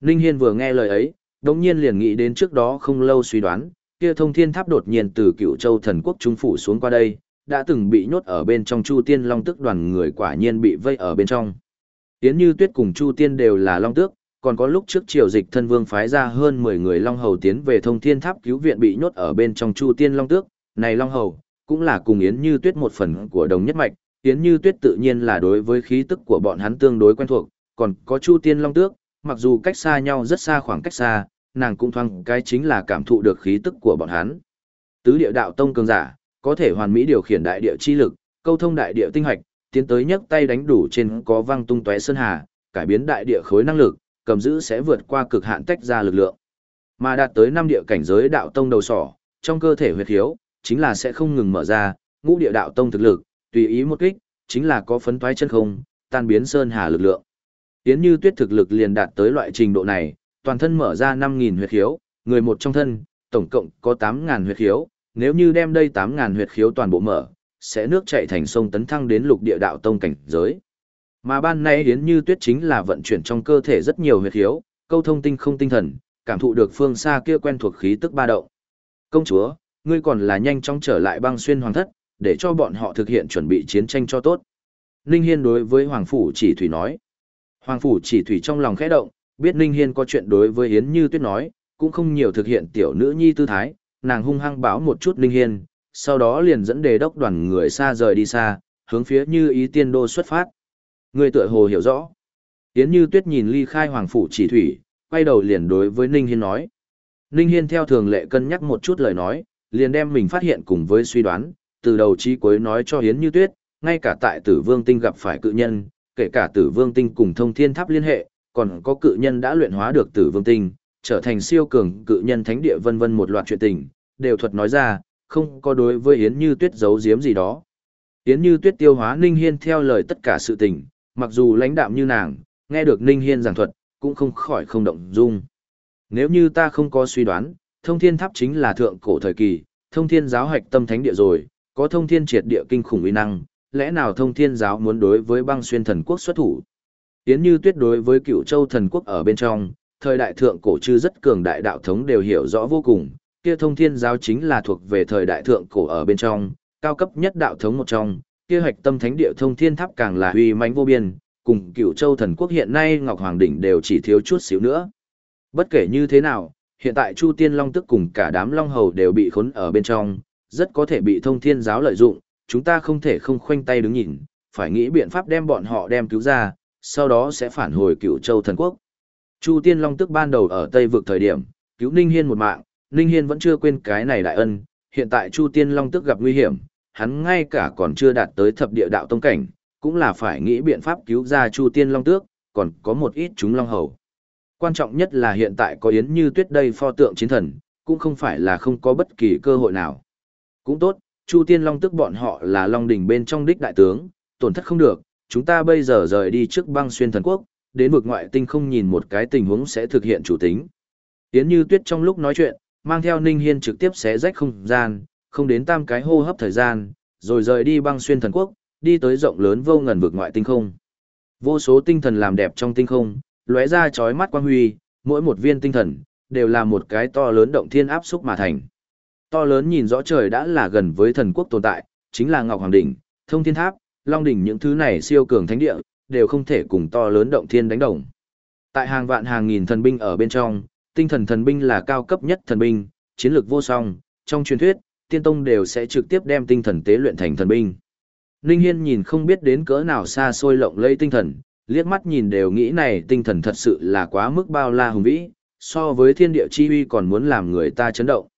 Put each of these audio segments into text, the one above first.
Ninh Hiên vừa nghe lời ấy, đống nhiên liền nghĩ đến trước đó không lâu suy đoán, kia thông thiên tháp đột nhiên từ cựu châu thần quốc trung phủ xuống qua đây, đã từng bị nhốt ở bên trong Chu Tiên Long Tức đoàn người quả nhiên bị vây ở bên trong. Yến Như Tuyết cùng Chu Tiên đều là Long Tước, còn có lúc trước triều dịch thân vương phái ra hơn 10 người Long Hầu tiến về thông thiên tháp cứu viện bị nhốt ở bên trong Chu Tiên Long Tước, này Long Hầu, cũng là cùng Yến Như Tuyết một phần của đồng nhất mạch, Yến Như Tuyết tự nhiên là đối với khí tức của bọn hắn tương đối quen thuộc, còn có Chu Tiên Long Tước, mặc dù cách xa nhau rất xa khoảng cách xa, nàng cũng thoáng cái chính là cảm thụ được khí tức của bọn hắn. Tứ địa đạo tông cường giả, có thể hoàn mỹ điều khiển đại địa chi lực, câu thông đại địa tinh hạch, tiến tới nhấc tay đánh đủ trên có văng tung tóe sơn hà, cải biến đại địa khối năng lực, cầm giữ sẽ vượt qua cực hạn tách ra lực lượng. Mà đạt tới năm địa cảnh giới đạo tông đầu sỏ, trong cơ thể huyết hiếu, chính là sẽ không ngừng mở ra, ngũ địa đạo tông thực lực, tùy ý một kích, chính là có phấn toái chân không, tan biến sơn hà lực lượng. Tiến như tuyết thực lực liền đạt tới loại trình độ này, toàn thân mở ra 5.000 huyệt khiếu, người một trong thân, tổng cộng có 8.000 huyệt khiếu, nếu như đem đây 8.000 huyệt khiếu toàn bộ mở, sẽ nước chảy thành sông tấn thăng đến lục địa đạo tông cảnh giới. Mà ban nay Yến Như Tuyết chính là vận chuyển trong cơ thể rất nhiều huyệt khiếu, câu thông tinh không tinh thần, cảm thụ được phương xa kia quen thuộc khí tức ba động. Công chúa, ngươi còn là nhanh chóng trở lại băng xuyên hoàng thất, để cho bọn họ thực hiện chuẩn bị chiến tranh cho tốt. Ninh Hiên đối với Hoàng Phủ chỉ thủy nói. Hoàng Phủ chỉ thủy trong lòng khẽ động, biết Ninh Hiên có chuyện đối với Yến Như Tuyết nói, cũng không nhiều thực hiện tiểu nữ nhi tư thái, nàng hung hăng báo một chút Ninh Hiên, sau đó liền dẫn đề đốc đoàn người xa rời đi xa, hướng phía Như Ý Tiên Đô xuất phát. Người tựa hồ hiểu rõ. Yến Như Tuyết nhìn ly khai Hoàng Phủ chỉ thủy, quay đầu liền đối với Ninh Hiên nói. Ninh Hiên theo thường lệ cân nhắc một chút lời nói, liền đem mình phát hiện cùng với suy đoán, từ đầu chí cuối nói cho Yến Như Tuyết, ngay cả tại Tử Vương Tinh gặp phải cự nhân, kể cả Tử Vương Tinh cùng Thông Thiên Tháp liên hệ, còn có cự nhân đã luyện hóa được Tử Vương Tinh, trở thành siêu cường cự nhân thánh địa vân vân một loạt chuyện tình, đều thuật nói ra, không có đối với Yến Như Tuyết giấu giếm gì đó. Yến Như Tuyết tiêu hóa Ninh Hiên theo lời tất cả sự tình, mặc dù lãnh đạm như nàng, nghe được Ninh Hiên giảng thuật, cũng không khỏi không động dung. Nếu như ta không có suy đoán, thông thiên tháp chính là thượng cổ thời kỳ, thông thiên giáo hạch tâm thánh địa rồi, có thông thiên triệt địa kinh khủng uy năng, lẽ nào thông thiên giáo muốn đối với băng xuyên thần quốc xuất thủ? Yến như tuyết đối với cựu châu thần quốc ở bên trong, thời đại thượng cổ chư rất cường đại đạo thống đều hiểu rõ vô cùng, kia thông thiên giáo chính là thuộc về thời đại thượng cổ ở bên trong, cao cấp nhất đạo thống một trong, kia hạch tâm thánh địa thông thiên tháp càng là uy mãnh vô biên, cùng cựu châu thần quốc hiện nay Ngọc Hoàng Đỉnh đều chỉ thiếu chút xíu nữa. Bất kể như thế nào, hiện tại Chu Tiên Long tức cùng cả đám Long Hầu đều bị khốn ở bên trong, rất có thể bị thông thiên giáo lợi dụng, chúng ta không thể không khoanh tay đứng nhìn, phải nghĩ biện pháp đem bọn họ đem cứu ra, sau đó sẽ phản hồi cựu châu thần quốc. Chu Tiên Long tức ban đầu ở Tây vực thời điểm, cứu Ninh Hiên một mạng, Ninh Hiên vẫn chưa quên cái này đại ân, hiện tại Chu Tiên Long tức gặp nguy hiểm, hắn ngay cả còn chưa đạt tới thập địa đạo tông cảnh, cũng là phải nghĩ biện pháp cứu ra Chu Tiên Long tước, còn có một ít chúng Long hầu. Quan trọng nhất là hiện tại có Yến Như Tuyết đây pho tượng chiến thần, cũng không phải là không có bất kỳ cơ hội nào. Cũng tốt, Chu Tiên Long tức bọn họ là Long đỉnh bên trong đích đại tướng, tổn thất không được, chúng ta bây giờ rời đi trước băng xuyên thần quốc, đến vực ngoại tinh không nhìn một cái tình huống sẽ thực hiện chủ tính. Yến Như Tuyết trong lúc nói chuyện, mang theo Ninh Hiên trực tiếp xé rách không gian, không đến tam cái hô hấp thời gian, rồi rời đi băng xuyên thần quốc, đi tới rộng lớn vô ngần vực ngoại tinh không. Vô số tinh thần làm đẹp trong tinh không, lóe ra chói mắt quang huy, mỗi một viên tinh thần đều là một cái to lớn động thiên áp xúc mà thành. To lớn nhìn rõ trời đã là gần với thần quốc tồn tại, chính là Ngọc Hoàng đỉnh, Thông Thiên Tháp, Long đỉnh những thứ này siêu cường thánh địa, đều không thể cùng to lớn động thiên đánh đồng. Tại hàng vạn hàng nghìn thần binh ở bên trong, tinh thần thần binh là cao cấp nhất thần binh, chiến lược vô song, trong truyền thuyết, tiên tông đều sẽ trực tiếp đem tinh thần tế luyện thành thần binh. Ninh Hiên nhìn không biết đến cỡ nào xa xôi lộng lẫy tinh thần, liếc mắt nhìn đều nghĩ này tinh thần thật sự là quá mức bao la hùng vĩ, so với thiên địa chi uy còn muốn làm người ta chấn động.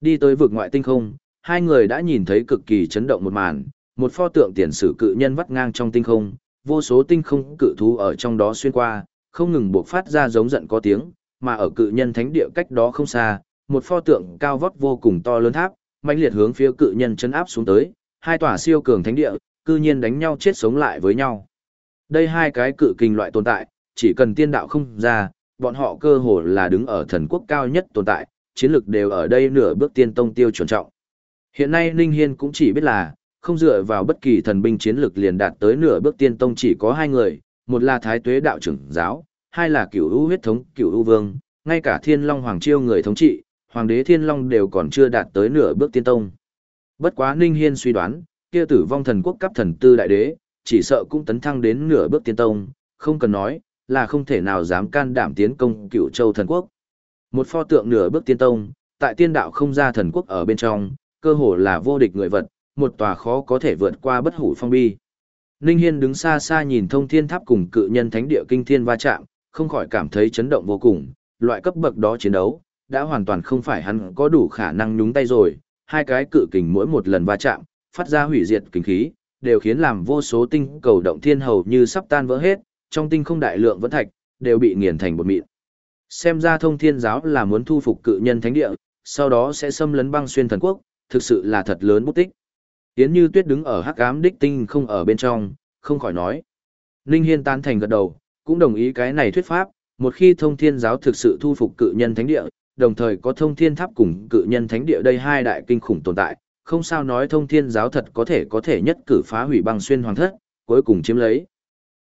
Đi tới vực ngoại tinh không, hai người đã nhìn thấy cực kỳ chấn động một màn, một pho tượng tiền sử cự nhân vắt ngang trong tinh không, vô số tinh không cự thú ở trong đó xuyên qua, không ngừng buộc phát ra giống giận có tiếng, mà ở cự nhân thánh địa cách đó không xa, một pho tượng cao vóc vô cùng to lớn tháp, mãnh liệt hướng phía cự nhân chấn áp xuống tới, hai tòa siêu cường thánh địa, cư nhiên đánh nhau chết sống lại với nhau. Đây hai cái cự kinh loại tồn tại, chỉ cần tiên đạo không ra, bọn họ cơ hồ là đứng ở thần quốc cao nhất tồn tại, chiến lược đều ở đây nửa bước tiên tông tiêu chuẩn trọng. Hiện nay Ninh Hiên cũng chỉ biết là, không dựa vào bất kỳ thần binh chiến lược liền đạt tới nửa bước tiên tông chỉ có hai người, một là Thái Tuế đạo trưởng giáo, hai là cửu u huyết thống cửu u vương, ngay cả thiên long hoàng chiêu người thống trị, hoàng đế thiên long đều còn chưa đạt tới nửa bước tiên tông. Bất quá Ninh Hiên suy đoán, kia tử vong thần quốc cấp thần tư đại đế, chỉ sợ cũng tấn thăng đến nửa bước tiên tông, không cần nói, là không thể nào dám can đảm tiến công cựu châu thần quốc. Một pho tượng nửa bước tiên tông, tại tiên đạo không ra thần quốc ở bên trong, cơ hồ là vô địch người vật, một tòa khó có thể vượt qua bất hủ phong bi. Ninh Hiên đứng xa xa nhìn thông thiên tháp cùng cự nhân thánh địa kinh thiên va chạm, không khỏi cảm thấy chấn động vô cùng, loại cấp bậc đó chiến đấu, đã hoàn toàn không phải hắn có đủ khả năng nhúng tay rồi, hai cái cự kình mỗi một lần va chạm, phát ra hủy diệt kinh khí, đều khiến làm vô số tinh cầu động thiên hầu như sắp tan vỡ hết, trong tinh không đại lượng vẫn thạch, đều bị nghiền thành bột mịn. Xem ra thông thiên giáo là muốn thu phục cự nhân thánh địa, sau đó sẽ xâm lấn băng xuyên thần quốc, thực sự là thật lớn bút tích. Yến Như Tuyết đứng ở hắc ám đích tinh không ở bên trong, không khỏi nói. Ninh Hiên tán thành gật đầu, cũng đồng ý cái này thuyết pháp, một khi thông thiên giáo thực sự thu phục cự nhân thánh địa, đồng thời có thông thiên tháp cùng cự nhân thánh địa đây hai đại kinh khủng tồn tại, không sao nói thông thiên giáo thật có thể có thể nhất cử phá hủy băng xuyên hoàng thất, cuối cùng chiếm lấy.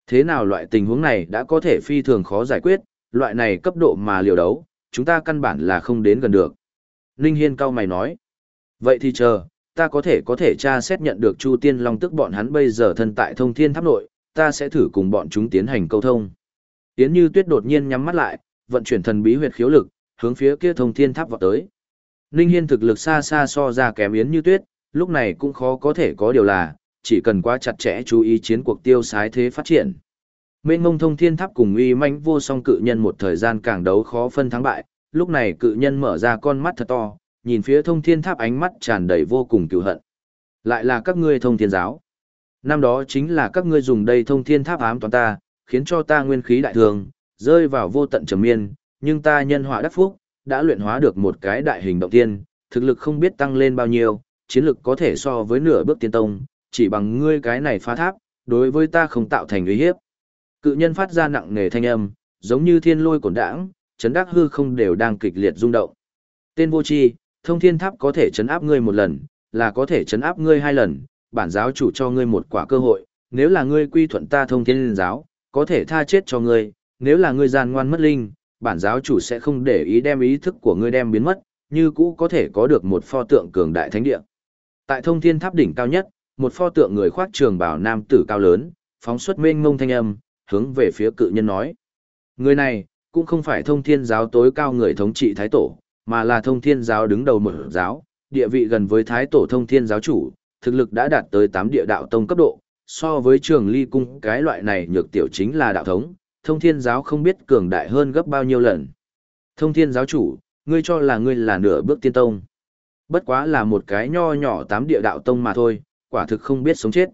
Thế nào loại tình huống này đã có thể phi thường khó giải quyết, loại này cấp độ mà liều đấu, chúng ta căn bản là không đến gần được. Ninh Hiên cao mày nói. Vậy thì chờ, ta có thể có thể tra xét nhận được Chu Tiên Long tức bọn hắn bây giờ thân tại thông thiên tháp nội, ta sẽ thử cùng bọn chúng tiến hành câu thông. Yến Như Tuyết đột nhiên nhắm mắt lại, vận chuyển thần bí huyệt khiếu lực, hướng phía kia thông thiên tháp vọt tới. Ninh Hiên thực lực xa xa so ra kém Yến Như Tuyết, lúc này cũng khó có thể có điều là, chỉ cần quá chặt chẽ chú ý chiến cuộc tiêu sái thế phát triển. Mênh mông thông thiên tháp cùng uy mãnh vô song cự nhân một thời gian càng đấu khó phân thắng bại, lúc này cự nhân mở ra con mắt thật to, nhìn phía thông thiên tháp ánh mắt tràn đầy vô cùng cựu hận. Lại là các ngươi thông thiên giáo. Năm đó chính là các ngươi dùng đây thông thiên tháp ám toàn ta, khiến cho ta nguyên khí đại thường, rơi vào vô tận trầm miên, nhưng ta nhân họa đắc phúc, đã luyện hóa được một cái đại hình động tiên, thực lực không biết tăng lên bao nhiêu, chiến lực có thể so với nửa bước tiên tông, chỉ bằng ngươi cái này phá tháp, đối với ta không tạo thành uy hiếp. Cự nhân phát ra nặng nề thanh âm, giống như thiên lôi cổn đãng, chấn đắc hư không đều đang kịch liệt rung động. Tên vô tri, thông thiên tháp có thể chấn áp ngươi một lần, là có thể chấn áp ngươi hai lần, bản giáo chủ cho ngươi một quả cơ hội, nếu là ngươi quy thuận ta thông thiên giáo, có thể tha chết cho ngươi, nếu là ngươi gian ngoan mất linh, bản giáo chủ sẽ không để ý đem ý thức của ngươi đem biến mất, như cũ có thể có được một pho tượng cường đại thánh địa. Tại thông thiên tháp đỉnh cao nhất, một pho tượng người khoác trường bào nam tử cao lớn, phóng xuất mênh mông thanh âm, hướng về phía cự nhân nói. Người này, cũng không phải thông thiên giáo tối cao người thống trị thái tổ, mà là thông thiên giáo đứng đầu mở giáo, địa vị gần với thái tổ thông thiên giáo chủ, thực lực đã đạt tới 8 địa đạo tông cấp độ, so với trường ly cung cái loại này nhược tiểu chính là đạo thống, thông thiên giáo không biết cường đại hơn gấp bao nhiêu lần. Thông thiên giáo chủ, ngươi cho là ngươi là nửa bước tiên tông. Bất quá là một cái nho nhỏ tám địa đạo tông mà thôi, quả thực không biết sống chết.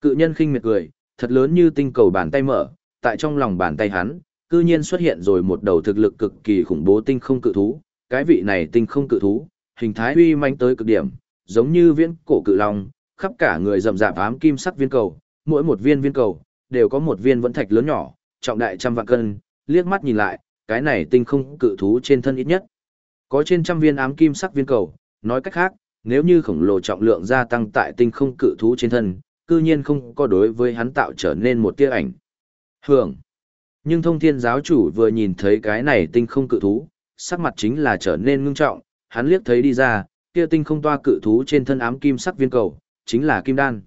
Cự nhân khinh miệt cười, thật lớn như tinh cầu bàn tay mở, tại trong lòng bàn tay hắn, cư nhiên xuất hiện rồi một đầu thực lực cực kỳ khủng bố tinh không cự thú. Cái vị này tinh không cự thú, hình thái uy manh tới cực điểm, giống như viễn cổ cự long, khắp cả người rậm rạp ám kim sắc viên cầu, mỗi một viên viên cầu đều có một viên vẫn thạch lớn nhỏ, trọng đại trăm vạn cân, liếc mắt nhìn lại, cái này tinh không cự thú trên thân ít nhất có trên trăm viên ám kim sắc viên cầu, nói cách khác, nếu như khổng lồ trọng lượng gia tăng tại tinh không cự thú trên thân, cư nhiên không có đối với hắn tạo trở nên một tia ảnh. Hưởng. Nhưng thông thiên giáo chủ vừa nhìn thấy cái này tinh không cự thú, sắc mặt chính là trở nên ngưng trọng, hắn liếc thấy đi ra, kia tinh không toa cự thú trên thân ám kim sắc viên cầu, chính là kim đan.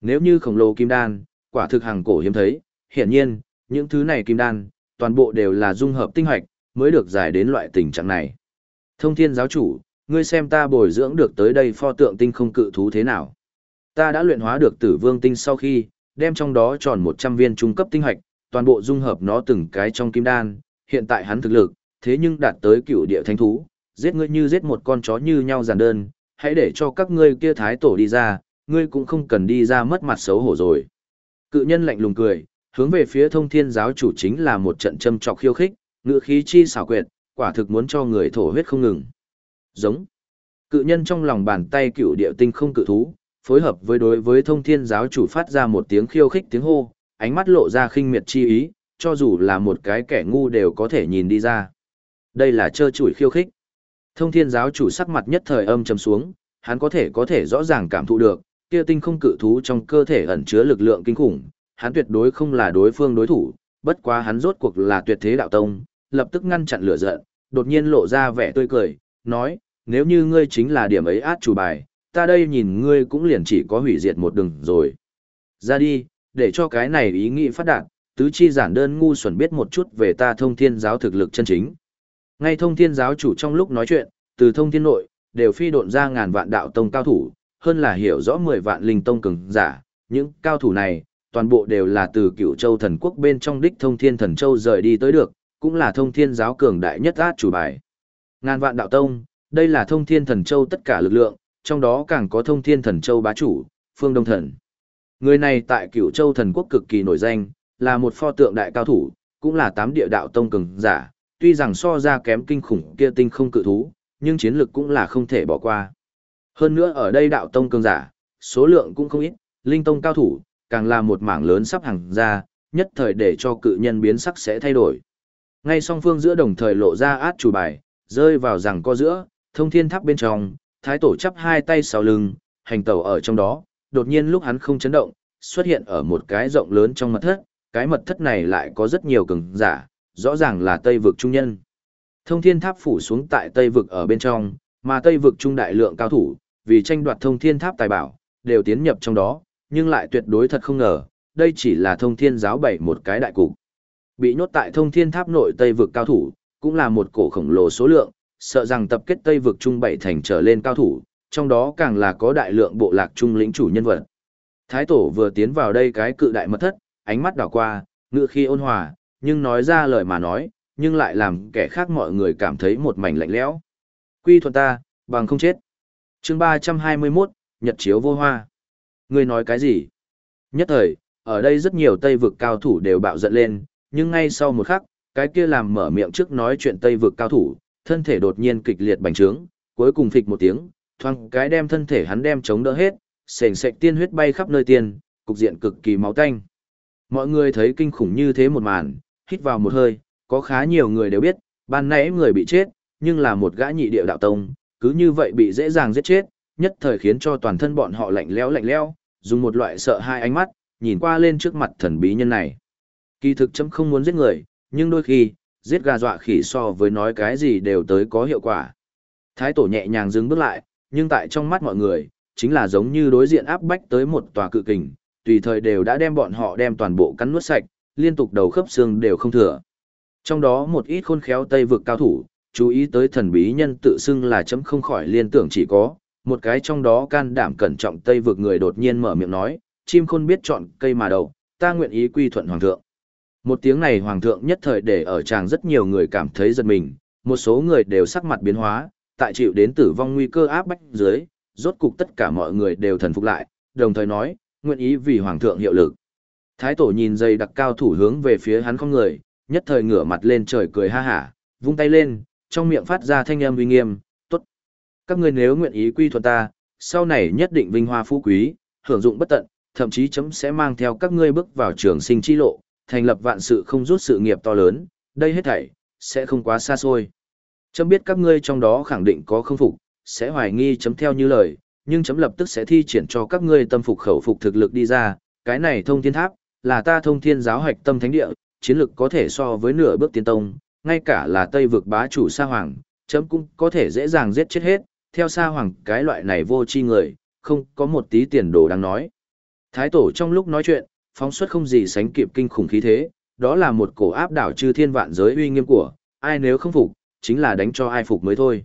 Nếu như khổng lồ kim đan, quả thực hàng cổ hiếm thấy, hiển nhiên, những thứ này kim đan, toàn bộ đều là dung hợp tinh hoạch, mới được giải đến loại tình trạng này. Thông thiên giáo chủ, ngươi xem ta bồi dưỡng được tới đây pho tượng tinh không cự thú thế nào. Ta đã luyện hóa được tử vương tinh sau khi, đem trong đó tròn 100 viên trung cấp tinh hạch, toàn bộ dung hợp nó từng cái trong kim đan, hiện tại hắn thực lực, thế nhưng đạt tới cựu địa thánh thú, giết ngươi như giết một con chó như nhau giản đơn, hãy để cho các ngươi kia thái tổ đi ra, ngươi cũng không cần đi ra mất mặt xấu hổ rồi. Cự nhân lạnh lùng cười, hướng về phía thông thiên giáo chủ chính là một trận châm trọc khiêu khích, ngựa khí chi xảo quyệt, quả thực muốn cho người thổ huyết không ngừng. Giống. Cự nhân trong lòng bàn tay cựu địa tinh không cự thú, phối hợp với đối với thông thiên giáo chủ phát ra một tiếng khiêu khích tiếng hô, ánh mắt lộ ra khinh miệt chi ý, cho dù là một cái kẻ ngu đều có thể nhìn đi ra. Đây là trơ chủi khiêu khích. Thông thiên giáo chủ sắc mặt nhất thời âm trầm xuống, hắn có thể có thể rõ ràng cảm thụ được, kia tinh không cự thú trong cơ thể ẩn chứa lực lượng kinh khủng, hắn tuyệt đối không là đối phương đối thủ, bất quá hắn rốt cuộc là tuyệt thế đạo tông, lập tức ngăn chặn lửa giận, đột nhiên lộ ra vẻ tươi cười, nói, nếu như ngươi chính là điểm ấy át chủ bài, ta đây nhìn ngươi cũng liền chỉ có hủy diệt một đường rồi. Ra đi, để cho cái này ý nghĩ phát đạt, tứ chi giản đơn ngu xuẩn biết một chút về ta thông thiên giáo thực lực chân chính. Ngay thông thiên giáo chủ trong lúc nói chuyện, từ thông thiên nội, đều phi độn ra ngàn vạn đạo tông cao thủ, hơn là hiểu rõ 10 vạn linh tông cường giả, những cao thủ này, toàn bộ đều là từ cựu châu thần quốc bên trong đích thông thiên thần châu rời đi tới được, cũng là thông thiên giáo cường đại nhất át chủ bài. Ngàn vạn đạo tông, đây là thông thiên thần châu tất cả lực lượng, trong đó càng có thông thiên thần châu bá chủ, phương đông thần. Người này tại cửu châu thần quốc cực kỳ nổi danh, là một pho tượng đại cao thủ, cũng là tám địa đạo tông cường giả, tuy rằng so ra kém kinh khủng kia tinh không cự thú, nhưng chiến lực cũng là không thể bỏ qua. Hơn nữa ở đây đạo tông cường giả, số lượng cũng không ít, linh tông cao thủ, càng là một mảng lớn sắp hàng ra, nhất thời để cho cự nhân biến sắc sẽ thay đổi. Ngay song phương giữa đồng thời lộ ra át chủ bài, rơi vào rằng co giữa, thông thiên tháp bên trong, thái tổ chắp hai tay sau lưng, hành tẩu ở trong đó, đột nhiên lúc hắn không chấn động, xuất hiện ở một cái rộng lớn trong mật thất, cái mật thất này lại có rất nhiều cường giả, rõ ràng là Tây vực trung nhân. Thông thiên tháp phủ xuống tại Tây vực ở bên trong, mà Tây vực trung đại lượng cao thủ, vì tranh đoạt thông thiên tháp tài bảo, đều tiến nhập trong đó, nhưng lại tuyệt đối thật không ngờ, đây chỉ là thông thiên giáo bảy một cái đại cục. Bị nhốt tại thông thiên tháp nội Tây vực cao thủ, cũng là một cổ khổng lồ số lượng, sợ rằng tập kết Tây vực trung bảy thành trở lên cao thủ, trong đó càng là có đại lượng bộ lạc trung lĩnh chủ nhân vật. Thái tổ vừa tiến vào đây cái cự đại mật thất, ánh mắt đảo qua, ngựa khi ôn hòa, nhưng nói ra lời mà nói, nhưng lại làm kẻ khác mọi người cảm thấy một mảnh lạnh lẽo. Quy thuận ta, bằng không chết. chương 321, Nhật chiếu vô hoa. Ngươi nói cái gì? Nhất thời, ở đây rất nhiều Tây vực cao thủ đều bạo giận lên, nhưng ngay sau một khắc, cái kia làm mở miệng trước nói chuyện Tây vực cao thủ, thân thể đột nhiên kịch liệt bành trướng, cuối cùng phịch một tiếng, thoang cái đem thân thể hắn đem chống đỡ hết, sền sệt tiên huyết bay khắp nơi tiền, cục diện cực kỳ máu tanh. Mọi người thấy kinh khủng như thế một màn, hít vào một hơi, có khá nhiều người đều biết, ban nãy người bị chết, nhưng là một gã nhị địa đạo tông, cứ như vậy bị dễ dàng giết chết, nhất thời khiến cho toàn thân bọn họ lạnh lẽo lạnh lẽo, dùng một loại sợ hai ánh mắt, nhìn qua lên trước mặt thần bí nhân này. Kỳ thực chấm không muốn giết người, nhưng đôi khi, giết gà dọa khỉ so với nói cái gì đều tới có hiệu quả. Thái tổ nhẹ nhàng dừng bước lại, nhưng tại trong mắt mọi người, chính là giống như đối diện áp bách tới một tòa cự kình, tùy thời đều đã đem bọn họ đem toàn bộ cắn nuốt sạch, liên tục đầu khớp xương đều không thừa. Trong đó một ít khôn khéo Tây vực cao thủ, chú ý tới thần bí nhân tự xưng là chấm không khỏi liên tưởng chỉ có, một cái trong đó can đảm cẩn trọng Tây vực người đột nhiên mở miệng nói, chim khôn biết chọn cây mà đầu, ta nguyện ý quy thuận hoàng thượng. Một tiếng này hoàng thượng nhất thời để ở chàng rất nhiều người cảm thấy giật mình, một số người đều sắc mặt biến hóa, tại chịu đến tử vong nguy cơ áp bách dưới, rốt cục tất cả mọi người đều thần phục lại, đồng thời nói, nguyện ý vì hoàng thượng hiệu lực. Thái tổ nhìn dây đặc cao thủ hướng về phía hắn không người, nhất thời ngửa mặt lên trời cười ha hả, vung tay lên, trong miệng phát ra thanh âm uy nghiêm, tốt. Các ngươi nếu nguyện ý quy thuận ta, sau này nhất định vinh hoa phú quý, hưởng dụng bất tận, thậm chí chấm sẽ mang theo các ngươi bước vào trường sinh chi lộ, thành lập vạn sự không rút sự nghiệp to lớn, đây hết thảy, sẽ không quá xa xôi. Chấm biết các ngươi trong đó khẳng định có không phục, sẽ hoài nghi chấm theo như lời, nhưng chấm lập tức sẽ thi triển cho các ngươi tâm phục khẩu phục thực lực đi ra, cái này thông thiên tháp, là ta thông thiên giáo hạch tâm thánh địa, chiến lực có thể so với nửa bước tiên tông, ngay cả là Tây vực bá chủ Sa Hoàng, chấm cũng có thể dễ dàng giết chết hết, theo Sa Hoàng cái loại này vô chi người, không có một tí tiền đồ đáng nói. Thái tổ trong lúc nói chuyện, phóng xuất không gì sánh kịp kinh khủng khí thế, đó là một cổ áp đảo chư thiên vạn giới uy nghiêm của, ai nếu không phục, chính là đánh cho ai phục mới thôi.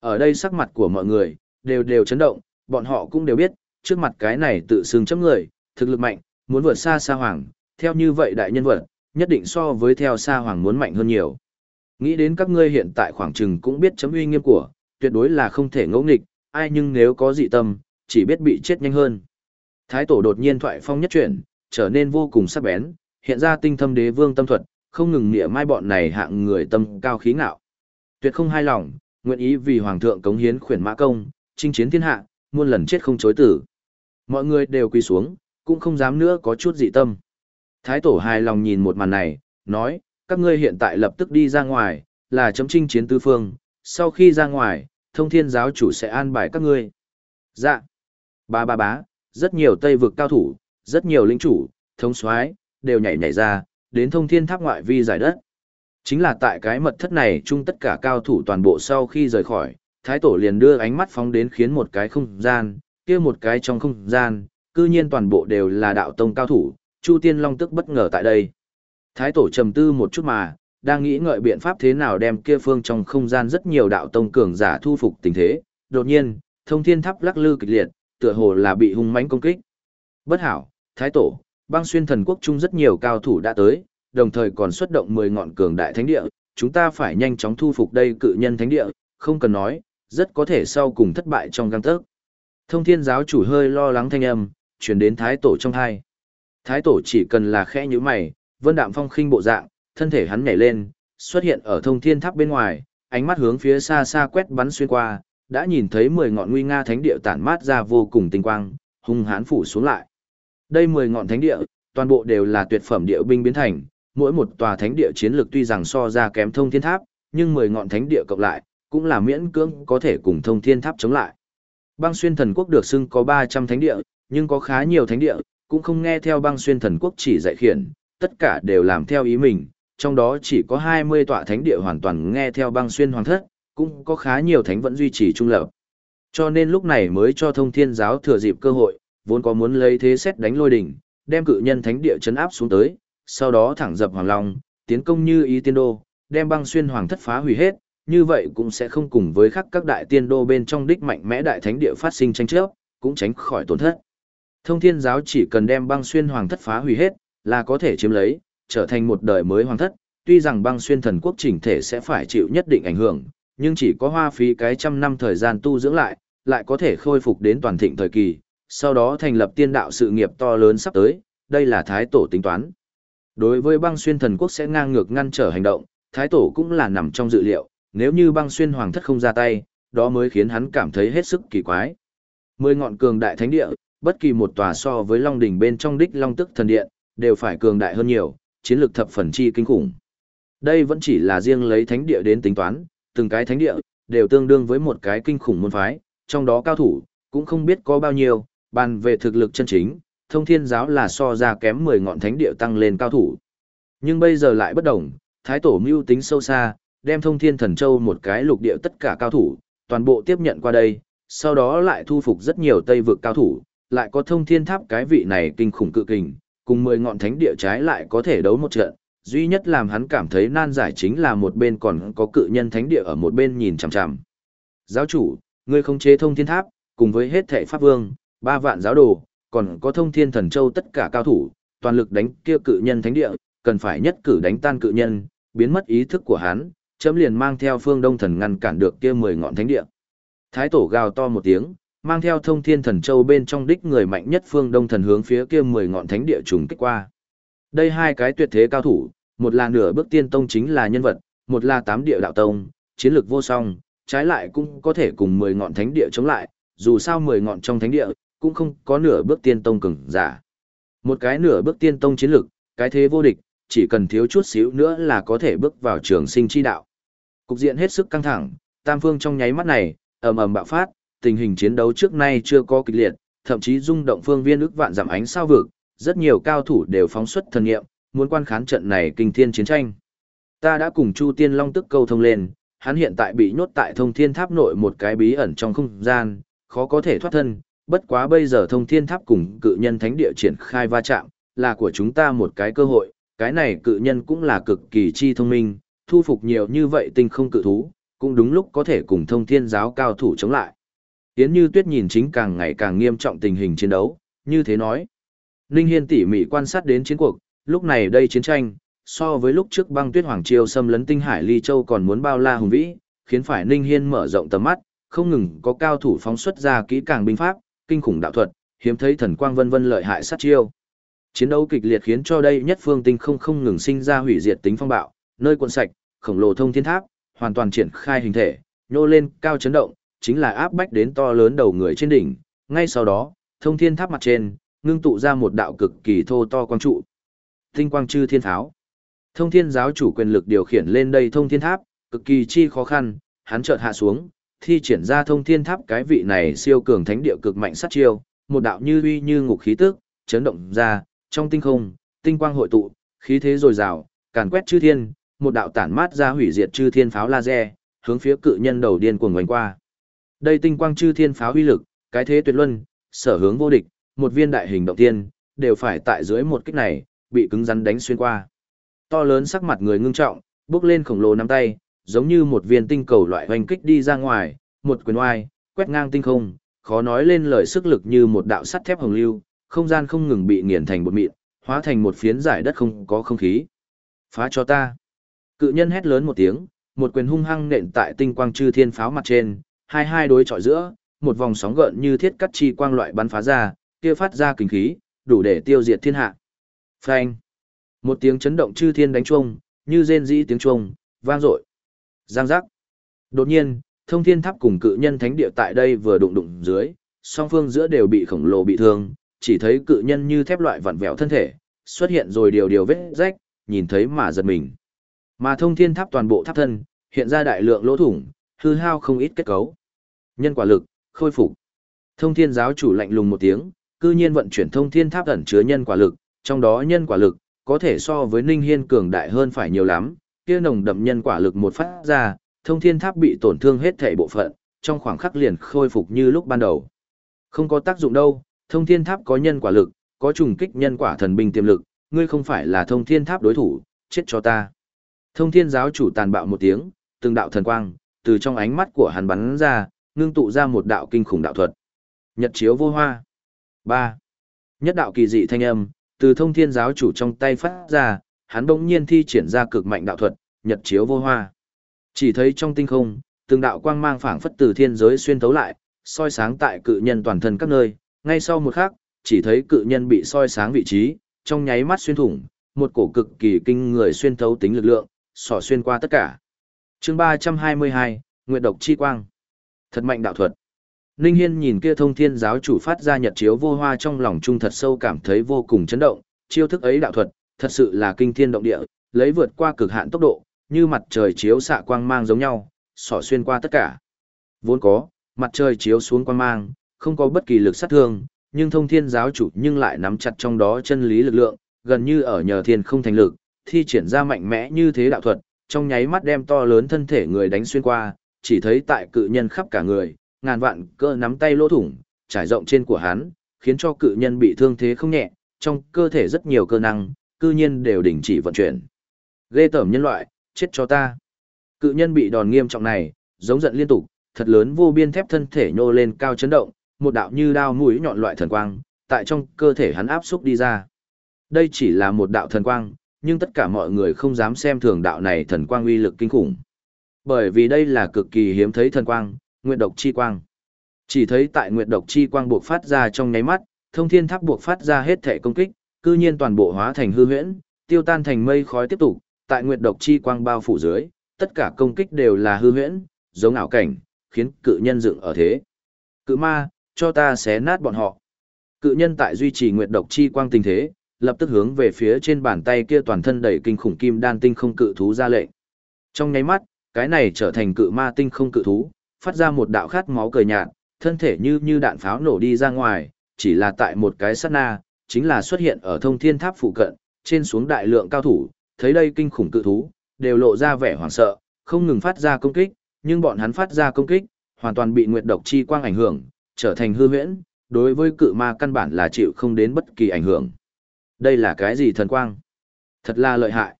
Ở đây sắc mặt của mọi người, đều đều chấn động, bọn họ cũng đều biết, trước mặt cái này tự xưng chấm người, thực lực mạnh, muốn vượt xa Sa Hoàng, theo như vậy đại nhân vật, nhất định so với theo Sa Hoàng muốn mạnh hơn nhiều. Nghĩ đến các ngươi hiện tại khoảng chừng cũng biết chấm uy nghiêm của, tuyệt đối là không thể ngẫu nghịch, ai nhưng nếu có dị tâm, chỉ biết bị chết nhanh hơn. Thái tổ đột nhiên thoại phong nhất chuyển, trở nên vô cùng sắc bén, hiện ra tinh thâm đế vương tâm thuật, không ngừng nghĩa mai bọn này hạng người tâm cao khí ngạo. Tuyệt không hai lòng, nguyện ý vì hoàng thượng cống hiến khuyển mã công, chinh chiến thiên hạ, muôn lần chết không chối tử. Mọi người đều quỳ xuống, cũng không dám nữa có chút dị tâm. Thái tổ hài lòng nhìn một màn này, nói, các ngươi hiện tại lập tức đi ra ngoài, là chấm chinh chiến tư phương, sau khi ra ngoài, thông thiên giáo chủ sẽ an bài các ngươi. Dạ. Ba ba bá, rất nhiều tây vực cao thủ, rất nhiều linh chủ, thống soái đều nhảy nhảy ra, đến thông thiên tháp ngoại vi giải đất. Chính là tại cái mật thất này chung tất cả cao thủ toàn bộ sau khi rời khỏi, thái tổ liền đưa ánh mắt phóng đến khiến một cái không gian, kia một cái trong không gian, cư nhiên toàn bộ đều là đạo tông cao thủ, Chu Tiên Long tức bất ngờ tại đây. Thái tổ trầm tư một chút mà, đang nghĩ ngợi biện pháp thế nào đem kia phương trong không gian rất nhiều đạo tông cường giả thu phục tình thế, đột nhiên, thông thiên tháp lắc lư kịch liệt, tựa hồ là bị hung mãnh công kích. Bất hảo, thái tổ, băng xuyên thần quốc trung rất nhiều cao thủ đã tới, đồng thời còn xuất động 10 ngọn cường đại thánh địa, chúng ta phải nhanh chóng thu phục đây cự nhân thánh địa, không cần nói, rất có thể sau cùng thất bại trong găng tớc. Thông thiên giáo chủ hơi lo lắng thanh âm, chuyển đến thái tổ trong hai. Thái tổ chỉ cần là khẽ như mày, vân đạm phong khinh bộ dạng, thân thể hắn nhảy lên, xuất hiện ở thông thiên tháp bên ngoài, ánh mắt hướng phía xa xa quét bắn xuyên qua, đã nhìn thấy 10 ngọn nguy nga thánh địa tản mát ra vô cùng tinh quang, hung hãn phủ xuống lại. Đây 10 ngọn thánh địa, toàn bộ đều là tuyệt phẩm địa binh biến thành, mỗi một tòa thánh địa chiến lược tuy rằng so ra kém thông thiên tháp, nhưng 10 ngọn thánh địa cộng lại, cũng là miễn cưỡng có thể cùng thông thiên tháp chống lại. Băng xuyên thần quốc được xưng có 300 thánh địa, nhưng có khá nhiều thánh địa, cũng không nghe theo băng xuyên thần quốc chỉ dạy khiển, tất cả đều làm theo ý mình, trong đó chỉ có 20 tọa thánh địa hoàn toàn nghe theo băng xuyên hoàng thất, cũng có khá nhiều thánh vẫn duy trì trung lập. Cho nên lúc này mới cho thông thiên giáo thừa dịp cơ hội, vốn có muốn lấy thế xét đánh lôi đỉnh, đem cự nhân thánh địa chấn áp xuống tới, sau đó thẳng dập hoàng long, tiến công như ý tiên đô, đem băng xuyên hoàng thất phá hủy hết, như vậy cũng sẽ không cùng với khắc các đại tiên đô bên trong đích mạnh mẽ đại thánh địa phát sinh tranh chấp, cũng tránh khỏi tổn thất. Thông thiên giáo chỉ cần đem băng xuyên hoàng thất phá hủy hết, là có thể chiếm lấy, trở thành một đời mới hoàng thất, tuy rằng băng xuyên thần quốc chỉnh thể sẽ phải chịu nhất định ảnh hưởng, nhưng chỉ có hoa phí cái trăm năm thời gian tu dưỡng lại, lại có thể khôi phục đến toàn thịnh thời kỳ, sau đó thành lập tiên đạo sự nghiệp to lớn sắp tới, đây là thái tổ tính toán. Đối với băng xuyên thần quốc sẽ ngang ngược ngăn trở hành động, thái tổ cũng là nằm trong dự liệu, nếu như băng xuyên hoàng thất không ra tay, đó mới khiến hắn cảm thấy hết sức kỳ quái. Mười ngọn cường đại thánh địa, bất kỳ một tòa so với Long đỉnh bên trong đích Long tức thần điện, đều phải cường đại hơn nhiều, chiến lược thập phần chi kinh khủng. Đây vẫn chỉ là riêng lấy thánh địa đến tính toán, từng cái thánh địa đều tương đương với một cái kinh khủng môn phái, trong đó cao thủ cũng không biết có bao nhiêu, bàn về thực lực chân chính, thông thiên giáo là so ra kém 10 ngọn thánh địa tăng lên cao thủ. Nhưng bây giờ lại bất đồng, thái tổ mưu tính sâu xa, đem thông thiên thần châu một cái lục địa tất cả cao thủ, toàn bộ tiếp nhận qua đây, sau đó lại thu phục rất nhiều tây vực cao thủ, lại có thông thiên tháp cái vị này kinh khủng cự kình, cùng 10 ngọn thánh địa trái lại có thể đấu một trận, duy nhất làm hắn cảm thấy nan giải chính là một bên còn có cự nhân thánh địa ở một bên nhìn chằm chằm. Giáo chủ, ngươi không chế thông thiên tháp, cùng với hết thệ pháp vương, ba vạn giáo đồ, còn có thông thiên thần châu tất cả cao thủ, toàn lực đánh kia cự nhân thánh địa, cần phải nhất cử đánh tan cự nhân, biến mất ý thức của hắn, chấm liền mang theo phương đông thần ngăn cản được kia mười ngọn thánh địa. Thái tổ gào to một tiếng, mang theo thông thiên thần châu bên trong đích người mạnh nhất phương đông thần hướng phía kia mười ngọn thánh địa trùng kích qua. Đây hai cái tuyệt thế cao thủ, một là nửa bước tiên tông chính là nhân vật, một là tám địa đạo tông, chiến lược vô song, trái lại cũng có thể cùng mười ngọn thánh địa chống lại, dù sao mười ngọn trong thánh địa, cũng không có nửa bước tiên tông cường giả. Một cái nửa bước tiên tông chiến lực, cái thế vô địch, chỉ cần thiếu chút xíu nữa là có thể bước vào trường sinh chi đạo. Cục diện hết sức căng thẳng, tam phương trong nháy mắt này, ầm ầm bạo phát, tình hình chiến đấu trước nay chưa có kịch liệt, thậm chí rung động phương viên ức vạn giảm ánh sao vực, rất nhiều cao thủ đều phóng xuất thần nghiệm, muốn quan khán trận này kinh thiên chiến tranh. Ta đã cùng Chu Tiên Long tức câu thông lên, hắn hiện tại bị nhốt tại thông thiên tháp nội một cái bí ẩn trong không gian, khó có thể thoát thân, bất quá bây giờ thông thiên tháp cùng cự nhân thánh địa triển khai va chạm, là của chúng ta một cái cơ hội, cái này cự nhân cũng là cực kỳ chi thông minh, thu phục nhiều như vậy tinh không cự thú, cũng đúng lúc có thể cùng thông thiên giáo cao thủ chống lại. Yến Như Tuyết nhìn chính càng ngày càng nghiêm trọng tình hình chiến đấu, như thế nói. Ninh Hiên tỉ mỉ quan sát đến chiến cuộc, lúc này đây chiến tranh, so với lúc trước băng tuyết hoàng triều xâm lấn tinh hải ly châu còn muốn bao la hùng vĩ, khiến phải Ninh Hiên mở rộng tầm mắt, không ngừng có cao thủ phóng xuất ra kỹ càng binh pháp, kinh khủng đạo thuật, hiếm thấy thần quang vân vân lợi hại sát chiêu. Chiến đấu kịch liệt khiến cho đây nhất phương tinh không không ngừng sinh ra hủy diệt tính phong bạo, nơi cuộn sạch, khổng lồ thông thiên tháp, hoàn toàn triển khai hình thể, nhô lên cao chấn động, chính là áp bách đến to lớn đầu người trên đỉnh. Ngay sau đó, thông thiên tháp mặt trên, ngưng tụ ra một đạo cực kỳ thô to quang trụ. Tinh quang chư thiên tháo. Thông thiên giáo chủ quyền lực điều khiển lên đây thông thiên tháp, cực kỳ chi khó khăn, hắn chợt hạ xuống, thi triển ra thông thiên tháp cái vị này siêu cường thánh địa cực mạnh sát chiêu, một đạo như uy như ngục khí tức, chấn động ra, trong tinh không, tinh quang hội tụ, khí thế dồi dào, càn quét chư thiên, một đạo tản mát ra hủy diệt chư thiên pháo laser, hướng phía cự nhân đầu điên cuồng ngoảnh qua. Đây tinh quang chư thiên pháo uy lực, cái thế tuyệt luân, sở hướng vô địch, một viên đại hình động tiên, đều phải tại dưới một kích này, bị cứng rắn đánh xuyên qua. To lớn sắc mặt người ngưng trọng, bước lên khổng lồ nắm tay, giống như một viên tinh cầu loại hoành kích đi ra ngoài, một quyền oai, quét ngang tinh không, khó nói lên lời sức lực như một đạo sắt thép hồng lưu, không gian không ngừng bị nghiền thành bột mịn, hóa thành một phiến giải đất không có không khí. Phá cho ta. Cự nhân hét lớn một tiếng, một quyền hung hăng nện tại tinh quang chư thiên pháo mặt trên, hai hai đối chọi giữa, một vòng sóng gợn như thiết cắt chi quang loại bắn phá ra, kia phát ra kinh khí, đủ để tiêu diệt thiên hạ. Phanh. Một tiếng chấn động chư thiên đánh chuông, như rên rỉ tiếng chuông, vang dội. Giang giác. Đột nhiên, thông thiên tháp cùng cự nhân thánh địa tại đây vừa đụng đụng dưới, song phương giữa đều bị khổng lồ bị thương, chỉ thấy cự nhân như thép loại vặn vẹo thân thể, xuất hiện rồi điều điều vết rách, nhìn thấy mà giật mình. Mà thông thiên tháp toàn bộ tháp thân, hiện ra đại lượng lỗ thủng, hư hao không ít kết cấu. Nhân quả lực, khôi phục. Thông thiên giáo chủ lạnh lùng một tiếng, cư nhiên vận chuyển thông thiên tháp ẩn chứa nhân quả lực, trong đó nhân quả lực, có thể so với Ninh Hiên cường đại hơn phải nhiều lắm, kia nồng đậm nhân quả lực một phát ra, thông thiên tháp bị tổn thương hết thảy bộ phận, trong khoảng khắc liền khôi phục như lúc ban đầu. Không có tác dụng đâu, thông thiên tháp có nhân quả lực, có trùng kích nhân quả thần binh tiềm lực, ngươi không phải là thông thiên tháp đối thủ, chết cho ta. Thông thiên giáo chủ tàn bạo một tiếng, từng đạo thần quang, từ trong ánh mắt của hắn bắn ra, ngưng tụ ra một đạo kinh khủng đạo thuật. Nhật chiếu vô hoa. 3. Nhất đạo kỳ dị thanh âm, từ thông thiên giáo chủ trong tay phát ra, hắn bỗng nhiên thi triển ra cực mạnh đạo thuật, nhật chiếu vô hoa. Chỉ thấy trong tinh không, từng đạo quang mang phảng phất từ thiên giới xuyên tấu lại, soi sáng tại cự nhân toàn thân các nơi, ngay sau một khắc, chỉ thấy cự nhân bị soi sáng vị trí, trong nháy mắt xuyên thủng, một cổ cực kỳ kinh người xuyên thấu tính lực lượng, xỏ xuyên qua tất cả. Chương 322, Nguyệt độc chi quang. Thật mạnh đạo thuật. Ninh Hiên nhìn kia thông thiên giáo chủ phát ra nhật chiếu vô hoa trong lòng trung thật sâu cảm thấy vô cùng chấn động, chiêu thức ấy đạo thuật, thật sự là kinh thiên động địa, lấy vượt qua cực hạn tốc độ, như mặt trời chiếu xạ quang mang giống nhau, xỏ xuyên qua tất cả. Vốn có, mặt trời chiếu xuống quang mang, không có bất kỳ lực sát thương, nhưng thông thiên giáo chủ nhưng lại nắm chặt trong đó chân lý lực lượng, gần như ở nhờ thiên không thành lực, thi triển ra mạnh mẽ như thế đạo thuật, trong nháy mắt đem to lớn thân thể người đánh xuyên qua, chỉ thấy tại cự nhân khắp cả người, ngàn vạn cơ nắm tay lỗ thủng, trải rộng trên của hắn, khiến cho cự nhân bị thương thế không nhẹ, trong cơ thể rất nhiều cơ năng, cư nhiên đều đình chỉ vận chuyển. Ghê tởm nhân loại, chết cho ta. Cự nhân bị đòn nghiêm trọng này, giống giận liên tục, thật lớn vô biên thép thân thể nhô lên cao chấn động, một đạo như đao mũi nhọn loại thần quang, tại trong cơ thể hắn áp xúc đi ra. Đây chỉ là một đạo thần quang, nhưng tất cả mọi người không dám xem thường đạo này thần quang uy lực kinh khủng. Bởi vì đây là cực kỳ hiếm thấy thần quang, nguyệt độc chi quang. Chỉ thấy tại nguyệt độc chi quang buộc phát ra trong nháy mắt, thông thiên tháp buộc phát ra hết thể công kích, cư nhiên toàn bộ hóa thành hư huyễn, tiêu tan thành mây khói tiếp tục, tại nguyệt độc chi quang bao phủ dưới, tất cả công kích đều là hư huyễn, giống ảo cảnh, khiến cự nhân dựng ở thế. Cự ma, cho ta xé nát bọn họ. Cự nhân tại duy trì nguyệt độc chi quang tình thế, lập tức hướng về phía trên bàn tay kia toàn thân đầy kinh khủng kim đan tinh không cự thú ra lệnh. Trong nháy mắt, cái này trở thành cự ma tinh không cự thú, phát ra một đạo khát máu cười nhạt, thân thể như như đạn pháo nổ đi ra ngoài, chỉ là tại một cái sát na, chính là xuất hiện ở thông thiên tháp phụ cận, trên xuống đại lượng cao thủ, thấy đây kinh khủng cự thú, đều lộ ra vẻ hoảng sợ, không ngừng phát ra công kích, nhưng bọn hắn phát ra công kích, hoàn toàn bị nguyệt độc chi quang ảnh hưởng, trở thành hư huyễn, đối với cự ma căn bản là chịu không đến bất kỳ ảnh hưởng. Đây là cái gì thần quang? Thật là lợi hại.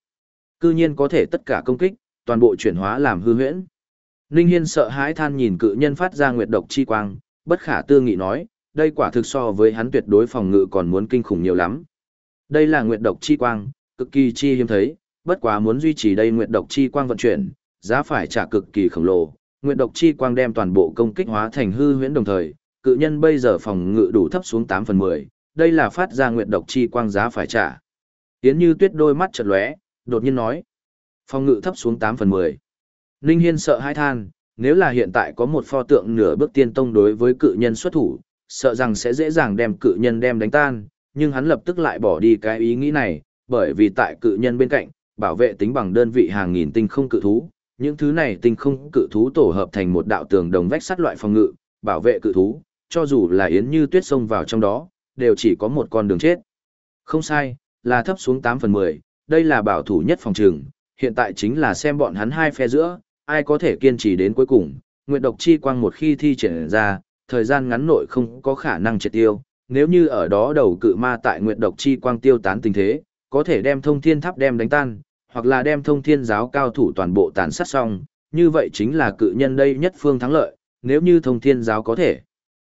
Cư nhiên có thể tất cả công kích, toàn bộ chuyển hóa làm hư huyễn. Ninh Hiên sợ hãi than nhìn cự nhân phát ra nguyệt độc chi quang, bất khả tư nghị nói, đây quả thực so với hắn tuyệt đối phòng ngự còn muốn kinh khủng nhiều lắm. Đây là nguyệt độc chi quang, cực kỳ chi hiếm thấy, bất quá muốn duy trì đây nguyệt độc chi quang vận chuyển, giá phải trả cực kỳ khổng lồ. Nguyệt độc chi quang đem toàn bộ công kích hóa thành hư huyễn đồng thời, cự nhân bây giờ phòng ngự đủ thấp xuống 8 phần 10, đây là phát ra nguyệt độc chi quang giá phải trả. yến như tuyết đôi mắt chợt lóe, đột nhiên nói. Phòng ngự thấp xuống 8 phần 10. Ninh Hiên sợ hãi than, nếu là hiện tại có một pho tượng nửa bước tiên tông đối với cự nhân xuất thủ, sợ rằng sẽ dễ dàng đem cự nhân đem đánh tan, nhưng hắn lập tức lại bỏ đi cái ý nghĩ này, bởi vì tại cự nhân bên cạnh, bảo vệ tính bằng đơn vị hàng nghìn tinh không cự thú, những thứ này tinh không cự thú tổ hợp thành một đạo tường đồng vách sắt loại phòng ngự, bảo vệ cự thú, cho dù là yến như tuyết xông vào trong đó, đều chỉ có một con đường chết. Không sai, là thấp xuống 8 phần 10, đây là bảo thủ nhất phòng trường, hiện tại chính là xem bọn hắn hai phe giữa, ai có thể kiên trì đến cuối cùng, nguyệt độc chi quang một khi thi triển ra, thời gian ngắn nội không có khả năng triệt tiêu, nếu như ở đó đầu cự ma tại nguyệt độc chi quang tiêu tán tình thế, có thể đem thông thiên tháp đem đánh tan, hoặc là đem thông thiên giáo cao thủ toàn bộ tàn sát xong, như vậy chính là cự nhân đây nhất phương thắng lợi, nếu như thông thiên giáo có thể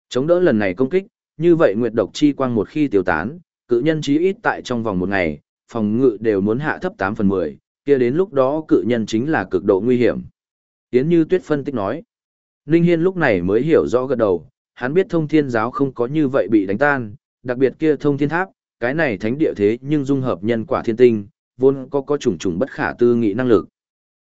chống đỡ lần này công kích, như vậy nguyệt độc chi quang một khi tiêu tán, cự nhân chí ít tại trong vòng một ngày, phòng ngự đều muốn hạ thấp 8 phần 10, kia đến lúc đó cự nhân chính là cực độ nguy hiểm. Yến Như Tuyết phân tích nói. Ninh Hiên lúc này mới hiểu rõ gật đầu, hắn biết thông thiên giáo không có như vậy bị đánh tan, đặc biệt kia thông thiên tháp, cái này thánh địa thế nhưng dung hợp nhân quả thiên tinh, vốn có có chủng chủng bất khả tư nghị năng lực.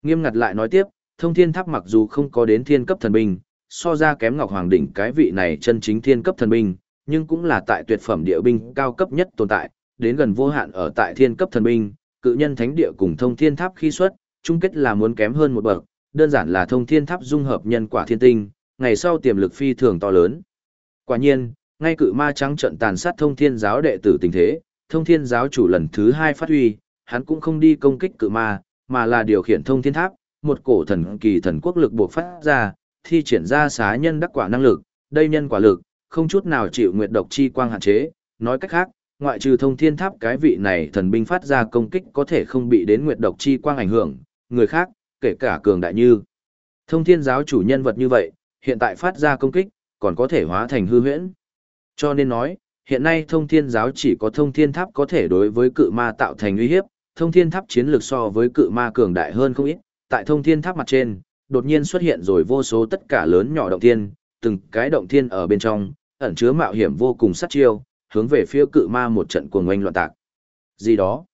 Nghiêm ngặt lại nói tiếp, thông thiên tháp mặc dù không có đến thiên cấp thần binh, so ra kém Ngọc Hoàng đỉnh cái vị này chân chính thiên cấp thần binh, nhưng cũng là tại tuyệt phẩm địa binh cao cấp nhất tồn tại, đến gần vô hạn ở tại thiên cấp thần binh, cự nhân thánh địa cùng thông thiên tháp khi xuất, chung kết là muốn kém hơn một bậc, đơn giản là thông thiên tháp dung hợp nhân quả thiên tinh, ngày sau tiềm lực phi thường to lớn. Quả nhiên, ngay cự ma trắng trận tàn sát thông thiên giáo đệ tử tình thế, thông thiên giáo chủ lần thứ hai phát huy, hắn cũng không đi công kích cự ma, mà là điều khiển thông thiên tháp, một cổ thần kỳ thần quốc lực buộc phát ra, thi triển ra xá nhân đắc quả năng lực, đây nhân quả lực, không chút nào chịu nguyệt độc chi quang hạn chế, nói cách khác, ngoại trừ thông thiên tháp cái vị này thần binh phát ra công kích có thể không bị đến nguyệt độc chi quang ảnh hưởng, người khác, kể cả cường đại như. Thông thiên giáo chủ nhân vật như vậy, hiện tại phát ra công kích, còn có thể hóa thành hư huyễn. Cho nên nói, hiện nay thông thiên giáo chỉ có thông thiên tháp có thể đối với cự ma tạo thành uy hiếp, thông thiên tháp chiến lược so với cự ma cường đại hơn không ít, tại thông thiên tháp mặt trên, đột nhiên xuất hiện rồi vô số tất cả lớn nhỏ động thiên, từng cái động thiên ở bên trong, ẩn chứa mạo hiểm vô cùng sát chiêu, hướng về phía cự ma một trận cuồng oanh loạn tạc. Gì đó?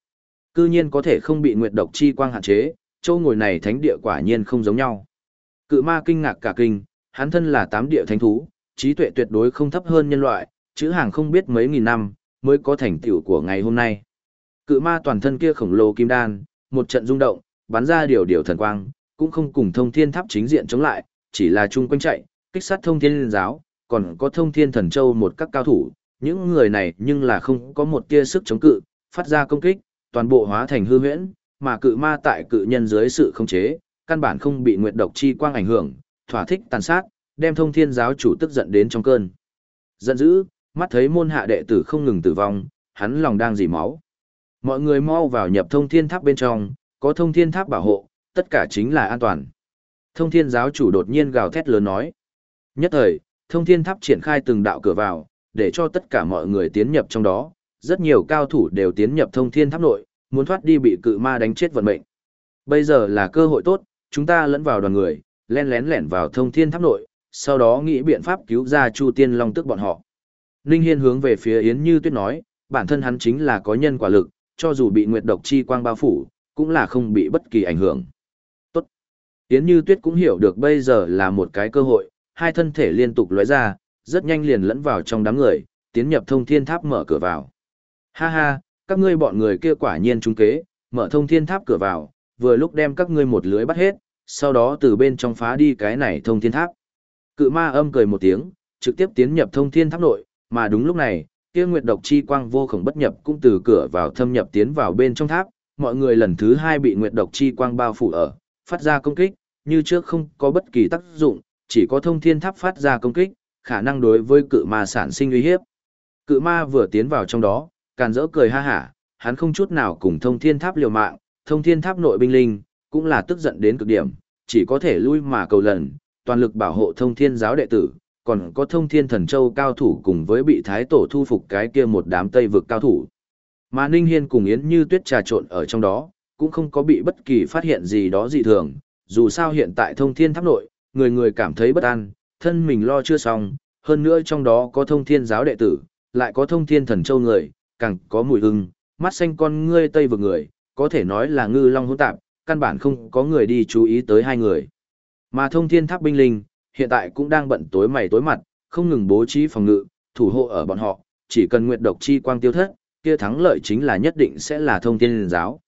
Cư nhiên có thể không bị nguyệt độc chi quang hạn chế, châu ngồi này thánh địa quả nhiên không giống nhau. Cự ma kinh ngạc cả kinh, hắn thân là tám địa thánh thú, trí tuệ tuyệt đối không thấp hơn nhân loại, chữ hàng không biết mấy nghìn năm, mới có thành tựu của ngày hôm nay. Cự ma toàn thân kia khổng lồ kim đan, một trận rung động, bắn ra điều điều thần quang, cũng không cùng thông thiên tháp chính diện chống lại, chỉ là chung quanh chạy, kích sát thông thiên liên giáo, còn có thông thiên thần châu một các cao thủ, những người này nhưng là không có một tia sức chống cự, phát ra công kích, toàn bộ hóa thành hư huyễn, mà cự ma tại cự nhân dưới sự khống chế, căn bản không bị nguyệt độc chi quang ảnh hưởng, thỏa thích tàn sát, đem thông thiên giáo chủ tức giận đến trong cơn. Giận dữ, mắt thấy môn hạ đệ tử không ngừng tử vong, hắn lòng đang dì máu. Mọi người mau vào nhập thông thiên tháp bên trong, có thông thiên tháp bảo hộ, tất cả chính là an toàn. Thông thiên giáo chủ đột nhiên gào thét lớn nói. Nhất thời, thông thiên tháp triển khai từng đạo cửa vào, để cho tất cả mọi người tiến nhập trong đó. Rất nhiều cao thủ đều tiến nhập thông thiên tháp nội, muốn thoát đi bị cự ma đánh chết vận mệnh. Bây giờ là cơ hội tốt, chúng ta lẫn vào đoàn người, len lén lẻn vào thông thiên tháp nội, sau đó nghĩ biện pháp cứu ra Chu Tiên Long tức bọn họ. Ninh Hiên hướng về phía Yến Như Tuyết nói, bản thân hắn chính là có nhân quả lực, cho dù bị nguyệt độc chi quang bao phủ, cũng là không bị bất kỳ ảnh hưởng. Tốt. Yến Như Tuyết cũng hiểu được bây giờ là một cái cơ hội, hai thân thể liên tục lóe ra, rất nhanh liền lẫn vào trong đám người, tiến nhập thông thiên tháp mở cửa vào. Ha ha, các ngươi bọn người kia quả nhiên trúng kế, mở thông thiên tháp cửa vào, vừa lúc đem các ngươi một lưới bắt hết, sau đó từ bên trong phá đi cái này thông thiên tháp. Cự ma âm cười một tiếng, trực tiếp tiến nhập thông thiên tháp nội, mà đúng lúc này, kia nguyệt độc chi quang vô khổng bất nhập cũng từ cửa vào thâm nhập tiến vào bên trong tháp, mọi người lần thứ hai bị nguyệt độc chi quang bao phủ ở, phát ra công kích, như trước không có bất kỳ tác dụng, chỉ có thông thiên tháp phát ra công kích, khả năng đối với cự ma sản sinh uy hiếp. Cự ma vừa tiến vào trong đó, càn rỡ cười ha hả, hắn không chút nào cùng thông thiên tháp liều mạng, thông thiên tháp nội binh linh, cũng là tức giận đến cực điểm, chỉ có thể lui mà cầu lần, toàn lực bảo hộ thông thiên giáo đệ tử, còn có thông thiên thần châu cao thủ cùng với bị thái tổ thu phục cái kia một đám tây vực cao thủ. Mà Ninh Hiên cùng Yến Như Tuyết trà trộn ở trong đó, cũng không có bị bất kỳ phát hiện gì đó dị thường, dù sao hiện tại thông thiên tháp nội, người người cảm thấy bất an, thân mình lo chưa xong, hơn nữa trong đó có thông thiên giáo đệ tử, lại có thông thiên thần châu người, càng có mùi hưng, mắt xanh con ngươi tây vực người, có thể nói là ngư long hỗn tạp, căn bản không có người đi chú ý tới hai người. Mà thông thiên tháp binh linh, hiện tại cũng đang bận tối mày tối mặt, không ngừng bố trí phòng ngự, thủ hộ ở bọn họ, chỉ cần nguyệt độc chi quang tiêu thất, kia thắng lợi chính là nhất định sẽ là thông thiên giáo.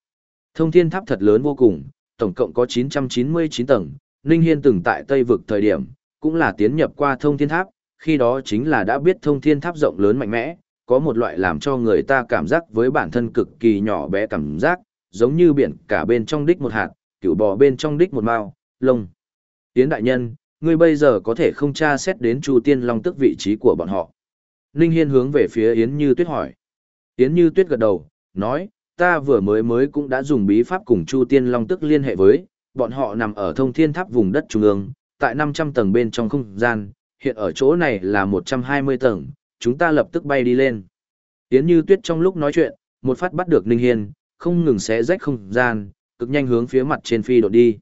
Thông thiên tháp thật lớn vô cùng, tổng cộng có 999 tầng, Ninh Hiên từng tại Tây vực thời điểm, cũng là tiến nhập qua thông thiên tháp, khi đó chính là đã biết thông thiên tháp rộng lớn mạnh mẽ, có một loại làm cho người ta cảm giác với bản thân cực kỳ nhỏ bé cảm giác, giống như biển cả bên trong đích một hạt, cửu bò bên trong đích một mao, lông. Tiến đại nhân, ngươi bây giờ có thể không tra xét đến Chu Tiên Long tức vị trí của bọn họ. Ninh Hiên hướng về phía Yến Như Tuyết hỏi. Yến Như Tuyết gật đầu, nói, ta vừa mới mới cũng đã dùng bí pháp cùng Chu Tiên Long tức liên hệ với, bọn họ nằm ở thông thiên tháp vùng đất trung ương, tại 500 tầng bên trong không gian, hiện ở chỗ này là 120 tầng, chúng ta lập tức bay đi lên. Yến Như Tuyết trong lúc nói chuyện, một phát bắt được Ninh Hiên, không ngừng xé rách không gian, cực nhanh hướng phía mặt trên phi đột đi.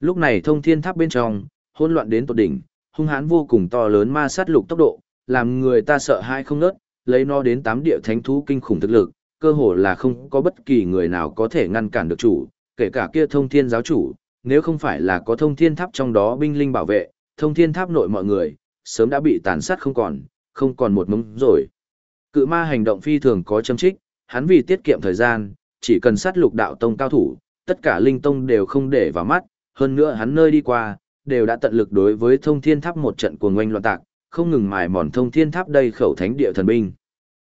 Lúc này thông thiên tháp bên trong, hỗn loạn đến tột đỉnh, hung hãn vô cùng to lớn ma sát lục tốc độ, làm người ta sợ hãi không nớt, lấy nó đến tám địa thánh thú kinh khủng thực lực, cơ hồ là không có bất kỳ người nào có thể ngăn cản được chủ, kể cả kia thông thiên giáo chủ, nếu không phải là có thông thiên tháp trong đó binh linh bảo vệ, thông thiên tháp nội mọi người, sớm đã bị tàn sát không còn, không còn một mống rồi. Cự ma hành động phi thường có châm trích, hắn vì tiết kiệm thời gian, chỉ cần sát lục đạo tông cao thủ, tất cả linh tông đều không để vào mắt, hơn nữa hắn nơi đi qua, đều đã tận lực đối với thông thiên tháp một trận cuồng oanh loạn tạc, không ngừng mài mòn thông thiên tháp đây khẩu thánh địa thần binh.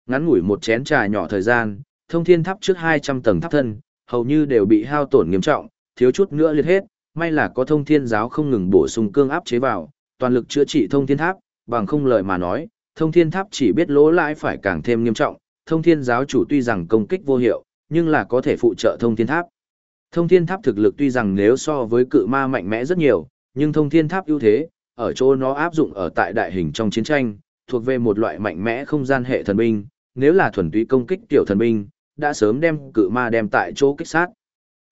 Ngắn ngủi một chén trà nhỏ thời gian, thông thiên tháp trước 200 tầng tháp thân, hầu như đều bị hao tổn nghiêm trọng, thiếu chút nữa liệt hết, may là có thông thiên giáo không ngừng bổ sung cương áp chế vào, toàn lực chữa trị thông thiên tháp, bằng không lời mà nói, thông thiên tháp chỉ biết lỗ lãi phải càng thêm nghiêm trọng, thông thiên giáo chủ tuy rằng công kích vô hiệu, nhưng là có thể phụ trợ thông thiên tháp. Thông thiên tháp thực lực tuy rằng nếu so với cự ma mạnh mẽ rất nhiều, nhưng thông thiên tháp ưu thế, ở chỗ nó áp dụng ở tại đại hình trong chiến tranh, thuộc về một loại mạnh mẽ không gian hệ thần binh, nếu là thuần túy công kích tiểu thần binh, đã sớm đem cự ma đem tại chỗ kích sát.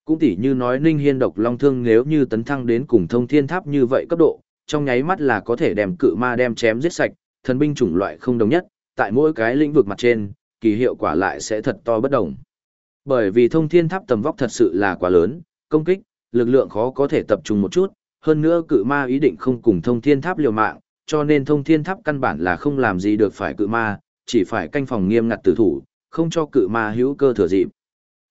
Cũng tỉ như nói Ninh Hiên độc long thương nếu như tấn thăng đến cùng thông thiên tháp như vậy cấp độ, trong nháy mắt là có thể đem cự ma đem chém giết sạch, thần binh chủng loại không đồng nhất, tại mỗi cái lĩnh vực mặt trên, kỳ hiệu quả lại sẽ thật to bất đồng. Bởi vì thông thiên tháp tầm vóc thật sự là quá lớn, công kích, lực lượng khó có thể tập trung một chút, hơn nữa cự ma ý định không cùng thông thiên tháp liều mạng, cho nên thông thiên tháp căn bản là không làm gì được phải cự ma, chỉ phải canh phòng nghiêm ngặt tử thủ, không cho cự ma hữu cơ thừa dịp.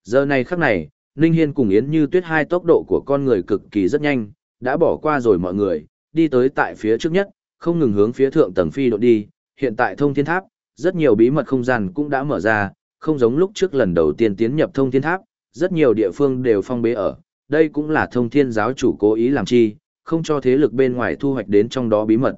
Giờ này khắc này, Ninh Hiên cùng Yến Như Tuyết hai tốc độ của con người cực kỳ rất nhanh, đã bỏ qua rồi mọi người, đi tới tại phía trước nhất, không ngừng hướng phía thượng tầng phi độ đi, hiện tại thông thiên tháp, rất nhiều bí mật không gian cũng đã mở ra, không giống lúc trước lần đầu tiên tiến nhập thông thiên tháp, rất nhiều địa phương đều phong bế ở, đây cũng là thông thiên giáo chủ cố ý làm chi, không cho thế lực bên ngoài thu hoạch đến trong đó bí mật.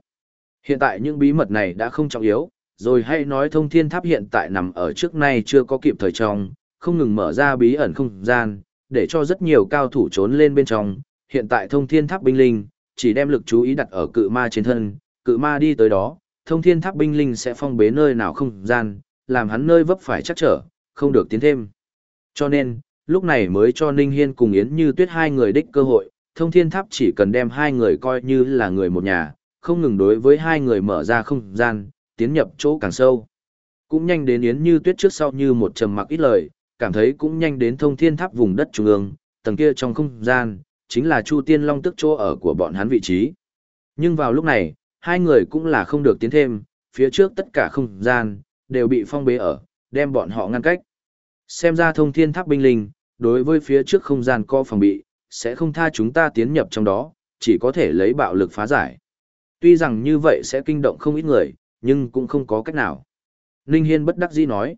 Hiện tại những bí mật này đã không trọng yếu, rồi hay nói thông thiên tháp hiện tại nằm ở trước nay chưa có kịp thời trong, không ngừng mở ra bí ẩn không gian, để cho rất nhiều cao thủ trốn lên bên trong, hiện tại thông thiên tháp binh linh, chỉ đem lực chú ý đặt ở cự ma trên thân, cự ma đi tới đó, thông thiên tháp binh linh sẽ phong bế nơi nào không gian, làm hắn nơi vấp phải chắc trở, không được tiến thêm. Cho nên, lúc này mới cho Ninh Hiên cùng Yến Như Tuyết hai người đích cơ hội, thông thiên tháp chỉ cần đem hai người coi như là người một nhà, không ngừng đối với hai người mở ra không gian, tiến nhập chỗ càng sâu. Cũng nhanh đến Yến Như Tuyết trước sau như một trầm mặc ít lời, cảm thấy cũng nhanh đến thông thiên tháp vùng đất trung ương, tầng kia trong không gian, chính là Chu Tiên Long tức chỗ ở của bọn hắn vị trí. Nhưng vào lúc này, hai người cũng là không được tiến thêm, phía trước tất cả không gian, đều bị phong bế ở, đem bọn họ ngăn cách. Xem ra thông thiên tháp binh linh, đối với phía trước không gian co phòng bị, sẽ không tha chúng ta tiến nhập trong đó, chỉ có thể lấy bạo lực phá giải. Tuy rằng như vậy sẽ kinh động không ít người, nhưng cũng không có cách nào. Ninh Hiên bất đắc dĩ nói.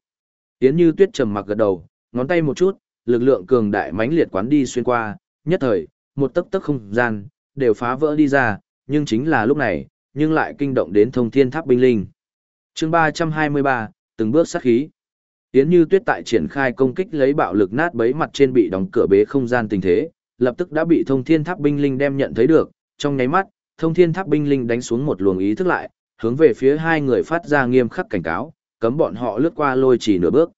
Yến Như Tuyết trầm mặc gật đầu, ngón tay một chút, lực lượng cường đại mãnh liệt quán đi xuyên qua, nhất thời, một tấc tấc không gian đều phá vỡ đi ra, nhưng chính là lúc này, nhưng lại kinh động đến thông thiên tháp binh linh. Chương 323, từng bước sát khí. Yến Như Tuyết tại triển khai công kích lấy bạo lực nát bấy mặt trên bị đóng cửa bế không gian tình thế, lập tức đã bị thông thiên tháp binh linh đem nhận thấy được, trong nháy mắt, thông thiên tháp binh linh đánh xuống một luồng ý thức lại, hướng về phía hai người phát ra nghiêm khắc cảnh cáo, cấm bọn họ lướt qua lôi chỉ nửa bước.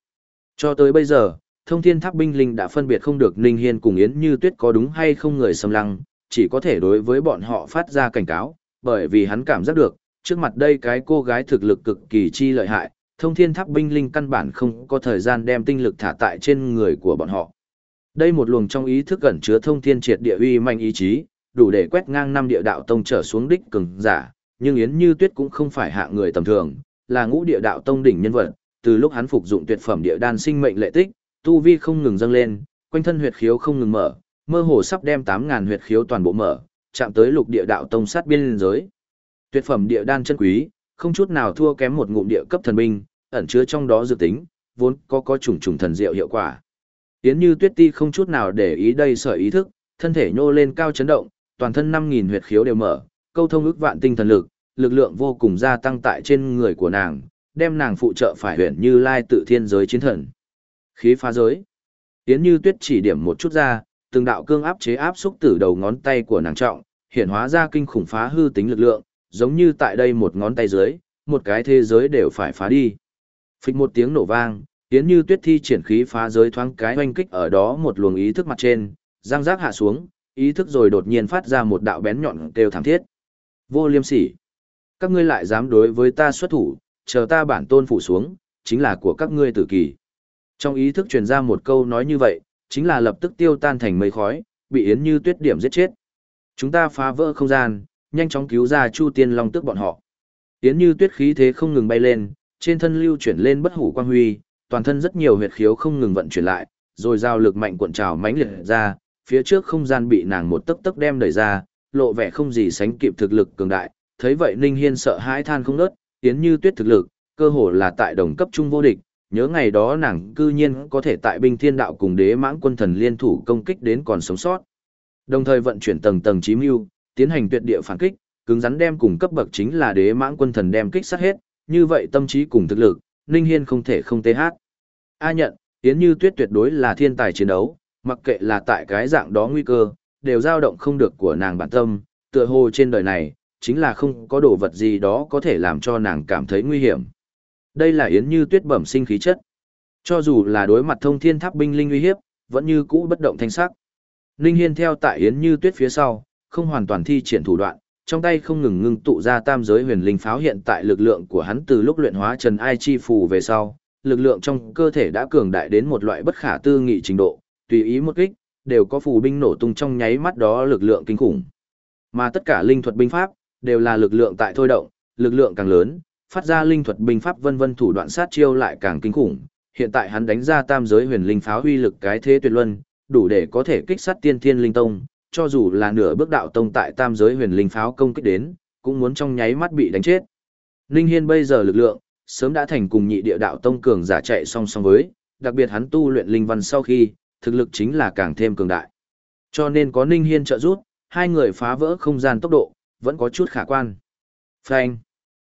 Cho tới bây giờ, thông thiên tháp binh linh đã phân biệt không được Ninh Hiên cùng Yến Như Tuyết có đúng hay không người xâm lăng, chỉ có thể đối với bọn họ phát ra cảnh cáo, bởi vì hắn cảm giác được, trước mặt đây cái cô gái thực lực cực kỳ chi lợi hại, thông thiên tháp binh linh căn bản không có thời gian đem tinh lực thả tại trên người của bọn họ. Đây một luồng trong ý thức ẩn chứa thông thiên triệt địa uy mạnh ý chí, đủ để quét ngang năm địa đạo tông trở xuống đích cường giả, nhưng Yến Như Tuyết cũng không phải hạ người tầm thường, là ngũ địa đạo tông đỉnh nhân vật, từ lúc hắn phục dụng tuyệt phẩm địa đan sinh mệnh lệ tích, tu vi không ngừng dâng lên, quanh thân huyệt khiếu không ngừng mở, mơ hồ sắp đem 8000 huyệt khiếu toàn bộ mở, chạm tới lục địa đạo tông sát biên giới. Tuyệt phẩm địa đan chân quý, không chút nào thua kém một ngụm địa cấp thần binh, ẩn chứa trong đó dự tính, vốn có có trùng trùng thần diệu hiệu quả. Yến Như Tuyết Ti không chút nào để ý đây sở ý thức, thân thể nhô lên cao chấn động, toàn thân 5000 huyệt khiếu đều mở, câu thông ức vạn tinh thần lực, lực lượng vô cùng gia tăng tại trên người của nàng, đem nàng phụ trợ phải huyền như lai tự thiên giới chiến thần. Khí phá giới. Yến Như Tuyết chỉ điểm một chút ra, từng đạo cương áp chế áp xúc từ đầu ngón tay của nàng trọng, hiện hóa ra kinh khủng phá hư tính lực lượng, giống như tại đây một ngón tay dưới, một cái thế giới đều phải phá đi. Phịch một tiếng nổ vang, Yến Như Tuyết thi triển khí phá giới thoáng cái oanh kích ở đó một luồng ý thức mặt trên, giang giác hạ xuống, ý thức rồi đột nhiên phát ra một đạo bén nhọn kêu thảm thiết. Vô liêm sỉ. Các ngươi lại dám đối với ta xuất thủ, chờ ta bản tôn phủ xuống, chính là của các ngươi tử kỳ. Trong ý thức truyền ra một câu nói như vậy, chính là lập tức tiêu tan thành mây khói, bị Yến Như Tuyết điểm giết chết. Chúng ta phá vỡ không gian, nhanh chóng cứu ra Chu Tiên Long tức bọn họ. Yến Như Tuyết khí thế không ngừng bay lên, trên thân lưu chuyển lên bất hủ quang huy, toàn thân rất nhiều huyệt khiếu không ngừng vận chuyển lại, rồi giao lực mạnh cuộn trào mãnh liệt ra, phía trước không gian bị nàng một tấc tấc đem đẩy ra, lộ vẻ không gì sánh kịp thực lực cường đại, thấy vậy Ninh Hiên sợ hãi than không ngớt, Yến Như Tuyết thực lực, cơ hồ là tại đồng cấp trung vô địch, nhớ ngày đó nàng cư nhiên có thể tại binh thiên đạo cùng đế mãng quân thần liên thủ công kích đến còn sống sót. Đồng thời vận chuyển tầng tầng chí mưu, tiến hành tuyệt địa phản kích, cứng rắn đem cùng cấp bậc chính là đế mãng quân thần đem kích sát hết, như vậy tâm trí cùng thực lực, Ninh Hiên không thể không tê hát. A nhận, Yến Như Tuyết tuyệt đối là thiên tài chiến đấu, mặc kệ là tại cái dạng đó nguy cơ, đều dao động không được của nàng bản tâm, tựa hồ trên đời này, chính là không có đồ vật gì đó có thể làm cho nàng cảm thấy nguy hiểm. Đây là Yến Như Tuyết bẩm sinh khí chất. Cho dù là đối mặt thông thiên tháp binh linh uy hiếp, vẫn như cũ bất động thanh sắc. Ninh Hiên theo tại Yến Như Tuyết phía sau, không hoàn toàn thi triển thủ đoạn, trong tay không ngừng ngưng tụ ra tam giới huyền linh pháo hiện tại lực lượng của hắn từ lúc luyện hóa Trần Ai Chi phù về sau, lực lượng trong cơ thể đã cường đại đến một loại bất khả tư nghị trình độ, tùy ý một kích, đều có phù binh nổ tung trong nháy mắt đó lực lượng kinh khủng. Mà tất cả linh thuật binh pháp đều là lực lượng tại thôi động, lực lượng càng lớn, phát ra linh thuật binh pháp vân vân thủ đoạn sát chiêu lại càng kinh khủng. Hiện tại hắn đánh ra tam giới huyền linh pháo huy lực cái thế tuyệt luân, đủ để có thể kích sát tiên thiên linh tông, cho dù là nửa bước đạo tông tại tam giới huyền linh pháo công kích đến, cũng muốn trong nháy mắt bị đánh chết. linh Hiên bây giờ lực lượng, sớm đã thành cùng nhị địa đạo tông cường giả chạy song song với, đặc biệt hắn tu luyện linh văn sau khi, thực lực chính là càng thêm cường đại. Cho nên có Ninh Hiên trợ giúp, hai người phá vỡ không gian tốc độ, vẫn có chút khả quan. Phanh.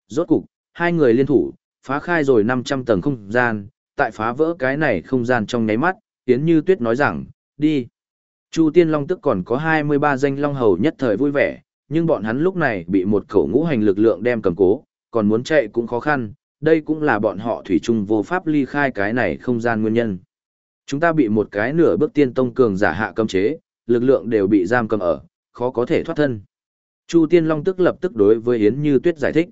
Rốt cục, hai người liên thủ, phá khai rồi 500 tầng không gian, tại phá vỡ cái này không gian trong nháy mắt, Yến Như Tuyết nói rằng, đi. Chu Tiên Long tức còn có 23 danh Long Hầu nhất thời vui vẻ, nhưng bọn hắn lúc này bị một khẩu ngũ hành lực lượng đem cầm cố, còn muốn chạy cũng khó khăn, đây cũng là bọn họ thủy chung vô pháp ly khai cái này không gian nguyên nhân. Chúng ta bị một cái nửa bước tiên tông cường giả hạ cấm chế, lực lượng đều bị giam cầm ở, khó có thể thoát thân. Chu Tiên Long tức lập tức đối với Yến Như Tuyết giải thích.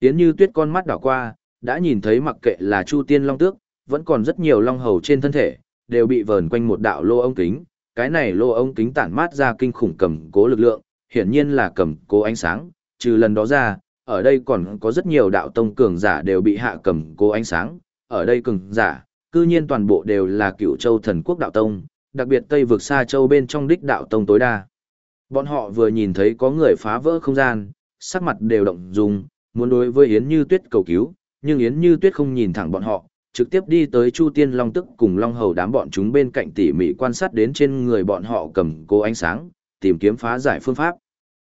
Yến Như Tuyết con mắt đảo qua, đã nhìn thấy mặc kệ là Chu Tiên Long tước, vẫn còn rất nhiều long hầu trên thân thể, đều bị vờn quanh một đạo lô ống kính. Cái này lô ống kính tản mát ra kinh khủng cầm cố lực lượng, hiển nhiên là cầm cố ánh sáng, trừ lần đó ra, ở đây còn có rất nhiều đạo tông cường giả đều bị hạ cầm cố ánh sáng, ở đây cường giả, cư nhiên toàn bộ đều là cựu châu thần quốc đạo tông, đặc biệt Tây vực xa châu bên trong đích đạo tông tối đa. Bọn họ vừa nhìn thấy có người phá vỡ không gian, sắc mặt đều động dung, muốn đối với Yến Như Tuyết cầu cứu, nhưng Yến Như Tuyết không nhìn thẳng bọn họ, trực tiếp đi tới Chu Tiên Long Tức cùng Long Hầu đám bọn chúng bên cạnh tỉ mỉ quan sát đến trên người bọn họ cầm cố ánh sáng, tìm kiếm phá giải phương pháp.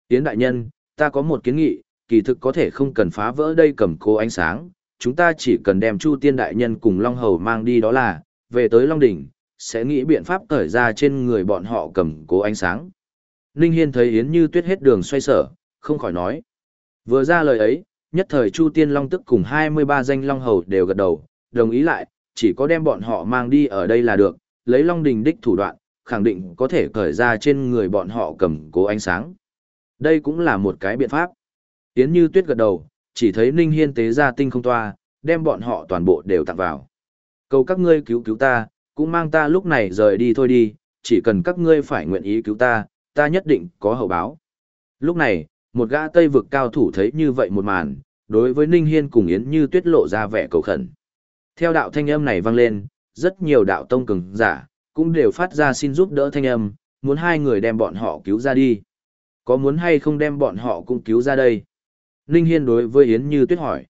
Yến đại nhân, ta có một kiến nghị, kỳ thực có thể không cần phá vỡ đây cầm cố ánh sáng, chúng ta chỉ cần đem Chu Tiên đại nhân cùng Long Hầu mang đi đó là, về tới Long Đỉnh, sẽ nghĩ biện pháp cởi ra trên người bọn họ cầm cố ánh sáng. Ninh Hiên thấy Yến Như Tuyết hết đường xoay sở, không khỏi nói. Vừa ra lời ấy, nhất thời Chu Tiên Long tức cùng 23 danh Long Hầu đều gật đầu, đồng ý lại, chỉ có đem bọn họ mang đi ở đây là được, lấy Long Đình đích thủ đoạn, khẳng định có thể cởi ra trên người bọn họ cầm cố ánh sáng. Đây cũng là một cái biện pháp. Yến Như Tuyết gật đầu, chỉ thấy Ninh Hiên tế ra tinh không toa, đem bọn họ toàn bộ đều tặng vào. Cầu các ngươi cứu cứu ta, cũng mang ta lúc này rời đi thôi đi, chỉ cần các ngươi phải nguyện ý cứu ta, ta nhất định có hậu báo. Lúc này, một gã tây vực cao thủ thấy như vậy một màn, đối với Ninh Hiên cùng Yến Như Tuyết lộ ra vẻ cầu khẩn. Theo đạo thanh âm này vang lên, rất nhiều đạo tông cường giả, cũng đều phát ra xin giúp đỡ thanh âm, muốn hai người đem bọn họ cứu ra đi. Có muốn hay không đem bọn họ cũng cứu ra đây? Ninh Hiên đối với Yến Như Tuyết hỏi.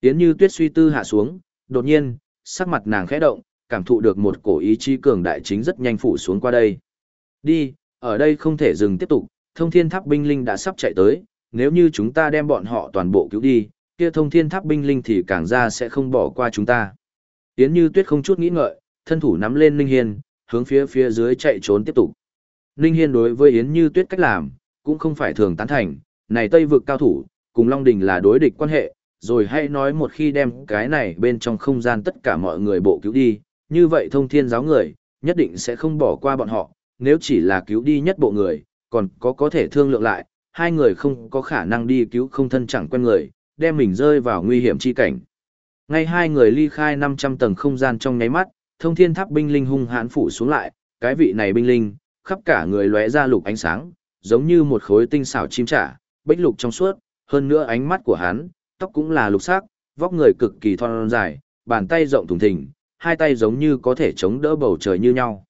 Yến Như Tuyết suy tư hạ xuống, đột nhiên, sắc mặt nàng khẽ động, cảm thụ được một cổ ý chí cường đại chính rất nhanh phủ xuống qua đây. Đi, ở đây không thể dừng tiếp tục, thông thiên tháp binh linh đã sắp chạy tới, nếu như chúng ta đem bọn họ toàn bộ cứu đi, kia thông thiên tháp binh linh thì càng ra sẽ không bỏ qua chúng ta. Yến Như Tuyết không chút nghĩ ngợi, thân thủ nắm lên Ninh Hiên, hướng phía phía dưới chạy trốn tiếp tục. Ninh Hiên đối với Yến Như Tuyết cách làm, cũng không phải thường tán thành, này Tây vực cao thủ, cùng Long Đình là đối địch quan hệ, rồi hãy nói một khi đem cái này bên trong không gian tất cả mọi người bộ cứu đi, như vậy thông thiên giáo người, nhất định sẽ không bỏ qua bọn họ, nếu chỉ là cứu đi nhất bộ người, còn có có thể thương lượng lại, hai người không có khả năng đi cứu không thân chẳng quen người, đem mình rơi vào nguy hiểm chi cảnh. Ngay hai người ly khai 500 tầng không gian trong nháy mắt, thông thiên tháp binh linh hung hãn phủ xuống lại, cái vị này binh linh, khắp cả người lóe ra lục ánh sáng, giống như một khối tinh xảo chim trả, bích lục trong suốt, hơn nữa ánh mắt của hắn, tóc cũng là lục sắc, vóc người cực kỳ thon dài, bàn tay rộng thùng thình, hai tay giống như có thể chống đỡ bầu trời như nhau.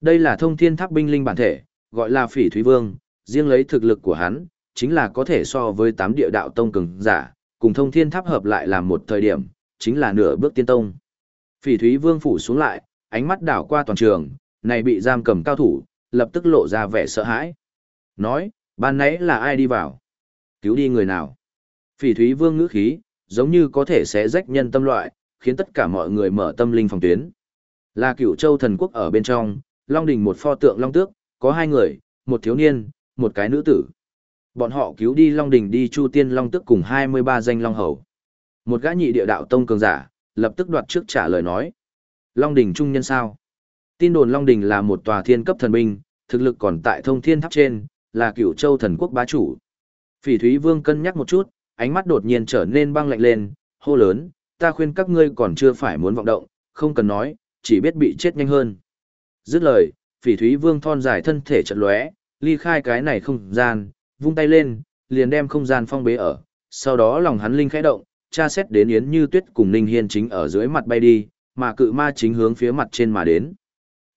Đây là thông thiên tháp binh linh bản thể, gọi là phỉ thúy vương, riêng lấy thực lực của hắn, chính là có thể so với tám địa đạo tông cường giả, cùng thông thiên tháp hợp lại làm một thời điểm, chính là nửa bước tiên tông. Phỉ thúy vương phủ xuống lại, ánh mắt đảo qua toàn trường, này bị giam cầm cao thủ, lập tức lộ ra vẻ sợ hãi. Nói, ban nãy là ai đi vào? Cứu đi người nào? Phỉ thúy vương ngữ khí, giống như có thể sẽ rách nhân tâm loại, khiến tất cả mọi người mở tâm linh phòng tuyến. Là cựu châu thần quốc ở bên trong, Long Đình một pho tượng Long Tước, có hai người, một thiếu niên, một cái nữ tử. Bọn họ cứu đi Long Đình đi Chu Tiên Long tức cùng 23 danh Long Hầu. Một gã nhị địa đạo tông cường giả, lập tức đoạt trước trả lời nói. Long Đình trung nhân sao? Tin đồn Long Đình là một tòa thiên cấp thần binh, thực lực còn tại thông thiên tháp trên, là cựu châu thần quốc bá chủ. Phỉ Thúy Vương cân nhắc một chút, ánh mắt đột nhiên trở nên băng lạnh lên, hô lớn, ta khuyên các ngươi còn chưa phải muốn vọng động, không cần nói, chỉ biết bị chết nhanh hơn. Dứt lời, Phỉ Thúy Vương thon dài thân thể chợt lóe, ly khai cái này không gian, vung tay lên, liền đem không gian phong bế ở, sau đó lòng hắn linh khẽ động, tra xét đến Yến Như Tuyết cùng Ninh Hiên chính ở dưới mặt bay đi, mà cự ma chính hướng phía mặt trên mà đến.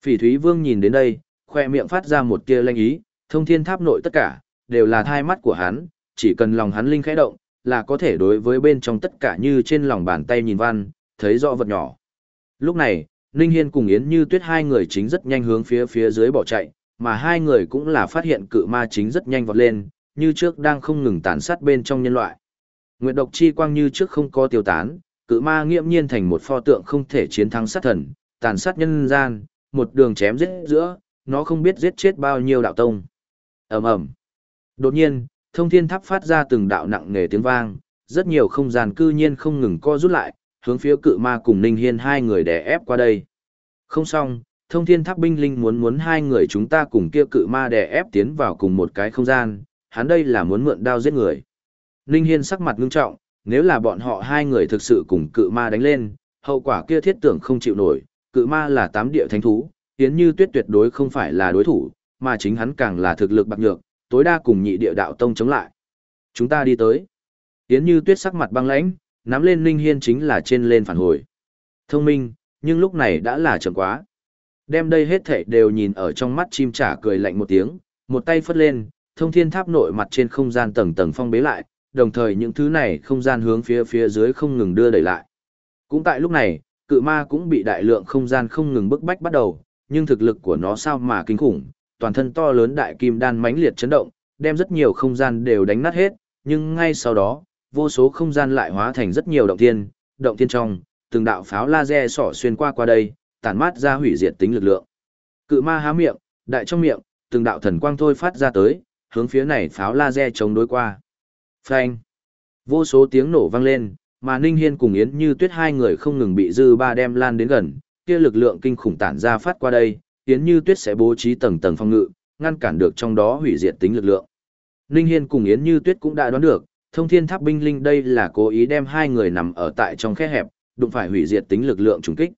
Phỉ Thúy Vương nhìn đến đây, khoe miệng phát ra một tia lanh ý, thông thiên tháp nội tất cả, đều là thai mắt của hắn, chỉ cần lòng hắn linh khẽ động, là có thể đối với bên trong tất cả như trên lòng bàn tay nhìn văn, thấy rõ vật nhỏ. Lúc này, Ninh Hiên cùng Yến Như Tuyết hai người chính rất nhanh hướng phía phía dưới bỏ chạy, mà hai người cũng là phát hiện cự ma chính rất nhanh vọt lên, như trước đang không ngừng tàn sát bên trong nhân loại. Nguyệt độc chi quang như trước không có tiêu tán, cự ma nghiễm nhiên thành một pho tượng không thể chiến thắng sát thần, tàn sát nhân gian, một đường chém giết giữa, nó không biết giết chết bao nhiêu đạo tông. Ầm ầm. Đột nhiên, thông thiên tháp phát ra từng đạo nặng nề tiếng vang, rất nhiều không gian cư nhiên không ngừng co rút lại, hướng phía cự ma cùng Ninh Hiên hai người đè ép qua đây. Không xong, thông thiên tháp binh linh muốn muốn hai người chúng ta cùng kia cự ma đè ép tiến vào cùng một cái không gian, hắn đây là muốn mượn đao giết người. Ninh Hiên sắc mặt ngưng trọng, nếu là bọn họ hai người thực sự cùng cự ma đánh lên, hậu quả kia thiết tưởng không chịu nổi, cự ma là tám địa thánh thú, tiến như tuyết tuyệt đối không phải là đối thủ, mà chính hắn càng là thực lực bạc nhược, tối đa cùng nhị địa đạo tông chống lại. Chúng ta đi tới. Tiến như tuyết sắc mặt băng lãnh, nắm lên Ninh Hiên chính là trên lên phản hồi. Thông minh, nhưng lúc này đã là chậm quá. Đem đây hết thảy đều nhìn ở trong mắt chim trả cười lạnh một tiếng, một tay phất lên, thông thiên tháp nội mặt trên không gian tầng tầng phong bế lại, đồng thời những thứ này không gian hướng phía phía dưới không ngừng đưa đẩy lại. Cũng tại lúc này, cự ma cũng bị đại lượng không gian không ngừng bức bách bắt đầu, nhưng thực lực của nó sao mà kinh khủng, toàn thân to lớn đại kim đan mãnh liệt chấn động, đem rất nhiều không gian đều đánh nát hết, nhưng ngay sau đó, vô số không gian lại hóa thành rất nhiều động thiên, động thiên trong, từng đạo pháo laser sỏ xuyên qua qua đây, tản mát ra hủy diệt tính lực lượng. Cự ma há miệng, đại trong miệng, từng đạo thần quang thôi phát ra tới, hướng phía này pháo laser chống đối qua. Phanh! Vô số tiếng nổ vang lên, mà Ninh Hiên cùng Yến Như Tuyết hai người không ngừng bị dư ba đem lan đến gần, kia lực lượng kinh khủng tản ra phát qua đây, Yến Như Tuyết sẽ bố trí tầng tầng phòng ngự, ngăn cản được trong đó hủy diệt tính lực lượng. Ninh Hiên cùng Yến Như Tuyết cũng đã đoán được, thông thiên tháp binh linh đây là cố ý đem hai người nằm ở tại trong khe hẹp, đụng phải hủy diệt tính lực lượng trùng kích.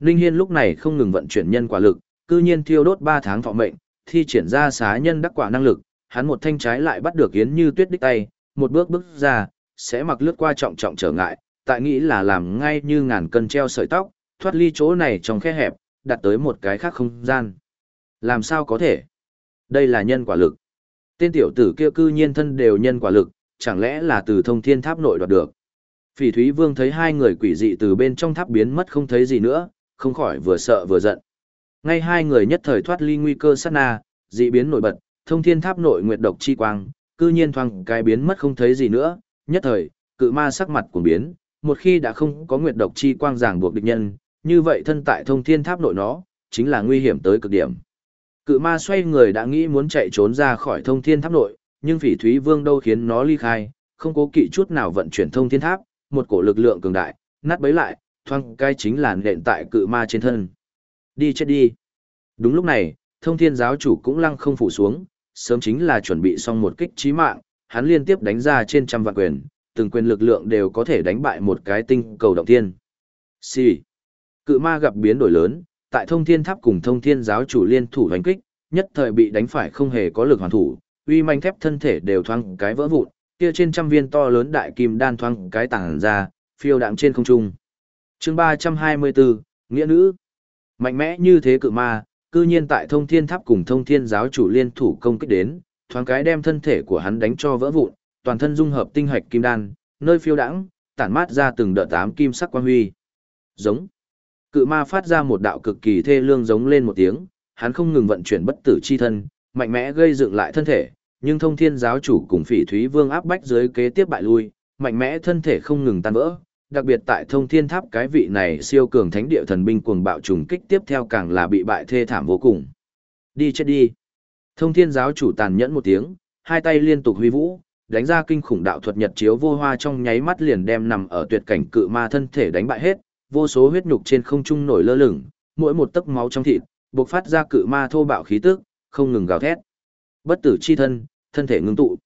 Ninh Hiên lúc này không ngừng vận chuyển nhân quả lực, cư nhiên thiêu đốt 3 tháng thọ mệnh, thi triển ra xá nhân đắc quả năng lực, hắn một thanh trái lại bắt được Yến Như Tuyết đích tay, một bước bước ra, sẽ mặc lướt qua trọng trọng trở ngại, tại nghĩ là làm ngay như ngàn cân treo sợi tóc, thoát ly chỗ này trong khe hẹp, đặt tới một cái khác không gian. Làm sao có thể? Đây là nhân quả lực. Tên tiểu tử kia cư nhiên thân đều nhân quả lực, chẳng lẽ là từ thông thiên tháp nội đoạt được. Phỉ Thúy Vương thấy hai người quỷ dị từ bên trong tháp biến mất không thấy gì nữa, không khỏi vừa sợ vừa giận. Ngay hai người nhất thời thoát ly nguy cơ sát na, dị biến nổi bật, thông thiên tháp nội nguyệt độc chi quang, cư nhiên thoáng cái biến mất không thấy gì nữa, nhất thời, cự ma sắc mặt cuồng biến, một khi đã không có nguyệt độc chi quang ràng buộc địch nhân, như vậy thân tại thông thiên tháp nội nó, chính là nguy hiểm tới cực điểm. Cự ma xoay người đã nghĩ muốn chạy trốn ra khỏi thông thiên tháp nội, nhưng phỉ thúy vương đâu khiến nó ly khai, không cố kỵ chút nào vận chuyển thông thiên tháp, một cổ lực lượng cường đại, nát bấy lại, thoang cai chính là nện tại cự ma trên thân. Đi chết đi. Đúng lúc này, thông thiên giáo chủ cũng lăng không phủ xuống, sớm chính là chuẩn bị xong một kích trí mạng, hắn liên tiếp đánh ra trên trăm vạn quyền, từng quyền lực lượng đều có thể đánh bại một cái tinh cầu động thiên. Xì. Cự ma gặp biến đổi lớn, tại thông thiên tháp cùng thông thiên giáo chủ liên thủ đánh kích, nhất thời bị đánh phải không hề có lực hoàn thủ, uy manh thép thân thể đều thoáng cái vỡ vụn, kia trên trăm viên to lớn đại kim đan thoáng cái tàng ra, phiêu đạm trên không trung. Chương 324, Nghĩa nữ. Mạnh mẽ như thế cự ma, cư nhiên tại thông thiên tháp cùng thông thiên giáo chủ liên thủ công kích đến, thoáng cái đem thân thể của hắn đánh cho vỡ vụn, toàn thân dung hợp tinh hạch kim đan, nơi phiêu đãng, tản mát ra từng đợt tám kim sắc quang huy. Giống. Cự ma phát ra một đạo cực kỳ thê lương giống lên một tiếng, hắn không ngừng vận chuyển bất tử chi thân, mạnh mẽ gây dựng lại thân thể, nhưng thông thiên giáo chủ cùng phỉ thúy vương áp bách dưới kế tiếp bại lui, mạnh mẽ thân thể không ngừng tan vỡ. Đặc biệt tại thông thiên tháp cái vị này siêu cường thánh địa thần binh cuồng bạo trùng kích tiếp theo càng là bị bại thê thảm vô cùng. Đi chết đi. Thông thiên giáo chủ tàn nhẫn một tiếng, hai tay liên tục huy vũ, đánh ra kinh khủng đạo thuật nhật chiếu vô hoa trong nháy mắt liền đem nằm ở tuyệt cảnh cự ma thân thể đánh bại hết, vô số huyết nhục trên không trung nổi lơ lửng, mỗi một tấc máu trong thịt, bộc phát ra cự ma thô bạo khí tức, không ngừng gào thét. Bất tử chi thân, thân thể ngưng tụ.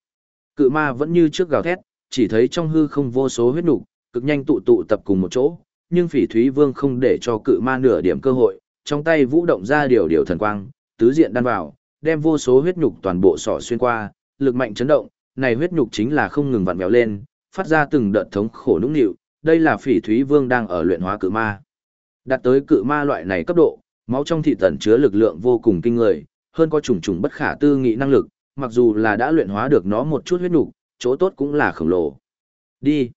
Cự ma vẫn như trước gào thét, chỉ thấy trong hư không vô số huyết nhục, cực nhanh tụ tụ tập cùng một chỗ, nhưng Phỉ Thúy Vương không để cho cự ma nửa điểm cơ hội, trong tay vũ động ra điều điều thần quang, tứ diện đan vào, đem vô số huyết nhục toàn bộ sọ xuyên qua, lực mạnh chấn động, này huyết nhục chính là không ngừng vặn vẹo lên, phát ra từng đợt thống khổ nũng nịu, đây là Phỉ Thúy Vương đang ở luyện hóa cự ma. Đạt tới cự ma loại này cấp độ, máu trong thị tần chứa lực lượng vô cùng kinh người, hơn có trùng trùng bất khả tư nghị năng lực, mặc dù là đã luyện hóa được nó một chút huyết nục, chỗ tốt cũng là khổng lồ. Đi.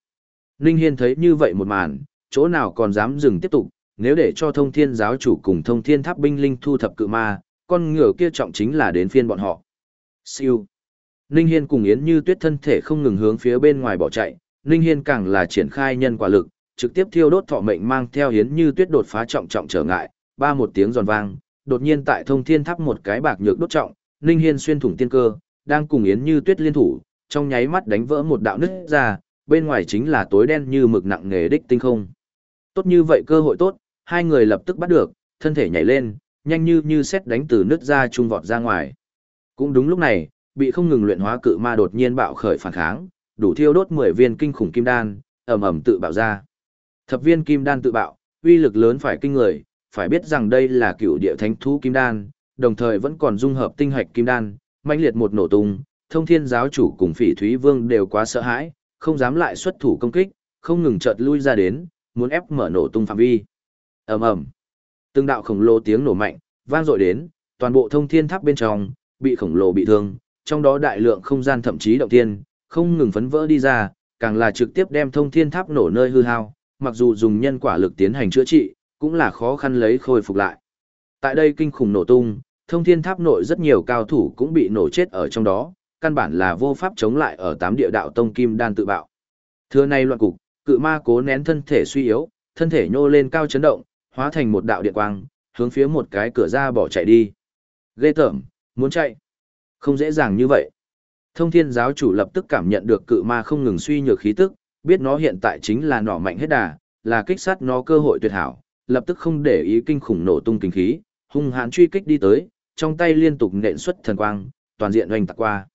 Ninh Hiên thấy như vậy một màn, chỗ nào còn dám dừng tiếp tục, nếu để cho thông thiên giáo chủ cùng thông thiên tháp binh linh thu thập cự ma, con ngựa kia trọng chính là đến phiên bọn họ. Siêu. Ninh Hiên cùng Yến Như Tuyết thân thể không ngừng hướng phía bên ngoài bỏ chạy, Ninh Hiên càng là triển khai nhân quả lực, trực tiếp thiêu đốt thọ mệnh mang theo Yến Như Tuyết đột phá trọng trọng trở ngại, ba một tiếng giòn vang, đột nhiên tại thông thiên tháp một cái bạc nhược đốt trọng, Ninh Hiên xuyên thủng tiên cơ, đang cùng Yến Như Tuyết liên thủ, trong nháy mắt đánh vỡ một đạo nứt ra, bên ngoài chính là tối đen như mực nặng nghề đích tinh không. Tốt như vậy cơ hội tốt, hai người lập tức bắt được, thân thể nhảy lên, nhanh như như xét đánh từ nứt ra trung vọt ra ngoài. Cũng đúng lúc này, bị không ngừng luyện hóa cự ma đột nhiên bạo khởi phản kháng, đủ thiêu đốt 10 viên kinh khủng kim đan, ầm ầm tự bạo ra. Thập viên kim đan tự bạo, uy lực lớn phải kinh người, phải biết rằng đây là cựu địa thánh thú kim đan, đồng thời vẫn còn dung hợp tinh hạch kim đan, mãnh liệt một nổ tung, thông thiên giáo chủ cùng phỉ thúy vương đều quá sợ hãi, không dám lại xuất thủ công kích, không ngừng chợt lui ra đến, muốn ép mở nổ tung phạm vi. ầm ầm, từng đạo khổng lồ tiếng nổ mạnh, vang dội đến, toàn bộ thông thiên tháp bên trong, bị khổng lồ bị thương, trong đó đại lượng không gian thậm chí động thiên, không ngừng phấn vỡ đi ra, càng là trực tiếp đem thông thiên tháp nổ nơi hư hao, mặc dù dùng nhân quả lực tiến hành chữa trị, cũng là khó khăn lấy khôi phục lại. Tại đây kinh khủng nổ tung, thông thiên tháp nội rất nhiều cao thủ cũng bị nổ chết ở trong đó, căn bản là vô pháp chống lại ở tám địa đạo tông kim đan tự bạo. Thưa nay loạn cục, cự ma cố nén thân thể suy yếu, thân thể nhô lên cao chấn động, hóa thành một đạo điện quang, hướng phía một cái cửa ra bỏ chạy đi. Ghê tởm, muốn chạy. Không dễ dàng như vậy. Thông thiên giáo chủ lập tức cảm nhận được cự ma không ngừng suy nhược khí tức, biết nó hiện tại chính là nỏ mạnh hết đà, là kích sát nó cơ hội tuyệt hảo, lập tức không để ý kinh khủng nổ tung kinh khí, hung hãn truy kích đi tới, trong tay liên tục nện xuất thần quang, toàn diện oanh tạc qua.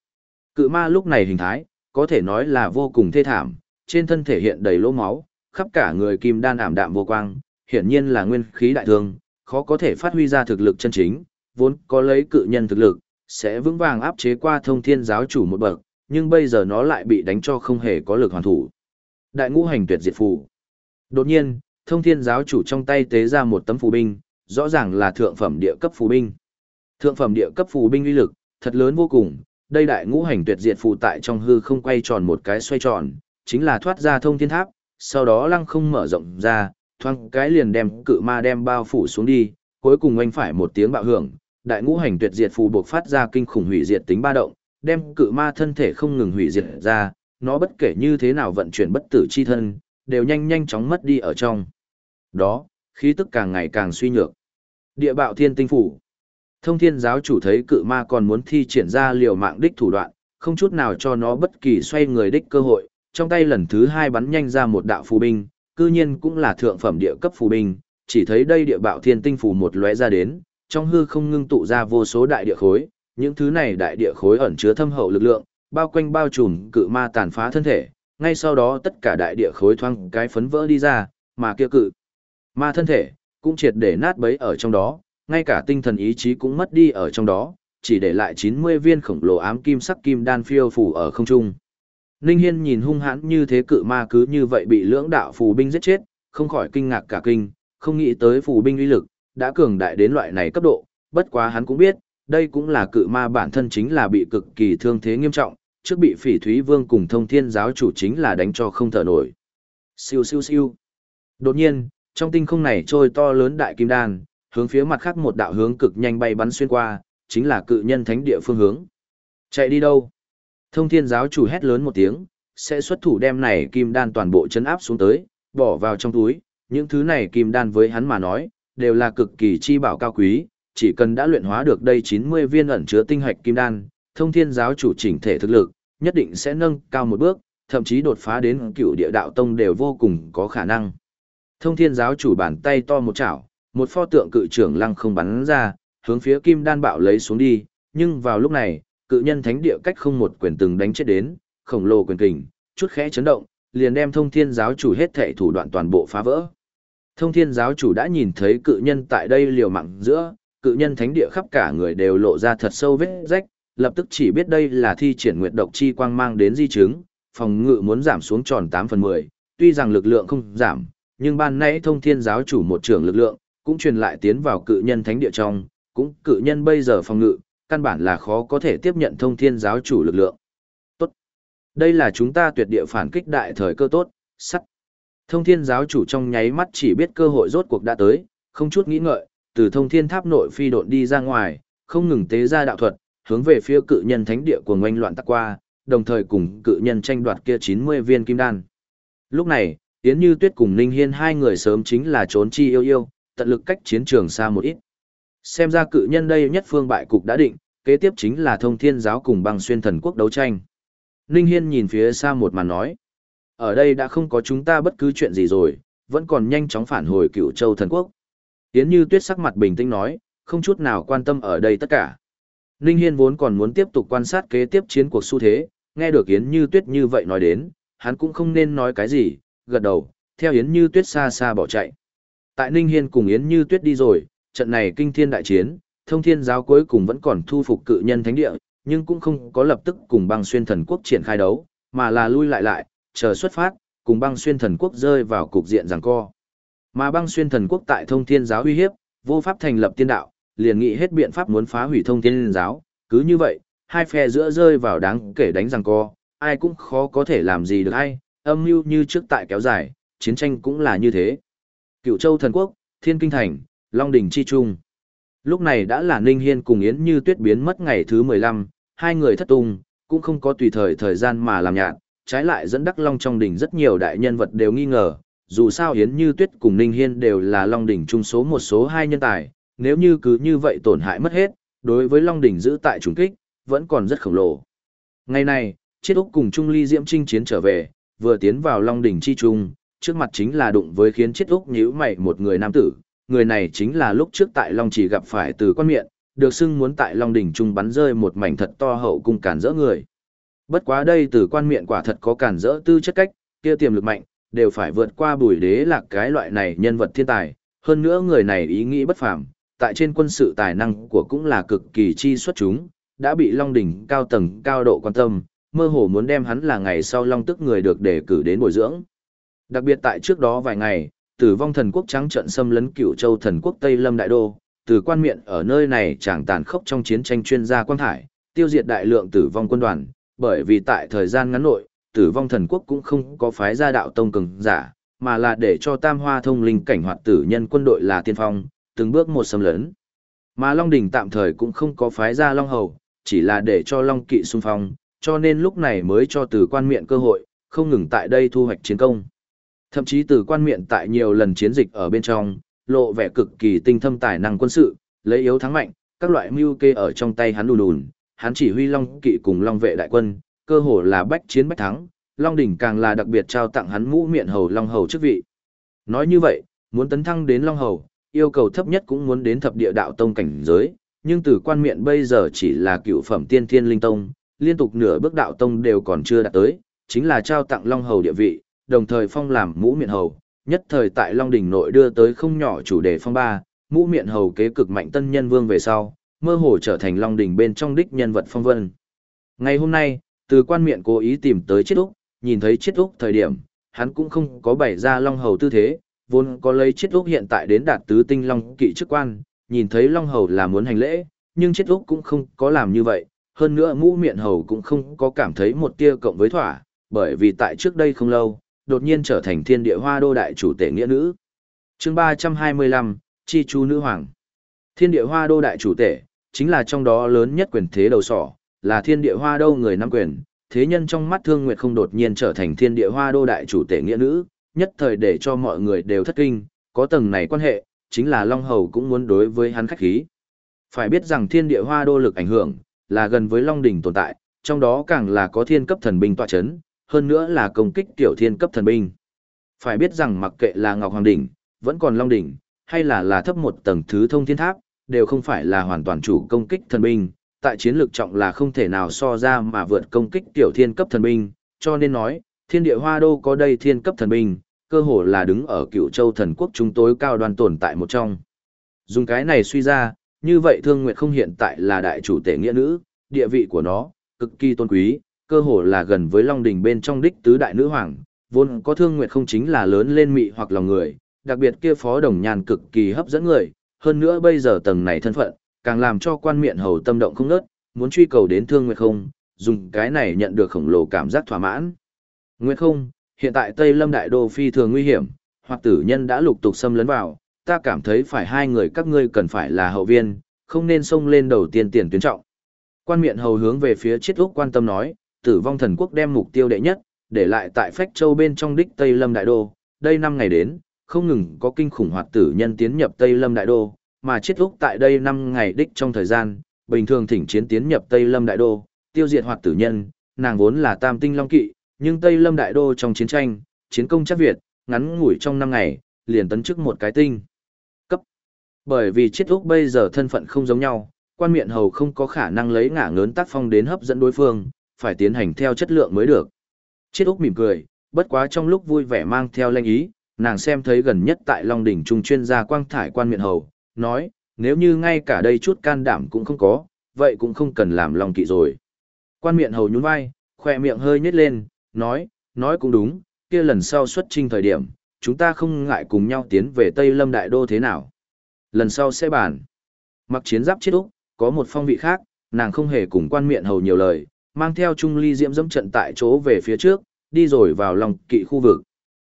Cự ma lúc này hình thái, có thể nói là vô cùng thê thảm, trên thân thể hiện đầy lỗ máu, khắp cả người kim đan ảm đạm vô quang, hiển nhiên là nguyên khí đại thương, khó có thể phát huy ra thực lực chân chính, vốn có lấy cự nhân thực lực, sẽ vững vàng áp chế qua thông thiên giáo chủ một bậc, nhưng bây giờ nó lại bị đánh cho không hề có lực hoàn thủ. Đại ngũ hành tuyệt diệt phù. Đột nhiên, thông thiên giáo chủ trong tay tế ra một tấm phù binh, rõ ràng là thượng phẩm địa cấp phù binh. Thượng phẩm địa cấp phù binh uy lực, thật lớn vô cùng, đây đại ngũ hành tuyệt diệt phù tại trong hư không quay tròn một cái xoay tròn, chính là thoát ra thông thiên tháp, sau đó lăng không mở rộng ra, thoang cái liền đem cự ma đem bao phủ xuống đi, cuối cùng anh phải một tiếng bạo hưởng, đại ngũ hành tuyệt diệt phù buộc phát ra kinh khủng hủy diệt tính ba động, đem cự ma thân thể không ngừng hủy diệt ra, nó bất kể như thế nào vận chuyển bất tử chi thân, đều nhanh nhanh chóng mất đi ở trong. Đó, khí tức càng ngày càng suy nhược. Địa bạo thiên tinh phủ. Thông thiên giáo chủ thấy cự ma còn muốn thi triển ra liều mạng đích thủ đoạn, không chút nào cho nó bất kỳ xoay người đích cơ hội, trong tay lần thứ hai bắn nhanh ra một đạo phù binh, cư nhiên cũng là thượng phẩm địa cấp phù binh, chỉ thấy đây địa bạo thiên tinh phù một lóe ra đến, trong hư không ngưng tụ ra vô số đại địa khối, những thứ này đại địa khối ẩn chứa thâm hậu lực lượng, bao quanh bao trùm cự ma tàn phá thân thể, ngay sau đó tất cả đại địa khối thoang cái phấn vỡ đi ra, mà kia cự ma thân thể cũng triệt để nát bấy ở trong đó, ngay cả tinh thần ý chí cũng mất đi ở trong đó, chỉ để lại 90 viên khổng lồ ám kim sắc kim đan phiêu phủ ở không trung. Ninh Hiên nhìn hung hãn như thế cự ma cứ như vậy bị lưỡng đạo phù binh giết chết, không khỏi kinh ngạc cả kinh, không nghĩ tới phù binh uy lực, đã cường đại đến loại này cấp độ, bất quá hắn cũng biết, đây cũng là cự ma bản thân chính là bị cực kỳ thương thế nghiêm trọng, trước bị phỉ thúy vương cùng thông thiên giáo chủ chính là đánh cho không thở nổi. Siêu siêu siêu. Đột nhiên, trong tinh không này trôi to lớn đại kim đan, hướng phía mặt khác một đạo hướng cực nhanh bay bắn xuyên qua, chính là cự nhân thánh địa phương hướng. Chạy đi đâu? Thông thiên giáo chủ hét lớn một tiếng, sẽ xuất thủ đem này kim đan toàn bộ chấn áp xuống tới, bỏ vào trong túi, những thứ này kim đan với hắn mà nói, đều là cực kỳ chi bảo cao quý, chỉ cần đã luyện hóa được đây 90 viên ẩn chứa tinh hạch kim đan, thông thiên giáo chủ chỉnh thể thực lực, nhất định sẽ nâng cao một bước, thậm chí đột phá đến cựu địa đạo tông đều vô cùng có khả năng. Thông thiên giáo chủ bàn tay to một chảo, một pho tượng cự trưởng lăng không bắn ra, hướng phía kim đan bạo lấy xuống đi, nhưng vào lúc này, cự nhân thánh địa cách không một quyền từng đánh chết đến, khổng lồ quyền kình, chút khẽ chấn động, liền đem thông thiên giáo chủ hết thảy thủ đoạn toàn bộ phá vỡ. Thông thiên giáo chủ đã nhìn thấy cự nhân tại đây liều mạng giữa, cự nhân thánh địa khắp cả người đều lộ ra thật sâu vết rách, lập tức chỉ biết đây là thi triển nguyệt độc chi quang mang đến di chứng, phòng ngự muốn giảm xuống tròn 8 phần 10, tuy rằng lực lượng không giảm, nhưng ban nãy thông thiên giáo chủ một trưởng lực lượng, cũng truyền lại tiến vào cự nhân thánh địa trong, cũng cự nhân bây giờ phòng ngự, căn bản là khó có thể tiếp nhận thông thiên giáo chủ lực lượng. Tốt. Đây là chúng ta tuyệt địa phản kích đại thời cơ tốt, sắt. Thông thiên giáo chủ trong nháy mắt chỉ biết cơ hội rốt cuộc đã tới, không chút nghĩ ngợi, từ thông thiên tháp nội phi độn đi ra ngoài, không ngừng tế ra đạo thuật, hướng về phía cự nhân thánh địa của ngoanh loạn tắc qua, đồng thời cùng cự nhân tranh đoạt kia 90 viên kim đan. Lúc này, Yến Như Tuyết cùng Ninh Hiên hai người sớm chính là trốn chi yêu yêu, tận lực cách chiến trường xa một ít. Xem ra cự nhân đây nhất phương bại cục đã định, kế tiếp chính là thông thiên giáo cùng băng xuyên thần quốc đấu tranh. Ninh Hiên nhìn phía xa một màn nói. Ở đây đã không có chúng ta bất cứ chuyện gì rồi, vẫn còn nhanh chóng phản hồi cựu châu thần quốc. Yến Như Tuyết sắc mặt bình tĩnh nói, không chút nào quan tâm ở đây tất cả. Ninh Hiên vốn còn muốn tiếp tục quan sát kế tiếp chiến cuộc xu thế, nghe được Yến Như Tuyết như vậy nói đến, hắn cũng không nên nói cái gì, gật đầu, theo Yến Như Tuyết xa xa bỏ chạy. Tại Ninh Hiên cùng Yến Như Tuyết đi rồi, trận này kinh thiên đại chiến, thông thiên giáo cuối cùng vẫn còn thu phục cự nhân thánh địa, nhưng cũng không có lập tức cùng băng xuyên thần quốc triển khai đấu, mà là lui lại lại, chờ xuất phát, cùng băng xuyên thần quốc rơi vào cục diện giằng co. Mà băng xuyên thần quốc tại thông thiên giáo uy hiếp, vô pháp thành lập tiên đạo, liền nghĩ hết biện pháp muốn phá hủy thông thiên giáo, cứ như vậy, hai phe giữa rơi vào đáng kể đánh giằng co, ai cũng khó có thể làm gì được ai, âm mưu như trước tại kéo dài, chiến tranh cũng là như thế. Cựu châu thần quốc, thiên kinh thành, long đỉnh chi trung. Lúc này đã là Ninh Hiên cùng Yến Như Tuyết biến mất ngày thứ 15, hai người thất tung, cũng không có tùy thời thời gian mà làm nhạt, trái lại dẫn đắc Long trong đỉnh rất nhiều đại nhân vật đều nghi ngờ, dù sao Yến Như Tuyết cùng Ninh Hiên đều là Long đỉnh trung số một số hai nhân tài, nếu như cứ như vậy tổn hại mất hết, đối với Long đỉnh giữ tại trùng kích, vẫn còn rất khổng lồ. Ngày này, Chiết Úc cùng Trung Ly Diễm Trinh chiến trở về, vừa tiến vào Long đỉnh chi trung, trước mặt chính là đụng với khiến Chiết Úc nhíu mày một người nam tử, người này chính là lúc trước tại Long chỉ gặp phải từ quan miệng, được xưng muốn tại Long đỉnh trung bắn rơi một mảnh thật to hậu cung cản rỡ người. Bất quá đây từ quan miệng quả thật có cản rỡ tư chất cách, kia tiềm lực mạnh, đều phải vượt qua bùi đế là cái loại này nhân vật thiên tài, hơn nữa người này ý nghĩ bất phàm, tại trên quân sự tài năng của cũng là cực kỳ chi xuất chúng, đã bị Long đỉnh cao tầng cao độ quan tâm, mơ hồ muốn đem hắn là ngày sau Long tức người được đề cử đến bồi dưỡng. Đặc biệt tại trước đó vài ngày, tử vong thần quốc trắng trận xâm lấn Cửu châu thần quốc Tây Lâm Đại Đô, từ quan Miện ở nơi này chẳng tàn khốc trong chiến tranh chuyên gia quang thải, tiêu diệt đại lượng tử vong quân đoàn, bởi vì tại thời gian ngắn nội, tử vong thần quốc cũng không có phái gia đạo tông cường giả, mà là để cho tam hoa thông linh cảnh hoạt tử nhân quân đội là tiên phong, từng bước một xâm lấn. Mà Long Đình tạm thời cũng không có phái ra Long Hầu, chỉ là để cho Long Kỵ xung phong, cho nên lúc này mới cho từ quan miện cơ hội, không ngừng tại đây thu hoạch chiến công. Thậm chí từ quan miện tại nhiều lần chiến dịch ở bên trong, lộ vẻ cực kỳ tinh thâm tài năng quân sự, lấy yếu thắng mạnh, các loại mưu kê ở trong tay hắn đùn đùn, hắn chỉ huy Long Kỵ cùng Long vệ đại quân, cơ hồ là bách chiến bách thắng, Long đỉnh càng là đặc biệt trao tặng hắn mũ Miện hầu Long hầu chức vị. Nói như vậy, muốn tấn thăng đến Long hầu, yêu cầu thấp nhất cũng muốn đến thập địa đạo tông cảnh giới, nhưng từ quan Miện bây giờ chỉ là cựu phẩm tiên thiên linh tông, liên tục nửa bước đạo tông đều còn chưa đạt tới, chính là trao tặng Long hầu địa vị, đồng thời phong làm mũ miệng hầu, nhất thời tại Long đỉnh nội đưa tới không nhỏ chủ đề phong ba, mũ miệng hầu kế cực mạnh tân nhân vương về sau, mơ hồ trở thành Long đỉnh bên trong đích nhân vật phong vân. Ngày hôm nay, từ quan Miện cố ý tìm tới chết úc, nhìn thấy chết úc thời điểm, hắn cũng không có bày ra long hầu tư thế, vốn có lấy chết úc hiện tại đến đạt tứ tinh long kỵ chức quan, nhìn thấy long hầu là muốn hành lễ, nhưng chết úc cũng không có làm như vậy, hơn nữa mũ miệng hầu cũng không có cảm thấy một tia cộng với thỏa, bởi vì tại trước đây không lâu, đột nhiên trở thành thiên địa hoa đô đại chủ tể nghĩa nữ. chương 325, Chi Chu Nữ Hoàng. Thiên địa hoa đô đại chủ tể, chính là trong đó lớn nhất quyền thế đầu sỏ, là thiên địa hoa đô người nắm quyền, thế nhân trong mắt thương nguyệt không đột nhiên trở thành thiên địa hoa đô đại chủ tể nghĩa nữ, nhất thời để cho mọi người đều thất kinh, có tầng này quan hệ, chính là Long Hầu cũng muốn đối với hắn khách khí. Phải biết rằng thiên địa hoa đô lực ảnh hưởng, là gần với Long Đỉnh tồn tại, trong đó càng là có thiên cấp thần binh tọa chấn, hơn nữa là công kích tiểu thiên cấp thần binh. Phải biết rằng mặc kệ là Ngọc Hoàng Đỉnh, vẫn còn Long Đỉnh, hay là là thấp một tầng thứ thông thiên tháp, đều không phải là hoàn toàn chủ công kích thần binh, tại chiến lược trọng là không thể nào so ra mà vượt công kích tiểu thiên cấp thần binh, cho nên nói, thiên địa hoa đô có đây thiên cấp thần binh, cơ hồ là đứng ở cựu châu thần quốc chúng tối cao đoàn tồn tại một trong. Dùng cái này suy ra, như vậy thương nguyệt không hiện tại là đại chủ tể nghĩa nữ, địa vị của nó, cực kỳ tôn quý, cơ hồ là gần với long đình bên trong đích tứ đại nữ hoàng, vốn có thương nguyệt không chính là lớn lên mị hoặc lòng người, đặc biệt kia phó đồng nhàn cực kỳ hấp dẫn người, hơn nữa bây giờ tầng này thân phận, càng làm cho quan miện hầu tâm động không nớt, muốn truy cầu đến thương Nguyệt không, dùng cái này nhận được khổng lồ cảm giác thỏa mãn. Nguyệt không, hiện tại Tây Lâm Đại Đô phi thường nguy hiểm, hoặc tử nhân đã lục tục xâm lấn vào, ta cảm thấy phải hai người các ngươi cần phải là hậu viên, không nên xông lên đầu tiên tiền tuyến trọng. Quan miện hầu hướng về phía chiết úc quan tâm nói, tử vong thần quốc đem mục tiêu đệ nhất, để lại tại phách châu bên trong đích Tây Lâm Đại Đô, đây năm ngày đến, không ngừng có kinh khủng hoạt tử nhân tiến nhập Tây Lâm Đại Đô, mà chiết úc tại đây năm ngày đích trong thời gian, bình thường thỉnh chiến tiến nhập Tây Lâm Đại Đô, tiêu diệt hoạt tử nhân, nàng vốn là tam tinh long kỵ, nhưng Tây Lâm Đại Đô trong chiến tranh, chiến công chắc Việt, ngắn ngủi trong 5 ngày, liền tấn chức một cái tinh. Cấp. Bởi vì chết úc bây giờ thân phận không giống nhau, quan miện hầu không có khả năng lấy ngả ngớn tác phong đến hấp dẫn đối phương, phải tiến hành theo chất lượng mới được. Chết Úc mỉm cười, bất quá trong lúc vui vẻ mang theo lanh ý, nàng xem thấy gần nhất tại Long Đỉnh Trung chuyên gia quang thải quan miện hầu, nói, nếu như ngay cả đây chút can đảm cũng không có, vậy cũng không cần làm lòng kỵ rồi. Quan miệng hầu nhún vai, khỏe miệng hơi nhếch lên, nói, nói cũng đúng, kia lần sau xuất trinh thời điểm, chúng ta không ngại cùng nhau tiến về Tây Lâm Đại Đô thế nào. Lần sau sẽ bàn. Mặc chiến giáp chết Úc, có một phong vị khác, nàng không hề cùng quan miệng hầu nhiều lời, mang theo Trung Ly Diễm dẫm trận tại chỗ về phía trước, đi rồi vào lòng kỵ khu vực.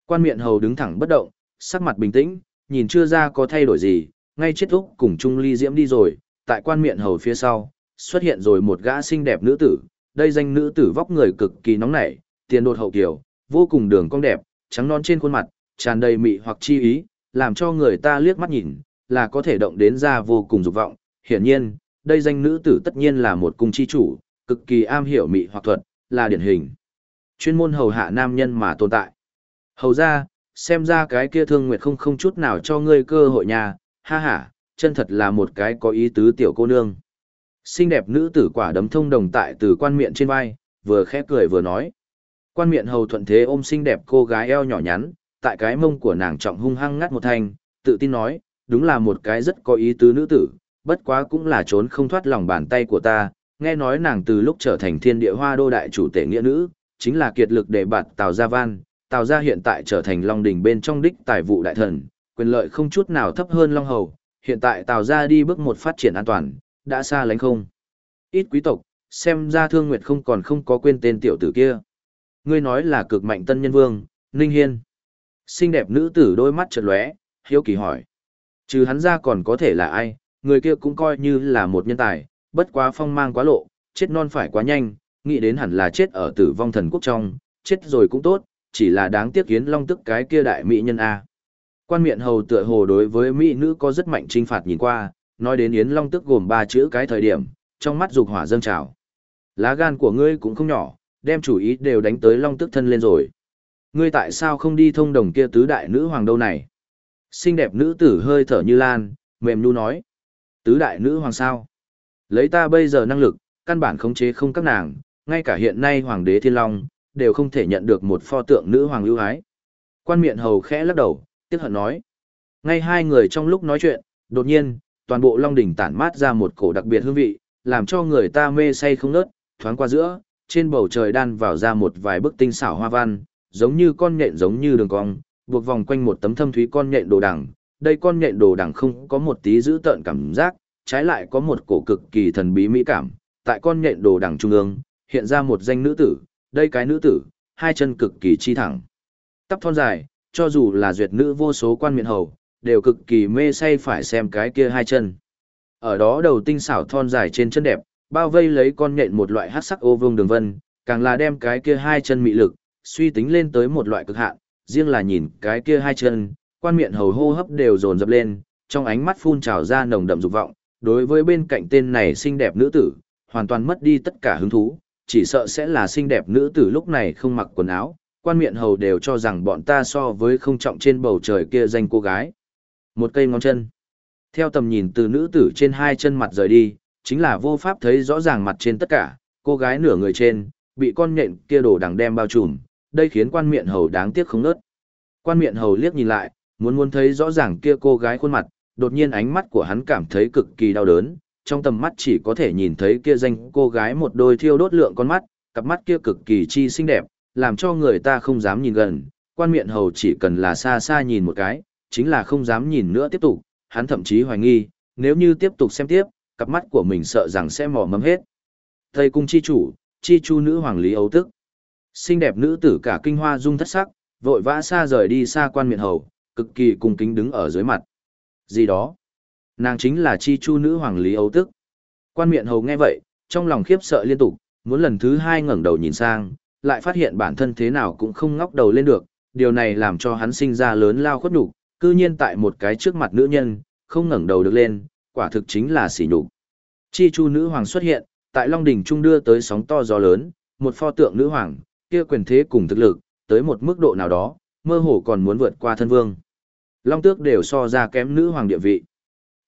Quan miệng hầu đứng thẳng bất động, sắc mặt bình tĩnh, nhìn chưa ra có thay đổi gì, ngay chết úc cùng Trung Ly Diễm đi rồi, tại quan miệng hầu phía sau, xuất hiện rồi một gã xinh đẹp nữ tử, đây danh nữ tử vóc người cực kỳ nóng nảy, tiền đột hậu kiểu, vô cùng đường cong đẹp, trắng non trên khuôn mặt, tràn đầy mị hoặc chi ý, làm cho người ta liếc mắt nhìn, là có thể động đến ra vô cùng dục vọng. Hiển nhiên, đây danh nữ tử tất nhiên là một cung chi chủ, cực kỳ am hiểu mị hoặc thuật, là điển hình. Chuyên môn hầu hạ nam nhân mà tồn tại. Hầu ra, xem ra cái kia thương nguyệt không không chút nào cho ngươi cơ hội nhà, ha ha, chân thật là một cái có ý tứ tiểu cô nương. Xinh đẹp nữ tử quả đấm thông đồng tại từ quan miệng trên vai, vừa khẽ cười vừa nói. Quan miệng hầu thuận thế ôm xinh đẹp cô gái eo nhỏ nhắn, tại cái mông của nàng trọng hung hăng ngắt một thanh, tự tin nói, đúng là một cái rất có ý tứ nữ tử, bất quá cũng là trốn không thoát lòng bàn tay của ta, nghe nói nàng từ lúc trở thành thiên địa hoa đô đại chủ tể nghĩa nữ, chính là kiệt lực để bạt Tào Gia Văn, Tào Gia hiện tại trở thành Long Đình bên trong đích tài vụ đại thần, quyền lợi không chút nào thấp hơn Long Hầu, hiện tại Tào Gia đi bước một phát triển an toàn, đã xa lánh không. Ít quý tộc, xem ra Thương Nguyệt không còn không có quên tên tiểu tử kia. Ngươi nói là cực mạnh tân nhân vương, Ninh Hiên. Xinh đẹp nữ tử đôi mắt trợn lóe, hiếu kỳ hỏi. Trừ hắn ra còn có thể là ai, người kia cũng coi như là một nhân tài, bất quá phong mang quá lộ, chết non phải quá nhanh, nghĩ đến hẳn là chết ở tử vong thần quốc trong, chết rồi cũng tốt, chỉ là đáng tiếc Yến Long tức cái kia đại mỹ nhân A. Quan miệng hầu tựa hồ đối với mỹ nữ có rất mạnh trinh phạt nhìn qua, nói đến Yến Long tức gồm ba chữ cái thời điểm, trong mắt dục hỏa dâng trào. Lá gan của ngươi cũng không nhỏ, đem chủ ý đều đánh tới Long tức thân lên rồi. Ngươi tại sao không đi thông đồng kia tứ đại nữ hoàng đâu này? Xinh đẹp nữ tử hơi thở như lan, mềm nhu nói. Tứ đại nữ hoàng sao? Lấy ta bây giờ năng lực, căn bản khống chế không các nàng, ngay cả hiện nay hoàng đế thiên long, đều không thể nhận được một pho tượng nữ hoàng ưu ái. Quan miệng hầu khẽ lắc đầu, tiếc hận nói. Ngay hai người trong lúc nói chuyện, đột nhiên, toàn bộ long đỉnh tản mát ra một cổ đặc biệt hương vị, làm cho người ta mê say không nớt, thoáng qua giữa, trên bầu trời đan vào ra một vài bức tinh xảo hoa văn, giống như con nhện giống như đường cong, buộc vòng quanh một tấm thâm thúy con nhện đồ đằng. Đây con nhện đồ đằng không có một tí giữ tợn cảm giác, trái lại có một cổ cực kỳ thần bí mỹ cảm. Tại con nhện đồ đằng trung ương, hiện ra một danh nữ tử, đây cái nữ tử, hai chân cực kỳ chi thẳng. Tóc thon dài, cho dù là duyệt nữ vô số quan miệng hầu, đều cực kỳ mê say phải xem cái kia hai chân. Ở đó đầu tinh xảo thon dài trên chân đẹp, bao vây lấy con nhện một loại hát sắc ô vương đường vân, càng là đem cái kia hai chân mị lực, suy tính lên tới một loại cực hạn, riêng là nhìn cái kia hai chân, quan miệng hầu hô hấp đều dồn dập lên, trong ánh mắt phun trào ra nồng đậm dục vọng, đối với bên cạnh tên này xinh đẹp nữ tử, hoàn toàn mất đi tất cả hứng thú, chỉ sợ sẽ là xinh đẹp nữ tử lúc này không mặc quần áo, quan miệng hầu đều cho rằng bọn ta so với không trọng trên bầu trời kia danh cô gái. Một cây ngón chân. Theo tầm nhìn từ nữ tử trên hai chân mặt rời đi, chính là vô pháp thấy rõ ràng mặt trên tất cả, cô gái nửa người trên, bị con nhện kia đổ đằng đem bao trùm, đây khiến quan miệng hầu đáng tiếc không nớt. Quan miệng hầu liếc nhìn lại, muốn muốn thấy rõ ràng kia cô gái khuôn mặt, đột nhiên ánh mắt của hắn cảm thấy cực kỳ đau đớn, trong tầm mắt chỉ có thể nhìn thấy kia danh cô gái một đôi thiêu đốt lượng con mắt, cặp mắt kia cực kỳ chi xinh đẹp, làm cho người ta không dám nhìn gần, quan miệng hầu chỉ cần là xa xa nhìn một cái, chính là không dám nhìn nữa tiếp tục, hắn thậm chí hoài nghi, nếu như tiếp tục xem tiếp, cặp mắt của mình sợ rằng sẽ mò mẫm hết. Thầy cung chi chủ, chi chu nữ hoàng lý ấu tức. Xinh đẹp nữ tử cả kinh hoa dung thất sắc, vội vã xa rời đi xa quan miện hầu, cực kỳ cung kính đứng ở dưới mặt. Gì đó? Nàng chính là chi chu nữ hoàng lý ấu tức. Quan miện hầu nghe vậy, trong lòng khiếp sợ liên tục, muốn lần thứ hai ngẩng đầu nhìn sang, lại phát hiện bản thân thế nào cũng không ngóc đầu lên được, điều này làm cho hắn sinh ra lớn lao khuất nhục, cư nhiên tại một cái trước mặt nữ nhân, không ngẩng đầu được lên, quả thực chính là sỉ nhục. Chi chu nữ hoàng xuất hiện, tại Long đỉnh trung đưa tới sóng to gió lớn, một pho tượng nữ hoàng, kia quyền thế cùng thực lực, tới một mức độ nào đó, mơ hồ còn muốn vượt qua thân vương. Long tước đều so ra kém nữ hoàng địa vị.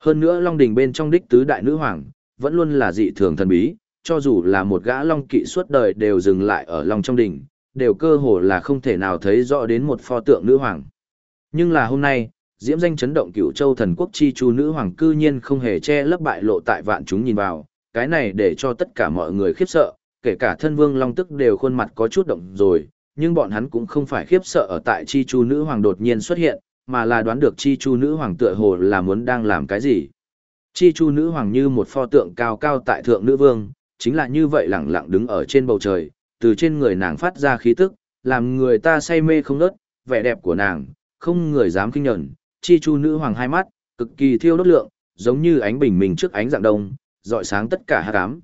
Hơn nữa Long đỉnh bên trong đích tứ đại nữ hoàng, vẫn luôn là dị thường thần bí, cho dù là một gã long kỵ suốt đời đều dừng lại ở long trong đỉnh, đều cơ hồ là không thể nào thấy rõ đến một pho tượng nữ hoàng. Nhưng là hôm nay, diễm danh chấn động cửu châu thần quốc chi chu nữ hoàng cư nhiên không hề che lấp bại lộ tại vạn chúng nhìn vào, cái này để cho tất cả mọi người khiếp sợ, kể cả thân vương long tức đều khuôn mặt có chút động rồi, nhưng bọn hắn cũng không phải khiếp sợ ở tại chi chu nữ hoàng đột nhiên xuất hiện, mà là đoán được chi chu nữ hoàng tựa hồ là muốn đang làm cái gì. Chi chu nữ hoàng như một pho tượng cao cao tại thượng nữ vương, chính là như vậy lẳng lặng đứng ở trên bầu trời, từ trên người nàng phát ra khí tức, làm người ta say mê không ngớt, vẻ đẹp của nàng, không người dám kinh nhẫn, chi chu nữ hoàng hai mắt, cực kỳ thiêu đốt lượng, giống như ánh bình minh trước ánh dạng đông, dọi sáng tất cả hắc ám.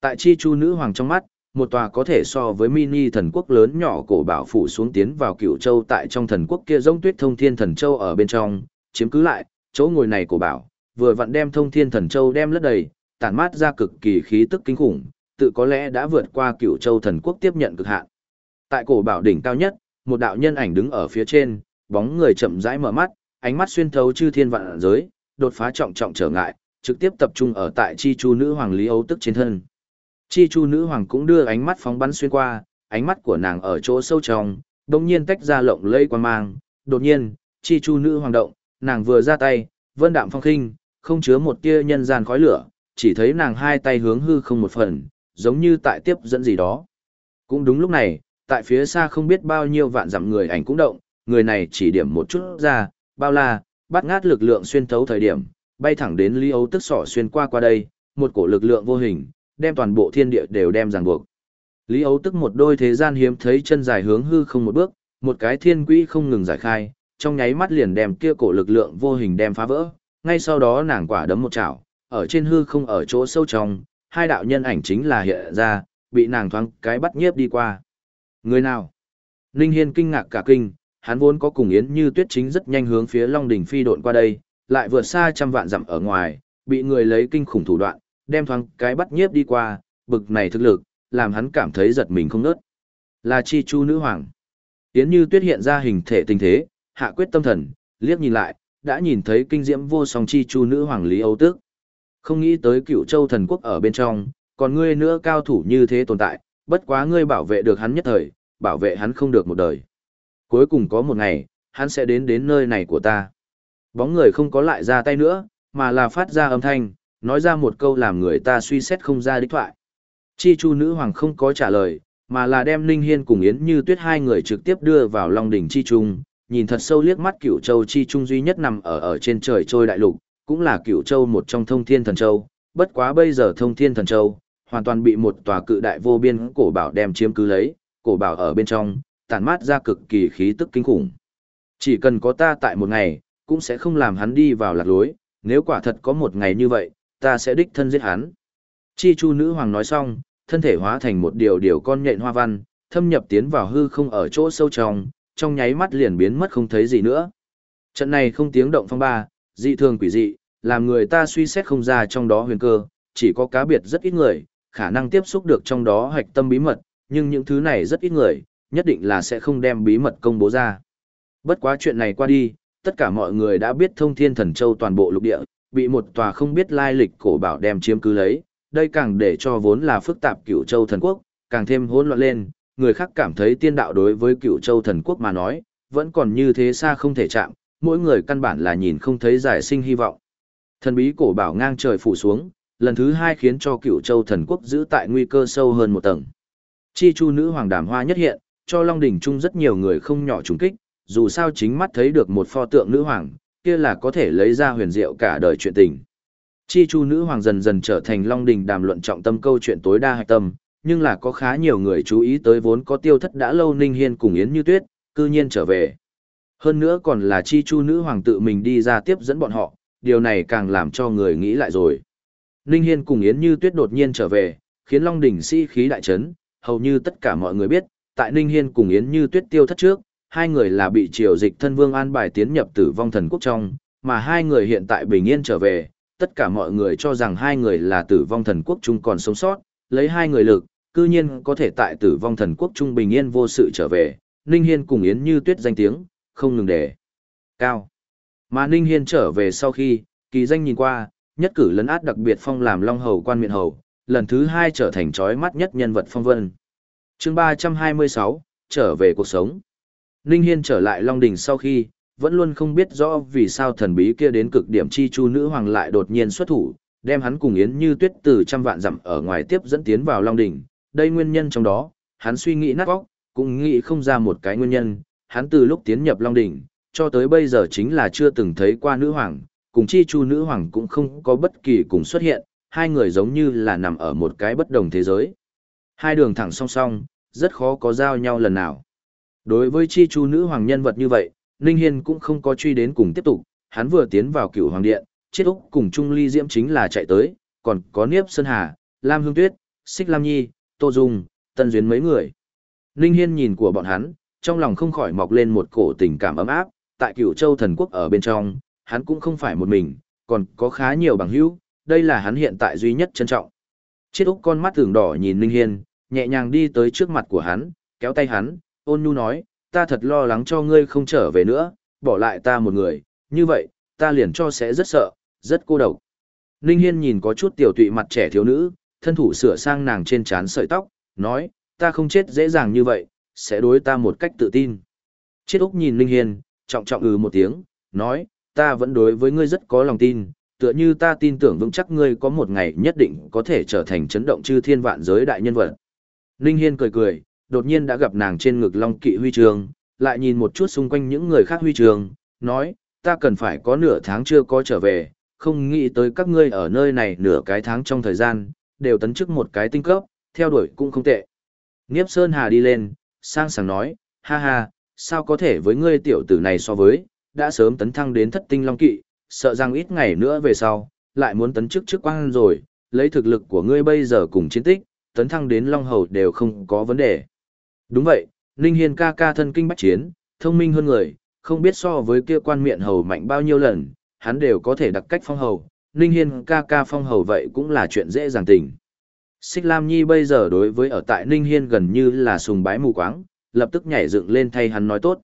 Tại chi chu nữ hoàng trong mắt, một tòa có thể so với mini thần quốc lớn nhỏ cổ bảo phủ xuống tiến vào cựu châu tại trong thần quốc kia giống tuyết thông thiên thần châu ở bên trong, chiếm cứ lại, chỗ ngồi này cổ bảo, vừa vặn đem thông thiên thần châu đem lất đầy, tản mát ra cực kỳ khí tức kinh khủng, tự có lẽ đã vượt qua cựu châu thần quốc tiếp nhận cực hạn. Tại cổ bảo đỉnh cao nhất, một đạo nhân ảnh đứng ở phía trên, bóng người chậm rãi mở mắt, ánh mắt xuyên thấu chư thiên vạn giới, đột phá trọng trọng trở ngại, trực tiếp tập trung ở tại chi chu nữ hoàng Lý Âu tức trên thân. Chi chu nữ hoàng cũng đưa ánh mắt phóng bắn xuyên qua, ánh mắt của nàng ở chỗ sâu trong, đồng nhiên tách ra lộng lây quan mang, đột nhiên, chi chu nữ hoàng động, nàng vừa ra tay, vân đạm phong khinh, không chứa một tia nhân gian khói lửa, chỉ thấy nàng hai tay hướng hư không một phần, giống như tại tiếp dẫn gì đó. Cũng đúng lúc này, tại phía xa không biết bao nhiêu vạn dặm người ảnh cũng động, người này chỉ điểm một chút ra, bao la, bắt ngát lực lượng xuyên thấu thời điểm, bay thẳng đến Lý Âu tức sỏ xuyên qua qua đây, một cổ lực lượng vô hình, đem toàn bộ thiên địa đều đem ràng buộc. Lý Âu tức một đôi thế gian hiếm thấy chân dài hướng hư không một bước, một cái thiên quỹ không ngừng giải khai, trong nháy mắt liền đem kia cổ lực lượng vô hình đem phá vỡ, ngay sau đó nàng quả đấm một chảo, ở trên hư không ở chỗ sâu trong, hai đạo nhân ảnh chính là hiện ra, bị nàng thoáng cái bắt nhiếp đi qua. Người nào? Ninh Hiên kinh ngạc cả kinh, hắn vốn có cùng Yến Như Tuyết chính rất nhanh hướng phía Long đỉnh phi độn qua đây, lại vượt xa trăm vạn dặm ở ngoài, bị người lấy kinh khủng thủ đoạn, đem thoáng cái bắt nhiếp đi qua, bực này thực lực, làm hắn cảm thấy giật mình không nớt. Là chi chu nữ hoàng. Yến Như Tuyết hiện ra hình thể tình thế, hạ quyết tâm thần, liếc nhìn lại, đã nhìn thấy kinh diễm vô song chi chu nữ hoàng Lý Âu Tước. Không nghĩ tới cựu châu thần quốc ở bên trong, còn ngươi nữa cao thủ như thế tồn tại, bất quá ngươi bảo vệ được hắn nhất thời, bảo vệ hắn không được một đời. Cuối cùng có một ngày, hắn sẽ đến đến nơi này của ta. Bóng người không có lại ra tay nữa, mà là phát ra âm thanh, nói ra một câu làm người ta suy xét không ra đích thoại. Chi chu nữ hoàng không có trả lời, mà là đem Ninh Hiên cùng Yến Như Tuyết hai người trực tiếp đưa vào Long đỉnh chi trung, nhìn thật sâu liếc mắt Cửu Châu chi trung duy nhất nằm ở ở trên trời trôi đại lục, cũng là Cửu Châu một trong Thông Thiên Thần Châu, bất quá bây giờ Thông Thiên Thần Châu hoàn toàn bị một tòa cự đại vô biên cổ bảo đem chiếm cứ lấy, cổ bảo ở bên trong, tản mát ra cực kỳ khí tức kinh khủng. Chỉ cần có ta tại một ngày, cũng sẽ không làm hắn đi vào lạc lối, nếu quả thật có một ngày như vậy, ta sẽ đích thân giết hắn. Chi chu nữ hoàng nói xong, thân thể hóa thành một điều điều con nhện hoa văn, thâm nhập tiến vào hư không ở chỗ sâu trong, trong nháy mắt liền biến mất không thấy gì nữa. Trận này không tiếng động phong ba, dị thường quỷ dị, làm người ta suy xét không ra trong đó huyền cơ, chỉ có cá biệt rất ít người, khả năng tiếp xúc được trong đó hạch tâm bí mật, nhưng những thứ này rất ít người, nhất định là sẽ không đem bí mật công bố ra. Bất quá chuyện này qua đi, tất cả mọi người đã biết thông thiên thần châu toàn bộ lục địa, bị một tòa không biết lai lịch cổ bảo đem chiếm cứ lấy, đây càng để cho vốn là phức tạp cửu châu thần quốc, càng thêm hỗn loạn lên, người khác cảm thấy tiên đạo đối với cửu châu thần quốc mà nói, vẫn còn như thế xa không thể chạm, mỗi người căn bản là nhìn không thấy giải sinh hy vọng. Thần bí cổ bảo ngang trời phủ xuống, lần thứ hai khiến cho cửu châu thần quốc giữ tại nguy cơ sâu hơn một tầng. Chi chu nữ hoàng đàm hoa nhất hiện, cho Long Đỉnh Trung rất nhiều người không nhỏ trùng kích, dù sao chính mắt thấy được một pho tượng nữ hoàng, kia là có thể lấy ra huyền diệu cả đời chuyện tình. Chi chu nữ hoàng dần dần trở thành Long Đình đàm luận trọng tâm câu chuyện tối đa hạch tâm, nhưng là có khá nhiều người chú ý tới vốn có tiêu thất đã lâu Ninh Hiên cùng Yến Như Tuyết, cư nhiên trở về. Hơn nữa còn là chi chu nữ hoàng tự mình đi ra tiếp dẫn bọn họ, điều này càng làm cho người nghĩ lại rồi. Ninh Hiên cùng Yến Như Tuyết đột nhiên trở về, khiến Long Đỉnh si khí đại chấn, hầu như tất cả mọi người biết, tại Ninh Hiên cùng Yến Như Tuyết tiêu thất trước, hai người là bị triều dịch thân vương an bài tiến nhập tử vong thần quốc trong, mà hai người hiện tại bình yên trở về, tất cả mọi người cho rằng hai người là tử vong thần quốc chung còn sống sót, lấy hai người lực, cư nhiên có thể tại tử vong thần quốc trung bình yên vô sự trở về, Ninh Hiên cùng Yến Như Tuyết danh tiếng, không ngừng để cao. Mà Ninh Hiên trở về sau khi, kỳ danh nhìn qua, nhất cử lấn át đặc biệt phong làm long hầu quan miện hầu, lần thứ hai trở thành trói mắt nhất nhân vật phong vân chương 326, trở về cuộc sống. Ninh Hiên trở lại Long Đình sau khi, vẫn luôn không biết rõ vì sao thần bí kia đến cực điểm chi chu nữ hoàng lại đột nhiên xuất thủ, đem hắn cùng Yến Như Tuyết từ trăm vạn dặm ở ngoài tiếp dẫn tiến vào Long Đình. Đây nguyên nhân trong đó, hắn suy nghĩ nát óc, cũng nghĩ không ra một cái nguyên nhân, hắn từ lúc tiến nhập Long Đình cho tới bây giờ chính là chưa từng thấy qua nữ hoàng, cùng chi chu nữ hoàng cũng không có bất kỳ cùng xuất hiện, hai người giống như là nằm ở một cái bất đồng thế giới. Hai đường thẳng song song, rất khó có giao nhau lần nào. Đối với chi chu nữ hoàng nhân vật như vậy, Ninh Hiên cũng không có truy đến cùng tiếp tục, hắn vừa tiến vào cửu hoàng điện, chết úc cùng Trung Ly Diễm chính là chạy tới, còn có Niếp Sơn Hà, Lam Hương Tuyết, Xích Lam Nhi, Tô Dung, Tân Duyên mấy người. Ninh Hiên nhìn của bọn hắn, trong lòng không khỏi mọc lên một cổ tình cảm ấm áp, tại cửu châu thần quốc ở bên trong, hắn cũng không phải một mình, còn có khá nhiều bằng hữu, đây là hắn hiện tại duy nhất trân trọng. Chiết Úc con mắt thường đỏ nhìn Ninh Hiên, nhẹ nhàng đi tới trước mặt của hắn, kéo tay hắn, ôn nhu nói, ta thật lo lắng cho ngươi không trở về nữa, bỏ lại ta một người, như vậy, ta liền cho sẽ rất sợ, rất cô độc. Ninh Hiên nhìn có chút tiểu tụy mặt trẻ thiếu nữ, thân thủ sửa sang nàng trên trán sợi tóc, nói, ta không chết dễ dàng như vậy, sẽ đối ta một cách tự tin. Chết Úc nhìn Ninh Hiên, trọng trọng ừ một tiếng, nói, ta vẫn đối với ngươi rất có lòng tin, tựa như ta tin tưởng vững chắc ngươi có một ngày nhất định có thể trở thành chấn động chư thiên vạn giới đại nhân vật. Ninh Hiên cười cười, đột nhiên đã gặp nàng trên ngực long kỵ huy trường, lại nhìn một chút xung quanh những người khác huy trường, nói, ta cần phải có nửa tháng chưa có trở về, không nghĩ tới các ngươi ở nơi này nửa cái tháng trong thời gian, đều tấn chức một cái tinh cấp, theo đuổi cũng không tệ. Niếp Sơn Hà đi lên, sang sảng nói, ha ha, sao có thể với ngươi tiểu tử này so với, đã sớm tấn thăng đến thất tinh long kỵ, sợ rằng ít ngày nữa về sau, lại muốn tấn chức chức quan rồi, lấy thực lực của ngươi bây giờ cùng chiến tích, tấn thăng đến long hầu đều không có vấn đề. Đúng vậy, Ninh Hiên ca ca thân kinh bách chiến, thông minh hơn người, không biết so với kia quan miệng hầu mạnh bao nhiêu lần, hắn đều có thể đặc cách phong hầu, Ninh Hiên ca ca phong hầu vậy cũng là chuyện dễ dàng tình. Xích Lam Nhi bây giờ đối với ở tại Ninh Hiên gần như là sùng bái mù quáng, lập tức nhảy dựng lên thay hắn nói tốt.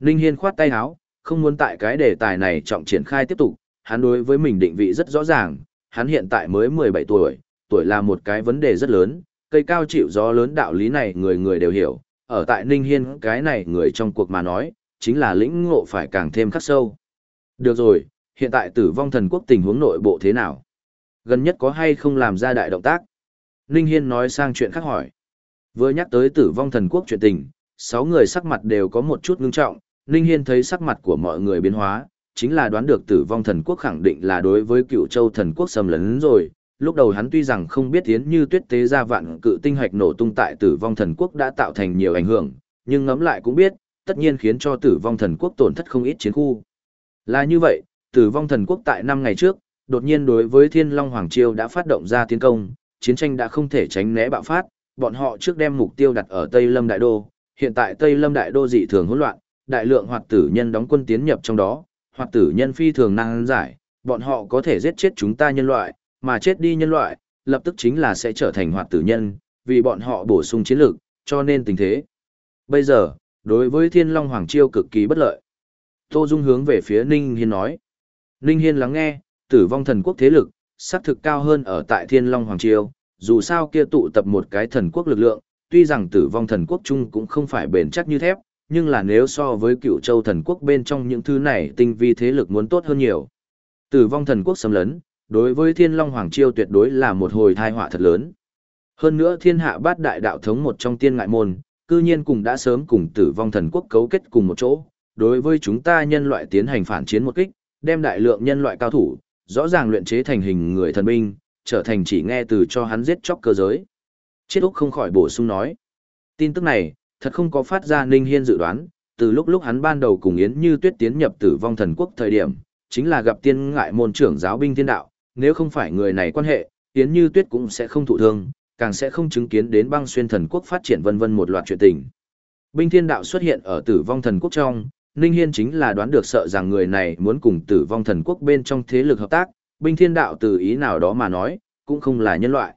Ninh Hiên khoát tay áo, không muốn tại cái đề tài này trọng triển khai tiếp tục, hắn đối với mình định vị rất rõ ràng, hắn hiện tại mới 17 tuổi, tuổi là một cái vấn đề rất lớn, cây cao chịu gió lớn đạo lý này người người đều hiểu, ở tại Ninh Hiên cái này người trong cuộc mà nói, chính là lĩnh ngộ phải càng thêm khắc sâu. Được rồi, hiện tại tử vong thần quốc tình huống nội bộ thế nào? Gần nhất có hay không làm ra đại động tác? Ninh Hiên nói sang chuyện khác hỏi. Vừa nhắc tới tử vong thần quốc chuyện tình, sáu người sắc mặt đều có một chút ngưng trọng, Ninh Hiên thấy sắc mặt của mọi người biến hóa, chính là đoán được tử vong thần quốc khẳng định là đối với cựu châu thần quốc xâm lấn rồi. Lúc đầu hắn tuy rằng không biết tiến như tuyết tế ra vạn cự tinh hạch nổ tung tại tử vong thần quốc đã tạo thành nhiều ảnh hưởng, nhưng ngẫm lại cũng biết, tất nhiên khiến cho tử vong thần quốc tổn thất không ít chiến khu. Là như vậy, tử vong thần quốc tại năm ngày trước, đột nhiên đối với thiên long hoàng triều đã phát động ra tiến công, chiến tranh đã không thể tránh né bạo phát, bọn họ trước đem mục tiêu đặt ở Tây Lâm Đại Đô, hiện tại Tây Lâm Đại Đô dị thường hỗn loạn, đại lượng hoạt tử nhân đóng quân tiến nhập trong đó, hoạt tử nhân phi thường năng giải, bọn họ có thể giết chết chúng ta nhân loại, mà chết đi nhân loại, lập tức chính là sẽ trở thành hoạt tử nhân, vì bọn họ bổ sung chiến lược, cho nên tình thế. Bây giờ, đối với Thiên Long Hoàng Chiêu cực kỳ bất lợi. Tô Dung hướng về phía Ninh Hiên nói. Ninh Hiên lắng nghe, tử vong thần quốc thế lực, sát thực cao hơn ở tại Thiên Long Hoàng Chiêu, dù sao kia tụ tập một cái thần quốc lực lượng, tuy rằng tử vong thần quốc chung cũng không phải bền chắc như thép, nhưng là nếu so với cựu châu thần quốc bên trong những thứ này tinh vi thế lực muốn tốt hơn nhiều. Tử vong thần quốc xâm lấn, đối với thiên long hoàng chiêu tuyệt đối là một hồi thai họa thật lớn. Hơn nữa thiên hạ bát đại đạo thống một trong tiên ngại môn, cư nhiên cùng đã sớm cùng tử vong thần quốc cấu kết cùng một chỗ, đối với chúng ta nhân loại tiến hành phản chiến một kích, đem đại lượng nhân loại cao thủ, rõ ràng luyện chế thành hình người thần binh, trở thành chỉ nghe từ cho hắn giết chóc cơ giới. Chết Úc không khỏi bổ sung nói. Tin tức này, thật không có phát ra Ninh Hiên dự đoán, từ lúc lúc hắn ban đầu cùng Yến Như Tuyết tiến nhập tử vong thần quốc thời điểm, chính là gặp tiên ngại môn trưởng giáo binh thiên đạo, nếu không phải người này quan hệ, Yến Như Tuyết cũng sẽ không thụ thương, càng sẽ không chứng kiến đến băng xuyên thần quốc phát triển vân vân một loạt chuyện tình. Binh thiên đạo xuất hiện ở tử vong thần quốc trong, Ninh Hiên chính là đoán được sợ rằng người này muốn cùng tử vong thần quốc bên trong thế lực hợp tác, binh thiên đạo từ ý nào đó mà nói, cũng không là nhân loại.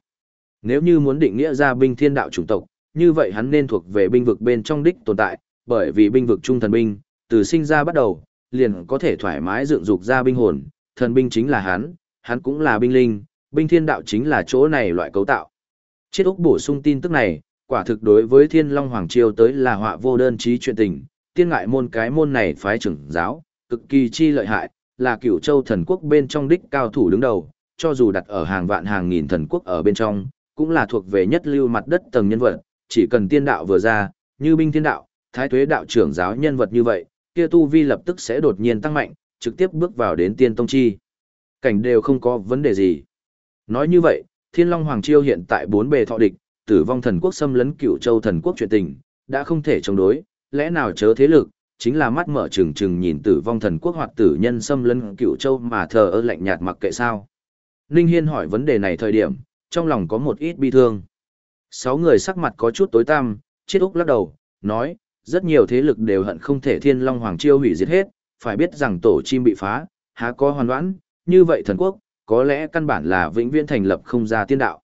Nếu như muốn định nghĩa ra binh thiên đạo chủng tộc, như vậy hắn nên thuộc về binh vực bên trong đích tồn tại, bởi vì binh vực trung thần binh, từ sinh ra bắt đầu, liền có thể thoải mái dựng dục ra binh hồn, thần binh chính là hắn, hắn cũng là binh linh, binh thiên đạo chính là chỗ này loại cấu tạo. Chiết Úc bổ sung tin tức này, quả thực đối với Thiên Long Hoàng Triều tới là họa vô đơn chí chuyện tình, tiên ngại môn cái môn này phái trưởng giáo, cực kỳ chi lợi hại, là cửu châu thần quốc bên trong đích cao thủ đứng đầu, cho dù đặt ở hàng vạn hàng nghìn thần quốc ở bên trong, cũng là thuộc về nhất lưu mặt đất tầng nhân vật, chỉ cần tiên đạo vừa ra, như binh thiên đạo, thái tuế đạo trưởng giáo nhân vật như vậy, kia tu vi lập tức sẽ đột nhiên tăng mạnh, trực tiếp bước vào đến tiên tông chi. Cảnh đều không có vấn đề gì. Nói như vậy, Thiên Long Hoàng Chiêu hiện tại bốn bề thọ địch, tử vong thần quốc xâm lấn cựu châu thần quốc chuyện tình, đã không thể chống đối, lẽ nào chớ thế lực, chính là mắt mở trừng trừng nhìn tử vong thần quốc hoặc tử nhân xâm lấn cựu châu mà thờ ơ lạnh nhạt mặc kệ sao. Ninh Hiên hỏi vấn đề này thời điểm, trong lòng có một ít bi thương. Sáu người sắc mặt có chút tối tăm, chết úc lắc đầu, nói, rất nhiều thế lực đều hận không thể thiên long hoàng chiêu hủy diệt hết, phải biết rằng tổ chim bị phá, há có hoàn đoán, như vậy thần quốc, có lẽ căn bản là vĩnh viễn thành lập không ra tiên đạo.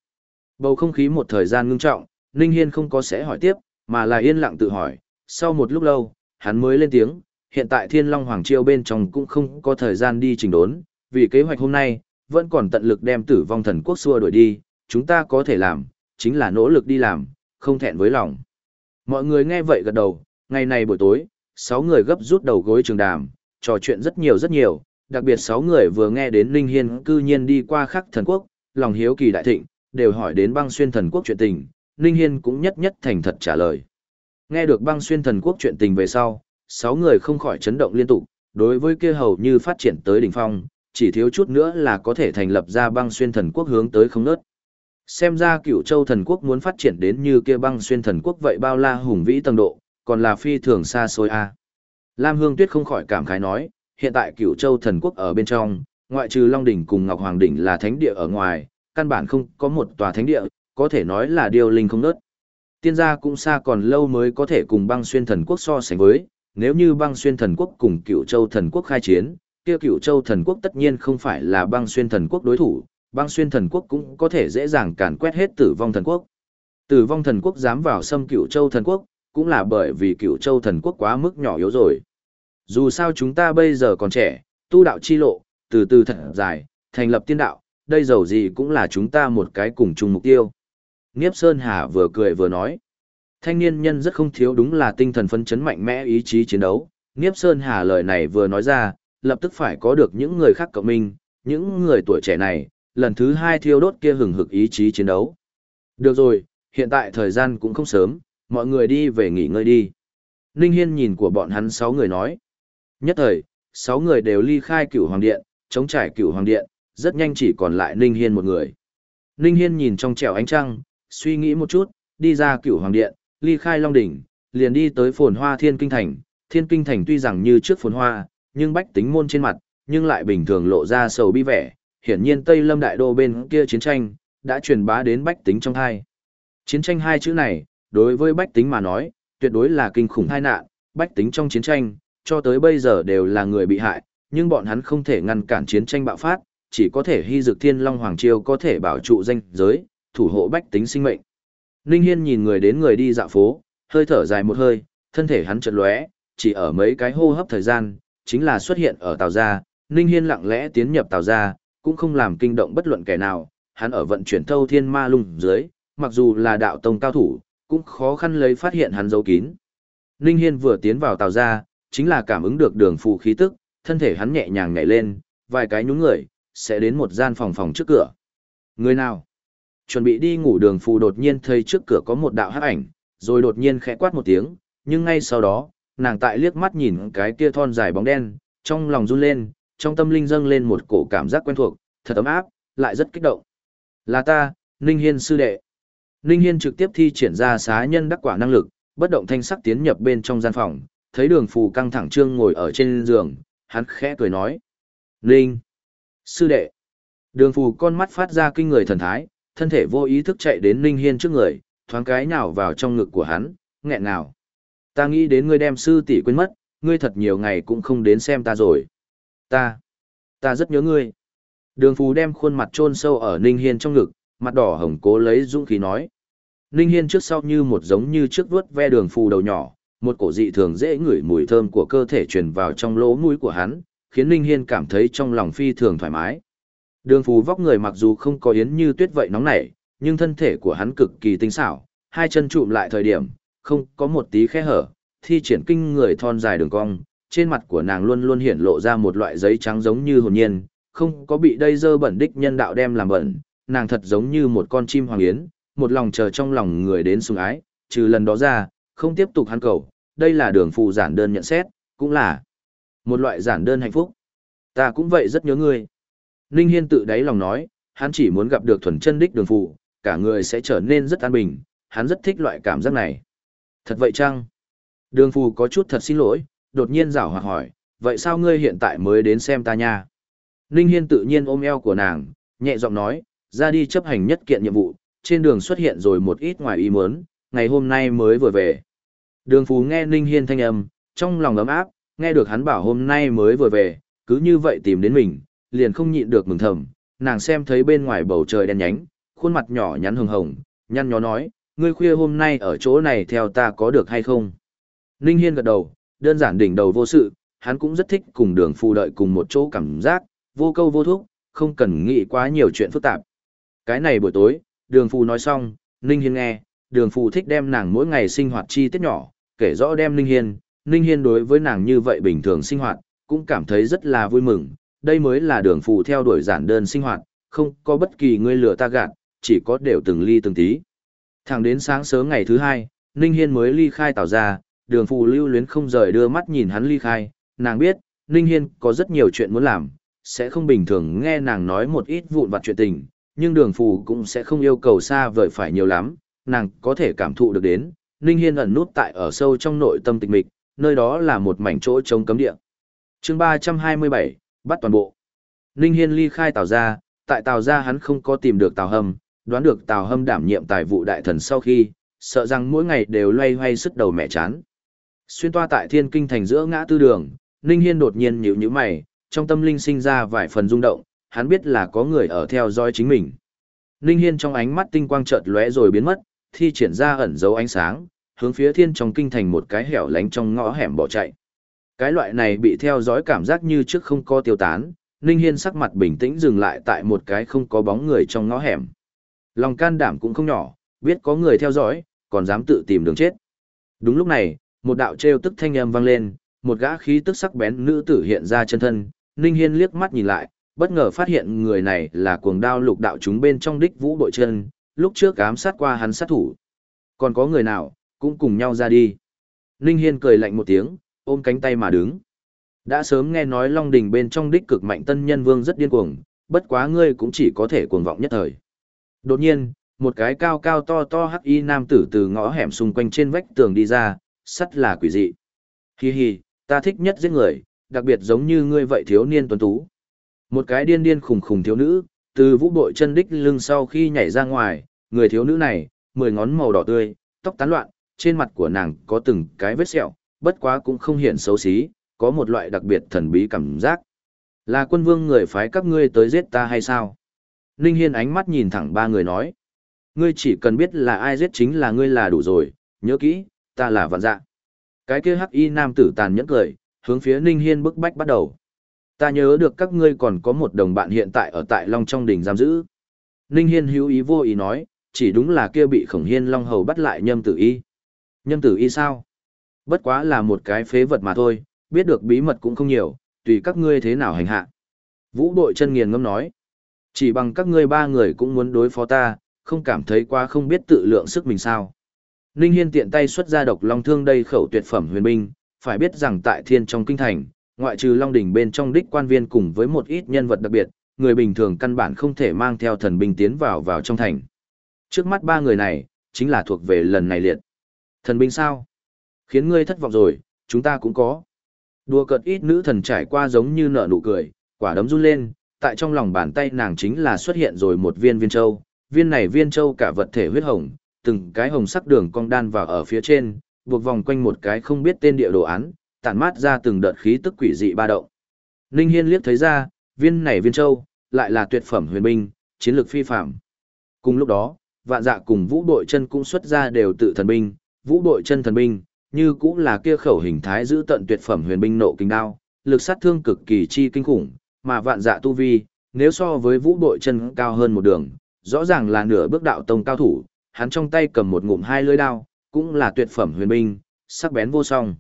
Bầu không khí một thời gian ngưng trọng, Ninh Hiên không có sẽ hỏi tiếp, mà là yên lặng tự hỏi, sau một lúc lâu, hắn mới lên tiếng, hiện tại thiên long hoàng Triều bên trong cũng không có thời gian đi trình đốn, vì kế hoạch hôm nay, vẫn còn tận lực đem tử vong thần quốc xua đuổi đi, chúng ta có thể làm, chính là nỗ lực đi làm, không thẹn với lòng. Mọi người nghe vậy gật đầu, ngày này buổi tối, sáu người gấp rút đầu gối trường đàm, trò chuyện rất nhiều rất nhiều, đặc biệt sáu người vừa nghe đến Linh Hiên cư nhiên đi qua khắc thần quốc, lòng hiếu kỳ đại thịnh, đều hỏi đến băng xuyên thần quốc chuyện tình, Linh Hiên cũng nhất nhất thành thật trả lời. Nghe được băng xuyên thần quốc chuyện tình về sau, sáu người không khỏi chấn động liên tục, đối với kia hầu như phát triển tới đỉnh phong, chỉ thiếu chút nữa là có thể thành lập ra băng xuyên thần quốc hướng tới không nớt. Xem ra cựu châu thần quốc muốn phát triển đến như kia băng xuyên thần quốc vậy bao la hùng vĩ tầng độ, còn là phi thường xa xôi a. Lam Hương Tuyết không khỏi cảm khái nói, hiện tại cửu châu thần quốc ở bên trong, ngoại trừ Long Đỉnh cùng Ngọc Hoàng Đỉnh là thánh địa ở ngoài, căn bản không có một tòa thánh địa, có thể nói là điều linh không nớt. Tiên gia cũng xa còn lâu mới có thể cùng băng xuyên thần quốc so sánh với, nếu như băng xuyên thần quốc cùng cựu châu thần quốc khai chiến, kia cựu châu thần quốc tất nhiên không phải là băng xuyên thần quốc đối thủ, băng xuyên thần quốc cũng có thể dễ dàng càn quét hết tử vong thần quốc. Tử vong thần quốc dám vào xâm cựu châu thần quốc, cũng là bởi vì cựu châu thần quốc quá mức nhỏ yếu rồi. Dù sao chúng ta bây giờ còn trẻ, tu đạo chi lộ, từ từ thật dài, thành lập tiên đạo, đây dầu gì cũng là chúng ta một cái cùng chung mục tiêu. Niếp Sơn Hà vừa cười vừa nói. Thanh niên nhân rất không thiếu đúng là tinh thần phấn chấn mạnh mẽ ý chí chiến đấu. Niếp Sơn Hà lời này vừa nói ra, lập tức phải có được những người khác cộng minh, những người tuổi trẻ này, lần thứ hai thiêu đốt kia hừng hực ý chí chiến đấu. Được rồi, hiện tại thời gian cũng không sớm, mọi người đi về nghỉ ngơi đi. Ninh Hiên nhìn của bọn hắn sáu người nói. Nhất thời, sáu người đều ly khai cửu hoàng điện, chống trải cửu hoàng điện, rất nhanh chỉ còn lại Ninh Hiên một người. Ninh Hiên nhìn trong trẻo ánh trăng, suy nghĩ một chút, đi ra cửu hoàng điện, ly khai Long Đỉnh, liền đi tới phồn hoa thiên kinh thành. Thiên kinh thành tuy rằng như trước phồn hoa, nhưng bách tính môn trên mặt, nhưng lại bình thường lộ ra sầu bi vẻ. Hiển nhiên Tây Lâm Đại Đô bên kia chiến tranh, đã truyền bá đến bách tính trong thai. Chiến tranh hai chữ này, đối với bách tính mà nói, tuyệt đối là kinh khủng tai nạn, bách tính trong chiến tranh, cho tới bây giờ đều là người bị hại, nhưng bọn hắn không thể ngăn cản chiến tranh bạo phát, chỉ có thể hy dực thiên long hoàng triều có thể bảo trụ danh giới, thủ hộ bách tính sinh mệnh. Ninh Hiên nhìn người đến người đi dạo phố, hơi thở dài một hơi, thân thể hắn chợt lóe, chỉ ở mấy cái hô hấp thời gian, chính là xuất hiện ở Tào gia, Ninh Hiên lặng lẽ tiến nhập Tào gia, cũng không làm kinh động bất luận kẻ nào, hắn ở vận chuyển thâu thiên ma lung dưới, mặc dù là đạo tông cao thủ, cũng khó khăn lấy phát hiện hắn dấu kín. Ninh Hiên vừa tiến vào Tào gia, chính là cảm ứng được đường phù khí tức, thân thể hắn nhẹ nhàng nhảy lên, vài cái nhún người, sẽ đến một gian phòng phòng trước cửa. Người nào? Chuẩn bị đi ngủ đường phù đột nhiên thấy trước cửa có một đạo hắc ảnh, rồi đột nhiên khẽ quát một tiếng, nhưng ngay sau đó, nàng tại liếc mắt nhìn cái kia thon dài bóng đen, trong lòng run lên, trong tâm linh dâng lên một cổ cảm giác quen thuộc, thật ấm áp, lại rất kích động. Là ta, Ninh Hiên sư đệ. Ninh Hiên trực tiếp thi triển ra xá nhân đắc quả năng lực, bất động thanh sắc tiến nhập bên trong gian phòng, thấy đường phù căng thẳng trương ngồi ở trên giường, hắn khẽ cười nói. Ninh! Sư đệ! Đường phù con mắt phát ra kinh người thần thái, thân thể vô ý thức chạy đến Ninh Hiên trước người, thoáng cái nào vào trong ngực của hắn, nghẹn nào. Ta nghĩ đến ngươi đem sư tỷ quên mất, ngươi thật nhiều ngày cũng không đến xem ta rồi. Ta! Ta rất nhớ ngươi. Đường phù đem khuôn mặt trôn sâu ở Ninh Hiên trong ngực, mặt đỏ hồng cố lấy dũng khí nói. Ninh Hiên trước sau như một giống như trước vuốt ve đường phù đầu nhỏ, một cổ dị thường dễ ngửi mùi thơm của cơ thể truyền vào trong lỗ mũi của hắn, khiến Ninh Hiên cảm thấy trong lòng phi thường thoải mái. Đường phù vóc người mặc dù không có yến như tuyết vậy nóng nảy, nhưng thân thể của hắn cực kỳ tinh xảo, hai chân trụm lại thời điểm, không có một tí khe hở, thi triển kinh người thon dài đường cong, trên mặt của nàng luôn luôn hiện lộ ra một loại giấy trắng giống như hồn nhiên, không có bị đây dơ bẩn đích nhân đạo đem làm bẩn, nàng thật giống như một con chim hoàng yến, một lòng chờ trong lòng người đến sùng ái, trừ lần đó ra, không tiếp tục hắn cầu, đây là đường phù giản đơn nhận xét, cũng là một loại giản đơn hạnh phúc. Ta cũng vậy rất nhớ ngươi. Ninh Hiên tự đáy lòng nói, hắn chỉ muốn gặp được thuần chân đích đường phù, cả người sẽ trở nên rất an bình, hắn rất thích loại cảm giác này. Thật vậy chăng? Đường phù có chút thật xin lỗi, đột nhiên rảo hoạt hỏi, vậy sao ngươi hiện tại mới đến xem ta nha? Ninh Hiên tự nhiên ôm eo của nàng, nhẹ giọng nói, ra đi chấp hành nhất kiện nhiệm vụ, trên đường xuất hiện rồi một ít ngoài ý muốn, ngày hôm nay mới vừa về. Đường Phú nghe Ninh Hiên thanh âm, trong lòng ấm áp, nghe được hắn bảo hôm nay mới vừa về, cứ như vậy tìm đến mình, liền không nhịn được mừng thầm, nàng xem thấy bên ngoài bầu trời đen nhánh, khuôn mặt nhỏ nhắn hồng hồng, nhăn nhó nói, ngươi khuya hôm nay ở chỗ này theo ta có được hay không? Ninh Hiên gật đầu, đơn giản đỉnh đầu vô sự, hắn cũng rất thích cùng đường Phù đợi cùng một chỗ cảm giác, vô câu vô thúc, không cần nghĩ quá nhiều chuyện phức tạp. Cái này buổi tối, đường Phù nói xong, Ninh Hiên nghe, đường Phù thích đem nàng mỗi ngày sinh hoạt chi tiết nhỏ, kể rõ đem Ninh Hiên, Ninh Hiên đối với nàng như vậy bình thường sinh hoạt, cũng cảm thấy rất là vui mừng, đây mới là đường phù theo đuổi giản đơn sinh hoạt, không có bất kỳ người lừa ta gạt, chỉ có đều từng ly từng tí. Thẳng đến sáng sớm ngày thứ hai, Ninh Hiên mới ly khai tảo ra, đường phù lưu luyến không rời đưa mắt nhìn hắn ly khai, nàng biết, Ninh Hiên có rất nhiều chuyện muốn làm, sẽ không bình thường nghe nàng nói một ít vụn vặt chuyện tình, nhưng đường phù cũng sẽ không yêu cầu xa vời phải nhiều lắm, nàng có thể cảm thụ được đến, Ninh Hiên ẩn nút tại ở sâu trong nội tâm tịch mịch, nơi đó là một mảnh chỗ trống cấm địa. Chương 327, bắt toàn bộ. Ninh Hiên ly khai Tào gia, tại Tào gia hắn không có tìm được Tào Hâm, đoán được Tào Hâm đảm nhiệm tài vụ đại thần sau khi, sợ rằng mỗi ngày đều loay hoay sức đầu mẹ chán. Xuyên toa tại Thiên Kinh thành giữa ngã tư đường, Ninh Hiên đột nhiên nhíu nhíu mày, trong tâm linh sinh ra vài phần rung động, hắn biết là có người ở theo dõi chính mình. Ninh Hiên trong ánh mắt tinh quang chợt lóe rồi biến mất, thi triển ra ẩn dấu ánh sáng, hướng phía thiên trong kinh thành một cái hẻo lánh trong ngõ hẻm bỏ chạy. Cái loại này bị theo dõi cảm giác như trước không có tiêu tán, Ninh Hiên sắc mặt bình tĩnh dừng lại tại một cái không có bóng người trong ngõ hẻm. Lòng can đảm cũng không nhỏ, biết có người theo dõi, còn dám tự tìm đường chết. Đúng lúc này, một đạo trêu tức thanh âm vang lên, một gã khí tức sắc bén nữ tử hiện ra chân thân, Ninh Hiên liếc mắt nhìn lại, bất ngờ phát hiện người này là cuồng đao lục đạo chúng bên trong đích vũ bội chân, lúc trước ám sát qua hắn sát thủ. Còn có người nào, cũng cùng nhau ra đi. Ninh Hiên cười lạnh một tiếng, ôm cánh tay mà đứng. Đã sớm nghe nói Long Đình bên trong đích cực mạnh tân nhân vương rất điên cuồng, bất quá ngươi cũng chỉ có thể cuồng vọng nhất thời. Đột nhiên, một cái cao cao to to hắc y nam tử từ ngõ hẻm xung quanh trên vách tường đi ra, sắt là quỷ dị. Hi hi, ta thích nhất giết người, đặc biệt giống như ngươi vậy thiếu niên tuấn tú. Một cái điên điên khùng khùng thiếu nữ, từ vũ bội chân đích lưng sau khi nhảy ra ngoài, người thiếu nữ này, mười ngón màu đỏ tươi, tóc tán loạn, trên mặt của nàng có từng cái vết sẹo, bất quá cũng không hiện xấu xí, có một loại đặc biệt thần bí cảm giác. Là quân vương người phái các ngươi tới giết ta hay sao? Ninh Hiên ánh mắt nhìn thẳng ba người nói. Ngươi chỉ cần biết là ai giết chính là ngươi là đủ rồi, nhớ kỹ, ta là vạn dạ. Cái kia hắc y nam tử tàn nhẫn cười, hướng phía Ninh Hiên bức bách bắt đầu. Ta nhớ được các ngươi còn có một đồng bạn hiện tại ở tại Long trong đỉnh giam giữ. Ninh Hiên hữu ý vô ý nói, chỉ đúng là kia bị khổng hiên Long Hầu bắt lại nhâm tử y. Nhâm tử y sao? Bất quá là một cái phế vật mà thôi, biết được bí mật cũng không nhiều, tùy các ngươi thế nào hành hạ. Vũ đội chân nghiền ngâm nói, chỉ bằng các ngươi ba người cũng muốn đối phó ta, không cảm thấy quá không biết tự lượng sức mình sao. Ninh Hiên tiện tay xuất ra độc long thương đây khẩu tuyệt phẩm huyền binh, phải biết rằng tại thiên trong kinh thành, ngoại trừ long đỉnh bên trong đích quan viên cùng với một ít nhân vật đặc biệt, người bình thường căn bản không thể mang theo thần binh tiến vào vào trong thành. Trước mắt ba người này, chính là thuộc về lần này liệt. Thần binh sao? Khiến ngươi thất vọng rồi, chúng ta cũng có. Đùa cợt ít nữ thần trải qua giống như nở nụ cười, quả đấm run lên, tại trong lòng bàn tay nàng chính là xuất hiện rồi một viên viên châu, viên này viên châu cả vật thể huyết hồng, từng cái hồng sắc đường cong đan vào ở phía trên, buộc vòng quanh một cái không biết tên địa đồ án, tản mát ra từng đợt khí tức quỷ dị ba động. Ninh Hiên liếc thấy ra, viên này viên châu, lại là tuyệt phẩm huyền binh, chiến lược phi phàm. Cùng lúc đó, vạn dạ cùng vũ đội chân cũng xuất ra đều tự thần binh, vũ đội chân thần binh, như cũng là kia khẩu hình thái giữ tận tuyệt phẩm huyền binh nộ kinh đao, lực sát thương cực kỳ chi kinh khủng, mà vạn dạ tu vi, nếu so với vũ đội chân cao hơn một đường, rõ ràng là nửa bước đạo tông cao thủ, hắn trong tay cầm một ngụm hai lưỡi đao, cũng là tuyệt phẩm huyền binh, sắc bén vô song.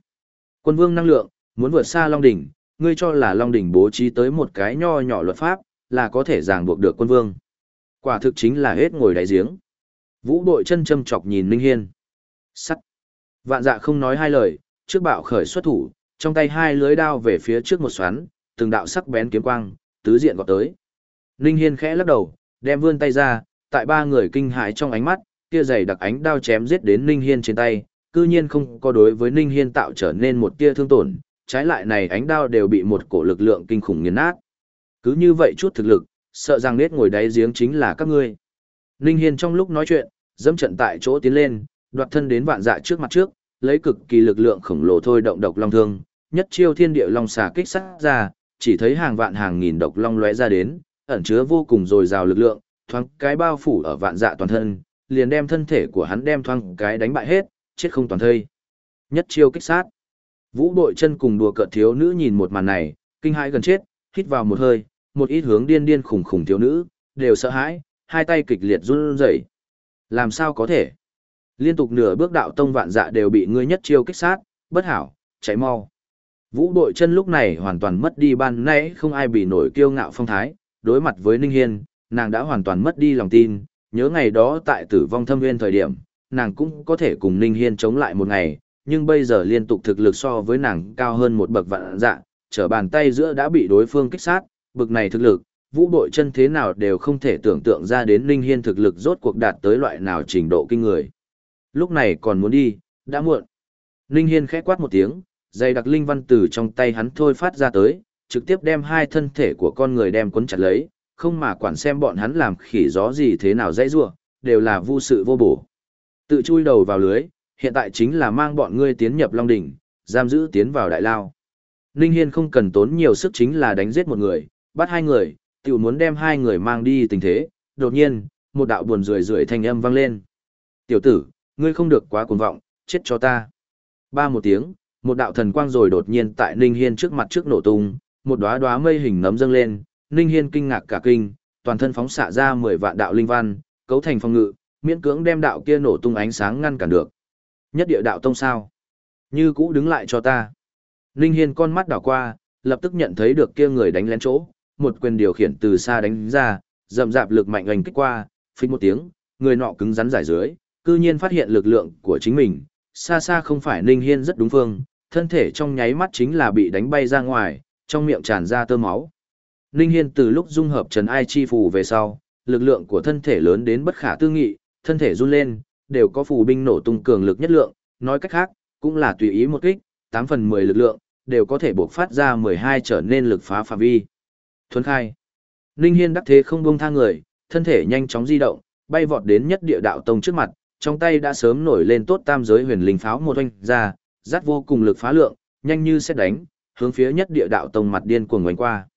Quân vương năng lượng, muốn vượt xa Long đỉnh, ngươi cho là Long đỉnh bố trí tới một cái nho nhỏ luật pháp, là có thể ràng buộc được quân vương. Quả thực chính là hết ngồi đáy giếng. Vũ đội chân châm chọc nhìn Ninh Hiên. Sắt. Vạn dạ không nói hai lời, trước bạo khởi xuất thủ, trong tay hai lưới đao về phía trước một xoắn, từng đạo sắc bén kiếm quang, tứ diện gọt tới. Ninh Hiên khẽ lắc đầu, đem vươn tay ra, tại ba người kinh hãi trong ánh mắt, kia dày đặc ánh đao chém giết đến Ninh Hiên trên tay, cư nhiên không có đối với Ninh Hiên tạo trở nên một tia thương tổn, trái lại này ánh đao đều bị một cổ lực lượng kinh khủng nghiền nát. Cứ như vậy chút thực lực, sợ rằng nết ngồi đáy giếng chính là các ngươi. Ninh Hiên trong lúc nói chuyện, dẫm trận tại chỗ tiến lên, đoạt thân đến vạn dạ trước mặt trước, lấy cực kỳ lực lượng khổng lồ thôi động độc long thương, nhất chiêu thiên địa long xà kích sát ra, chỉ thấy hàng vạn hàng nghìn độc long lóe ra đến, ẩn chứa vô cùng dồi dào lực lượng, thoáng cái bao phủ ở vạn dạ toàn thân, liền đem thân thể của hắn đem thoáng cái đánh bại hết, chết không toàn thây. Nhất chiêu kích sát. Vũ đội chân cùng đùa cợt thiếu nữ nhìn một màn này, kinh hãi gần chết, hít vào một hơi, một ít hướng điên điên khủng khủng thiếu nữ, đều sợ hãi, hai tay kịch liệt run rẩy. Làm sao có thể? Liên tục nửa bước đạo tông vạn dạ đều bị ngươi nhất chiêu kích sát, bất hảo, cháy mau. Vũ đội chân lúc này hoàn toàn mất đi ban nãy không ai bị nổi kiêu ngạo phong thái, đối mặt với Ninh Hiên, nàng đã hoàn toàn mất đi lòng tin, nhớ ngày đó tại tử vong thâm nguyên thời điểm, nàng cũng có thể cùng Ninh Hiên chống lại một ngày, nhưng bây giờ liên tục thực lực so với nàng cao hơn một bậc vạn dạ, trở bàn tay giữa đã bị đối phương kích sát, Bực này thực lực, vũ bội chân thế nào đều không thể tưởng tượng ra đến Ninh Hiên thực lực rốt cuộc đạt tới loại nào trình độ kinh người. Lúc này còn muốn đi, Đã muộn. Ninh Hiên khẽ quát một tiếng, dây đặc linh văn từ trong tay hắn thôi phát ra tới, trực tiếp đem hai thân thể của con người đem cuốn chặt lấy, không mà quản xem bọn hắn làm khỉ gió gì thế nào dãy rua, đều là vô sự vô bổ. Tự chui đầu vào lưới, hiện tại chính là mang bọn ngươi tiến nhập Long Đỉnh, giam giữ tiến vào đại lao. Ninh Hiên không cần tốn nhiều sức chính là đánh giết một người, bắt hai người, tiểu muốn đem hai người mang đi tình thế, đột nhiên, một đạo buồn rười rượi thanh âm vang lên. Tiểu tử, ngươi không được quá cuồng vọng, chết cho ta. Ba một tiếng, một đạo thần quang rồi đột nhiên tại Ninh Hiên trước mặt trước nổ tung, một đóa đóa mây hình nấm dâng lên, Ninh Hiên kinh ngạc cả kinh, toàn thân phóng xạ ra 10 vạn đạo linh văn, cấu thành phòng ngự, miễn cưỡng đem đạo kia nổ tung ánh sáng ngăn cản được. Nhất địa đạo tông sao? Như cũ đứng lại cho ta. linh Hiên con mắt đảo qua, lập tức nhận thấy được kia người đánh lén chỗ, một quyền điều khiển từ xa đánh ra, dậm dạp lực mạnh oanh kích qua, phích một tiếng, người nọ cứng rắn giải dưới, cư nhiên phát hiện lực lượng của chính mình, xa xa không phải Ninh Hiên rất đúng phương, thân thể trong nháy mắt chính là bị đánh bay ra ngoài, trong miệng tràn ra tơ máu. Ninh Hiên từ lúc dung hợp Trần Ai Chi phù về sau, lực lượng của thân thể lớn đến bất khả tư nghị, thân thể run lên, đều có phù binh nổ tung cường lực nhất lượng, nói cách khác, cũng là tùy ý một kích, 8 phần 10 lực lượng, đều có thể buộc phát ra 12 trở nên lực phá phạm vi. Thuấn khai. Ninh Hiên đắc thế không buông tha người, thân thể nhanh chóng di động, bay vọt đến nhất địa đạo tông trước mặt, trong tay đã sớm nổi lên tốt tam giới huyền linh pháo một oanh ra, dắt vô cùng lực phá lượng, nhanh như xét đánh, hướng phía nhất địa đạo tông mặt điên cuồng ngoảnh qua.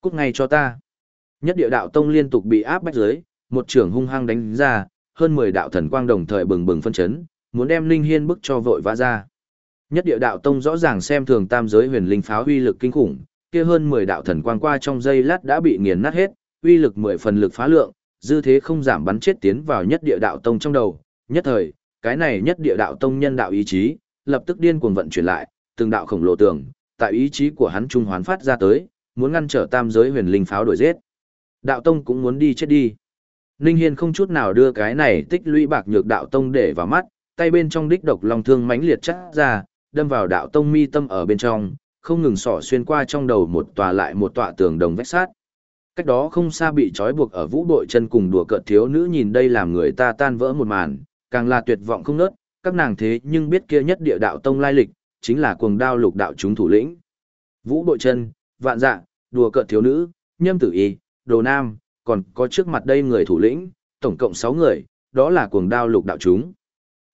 Cút ngay cho ta. Nhất địa đạo tông liên tục bị áp bách dưới, một trưởng hung hăng đánh ra, hơn 10 đạo thần quang đồng thời bừng bừng phân chấn, muốn đem Linh Hiên bức cho vội vã ra. Nhất địa đạo tông rõ ràng xem thường tam giới huyền linh pháo uy lực kinh khủng, kia hơn 10 đạo thần quang qua trong giây lát đã bị nghiền nát hết, uy lực 10 phần lực phá lượng, dư thế không giảm bắn chết tiến vào nhất địa đạo tông trong đầu, nhất thời, cái này nhất địa đạo tông nhân đạo ý chí, lập tức điên cuồng vận chuyển lại, từng đạo khổng lồ tường, tại ý chí của hắn trung hoán phát ra tới, muốn ngăn trở tam giới huyền linh pháo đổi giết. Đạo tông cũng muốn đi chết đi. Ninh Hiên không chút nào đưa cái này tích lũy bạc nhược đạo tông để vào mắt, tay bên trong đích độc long thương mãnh liệt chắc ra, đâm vào đạo tông mi tâm ở bên trong, không ngừng sỏ xuyên qua trong đầu một tòa lại một tòa tường đồng vách sát. Cách đó không xa bị trói buộc ở vũ đội chân cùng đùa cợt thiếu nữ nhìn đây làm người ta tan vỡ một màn, càng là tuyệt vọng không nớt, các nàng thế nhưng biết kia nhất địa đạo tông lai lịch, chính là cuồng đao lục đạo chúng thủ lĩnh. Vũ đội chân, vạn dạ, đùa cợt thiếu nữ, nhâm tử y, đồ nam, còn có trước mặt đây người thủ lĩnh, tổng cộng 6 người, đó là cuồng đao lục đạo chúng.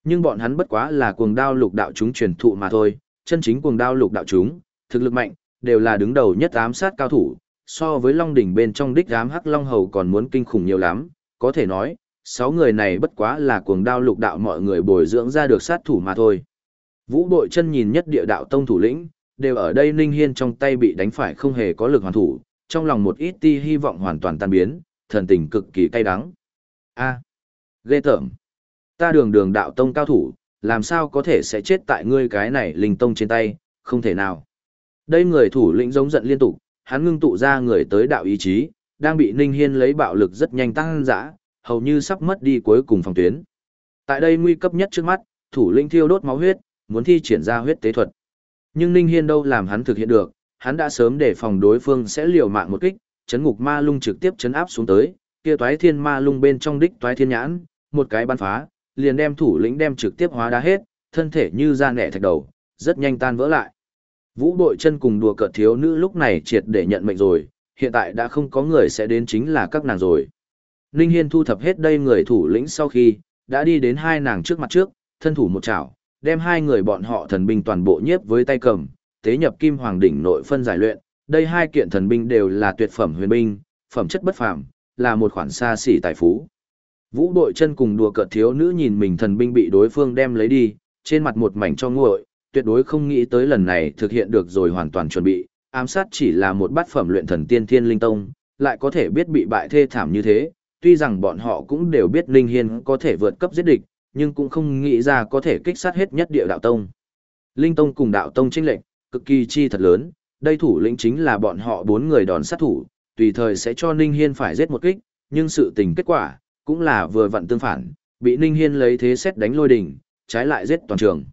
Nhưng bọn hắn bất quá là cuồng đao lục đạo chúng truyền thụ mà thôi, chân chính cuồng đao lục đạo chúng, thực lực mạnh, đều là đứng đầu nhất ám sát cao thủ, so với Long đỉnh bên trong đích ám hắc Long hầu còn muốn kinh khủng nhiều lắm, có thể nói, 6 người này bất quá là cuồng đao lục đạo mọi người bồi dưỡng ra được sát thủ mà thôi. Vũ đội chân nhìn nhất địa đạo tông thủ lĩnh, đều ở đây Ninh Hiên trong tay bị đánh phải không hề có lực hoàn thủ, trong lòng một ít ti hy vọng hoàn toàn tan biến, thần tình cực kỳ cay đắng. A, à, ghê tởm. Ta đường đường đạo tông cao thủ, làm sao có thể sẽ chết tại ngươi cái này linh tông trên tay, không thể nào. Đây người thủ lĩnh giống giận liên tục, hắn ngưng tụ ra người tới đạo ý chí, đang bị Ninh Hiên lấy bạo lực rất nhanh tăng dã, hầu như sắp mất đi cuối cùng phòng tuyến. Tại đây nguy cấp nhất trước mắt, thủ lĩnh thiêu đốt máu huyết, muốn thi triển ra huyết tế thuật. Nhưng Ninh Hiên đâu làm hắn thực hiện được, hắn đã sớm để phòng đối phương sẽ liều mạng một kích, chấn ngục ma lung trực tiếp chấn áp xuống tới, kia toái thiên ma lung bên trong đích toái thiên nhãn, một cái bắn phá, liền đem thủ lĩnh đem trực tiếp hóa đá hết, thân thể như da nẻ thạch đầu, rất nhanh tan vỡ lại. Vũ đội chân cùng đùa cợt thiếu nữ lúc này triệt để nhận mệnh rồi, hiện tại đã không có người sẽ đến chính là các nàng rồi. Ninh Hiên thu thập hết đây người thủ lĩnh sau khi, đã đi đến hai nàng trước mặt trước, thân thủ một chảo, đem hai người bọn họ thần binh toàn bộ nhiếp với tay cầm, tế nhập kim hoàng đỉnh nội phân giải luyện, đây hai kiện thần binh đều là tuyệt phẩm huyền binh, phẩm chất bất phàm, là một khoản xa xỉ tài phú. Vũ đội chân cùng đùa cợt thiếu nữ nhìn mình thần binh bị đối phương đem lấy đi, trên mặt một mảnh cho nguội, tuyệt đối không nghĩ tới lần này thực hiện được rồi hoàn toàn chuẩn bị, ám sát chỉ là một bát phẩm luyện thần tiên thiên linh tông, lại có thể biết bị bại thê thảm như thế, tuy rằng bọn họ cũng đều biết Linh Hiên có thể vượt cấp giết địch, nhưng cũng không nghĩ ra có thể kích sát hết nhất địa đạo tông. Linh tông cùng đạo tông chênh lệnh, cực kỳ chi thật lớn, đây thủ lĩnh chính là bọn họ bốn người đòn sát thủ, tùy thời sẽ cho Ninh Hiên phải giết một kích, nhưng sự tình kết quả, cũng là vừa vặn tương phản, bị Ninh Hiên lấy thế xét đánh lôi đỉnh, trái lại giết toàn trường.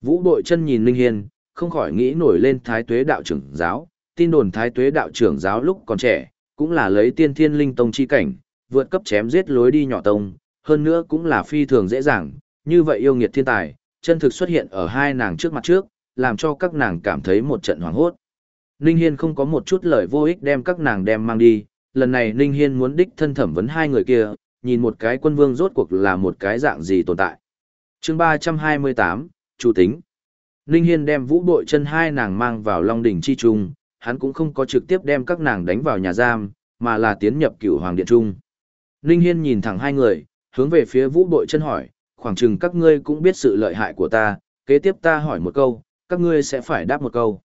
Vũ Đội chân nhìn Ninh Hiên, không khỏi nghĩ nổi lên thái tuế đạo trưởng giáo, tin đồn thái tuế đạo trưởng giáo lúc còn trẻ, cũng là lấy tiên thiên linh tông chi cảnh, vượt cấp chém giết lối đi nhỏ tông, hơn nữa cũng là phi thường dễ dàng, như vậy yêu nghiệt thiên tài, chân thực xuất hiện ở hai nàng trước mặt trước, làm cho các nàng cảm thấy một trận hoảng hốt. Ninh Hiên không có một chút lời vô ích đem các nàng đem mang đi, lần này Ninh Hiên muốn đích thân thẩm vấn hai người kia, nhìn một cái quân vương rốt cuộc là một cái dạng gì tồn tại. chương 328, Chủ tính. Ninh Hiên đem vũ bội chân hai nàng mang vào Long đỉnh chi trung, hắn cũng không có trực tiếp đem các nàng đánh vào nhà giam, mà là tiến nhập cửu hoàng điện trung. Ninh Hiên nhìn thẳng hai người, hướng về phía vũ bội chân hỏi, khoảng chừng các ngươi cũng biết sự lợi hại của ta, kế tiếp ta hỏi một câu, các ngươi sẽ phải đáp một câu.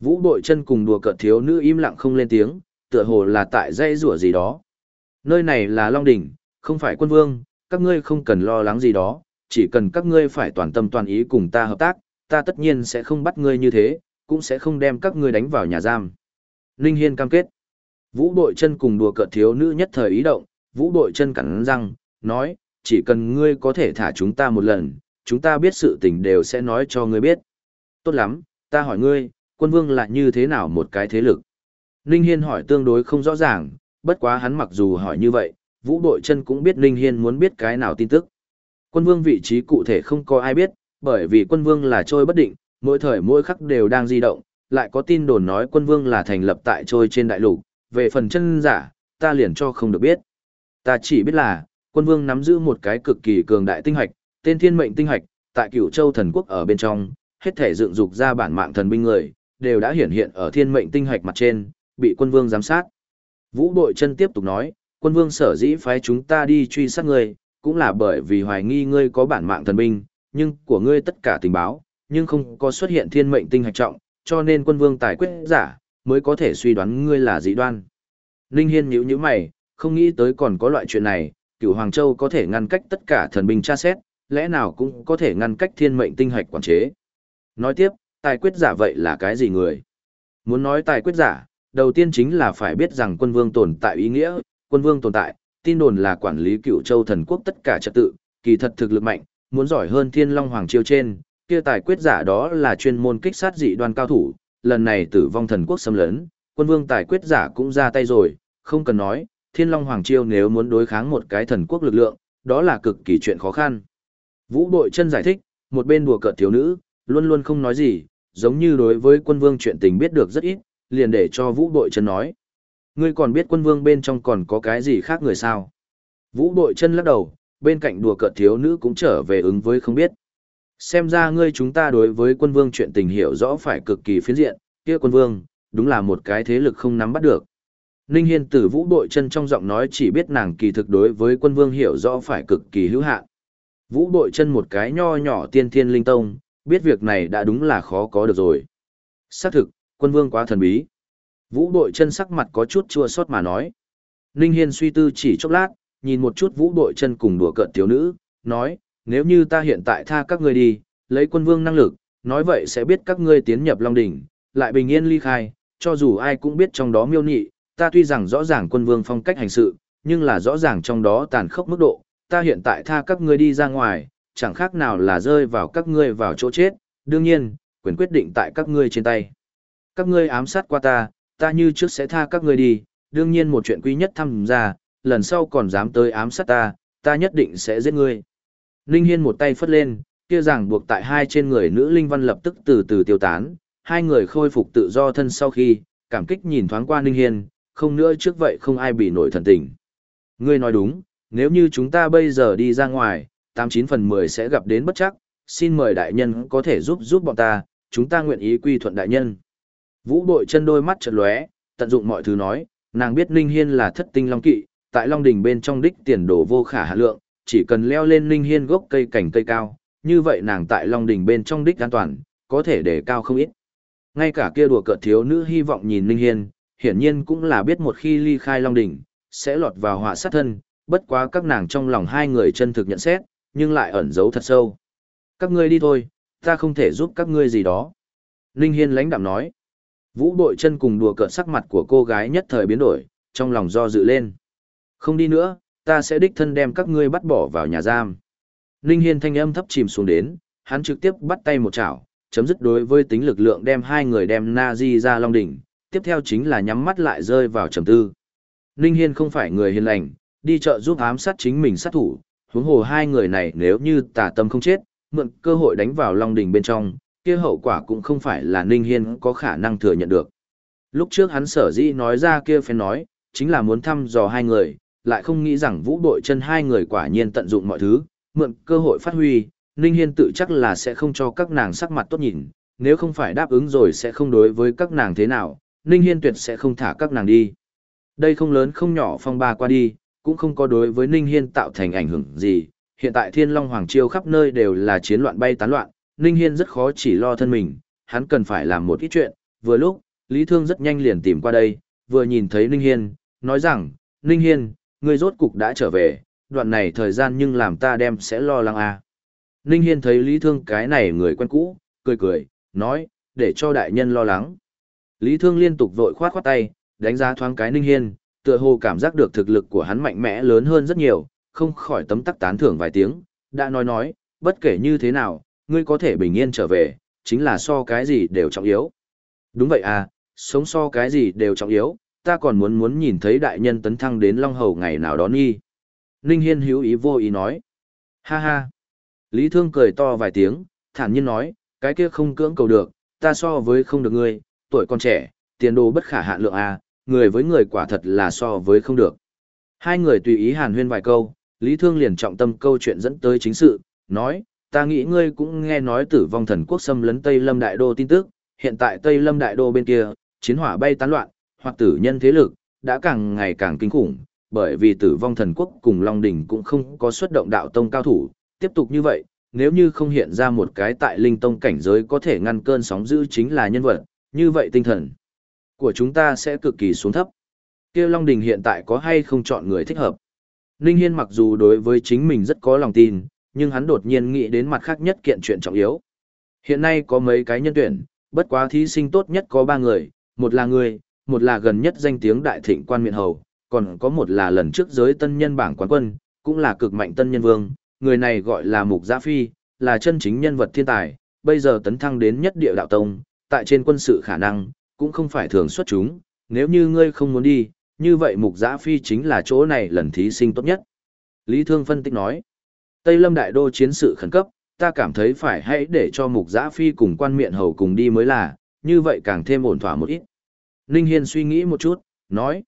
Vũ bội chân cùng đùa cợt thiếu nữ im lặng không lên tiếng, tựa hồ là tại dây rủa gì đó. Nơi này là Long Đỉnh, không phải quân vương, các ngươi không cần lo lắng gì đó, chỉ cần các ngươi phải toàn tâm toàn ý cùng ta hợp tác, ta tất nhiên sẽ không bắt ngươi như thế, cũng sẽ không đem các ngươi đánh vào nhà giam. Linh Hiên cam kết. Vũ bội chân cùng đùa cợt thiếu nữ nhất thời ý động, vũ bội chân cắn răng, nói, chỉ cần ngươi có thể thả chúng ta một lần, chúng ta biết sự tình đều sẽ nói cho ngươi biết. Tốt lắm, ta hỏi ngươi, quân vương là như thế nào một cái thế lực? Ninh Hiên hỏi tương đối không rõ ràng, bất quá hắn mặc dù hỏi như vậy, Vũ Bội Chân cũng biết Ninh Hiên muốn biết cái nào tin tức. Quân vương vị trí cụ thể không có ai biết, bởi vì quân vương là trôi bất định, mỗi thời mỗi khắc đều đang di động, lại có tin đồn nói quân vương là thành lập tại trôi trên đại lục, về phần chân giả, ta liền cho không được biết. Ta chỉ biết là, quân vương nắm giữ một cái cực kỳ cường đại tinh hạch, tên thiên mệnh tinh hạch, tại cửu châu thần quốc ở bên trong, hết thể dựng dục ra bản mạng thần binh người, đều đã hiển hiện ở thiên mệnh tinh hạch mặt trên, bị quân vương giám sát. Vũ đội Chân tiếp tục nói, quân vương sở dĩ phái chúng ta đi truy sát ngươi, cũng là bởi vì hoài nghi ngươi có bản mạng thần binh, nhưng của ngươi tất cả tình báo, nhưng không có xuất hiện thiên mệnh tinh hạch trọng, cho nên quân vương tài quyết giả, mới có thể suy đoán ngươi là dị đoan. Linh Hiên nhíu nhíu mày, không nghĩ tới còn có loại chuyện này, cửu Hoàng Châu có thể ngăn cách tất cả thần binh tra xét, lẽ nào cũng có thể ngăn cách thiên mệnh tinh hạch quản chế. Nói tiếp, tài quyết giả vậy là cái gì người? Muốn nói tài quyết giả, đầu tiên chính là phải biết rằng quân vương tồn tại ý nghĩa, quân vương tồn tại, tin đồn là quản lý cựu châu thần quốc tất cả trật tự, kỳ thật thực lực mạnh, muốn giỏi hơn thiên long hoàng chiêu trên, kia tài quyết giả đó là chuyên môn kích sát dị đoan cao thủ, lần này tử vong thần quốc xâm lấn, quân vương tài quyết giả cũng ra tay rồi, không cần nói, thiên long hoàng chiêu nếu muốn đối kháng một cái thần quốc lực lượng, đó là cực kỳ chuyện khó khăn. Vũ đội chân giải thích, một bên đùa cợt thiếu nữ, luôn luôn không nói gì, giống như đối với quân vương chuyện tình biết được rất ít, liền để cho vũ bội chân nói. Ngươi còn biết quân vương bên trong còn có cái gì khác người sao? Vũ bội chân lắc đầu, bên cạnh đùa cợt thiếu nữ cũng trở về ứng với không biết. Xem ra ngươi chúng ta đối với quân vương chuyện tình hiểu rõ phải cực kỳ phiến diện, kia quân vương, đúng là một cái thế lực không nắm bắt được. Ninh Hiên tử vũ bội chân trong giọng nói chỉ biết nàng kỳ thực đối với quân vương hiểu rõ phải cực kỳ hữu hạn. Vũ bội chân một cái nho nhỏ tiên thiên linh tông, biết việc này đã đúng là khó có được rồi. Xác thực, quân vương quá thần bí. Vũ đội chân sắc mặt có chút chua xót mà nói. Ninh Hiên suy tư chỉ chốc lát, nhìn một chút vũ đội chân cùng đùa cợt thiếu nữ, nói, nếu như ta hiện tại tha các ngươi đi, lấy quân vương năng lực, nói vậy sẽ biết các ngươi tiến nhập Long Đỉnh, lại bình yên ly khai, cho dù ai cũng biết trong đó miêu nhị, ta tuy rằng rõ ràng quân vương phong cách hành sự, nhưng là rõ ràng trong đó tàn khốc mức độ, ta hiện tại tha các ngươi đi ra ngoài, chẳng khác nào là rơi vào các ngươi vào chỗ chết, đương nhiên, quyền quyết định tại các ngươi trên tay. Các ngươi ám sát qua ta, ta như trước sẽ tha các ngươi đi, đương nhiên một chuyện quý nhất thăm ra, lần sau còn dám tới ám sát ta, ta nhất định sẽ giết ngươi. Ninh Hiên một tay phất lên, kia ràng buộc tại hai trên người nữ linh văn lập tức từ từ tiêu tán, hai người khôi phục tự do thân sau khi, cảm kích nhìn thoáng qua Ninh Hiên, không nữa trước vậy không ai bị nổi thần tình. Ngươi nói đúng, nếu như chúng ta bây giờ đi ra ngoài, 89 phần 10 sẽ gặp đến bất chắc, xin mời đại nhân có thể giúp giúp bọn ta, chúng ta nguyện ý quy thuận đại nhân. Vũ bội chân đôi mắt chật lóe, tận dụng mọi thứ nói, nàng biết Ninh Hiên là thất tinh long kỵ, tại Long Đình bên trong đích tiền đồ vô khả hạ lượng, chỉ cần leo lên Ninh Hiên gốc cây cảnh cây cao, như vậy nàng tại Long Đình bên trong đích an toàn, có thể để cao không ít. Ngay cả kia đùa cợt thiếu nữ hy vọng nhìn Ninh Hiên, hiển nhiên cũng là biết một khi ly khai Long Đình, sẽ lọt vào họa sát thân, bất quá các nàng trong lòng hai người chân thực nhận xét, nhưng lại ẩn giấu thật sâu. Các ngươi đi thôi, ta không thể giúp các ngươi gì đó. Ninh Hiên lãnh đạm nói. Vũ bội chân cùng đùa cợt sắc mặt của cô gái nhất thời biến đổi, trong lòng do dự lên. Không đi nữa, ta sẽ đích thân đem các ngươi bắt bỏ vào nhà giam. Ninh Hiên thanh âm thấp chìm xuống đến, hắn trực tiếp bắt tay một chảo, chấm dứt đối với tính lực lượng đem hai người đem Nazi ra Long Đỉnh, tiếp theo chính là nhắm mắt lại rơi vào trầm tư. Ninh Hiên không phải người hiền lành, đi chợ giúp ám sát chính mình sát thủ, huống hồ hai người này nếu như tà tâm không chết, mượn cơ hội đánh vào Long Đình bên trong, kia hậu quả cũng không phải là Ninh Hiên có khả năng thừa nhận được. Lúc trước hắn sở dĩ nói ra kia phén nói, chính là muốn thăm dò hai người, lại không nghĩ rằng vũ đội chân hai người quả nhiên tận dụng mọi thứ, mượn cơ hội phát huy, Ninh Hiên tự chắc là sẽ không cho các nàng sắc mặt tốt nhìn, nếu không phải đáp ứng rồi sẽ không đối với các nàng thế nào, Ninh Hiên tuyệt sẽ không thả các nàng đi. Đây không lớn không nhỏ phong ba qua đi, cũng không có đối với Ninh Hiên tạo thành ảnh hưởng gì, hiện tại Thiên Long Hoàng Triều khắp nơi đều là chiến loạn bay tán loạn, Ninh Hiên rất khó chỉ lo thân mình, hắn cần phải làm một ít chuyện, vừa lúc, Lý Thương rất nhanh liền tìm qua đây, vừa nhìn thấy Ninh Hiên, nói rằng, Ninh Hiên, ngươi rốt cục đã trở về, đoạn này thời gian nhưng làm ta đem sẽ lo lắng à. Ninh Hiên thấy Lý Thương cái này người quen cũ, cười cười, nói, để cho đại nhân lo lắng. Lý Thương liên tục vội khoát khoát tay, đánh giá thoáng cái Ninh Hiên, tựa hồ cảm giác được thực lực của hắn mạnh mẽ lớn hơn rất nhiều, không khỏi tấm tắc tán thưởng vài tiếng, đã nói nói, bất kể như thế nào, ngươi có thể bình yên trở về, chính là so cái gì đều trọng yếu. Đúng vậy à, sống so cái gì đều trọng yếu, ta còn muốn muốn nhìn thấy đại nhân tấn thăng đến Long Hầu ngày nào đó nghi. Ninh Hiên hữu ý vô ý nói. Ha ha. Lý Thương cười to vài tiếng, thản nhiên nói, cái kia không cưỡng cầu được, ta so với không được ngươi, tuổi còn trẻ, tiền đồ bất khả hạn lượng à, người với người quả thật là so với không được. Hai người tùy ý hàn huyên vài câu, Lý Thương liền trọng tâm câu chuyện dẫn tới chính sự, nói, ta nghĩ ngươi cũng nghe nói tử vong thần quốc xâm lấn Tây Lâm Đại Đô tin tức, hiện tại Tây Lâm Đại Đô bên kia, chiến hỏa bay tán loạn, hoặc tử nhân thế lực, đã càng ngày càng kinh khủng, bởi vì tử vong thần quốc cùng Long Đỉnh cũng không có xuất động đạo tông cao thủ, tiếp tục như vậy, nếu như không hiện ra một cái tại linh tông cảnh giới có thể ngăn cơn sóng dữ chính là nhân vật, như vậy tinh thần của chúng ta sẽ cực kỳ xuống thấp. Kêu Long Đình hiện tại có hay không chọn người thích hợp? Ninh Hiên mặc dù đối với chính mình rất có lòng tin, nhưng hắn đột nhiên nghĩ đến mặt khác nhất kiện chuyện trọng yếu. Hiện nay có mấy cái nhân tuyển, bất quá thí sinh tốt nhất có ba người, một là người, một là gần nhất danh tiếng đại thịnh quan miện hầu, còn có một là lần trước giới tân nhân bảng quán quân, cũng là cực mạnh tân nhân vương, người này gọi là Mục Giã Phi, là chân chính nhân vật thiên tài, bây giờ tấn thăng đến nhất địa đạo tông, tại trên quân sự khả năng, cũng không phải thường xuất chúng, nếu như ngươi không muốn đi, như vậy Mục Giã Phi chính là chỗ này lần thí sinh tốt nhất. Lý Thương phân tích nói, Tây Lâm Đại Đô chiến sự khẩn cấp, ta cảm thấy phải hãy để cho Mục Giã Phi cùng quan miện hầu cùng đi mới là, như vậy càng thêm ổn thỏa một ít. Ninh Hiên suy nghĩ một chút, nói.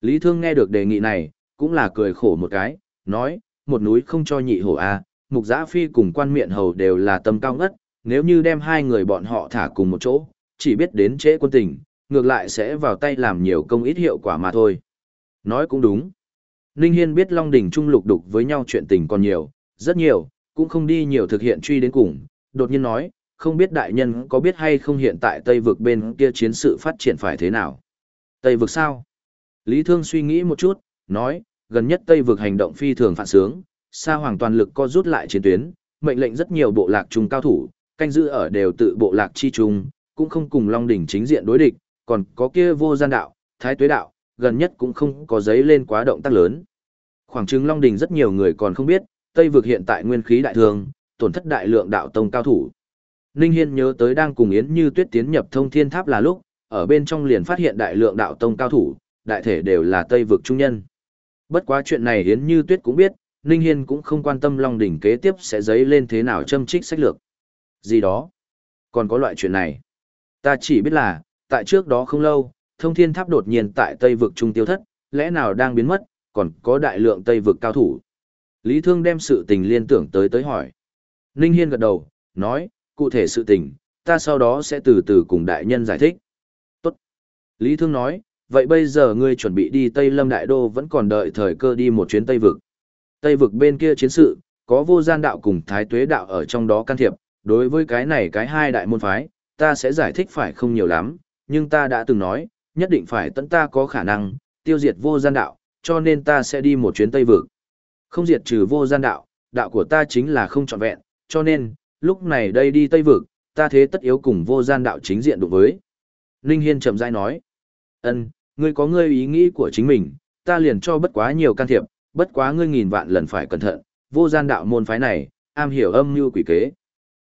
Lý Thương nghe được đề nghị này, cũng là cười khổ một cái, nói, một núi không cho nhị hổ a, à, Mục Giã Phi cùng quan miện hầu đều là tâm cao ngất, nếu như đem hai người bọn họ thả cùng một chỗ, chỉ biết đến trễ quân tình, ngược lại sẽ vào tay làm nhiều công ít hiệu quả mà thôi. Nói cũng đúng. Ninh Hiên biết Long Đỉnh Trung lục đục với nhau chuyện tình còn nhiều, rất nhiều, cũng không đi nhiều thực hiện truy đến cùng, đột nhiên nói, không biết đại nhân có biết hay không hiện tại Tây vực bên kia chiến sự phát triển phải thế nào. Tây vực sao? Lý Thương suy nghĩ một chút, nói, gần nhất Tây vực hành động phi thường phản sướng, Sa Hoàng toàn lực co rút lại chiến tuyến, mệnh lệnh rất nhiều bộ lạc trung cao thủ, canh giữ ở đều tự bộ lạc chi trung, cũng không cùng Long đỉnh chính diện đối địch, còn có kia vô gian đạo, thái tuế đạo, gần nhất cũng không có giấy lên quá động tác lớn. Khoảng chứng Long đỉnh rất nhiều người còn không biết, Tây vực hiện tại nguyên khí đại thường, tổn thất đại lượng đạo tông cao thủ. Ninh Hiên nhớ tới đang cùng Yến Như Tuyết tiến nhập thông thiên tháp là lúc, ở bên trong liền phát hiện đại lượng đạo tông cao thủ, đại thể đều là Tây vực trung nhân. Bất quá chuyện này Yến Như Tuyết cũng biết, Ninh Hiên cũng không quan tâm Long đỉnh kế tiếp sẽ giấy lên thế nào châm trích sách lược. Gì đó? Còn có loại chuyện này. Ta chỉ biết là, tại trước đó không lâu, thông thiên tháp đột nhiên tại Tây vực trung tiêu thất, lẽ nào đang biến mất, còn có đại lượng Tây vực cao thủ. Lý Thương đem sự tình liên tưởng tới tới hỏi. Ninh Hiên gật đầu, nói, cụ thể sự tình, ta sau đó sẽ từ từ cùng đại nhân giải thích. Tốt. Lý Thương nói, vậy bây giờ ngươi chuẩn bị đi Tây Lâm Đại Đô vẫn còn đợi thời cơ đi một chuyến Tây Vực. Tây Vực bên kia chiến sự, có vô gian đạo cùng thái tuế đạo ở trong đó can thiệp, đối với cái này cái hai đại môn phái, ta sẽ giải thích phải không nhiều lắm, nhưng ta đã từng nói, nhất định phải tận ta có khả năng, tiêu diệt vô gian đạo, cho nên ta sẽ đi một chuyến Tây Vực. Không diệt trừ vô gian đạo, đạo của ta chính là không trọn vẹn, cho nên, lúc này đây đi Tây Vực, ta thế tất yếu cùng vô gian đạo chính diện đối với. Ninh Hiên chậm rãi nói, ân, ngươi có ngươi ý nghĩ của chính mình, ta liền cho bất quá nhiều can thiệp, bất quá ngươi nghìn vạn lần phải cẩn thận, vô gian đạo môn phái này, am hiểu âm mưu quỷ kế.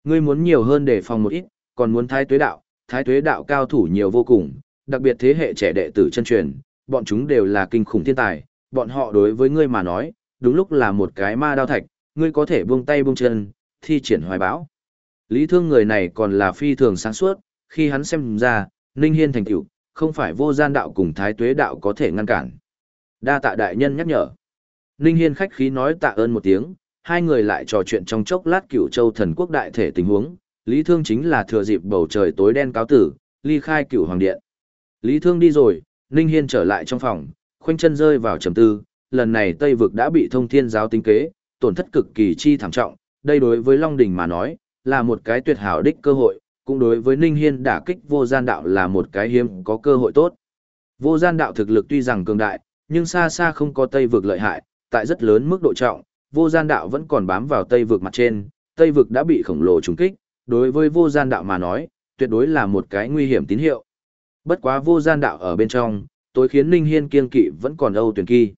Ngươi muốn nhiều hơn để phòng một ít, còn muốn thái tuế đạo, thái tuế đạo cao thủ nhiều vô cùng, đặc biệt thế hệ trẻ đệ tử chân truyền, bọn chúng đều là kinh khủng thiên tài, bọn họ đối với ngươi mà nói, đúng lúc là một cái ma đao thạch, ngươi có thể buông tay buông chân, thi triển hoài bão. Lý thương người này còn là phi thường sáng suốt, khi hắn xem ra, Ninh Hiên thành tựu không phải vô gian đạo cùng thái tuế đạo có thể ngăn cản. Đa tạ đại nhân nhắc nhở. Ninh Hiên khách khí nói tạ ơn một tiếng, hai người lại trò chuyện trong chốc lát cửu châu thần quốc đại thể tình huống, Lý Thương chính là thừa dịp bầu trời tối đen cáo tử, ly khai cửu hoàng điện. Lý Thương đi rồi, Ninh Hiên trở lại trong phòng, khoanh chân rơi vào trầm tư, lần này Tây vực đã bị thông thiên giáo tính kế, tổn thất cực kỳ chi thảm trọng, đây đối với Long Đình mà nói, là một cái tuyệt hảo đích cơ hội, cũng đối với Ninh Hiên đả kích vô gian đạo là một cái hiếm có cơ hội tốt. Vô gian đạo thực lực tuy rằng cường đại, nhưng xa xa không có Tây vực lợi hại, tại rất lớn mức độ trọng, vô gian đạo vẫn còn bám vào Tây vực mặt trên, Tây vực đã bị khổng lồ trùng kích, đối với vô gian đạo mà nói, tuyệt đối là một cái nguy hiểm tín hiệu. Bất quá vô gian đạo ở bên trong, tối khiến Ninh Hiên kiên kỵ vẫn còn Âu Tuyển Kỳ.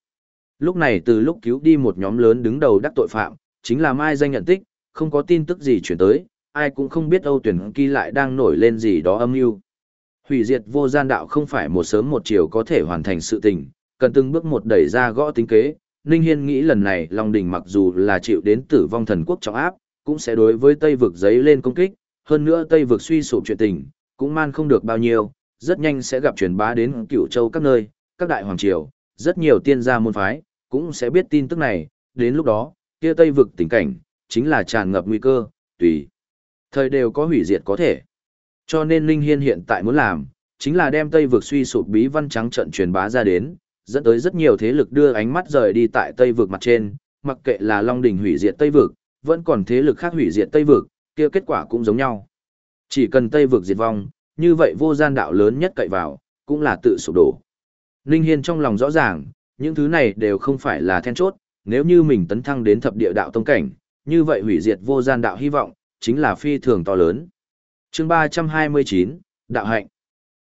Lúc này từ lúc cứu đi một nhóm lớn đứng đầu đắc tội phạm, chính là Mai danh nhận tích, không có tin tức gì chuyển tới, ai cũng không biết Âu Tuyển Kỳ lại đang nổi lên gì đó âm mưu. Hủy diệt vô gian đạo không phải một sớm một chiều có thể hoàn thành sự tình, cần từng bước một đẩy ra gõ tính kế. Ninh Hiên nghĩ lần này Long Đình mặc dù là chịu đến tử vong thần quốc trọng áp, cũng sẽ đối với Tây vực giấy lên công kích, hơn nữa Tây vực suy sụp chuyện tình, cũng man không được bao nhiêu, rất nhanh sẽ gặp truyền bá đến cửu châu các nơi, các đại hoàng triều, rất nhiều tiên gia môn phái, cũng sẽ biết tin tức này, đến lúc đó, kia Tây vực tình cảnh, chính là tràn ngập nguy cơ, tùy. Thời đều có hủy diệt có thể. Cho nên Linh Hiên hiện tại muốn làm, chính là đem Tây vực suy sụp bí văn trắng trận truyền bá ra đến, dẫn tới rất nhiều thế lực đưa ánh mắt rời đi tại Tây vực mặt trên, mặc kệ là Long Đỉnh hủy diệt Tây vực, vẫn còn thế lực khác hủy diệt Tây vực, kia kết quả cũng giống nhau. Chỉ cần Tây vực diệt vong, như vậy vô gian đạo lớn nhất cậy vào, cũng là tự sụp đổ. Ninh Hiên trong lòng rõ ràng, những thứ này đều không phải là then chốt, nếu như mình tấn thăng đến thập địa đạo tông cảnh, như vậy hủy diệt vô gian đạo hy vọng, chính là phi thường to lớn. Chương 329, Đạo Hạnh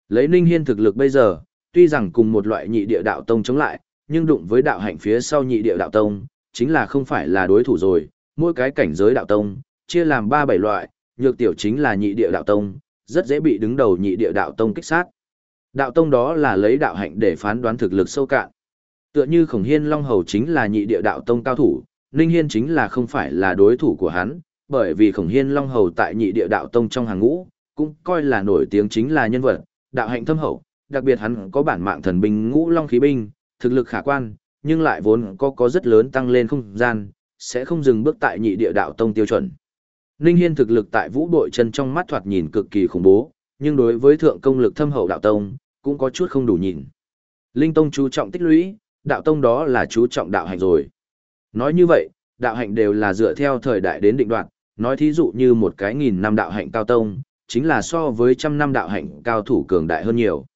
Lấy Ninh Hiên thực lực bây giờ, tuy rằng cùng một loại nhị địa đạo tông chống lại, nhưng đụng với đạo hạnh phía sau nhị địa đạo tông, chính là không phải là đối thủ rồi, mỗi cái cảnh giới đạo tông, chia làm 3-7 loại, nhược tiểu chính là nhị địa đạo tông, rất dễ bị đứng đầu nhị địa đạo tông kích sát. Đạo tông đó là lấy đạo hạnh để phán đoán thực lực sâu cạn. Tựa như Khổng Hiên Long Hầu chính là nhị địa đạo tông cao thủ, Ninh Hiên chính là không phải là đối thủ của hắn, bởi vì Khổng Hiên Long Hầu tại nhị địa đạo tông trong hàng ngũ, cũng coi là nổi tiếng chính là nhân vật, đạo hạnh thâm hậu, đặc biệt hắn có bản mạng thần binh ngũ long khí binh, thực lực khả quan, nhưng lại vốn có có rất lớn tăng lên không gian, sẽ không dừng bước tại nhị địa đạo tông tiêu chuẩn. Ninh Hiên thực lực tại vũ đội chân trong mắt thoạt nhìn cực kỳ khủng bố, nhưng đối với thượng công lực thâm hậu đạo tông, cũng có chút không đủ nhìn. Linh tông chú trọng tích lũy, đạo tông đó là chú trọng đạo hạnh rồi. Nói như vậy, đạo hạnh đều là dựa theo thời đại đến định đoạt, nói thí dụ như một cái nghìn năm đạo hạnh cao tông, chính là so với trăm năm đạo hạnh cao thủ cường đại hơn nhiều.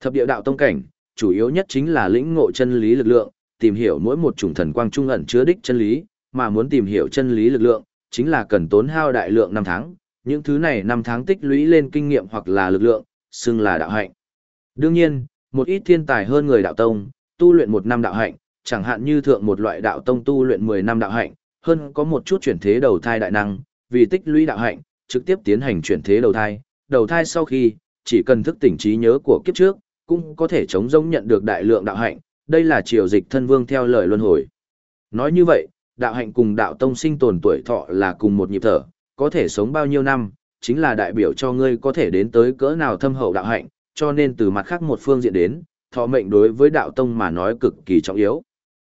Thập địa đạo tông cảnh, chủ yếu nhất chính là lĩnh ngộ chân lý lực lượng, tìm hiểu mỗi một chủng thần quang trung ẩn chứa đích chân lý, mà muốn tìm hiểu chân lý lực lượng, chính là cần tốn hao đại lượng năm tháng, những thứ này năm tháng tích lũy lên kinh nghiệm hoặc là lực lượng, xưng là đạo hạnh. Đương nhiên, một ít thiên tài hơn người đạo tông, tu luyện một năm đạo hạnh, chẳng hạn như thượng một loại đạo tông tu luyện 10 năm đạo hạnh, hơn có một chút chuyển thế đầu thai đại năng, vì tích lũy đạo hạnh, trực tiếp tiến hành chuyển thế đầu thai, đầu thai sau khi, chỉ cần thức tỉnh trí nhớ của kiếp trước, cũng có thể chống giống nhận được đại lượng đạo hạnh, đây là triều dịch thân vương theo lời luân hồi. Nói như vậy, đạo hạnh cùng đạo tông sinh tồn tuổi thọ là cùng một nhịp thở, có thể sống bao nhiêu năm, chính là đại biểu cho ngươi có thể đến tới cỡ nào thâm hậu đạo hạnh, cho nên từ mặt khác một phương diện đến, thọ mệnh đối với đạo tông mà nói cực kỳ trọng yếu.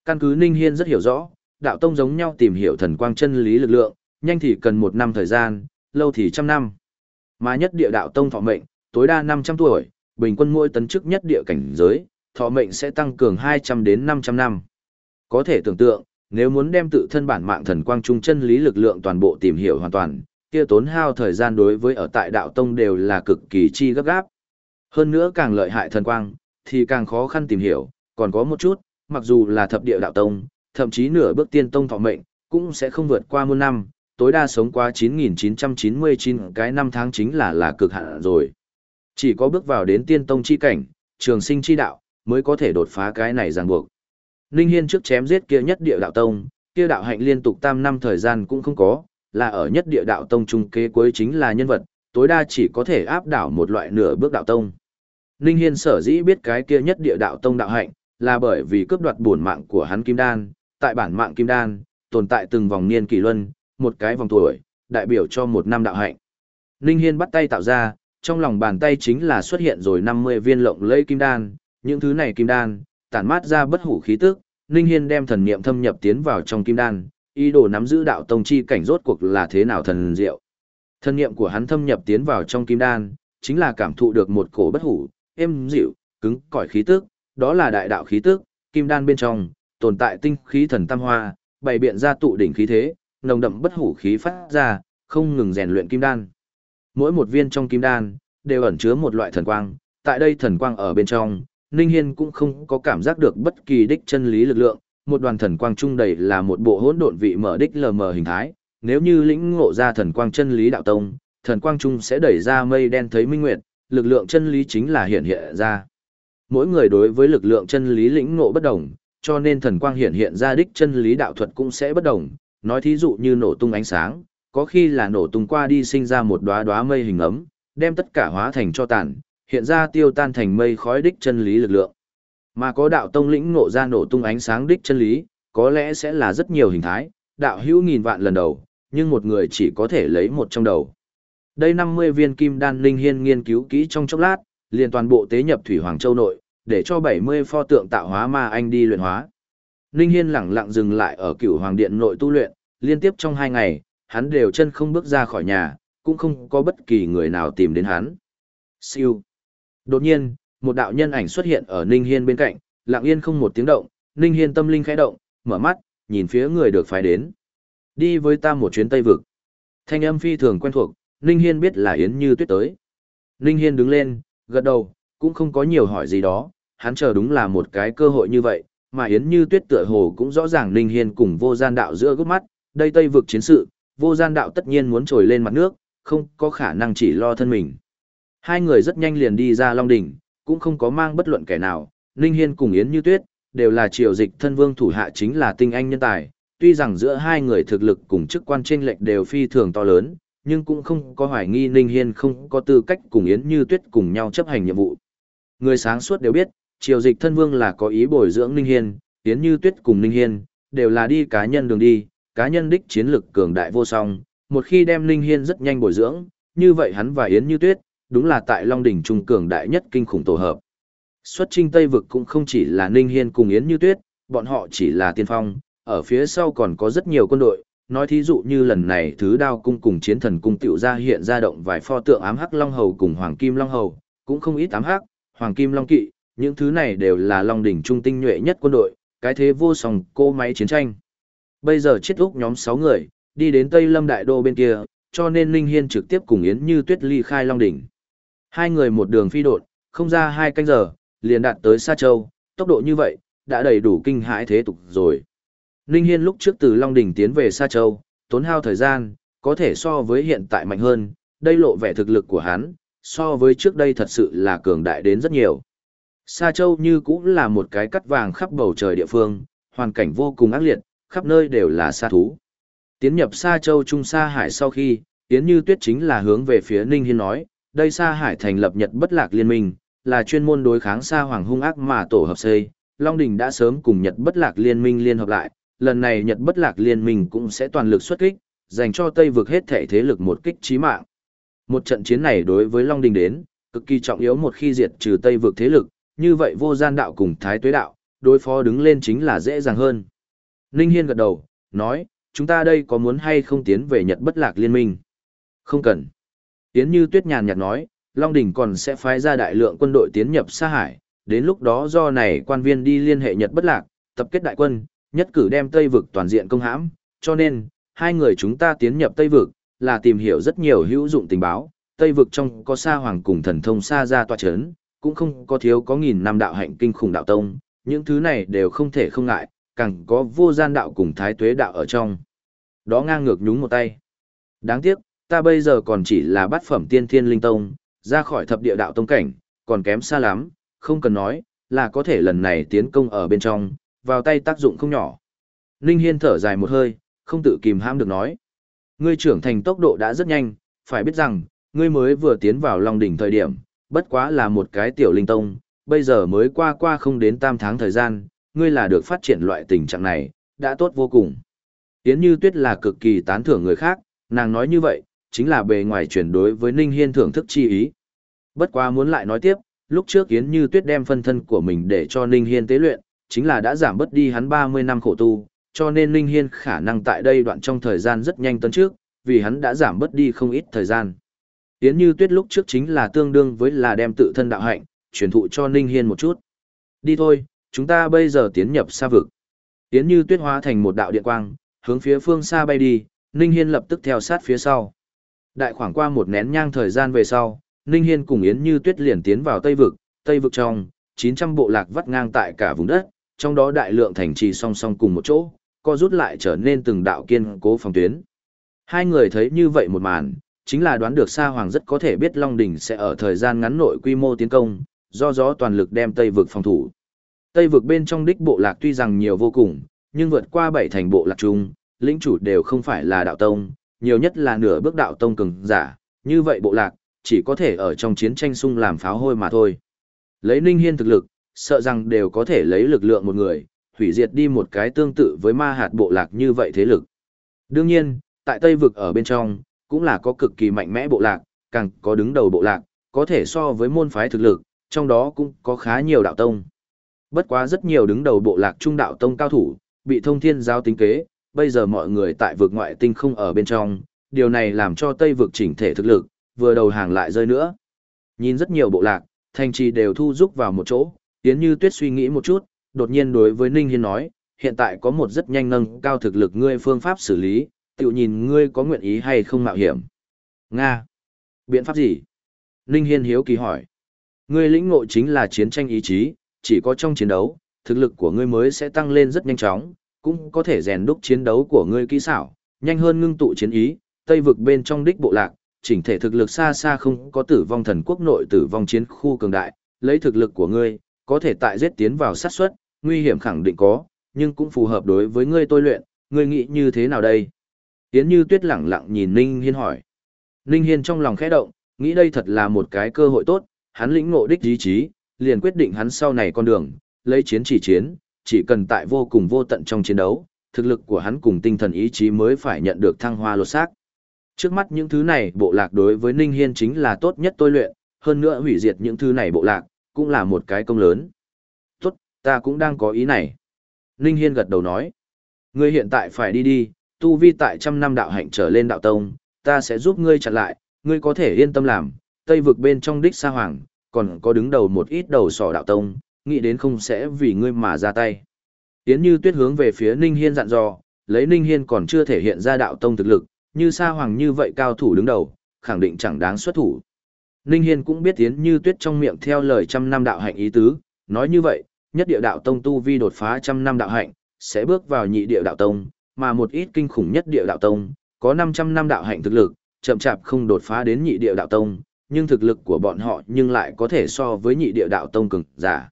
Căn cứ Ninh Hiên rất hiểu rõ, đạo tông giống nhau tìm hiểu thần quang chân lý lực lượng, nhanh thì cần một năm thời gian, lâu thì trăm năm. Mà nhất địa đạo tông thọ mệnh, tối đa 500 tuổi, bình quân mỗi tấn chức nhất địa cảnh giới, thọ mệnh sẽ tăng cường 200 đến 500 năm. Có thể tưởng tượng, nếu muốn đem tự thân bản mạng thần quang trung chân lý lực lượng toàn bộ tìm hiểu hoàn toàn, kia tốn hao thời gian đối với ở tại đạo tông đều là cực kỳ chi gấp gáp. Hơn nữa càng lợi hại thần quang, thì càng khó khăn tìm hiểu, còn có một chút, mặc dù là thập địa đạo tông, thậm chí nửa bước tiên tông thọ mệnh, cũng sẽ không vượt qua muôn năm, tối đa sống qua 9.999 cái năm tháng chính là là cực hạn rồi. Chỉ có bước vào đến tiên tông chi cảnh, trường sinh chi đạo, mới có thể đột phá cái này ràng buộc. Ninh Hiên trước chém giết kia nhất địa đạo tông, kia đạo hạnh liên tục tam năm thời gian cũng không có, là ở nhất địa đạo tông trung kế cuối chính là nhân vật, tối đa chỉ có thể áp đảo một loại nửa bước đạo tông. Ninh Hiên sở dĩ biết cái kia nhất địa đạo tông đạo hạnh, là bởi vì cướp đoạt bổn mạng của hắn Kim Đan, tại bản mạng Kim Đan, tồn tại từng vòng niên kỳ luân, một cái vòng tuổi, đại biểu cho một năm đạo hạnh. Ninh Hiên bắt tay tạo ra, trong lòng bàn tay chính là xuất hiện rồi 50 viên lộng lẫy kim đan, những thứ này kim đan, tản mát ra bất hủ khí tức, Ninh Hiên đem thần niệm thâm nhập tiến vào trong kim đan, ý đồ nắm giữ đạo tông chi cảnh rốt cuộc là thế nào thần diệu. Thần niệm của hắn thâm nhập tiến vào trong kim đan, chính là cảm thụ được một cổ bất hủ, êm dịu, cứng cỏi khí tức, đó là đại đạo khí tức, kim đan bên trong tồn tại tinh khí thần tam hoa, bày biện ra tụ đỉnh khí thế, nồng đậm bất hủ khí phát ra, không ngừng rèn luyện kim đan. Mỗi một viên trong kim đan đều ẩn chứa một loại thần quang, tại đây thần quang ở bên trong, Ninh Hiên cũng không có cảm giác được bất kỳ đích chân lý lực lượng, một đoàn thần quang trung đầy là một bộ hỗn độn vị mở đích lờ mờ hình thái, nếu như lĩnh ngộ ra thần quang chân lý đạo tông, thần quang trung sẽ đẩy ra mây đen thấy minh nguyệt, lực lượng chân lý chính là hiện hiện ra. Mỗi người đối với lực lượng chân lý lĩnh ngộ bất đồng, cho nên thần quang hiện hiện ra đích chân lý đạo thuật cũng sẽ bất đồng, nói thí dụ như nổ tung ánh sáng, có khi là nổ tung qua đi sinh ra một đóa đóa mây hình ấm, đem tất cả hóa thành cho tàn, hiện ra tiêu tan thành mây khói đích chân lý lực lượng. Mà có đạo tông lĩnh ngộ ra nổ tung ánh sáng đích chân lý, có lẽ sẽ là rất nhiều hình thái, đạo hữu nghìn vạn lần đầu, nhưng một người chỉ có thể lấy một trong đầu. Đây 50 viên kim đan linh hiên nghiên cứu kỹ trong chốc lát, liền toàn bộ tế nhập Thủy Hoàng Châu nội, để cho 70 pho tượng tạo hóa ma anh đi luyện hóa. Linh Hiên lẳng lặng dừng lại ở cửu hoàng điện nội tu luyện, liên tiếp trong hai ngày, hắn đều chân không bước ra khỏi nhà, cũng không có bất kỳ người nào tìm đến hắn. Siêu. Đột nhiên, một đạo nhân ảnh xuất hiện ở Ninh Hiên bên cạnh, lặng yên không một tiếng động, Ninh Hiên tâm linh khẽ động, mở mắt, nhìn phía người được phái đến. Đi với ta một chuyến Tây Vực. Thanh âm phi thường quen thuộc, Ninh Hiên biết là Yến Như Tuyết tới. Ninh Hiên đứng lên, gật đầu, cũng không có nhiều hỏi gì đó, hắn chờ đúng là một cái cơ hội như vậy, mà Yến Như Tuyết tựa hồ cũng rõ ràng Ninh Hiên cùng vô gian đạo giữa gốc mắt, đây Tây Vực chiến sự, vô gian đạo tất nhiên muốn trồi lên mặt nước, không có khả năng chỉ lo thân mình. Hai người rất nhanh liền đi ra Long Đỉnh, cũng không có mang bất luận kẻ nào, Ninh Hiên cùng Yến Như Tuyết, đều là triều dịch thân vương thủ hạ chính là tinh anh nhân tài, tuy rằng giữa hai người thực lực cùng chức quan trên lệch đều phi thường to lớn, nhưng cũng không có hoài nghi Ninh Hiên không có tư cách cùng Yến Như Tuyết cùng nhau chấp hành nhiệm vụ. Người sáng suốt đều biết, triều dịch thân vương là có ý bồi dưỡng Ninh Hiên, Yến Như Tuyết cùng Ninh Hiên, đều là đi cá nhân đường đi, cá nhân đích chiến lực cường đại vô song, một khi đem Ninh Hiên rất nhanh bồi dưỡng, như vậy hắn và Yến Như Tuyết, đúng là tại Long đỉnh trung cường đại nhất kinh khủng tổ hợp. Xuất trinh Tây vực cũng không chỉ là Ninh Hiên cùng Yến Như Tuyết, bọn họ chỉ là tiên phong, ở phía sau còn có rất nhiều quân đội, nói thí dụ như lần này thứ đao cung cùng chiến thần cung tiểu ra hiện ra động vài pho tượng ám hắc long hầu cùng hoàng kim long hầu, cũng không ít ám hắc, hoàng kim long kỵ, những thứ này đều là long đỉnh trung tinh nhuệ nhất quân đội, cái thế vô song cô máy chiến tranh. Bây giờ chết úc nhóm 6 người, đi đến Tây Lâm Đại Đô bên kia, cho nên Linh Hiên trực tiếp cùng Yến Như Tuyết ly khai Long Đỉnh. Hai người một đường phi đột, không ra hai canh giờ, liền đạt tới Sa Châu, tốc độ như vậy, đã đầy đủ kinh hãi thế tục rồi. Ninh Hiên lúc trước từ Long Đỉnh tiến về Sa Châu, tốn hao thời gian, có thể so với hiện tại mạnh hơn, đây lộ vẻ thực lực của hắn, so với trước đây thật sự là cường đại đến rất nhiều. Sa Châu như cũng là một cái cắt vàng khắp bầu trời địa phương, hoàn cảnh vô cùng ác liệt, khắp nơi đều là sa thú. Tiến nhập Sa Châu Trung Sa Hải sau khi, Tiến Như Tuyết chính là hướng về phía Ninh Hiên nói, đây Sa Hải thành lập Nhật bất lạc liên minh, là chuyên môn đối kháng Sa Hoàng hung ác mà tổ hợp xây. Long Đình đã sớm cùng Nhật bất lạc liên minh liên hợp lại, lần này Nhật bất lạc liên minh cũng sẽ toàn lực xuất kích, dành cho Tây vực hết thể thế lực một kích chí mạng. Một trận chiến này đối với Long Đình đến, cực kỳ trọng yếu một khi diệt trừ Tây vực thế lực, như vậy vô gian đạo cùng thái tuế đạo, đối phó đứng lên chính là dễ dàng hơn. Ninh Hiên gật đầu, nói, chúng ta đây có muốn hay không tiến về Nhật bất lạc liên minh? Không cần. Tiến như tuyết nhàn nhạt nói, Long Đình còn sẽ phái ra đại lượng quân đội tiến nhập xa hải, đến lúc đó do này quan viên đi liên hệ Nhật bất lạc, tập kết đại quân, nhất cử đem Tây vực toàn diện công hãm, cho nên, hai người chúng ta tiến nhập Tây vực, là tìm hiểu rất nhiều hữu dụng tình báo, Tây vực trong có xa hoàng cùng thần thông xa ra tòa chấn, cũng không có thiếu có nghìn năm đạo hạnh kinh khủng đạo tông, những thứ này đều không thể không ngại, càng có vô gian đạo cùng thái tuế đạo ở trong. Đó ngang ngược nhúng một tay. Đáng tiếc, ta bây giờ còn chỉ là bát phẩm tiên thiên linh tông, ra khỏi thập địa đạo tông cảnh, còn kém xa lắm, không cần nói, là có thể lần này tiến công ở bên trong, vào tay tác dụng không nhỏ. Ninh Hiên thở dài một hơi, không tự kìm hãm được nói. Ngươi trưởng thành tốc độ đã rất nhanh, phải biết rằng, ngươi mới vừa tiến vào Long đỉnh thời điểm, bất quá là một cái tiểu linh tông, bây giờ mới qua qua không đến tam tháng thời gian, ngươi là được phát triển loại tình trạng này, đã tốt vô cùng. Yến Như Tuyết là cực kỳ tán thưởng người khác, nàng nói như vậy, chính là bề ngoài chuyển đối với Ninh Hiên thưởng thức chi ý. Bất quá muốn lại nói tiếp, lúc trước Yến Như Tuyết đem phân thân của mình để cho Ninh Hiên tế luyện, chính là đã giảm bớt đi hắn 30 năm khổ tu, cho nên Ninh Hiên khả năng tại đây đoạn trong thời gian rất nhanh tấn trước, vì hắn đã giảm bớt đi không ít thời gian. Yến Như Tuyết lúc trước chính là tương đương với là đem tự thân đạo hạnh, truyền thụ cho Ninh Hiên một chút. Đi thôi, chúng ta bây giờ tiến nhập xa vực. Yến Như Tuyết hóa thành một đạo điện quang, hướng phía phương xa bay đi, Ninh Hiên lập tức theo sát phía sau. Đại khoảng qua một nén nhang thời gian về sau, Ninh Hiên cùng Yến Như Tuyết liền tiến vào Tây Vực, Tây Vực trong, 900 bộ lạc vắt ngang tại cả vùng đất, trong đó đại lượng thành trì song song cùng một chỗ, co rút lại trở nên từng đạo kiên cố phòng tuyến. Hai người thấy như vậy một màn, chính là đoán được Sa Hoàng rất có thể biết Long Đỉnh sẽ ở thời gian ngắn nội quy mô tiến công, do gió toàn lực đem Tây Vực phòng thủ. Tây Vực bên trong đích bộ lạc tuy rằng nhiều vô cùng, nhưng vượt qua bảy thành bộ lạc chung, lĩnh chủ đều không phải là đạo tông, nhiều nhất là nửa bước đạo tông cường giả, như vậy bộ lạc, chỉ có thể ở trong chiến tranh xung làm pháo hôi mà thôi. Lấy Ninh Hiên thực lực, sợ rằng đều có thể lấy lực lượng một người, hủy diệt đi một cái tương tự với ma hạt bộ lạc như vậy thế lực. Đương nhiên, tại Tây Vực ở bên trong, cũng là có cực kỳ mạnh mẽ bộ lạc, càng có đứng đầu bộ lạc, có thể so với môn phái thực lực, trong đó cũng có khá nhiều đạo tông. Bất quá rất nhiều đứng đầu bộ lạc trung đạo tông cao thủ, bị thông thiên giáo tính kế, bây giờ mọi người tại vực ngoại tinh không ở bên trong, điều này làm cho Tây vực chỉnh thể thực lực, vừa đầu hàng lại rơi nữa. Nhìn rất nhiều bộ lạc, thành trì đều thu rúc vào một chỗ, Yến Như Tuyết suy nghĩ một chút, đột nhiên đối với Ninh Hiên nói, hiện tại có một rất nhanh nâng cao thực lực ngươi phương pháp xử lý, tự nhìn ngươi có nguyện ý hay không mạo hiểm. Nga. Biện pháp gì? Ninh Hiên hiếu kỳ hỏi. Ngươi lĩnh ngộ chính là chiến tranh ý chí, chỉ có trong chiến đấu, thực lực của ngươi mới sẽ tăng lên rất nhanh chóng, cũng có thể rèn đúc chiến đấu của ngươi kỹ xảo, nhanh hơn ngưng tụ chiến ý, Tây vực bên trong đích bộ lạc, chỉnh thể thực lực xa xa không có tử vong thần quốc nội tử vong chiến khu cường đại, lấy thực lực của ngươi, có thể tại giết tiến vào sát suất, nguy hiểm khẳng định có, nhưng cũng phù hợp đối với ngươi tôi luyện, ngươi nghĩ như thế nào đây? Yến Như Tuyết lẳng lặng nhìn Ninh Hiên hỏi. Ninh Hiên trong lòng khẽ động, nghĩ đây thật là một cái cơ hội tốt, hắn lĩnh ngộ đích ý chí, liền quyết định hắn sau này con đường, lấy chiến chỉ chiến, chỉ cần tại vô cùng vô tận trong chiến đấu, thực lực của hắn cùng tinh thần ý chí mới phải nhận được thăng hoa lột xác. Trước mắt những thứ này bộ lạc đối với Ninh Hiên chính là tốt nhất tôi luyện, hơn nữa hủy diệt những thứ này bộ lạc, cũng là một cái công lớn. Tốt, ta cũng đang có ý này. Ninh Hiên gật đầu nói. Ngươi hiện tại phải đi đi, tu vi tại trăm năm đạo hạnh trở lên đạo tông, ta sẽ giúp ngươi chặn lại, ngươi có thể yên tâm làm, tây vực bên trong đích sa hoàng, còn có đứng đầu một ít đầu sỏ đạo tông, nghĩ đến không sẽ vì ngươi mà ra tay. Tiến như tuyết hướng về phía Ninh Hiên dặn dò, lấy Ninh Hiên còn chưa thể hiện ra đạo tông thực lực, như sa hoàng như vậy cao thủ đứng đầu, khẳng định chẳng đáng xuất thủ. Ninh Hiên cũng biết Tiến như tuyết trong miệng theo lời trăm năm đạo hạnh ý tứ, nói như vậy, nhất địa đạo tông tu vi đột phá trăm năm đạo hạnh, sẽ bước vào nhị địa đạo tông, mà một ít kinh khủng nhất địa đạo tông, có 500 năm đạo hạnh thực lực, chậm chạp không đột phá đến nhị địa đạo tông, nhưng thực lực của bọn họ nhưng lại có thể so với nhị địa đạo tông cường giả.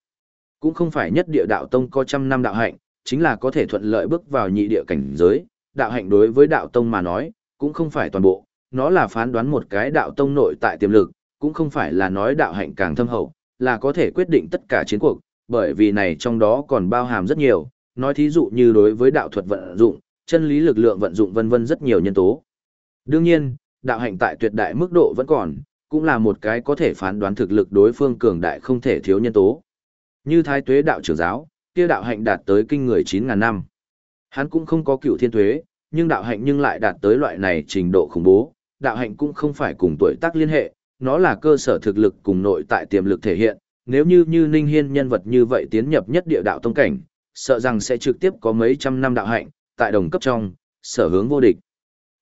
Cũng không phải nhất địa đạo tông có trăm năm đạo hạnh, chính là có thể thuận lợi bước vào nhị địa cảnh giới, đạo hạnh đối với đạo tông mà nói, cũng không phải toàn bộ, nó là phán đoán một cái đạo tông nội tại tiềm lực, cũng không phải là nói đạo hạnh càng thâm hậu, là có thể quyết định tất cả chiến cuộc, bởi vì này trong đó còn bao hàm rất nhiều, nói thí dụ như đối với đạo thuật vận dụng, chân lý lực lượng vận dụng vân vân rất nhiều nhân tố. Đương nhiên, đạo hạnh tại tuyệt đại mức độ vẫn còn, cũng là một cái có thể phán đoán thực lực đối phương cường đại không thể thiếu nhân tố. Như thái tuế đạo trưởng giáo, kia đạo hạnh đạt tới kinh người 9.000 năm. Hắn cũng không có cựu thiên tuế, nhưng đạo hạnh nhưng lại đạt tới loại này trình độ khủng bố, đạo hạnh cũng không phải cùng tuổi tác liên hệ, nó là cơ sở thực lực cùng nội tại tiềm lực thể hiện, nếu như như Ninh Hiên nhân vật như vậy tiến nhập nhất địa đạo tông cảnh, sợ rằng sẽ trực tiếp có mấy trăm năm đạo hạnh, tại đồng cấp trong, sở hướng vô địch.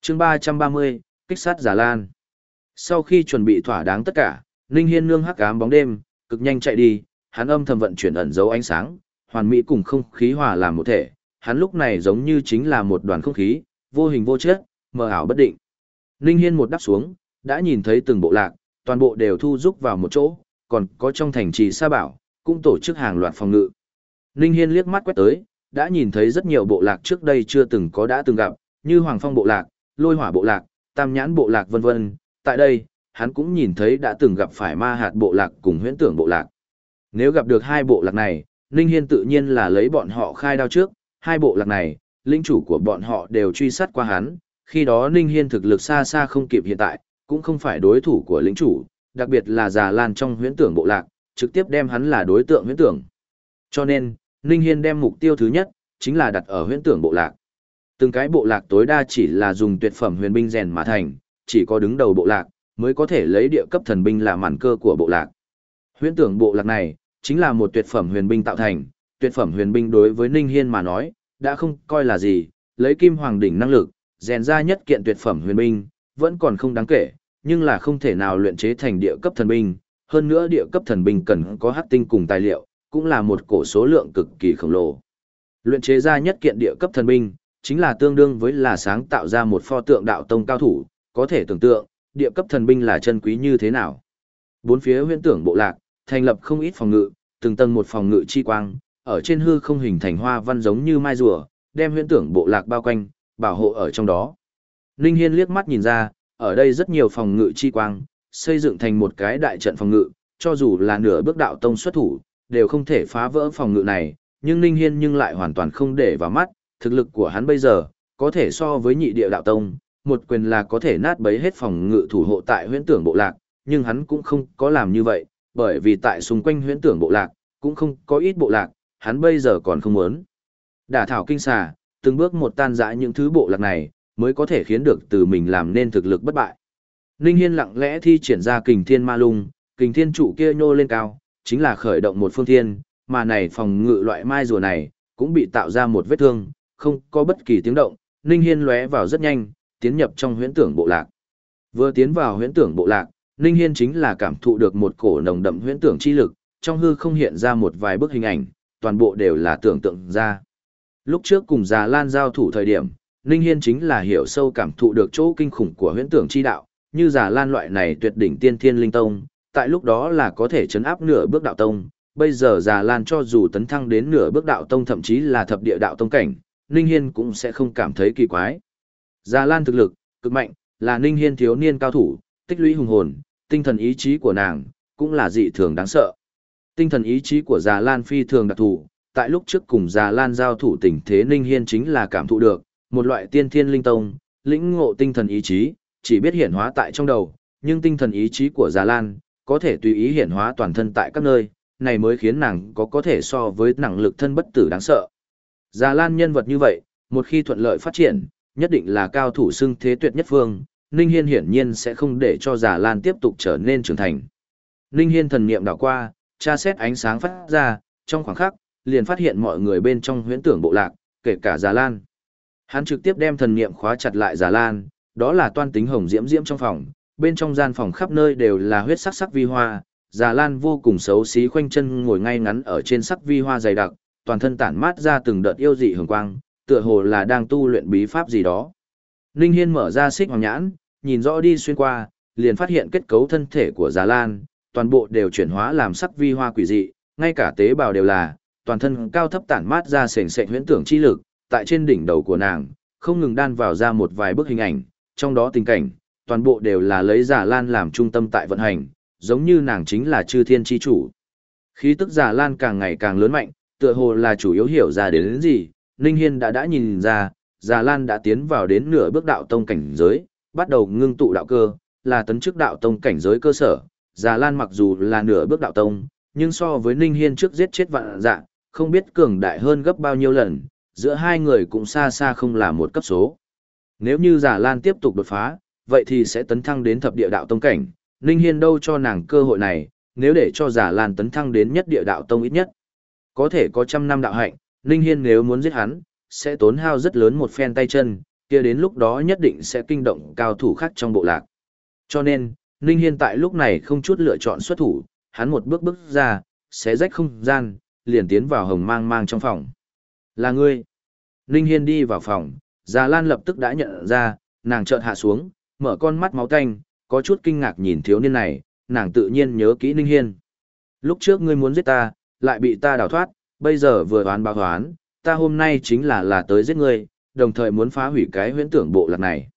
chương 330, kích sát giả lan. Sau khi chuẩn bị thỏa đáng tất cả, Ninh Hiên nương hắc ám bóng đêm, cực nhanh chạy đi, hắn âm thầm vận chuyển ẩn dấu ánh sáng, hoàn mỹ cùng không khí hòa làm một thể, hắn lúc này giống như chính là một đoàn không khí, vô hình vô chất, mờ ảo bất định. Linh Hiên một đắp xuống, đã nhìn thấy từng bộ lạc, toàn bộ đều thu rúc vào một chỗ, còn có trong thành trì Sa Bảo, cũng tổ chức hàng loạt phòng ngự. Linh Hiên liếc mắt quét tới, đã nhìn thấy rất nhiều bộ lạc trước đây chưa từng có đã từng gặp, như Hoàng Phong bộ lạc, Lôi Hỏa bộ lạc, Tam Nhãn bộ lạc vân vân. Tại đây, hắn cũng nhìn thấy đã từng gặp phải Ma Hạt bộ lạc cùng Huyễn Tưởng bộ lạc. Nếu gặp được hai bộ lạc này, Ninh Hiên tự nhiên là lấy bọn họ khai đao trước, hai bộ lạc này lĩnh chủ của bọn họ đều truy sát qua hắn, khi đó Ninh Hiên thực lực xa xa không kịp hiện tại, cũng không phải đối thủ của lĩnh chủ, đặc biệt là già lan trong huyễn tưởng bộ lạc, trực tiếp đem hắn là đối tượng huyễn tưởng. Cho nên, Ninh Hiên đem mục tiêu thứ nhất, chính là đặt ở huyễn tưởng bộ lạc. Từng cái bộ lạc tối đa chỉ là dùng tuyệt phẩm huyền binh rèn mà thành, chỉ có đứng đầu bộ lạc, mới có thể lấy địa cấp thần binh là màn cơ của bộ lạc. Huyễn tưởng bộ lạc này, chính là một tuyệt phẩm huyền binh tạo thành, tuyệt phẩm huyền binh đối với Ninh Hiên mà nói, đã không coi là gì, lấy kim hoàng đỉnh năng lực, rèn ra nhất kiện tuyệt phẩm huyền binh, vẫn còn không đáng kể, nhưng là không thể nào luyện chế thành địa cấp thần binh, hơn nữa địa cấp thần binh cần có hắc tinh cùng tài liệu, cũng là một cổ số lượng cực kỳ khổng lồ. Luyện chế ra nhất kiện địa cấp thần binh, chính là tương đương với là sáng tạo ra một pho tượng đạo tông cao thủ, có thể tưởng tượng, địa cấp thần binh là chân quý như thế nào. Bốn phía huyễn tưởng bộ lạc, thành lập không ít phòng ngự, từng tầng một phòng ngự chi quang, ở trên hư không hình thành hoa văn giống như mai rùa, đem huyễn tưởng bộ lạc bao quanh, bảo hộ ở trong đó. linh Hiên liếc mắt nhìn ra, ở đây rất nhiều phòng ngự chi quang, xây dựng thành một cái đại trận phòng ngự, cho dù là nửa bước đạo tông xuất thủ, đều không thể phá vỡ phòng ngự này, nhưng linh Hiên nhưng lại hoàn toàn không để vào mắt, thực lực của hắn bây giờ, có thể so với nhị địa đạo tông, một quyền là có thể nát bấy hết phòng ngự thủ hộ tại huyễn tưởng bộ lạc, nhưng hắn cũng không có làm như vậy, bởi vì tại xung quanh huyễn tưởng bộ lạc, cũng không có ít bộ lạc, hắn bây giờ còn không muốn. Đả thảo kinh xà, từng bước một tan rã những thứ bộ lạc này, mới có thể khiến được từ mình làm nên thực lực bất bại. Ninh Hiên lặng lẽ thi triển ra kình thiên ma lung, kình thiên trụ kia nhô lên cao, chính là khởi động một phương thiên, mà này phòng ngự loại mai rùa này, cũng bị tạo ra một vết thương, không có bất kỳ tiếng động, Ninh Hiên lóe vào rất nhanh, tiến nhập trong huyễn tưởng bộ lạc. Vừa tiến vào huyễn tưởng bộ lạc, Ninh Hiên chính là cảm thụ được một cổ nồng đậm huyễn tưởng chi lực, trong hư không hiện ra một vài bức hình ảnh, toàn bộ đều là tưởng tượng ra. Lúc trước cùng Già Lan giao thủ thời điểm, Ninh Hiên chính là hiểu sâu cảm thụ được chỗ kinh khủng của huyễn tưởng chi đạo, như Già Lan loại này tuyệt đỉnh tiên thiên linh tông, tại lúc đó là có thể chấn áp nửa bước đạo tông, bây giờ Già Lan cho dù tấn thăng đến nửa bước đạo tông thậm chí là thập địa đạo tông cảnh, Ninh Hiên cũng sẽ không cảm thấy kỳ quái. Già Lan thực lực, cực mạnh, là Ninh Hiên thiếu niên cao thủ, tích lũy hùng hồn, tinh thần ý chí của nàng, cũng là dị thường đáng sợ. Tinh thần ý chí của Già Lan phi thường đặc thù, tại lúc trước cùng Già Lan giao thủ tình thế Ninh Hiên chính là cảm thụ được, một loại tiên thiên linh tông, lĩnh ngộ tinh thần ý chí, chỉ biết hiển hóa tại trong đầu, nhưng tinh thần ý chí của Già Lan, có thể tùy ý hiển hóa toàn thân tại các nơi, này mới khiến nàng có có thể so với năng lực thân bất tử đáng sợ. Già Lan nhân vật như vậy, một khi thuận lợi phát triển, nhất định là cao thủ xưng thế tuyệt nhất phương, Ninh Hiên hiển nhiên sẽ không để cho Già Lan tiếp tục trở nên trưởng thành. Ninh Hiên thần niệm đảo qua, tra xét ánh sáng phát ra, trong khoảng khắc, liền phát hiện mọi người bên trong huyễn tưởng bộ lạc, kể cả Già Lan. Hắn trực tiếp đem thần niệm khóa chặt lại Già Lan, đó là toan tính hồng diễm diễm trong phòng, bên trong gian phòng khắp nơi đều là huyết sắc sắc vi hoa, Già Lan vô cùng xấu xí khoanh chân ngồi ngay ngắn ở trên sắc vi hoa dày đặc, toàn thân tản mát ra từng đợt yêu dị hường quang, tựa hồ là đang tu luyện bí pháp gì đó. Ninh Hiên mở ra xích hoàng nhãn, nhìn rõ đi xuyên qua, liền phát hiện kết cấu thân thể của Già Lan, toàn bộ đều chuyển hóa làm sắc vi hoa quỷ dị, ngay cả tế bào đều là, toàn thân cao thấp tản mát ra sền sệt huyễn tưởng chi lực, tại trên đỉnh đầu của nàng, không ngừng đan vào ra một vài bức hình ảnh, trong đó tình cảnh, toàn bộ đều là lấy Già Lan làm trung tâm tại vận hành, giống như nàng chính là chư thiên chi chủ. Khí tức Già Lan càng ngày càng lớn mạnh, tựa hồ là chủ yếu hiểu ra đến, đến gì, Ninh Hiên đã đã nhìn ra, Già Lan đã tiến vào đến nửa bước đạo tông cảnh giới, bắt đầu ngưng tụ đạo cơ, là tấn chức đạo tông cảnh giới cơ sở. Già Lan mặc dù là nửa bước đạo tông, nhưng so với Ninh Hiên trước giết chết vạn dạ, không biết cường đại hơn gấp bao nhiêu lần, giữa hai người cũng xa xa không là một cấp số. Nếu như Già Lan tiếp tục đột phá, vậy thì sẽ tấn thăng đến thập địa đạo tông cảnh, Ninh Hiên đâu cho nàng cơ hội này, nếu để cho Già Lan tấn thăng đến nhất địa đạo tông ít nhất. Có thể có trăm năm đạo hạnh, Ninh Hiên nếu muốn giết hắn, sẽ tốn hao rất lớn một phen tay chân, kia đến lúc đó nhất định sẽ kinh động cao thủ khác trong bộ lạc. Cho nên, Ninh Hiên tại lúc này không chút lựa chọn xuất thủ, hắn một bước bước ra, sẽ rách không gian, liền tiến vào hồng mang mang trong phòng. Là ngươi. Ninh Hiên đi vào phòng, Già Lan lập tức đã nhận ra, nàng chợt hạ xuống, mở con mắt máu tanh, có chút kinh ngạc nhìn thiếu niên này, nàng tự nhiên nhớ kỹ Ninh Hiên. Lúc trước ngươi muốn giết ta, lại bị ta đào thoát, bây giờ vừa đoán báo đoán, ta hôm nay chính là là tới giết ngươi, đồng thời muốn phá hủy cái huyễn tưởng bộ lạc này.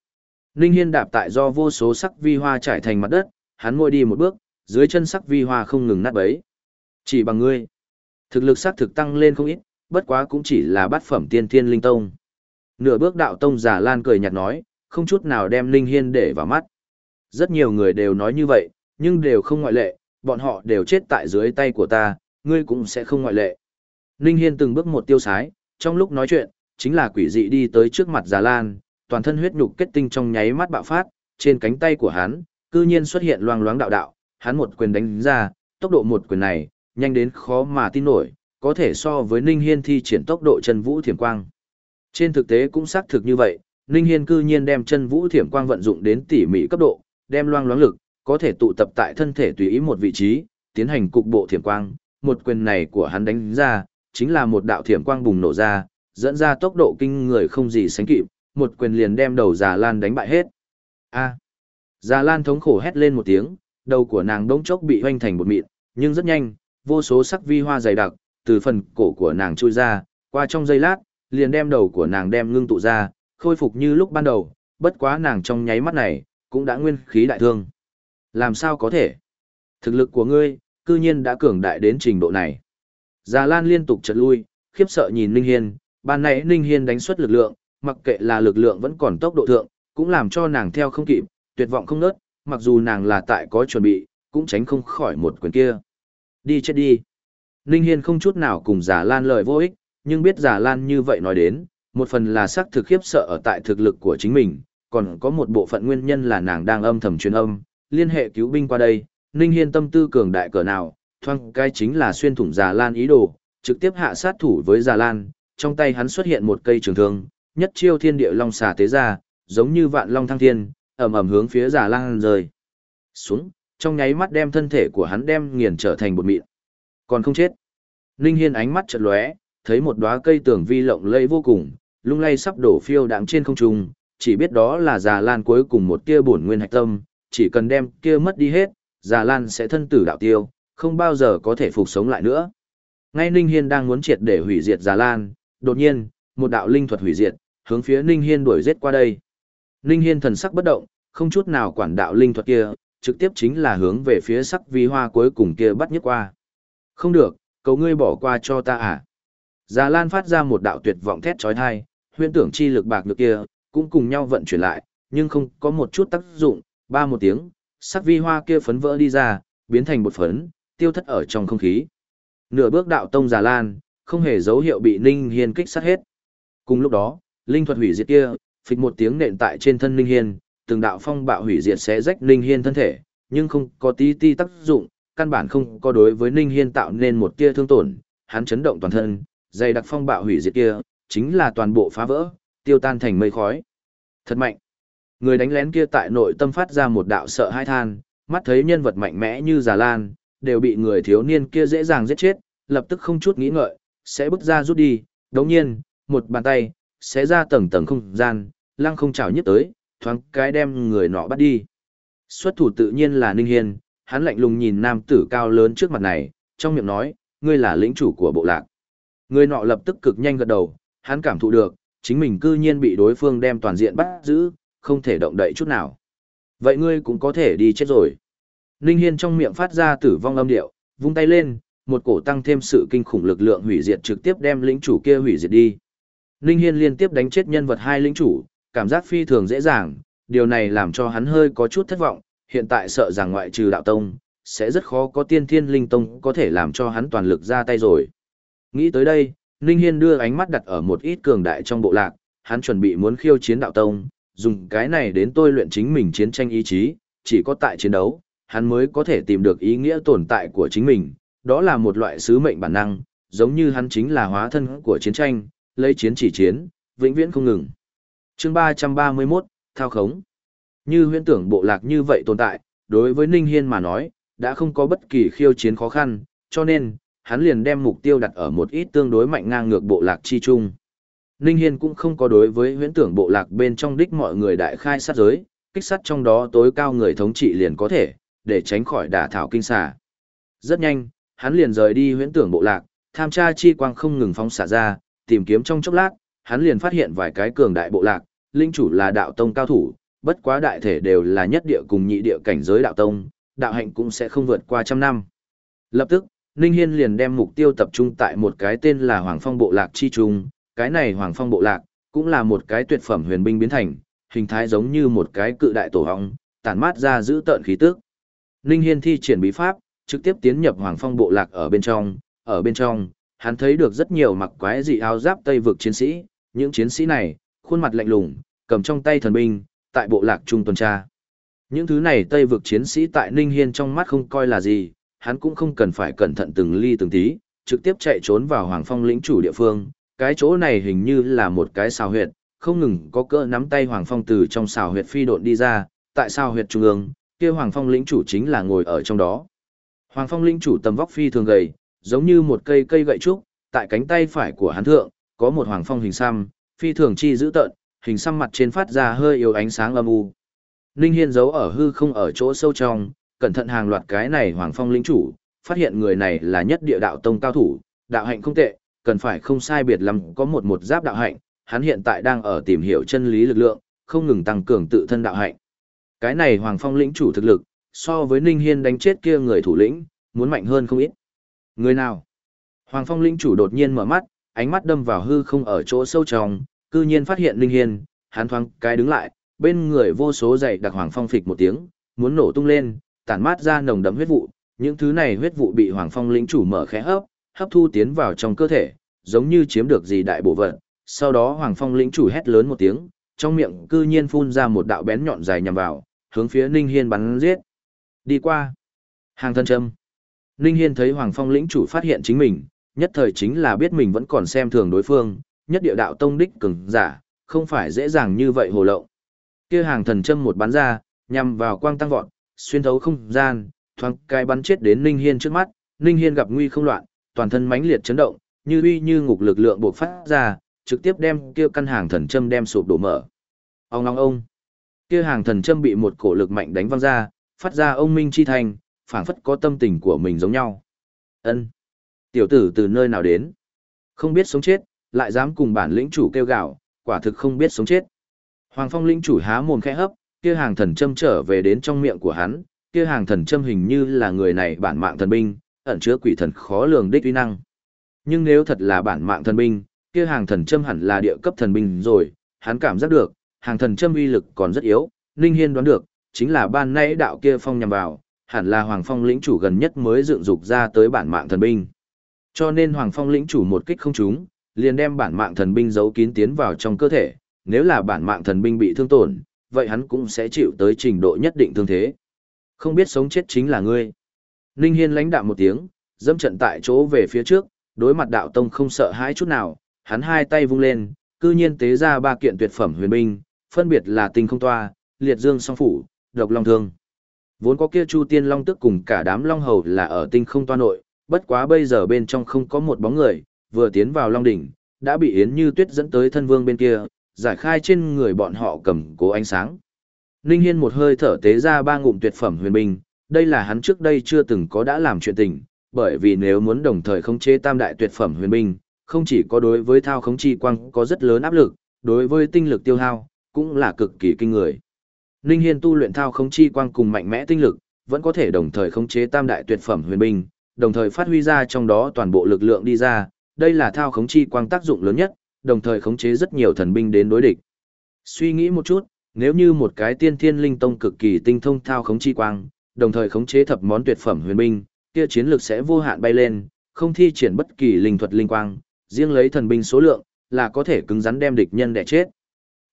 Ninh Hiên đạp tại do vô số sắc vi hoa trải thành mặt đất, hắn môi đi một bước, dưới chân sắc vi hoa không ngừng nát bấy. Chỉ bằng ngươi, thực lực sắc thực tăng lên không ít, bất quá cũng chỉ là bát phẩm tiên thiên linh tông. Nửa bước đạo tông giả lan cười nhạt nói, không chút nào đem Ninh Hiên để vào mắt. Rất nhiều người đều nói như vậy, nhưng đều không ngoại lệ, bọn họ đều chết tại dưới tay của ta, ngươi cũng sẽ không ngoại lệ. Ninh Hiên từng bước một tiêu sái, trong lúc nói chuyện, chính là quỷ dị đi tới trước mặt Già Lan, toàn thân huyết nhục kết tinh trong nháy mắt bạo phát, trên cánh tay của hắn, cư nhiên xuất hiện loang loáng đạo đạo, hắn một quyền đánh ra, tốc độ một quyền này, nhanh đến khó mà tin nổi, có thể so với Ninh Hiên thi triển tốc độ chân vũ thiểm quang. Trên thực tế cũng xác thực như vậy, Ninh Hiên cư nhiên đem chân vũ thiểm quang vận dụng đến tỉ mỉ cấp độ, đem loang loáng lực, có thể tụ tập tại thân thể tùy ý một vị trí, tiến hành cục bộ thiểm quang, một quyền này của hắn đánh ra, chính là một đạo thiểm quang bùng nổ ra, dẫn ra tốc độ kinh người không gì sánh kịp, một quyền liền đem đầu Già Lan đánh bại hết. A. Già Lan thống khổ hét lên một tiếng, đầu của nàng đống chốc bị hoanh thành bột mịn, nhưng rất nhanh, vô số sắc vi hoa dày đặc, từ phần cổ của nàng chui ra, qua trong giây lát, liền đem đầu của nàng đem ngưng tụ ra, khôi phục như lúc ban đầu, bất quá nàng trong nháy mắt này, cũng đã nguyên khí đại thương. Làm sao có thể? Thực lực của ngươi, cư nhiên đã cường đại đến trình độ này. Già Lan liên tục chật lui, khiếp sợ nhìn Ninh Hiên, ban nãy Ninh Hiên đánh xuất lực lượng, mặc kệ là lực lượng vẫn còn tốc độ thượng, cũng làm cho nàng theo không kịp, tuyệt vọng không nớt, mặc dù nàng là tại có chuẩn bị, cũng tránh không khỏi một quyền kia. Đi chết đi. Ninh Hiên không chút nào cùng Giả Lan lời vô ích, nhưng biết Giả Lan như vậy nói đến, một phần là sắc thực khiếp sợ ở tại thực lực của chính mình, còn có một bộ phận nguyên nhân là nàng đang âm thầm truyền âm, liên hệ cứu binh qua đây, Ninh Hiên tâm tư cường đại cỡ nào, thoang cái chính là xuyên thủng Giả Lan ý đồ, trực tiếp hạ sát thủ với Giả Lan, trong tay hắn xuất hiện một cây trường thương, nhất chiêu thiên địa long xà tế ra, giống như vạn long thăng thiên, ầm ầm hướng phía Giả Lan rơi xuống, trong nháy mắt đem thân thể của hắn đem nghiền trở thành bột mịn. Còn không chết. linh Hiên ánh mắt chợt lóe, thấy một đóa cây tường vi lộng lẫy vô cùng, lung lay sắp đổ phiêu đạm trên không trung, chỉ biết đó là Già Lan cuối cùng một tia bổn nguyên hạch tâm, chỉ cần đem kia mất đi hết, Già Lan sẽ thân tử đạo tiêu, không bao giờ có thể phục sống lại nữa. Ngay Ninh Hiên đang muốn triệt để hủy diệt Già Lan, đột nhiên, một đạo linh thuật hủy diệt, hướng phía Ninh Hiên đuổi giết qua đây. Ninh Hiên thần sắc bất động, không chút nào quản đạo linh thuật kia, trực tiếp chính là hướng về phía sắc vi hoa cuối cùng kia bắt nhất qua. Không được, cầu ngươi bỏ qua cho ta à. Già Lan phát ra một đạo tuyệt vọng thét chói tai huyễn tưởng chi lực bạc được kia, cũng cùng nhau vận chuyển lại, nhưng không có một chút tác dụng, ba một tiếng, sắc vi hoa kia phấn vỡ đi ra, biến thành một phấn, tiêu thất ở trong không khí. Nửa bước đạo tông Già Lan, không hề dấu hiệu bị Ninh Hiên kích sát hết. Cùng lúc đó, linh thuật hủy diệt kia, phịch một tiếng nện tại trên thân Ninh Hiên, từng đạo phong bạo hủy diệt sẽ rách Ninh Hiên thân thể, nhưng không có tí ti tác dụng, căn bản không có đối với Ninh Hiên tạo nên một tia thương tổn, hắn chấn động toàn thân, dày đặc phong bạo hủy diệt kia, chính là toàn bộ phá vỡ, tiêu tan thành mây khói. Thật mạnh. Người đánh lén kia tại nội tâm phát ra một đạo sợ hãi than, mắt thấy nhân vật mạnh mẽ như Già Lan, đều bị người thiếu niên kia dễ dàng giết chết, lập tức không chút nghĩ ngợi, sẽ bước ra rút đi, đồng nhiên, một bàn tay, sẽ ra tầng tầng không gian, lăng không chảo nhất tới, thoáng cái đem người nọ bắt đi. Xuất thủ tự nhiên là Ninh Hiên, hắn lạnh lùng nhìn nam tử cao lớn trước mặt này, trong miệng nói, ngươi là lĩnh chủ của bộ lạc. Người nọ lập tức cực nhanh gật đầu, hắn cảm thụ được, chính mình cư nhiên bị đối phương đem toàn diện bắt giữ, không thể động đậy chút nào. Vậy ngươi cũng có thể đi chết rồi. Ninh Hiên trong miệng phát ra tử vong âm điệu, vung tay lên, một cổ tăng thêm sự kinh khủng lực lượng hủy diệt trực tiếp đem lĩnh chủ kia hủy diệt đi. Ninh Hiên liên tiếp đánh chết nhân vật hai lĩnh chủ, cảm giác phi thường dễ dàng, điều này làm cho hắn hơi có chút thất vọng, hiện tại sợ rằng ngoại trừ đạo tông, sẽ rất khó có tiên thiên linh tông có thể làm cho hắn toàn lực ra tay rồi. Nghĩ tới đây, Ninh Hiên đưa ánh mắt đặt ở một ít cường đại trong bộ lạc, hắn chuẩn bị muốn khiêu chiến đạo tông, dùng cái này đến tôi luyện chính mình chiến tranh ý chí, chỉ có tại chiến đấu, hắn mới có thể tìm được ý nghĩa tồn tại của chính mình, đó là một loại sứ mệnh bản năng, giống như hắn chính là hóa thân của chiến tranh, lấy chiến chỉ chiến, vĩnh viễn không ngừng. Chương 331, Thao khống. Như huyễn tưởng bộ lạc như vậy tồn tại, đối với Ninh Hiên mà nói, đã không có bất kỳ khiêu chiến khó khăn, cho nên, hắn liền đem mục tiêu đặt ở một ít tương đối mạnh ngang ngược bộ lạc chi chung. Ninh Hiên cũng không có đối với huyễn tưởng bộ lạc bên trong đích mọi người đại khai sát giới, kích sát trong đó tối cao người thống trị liền có thể, để tránh khỏi đả thảo kinh xà. Rất nhanh, hắn liền rời đi huyễn tưởng bộ lạc, tham tra chi quang không ngừng phóng xả ra, tìm kiếm trong chốc lát, hắn liền phát hiện vài cái cường đại bộ lạc, linh chủ là đạo tông cao thủ, bất quá đại thể đều là nhất địa cùng nhị địa cảnh giới đạo tông, đạo hạnh cũng sẽ không vượt qua trăm năm. Lập tức, Ninh Hiên liền đem mục tiêu tập trung tại một cái tên là Hoàng Phong Bộ Lạc Chi Trung, cái này Hoàng Phong Bộ Lạc, cũng là một cái tuyệt phẩm huyền binh biến thành, hình thái giống như một cái cự đại tổ hong, tản mát ra giữ tợn khí tức. Ninh Hiên thi triển bí pháp, trực tiếp tiến nhập Hoàng Phong bộ lạc ở bên trong, ở bên trong, hắn thấy được rất nhiều mặc quái dị áo giáp Tây vực chiến sĩ, những chiến sĩ này, khuôn mặt lạnh lùng, cầm trong tay thần binh, tại bộ lạc trung tuần tra. Những thứ này Tây vực chiến sĩ tại Ninh Hiên trong mắt không coi là gì, hắn cũng không cần phải cẩn thận từng ly từng tí, trực tiếp chạy trốn vào Hoàng Phong lĩnh chủ địa phương. Cái chỗ này hình như là một cái xào huyệt, không ngừng có cỡ nắm tay Hoàng Phong từ trong xào huyệt phi độn đi ra, tại sao huyệt trung ương, kia Hoàng Phong lĩnh chủ chính là ngồi ở trong đó. Hoàng Phong Linh chủ tầm vóc phi thường gầy, giống như một cây cây gậy trúc, tại cánh tay phải của hắn thượng, có một Hoàng Phong hình xăm, phi thường chi giữ tợn, hình xăm mặt trên phát ra hơi yếu ánh sáng âm u. Ninh Hiên giấu ở hư không ở chỗ sâu trong, cẩn thận hàng loạt cái này Hoàng Phong Linh chủ, phát hiện người này là nhất địa đạo tông cao thủ, đạo hạnh không tệ, cần phải không sai biệt lắm có một một giáp đạo hạnh, hắn hiện tại đang ở tìm hiểu chân lý lực lượng, không ngừng tăng cường tự thân đạo hạnh. Cái này Hoàng Phong lĩnh chủ thực lực, so với Ninh Hiên đánh chết kia người thủ lĩnh, muốn mạnh hơn không ít. Người nào? Hoàng Phong lĩnh chủ đột nhiên mở mắt, ánh mắt đâm vào hư không ở chỗ sâu trong, cư nhiên phát hiện Ninh Hiên, hắn thoáng cái đứng lại, bên người vô số dày đặc Hoàng Phong phịch một tiếng, muốn nổ tung lên, tản mát ra nồng đậm huyết vụ, những thứ này huyết vụ bị Hoàng Phong lĩnh chủ mở khẽ hấp, hấp thu tiến vào trong cơ thể, giống như chiếm được gì đại bộ vật. Sau đó Hoàng Phong lĩnh chủ hét lớn một tiếng, trong miệng cư nhiên phun ra một đạo bén nhọn dài nhằm vào, hướng phía Ninh Hiên bắn giết. Đi qua. Hàng thân châm. Ninh Hiên thấy Hoàng Phong lĩnh chủ phát hiện chính mình, nhất thời chính là biết mình vẫn còn xem thường đối phương, nhất địa đạo tông đích cường giả, không phải dễ dàng như vậy hồ lộng. Kia hàng thần châm một bắn ra, nhằm vào quang tăng vọt, xuyên thấu không gian, thoáng cái bắn chết đến Ninh Hiên trước mắt, Ninh Hiên gặp nguy không loạn, toàn thân mãnh liệt chấn động, như uy như ngục lực lượng bộc phát ra, trực tiếp đem kia căn hàng thần châm đem sụp đổ mở. Ông ngong ông. Kia hàng thần châm bị một cổ lực mạnh đánh văng ra, phát ra ông minh chi thành, phảng phất có tâm tình của mình giống nhau. Ân, Tiểu tử từ nơi nào đến? Không biết sống chết, lại dám cùng bản lĩnh chủ kêu gạo, quả thực không biết sống chết. Hoàng Phong lĩnh chủ há mồm khẽ hấp, kia hàng thần châm trở về đến trong miệng của hắn, kia hàng thần châm hình như là người này bản mạng thần binh, ẩn chứa quỷ thần khó lường đích uy năng. Nhưng nếu thật là bản mạng thần binh, kia hàng thần châm hẳn là địa cấp thần binh rồi, hắn cảm giác được, hàng thần châm uy lực còn rất yếu, Ninh Hiên đoán được, chính là ban nãy đạo kia phong nhằm vào, hẳn là Hoàng Phong lĩnh chủ gần nhất mới dựng dục ra tới bản mạng thần binh. Cho nên Hoàng Phong lĩnh chủ một kích không trúng, liền đem bản mạng thần binh giấu kín tiến vào trong cơ thể, nếu là bản mạng thần binh bị thương tổn, vậy hắn cũng sẽ chịu tới trình độ nhất định thương thế. Không biết sống chết chính là ngươi. Ninh Hiên lãnh đạm một tiếng, dẫm trận tại chỗ về phía trước, đối mặt đạo tông không sợ hãi chút nào, hắn hai tay vung lên, cư nhiên tế ra ba kiện tuyệt phẩm huyền binh, phân biệt là tinh không toa, liệt dương song phủ, độc long thương. Vốn có kia Chu Tiên Long tức cùng cả đám long hầu là ở tinh không toa nội, bất quá bây giờ bên trong không có một bóng người, vừa tiến vào long đỉnh, đã bị Yến Như Tuyết dẫn tới thân vương bên kia, giải khai trên người bọn họ cầm cố ánh sáng. Ninh Hiên một hơi thở tế ra ba ngụm tuyệt phẩm huyền binh, đây là hắn trước đây chưa từng có đã làm chuyện tình, bởi vì nếu muốn đồng thời khống chế tam đại tuyệt phẩm huyền binh, không chỉ có đối với thao khống chi quang có rất lớn áp lực, đối với tinh lực tiêu hao, cũng là cực kỳ kinh người. Ninh Hiên tu luyện thao khống chi quang cùng mạnh mẽ tinh lực, vẫn có thể đồng thời khống chế tam đại tuyệt phẩm huyền binh, đồng thời phát huy ra trong đó toàn bộ lực lượng đi ra, đây là thao khống chi quang tác dụng lớn nhất, đồng thời khống chế rất nhiều thần binh đến đối địch. Suy nghĩ một chút, nếu như một cái tiên thiên linh tông cực kỳ tinh thông thao khống chi quang, đồng thời khống chế thập món tuyệt phẩm huyền binh, kia chiến lực sẽ vô hạn bay lên, không thi triển bất kỳ linh thuật linh quang, riêng lấy thần binh số lượng, là có thể cứng rắn đem địch nhân đè chết.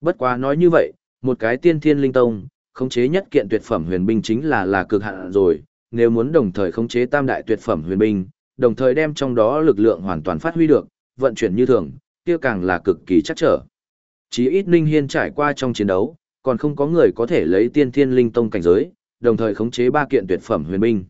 Bất quá nói như vậy, một cái tiên thiên linh tông, khống chế nhất kiện tuyệt phẩm huyền binh chính là là cực hạn rồi, nếu muốn đồng thời khống chế tam đại tuyệt phẩm huyền binh, đồng thời đem trong đó lực lượng hoàn toàn phát huy được, vận chuyển như thường, kia càng là cực kỳ chắc trở. Chí ít Ninh Hiên trải qua trong chiến đấu, còn không có người có thể lấy tiên thiên linh tông cảnh giới, đồng thời khống chế ba kiện tuyệt phẩm huyền binh.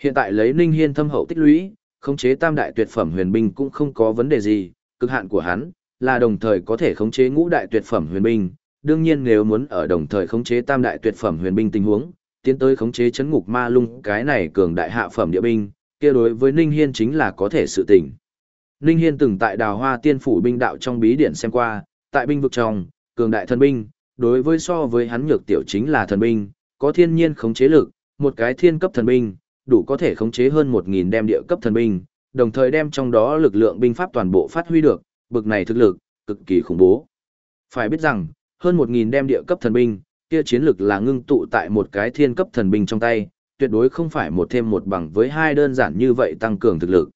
Hiện tại lấy Ninh Hiên thâm hậu tích lũy, khống chế tam đại tuyệt phẩm huyền binh cũng không có vấn đề gì, cực hạn của hắn là đồng thời có thể khống chế ngũ đại tuyệt phẩm huyền binh, đương nhiên nếu muốn ở đồng thời khống chế tam đại tuyệt phẩm huyền binh tình huống, tiến tới khống chế chấn ngục ma lung cái này cường đại hạ phẩm địa binh, kia đối với Ninh Hiên chính là có thể sự tình. Ninh Hiên từng tại Đào Hoa Tiên phủ binh đạo trong bí điển xem qua, tại binh vực trong, cường đại thần binh, đối với so với hắn nhược tiểu chính là thần binh, có thiên nhiên khống chế lực, một cái thiên cấp thần binh, đủ có thể khống chế hơn 1000 đem địa cấp thần binh, đồng thời đem trong đó lực lượng binh pháp toàn bộ phát huy được, bực này thực lực cực kỳ khủng bố. Phải biết rằng, hơn 1.000 đem địa cấp thần binh, kia chiến lực là ngưng tụ tại một cái thiên cấp thần binh trong tay, tuyệt đối không phải một thêm một bằng với hai đơn giản như vậy tăng cường thực lực.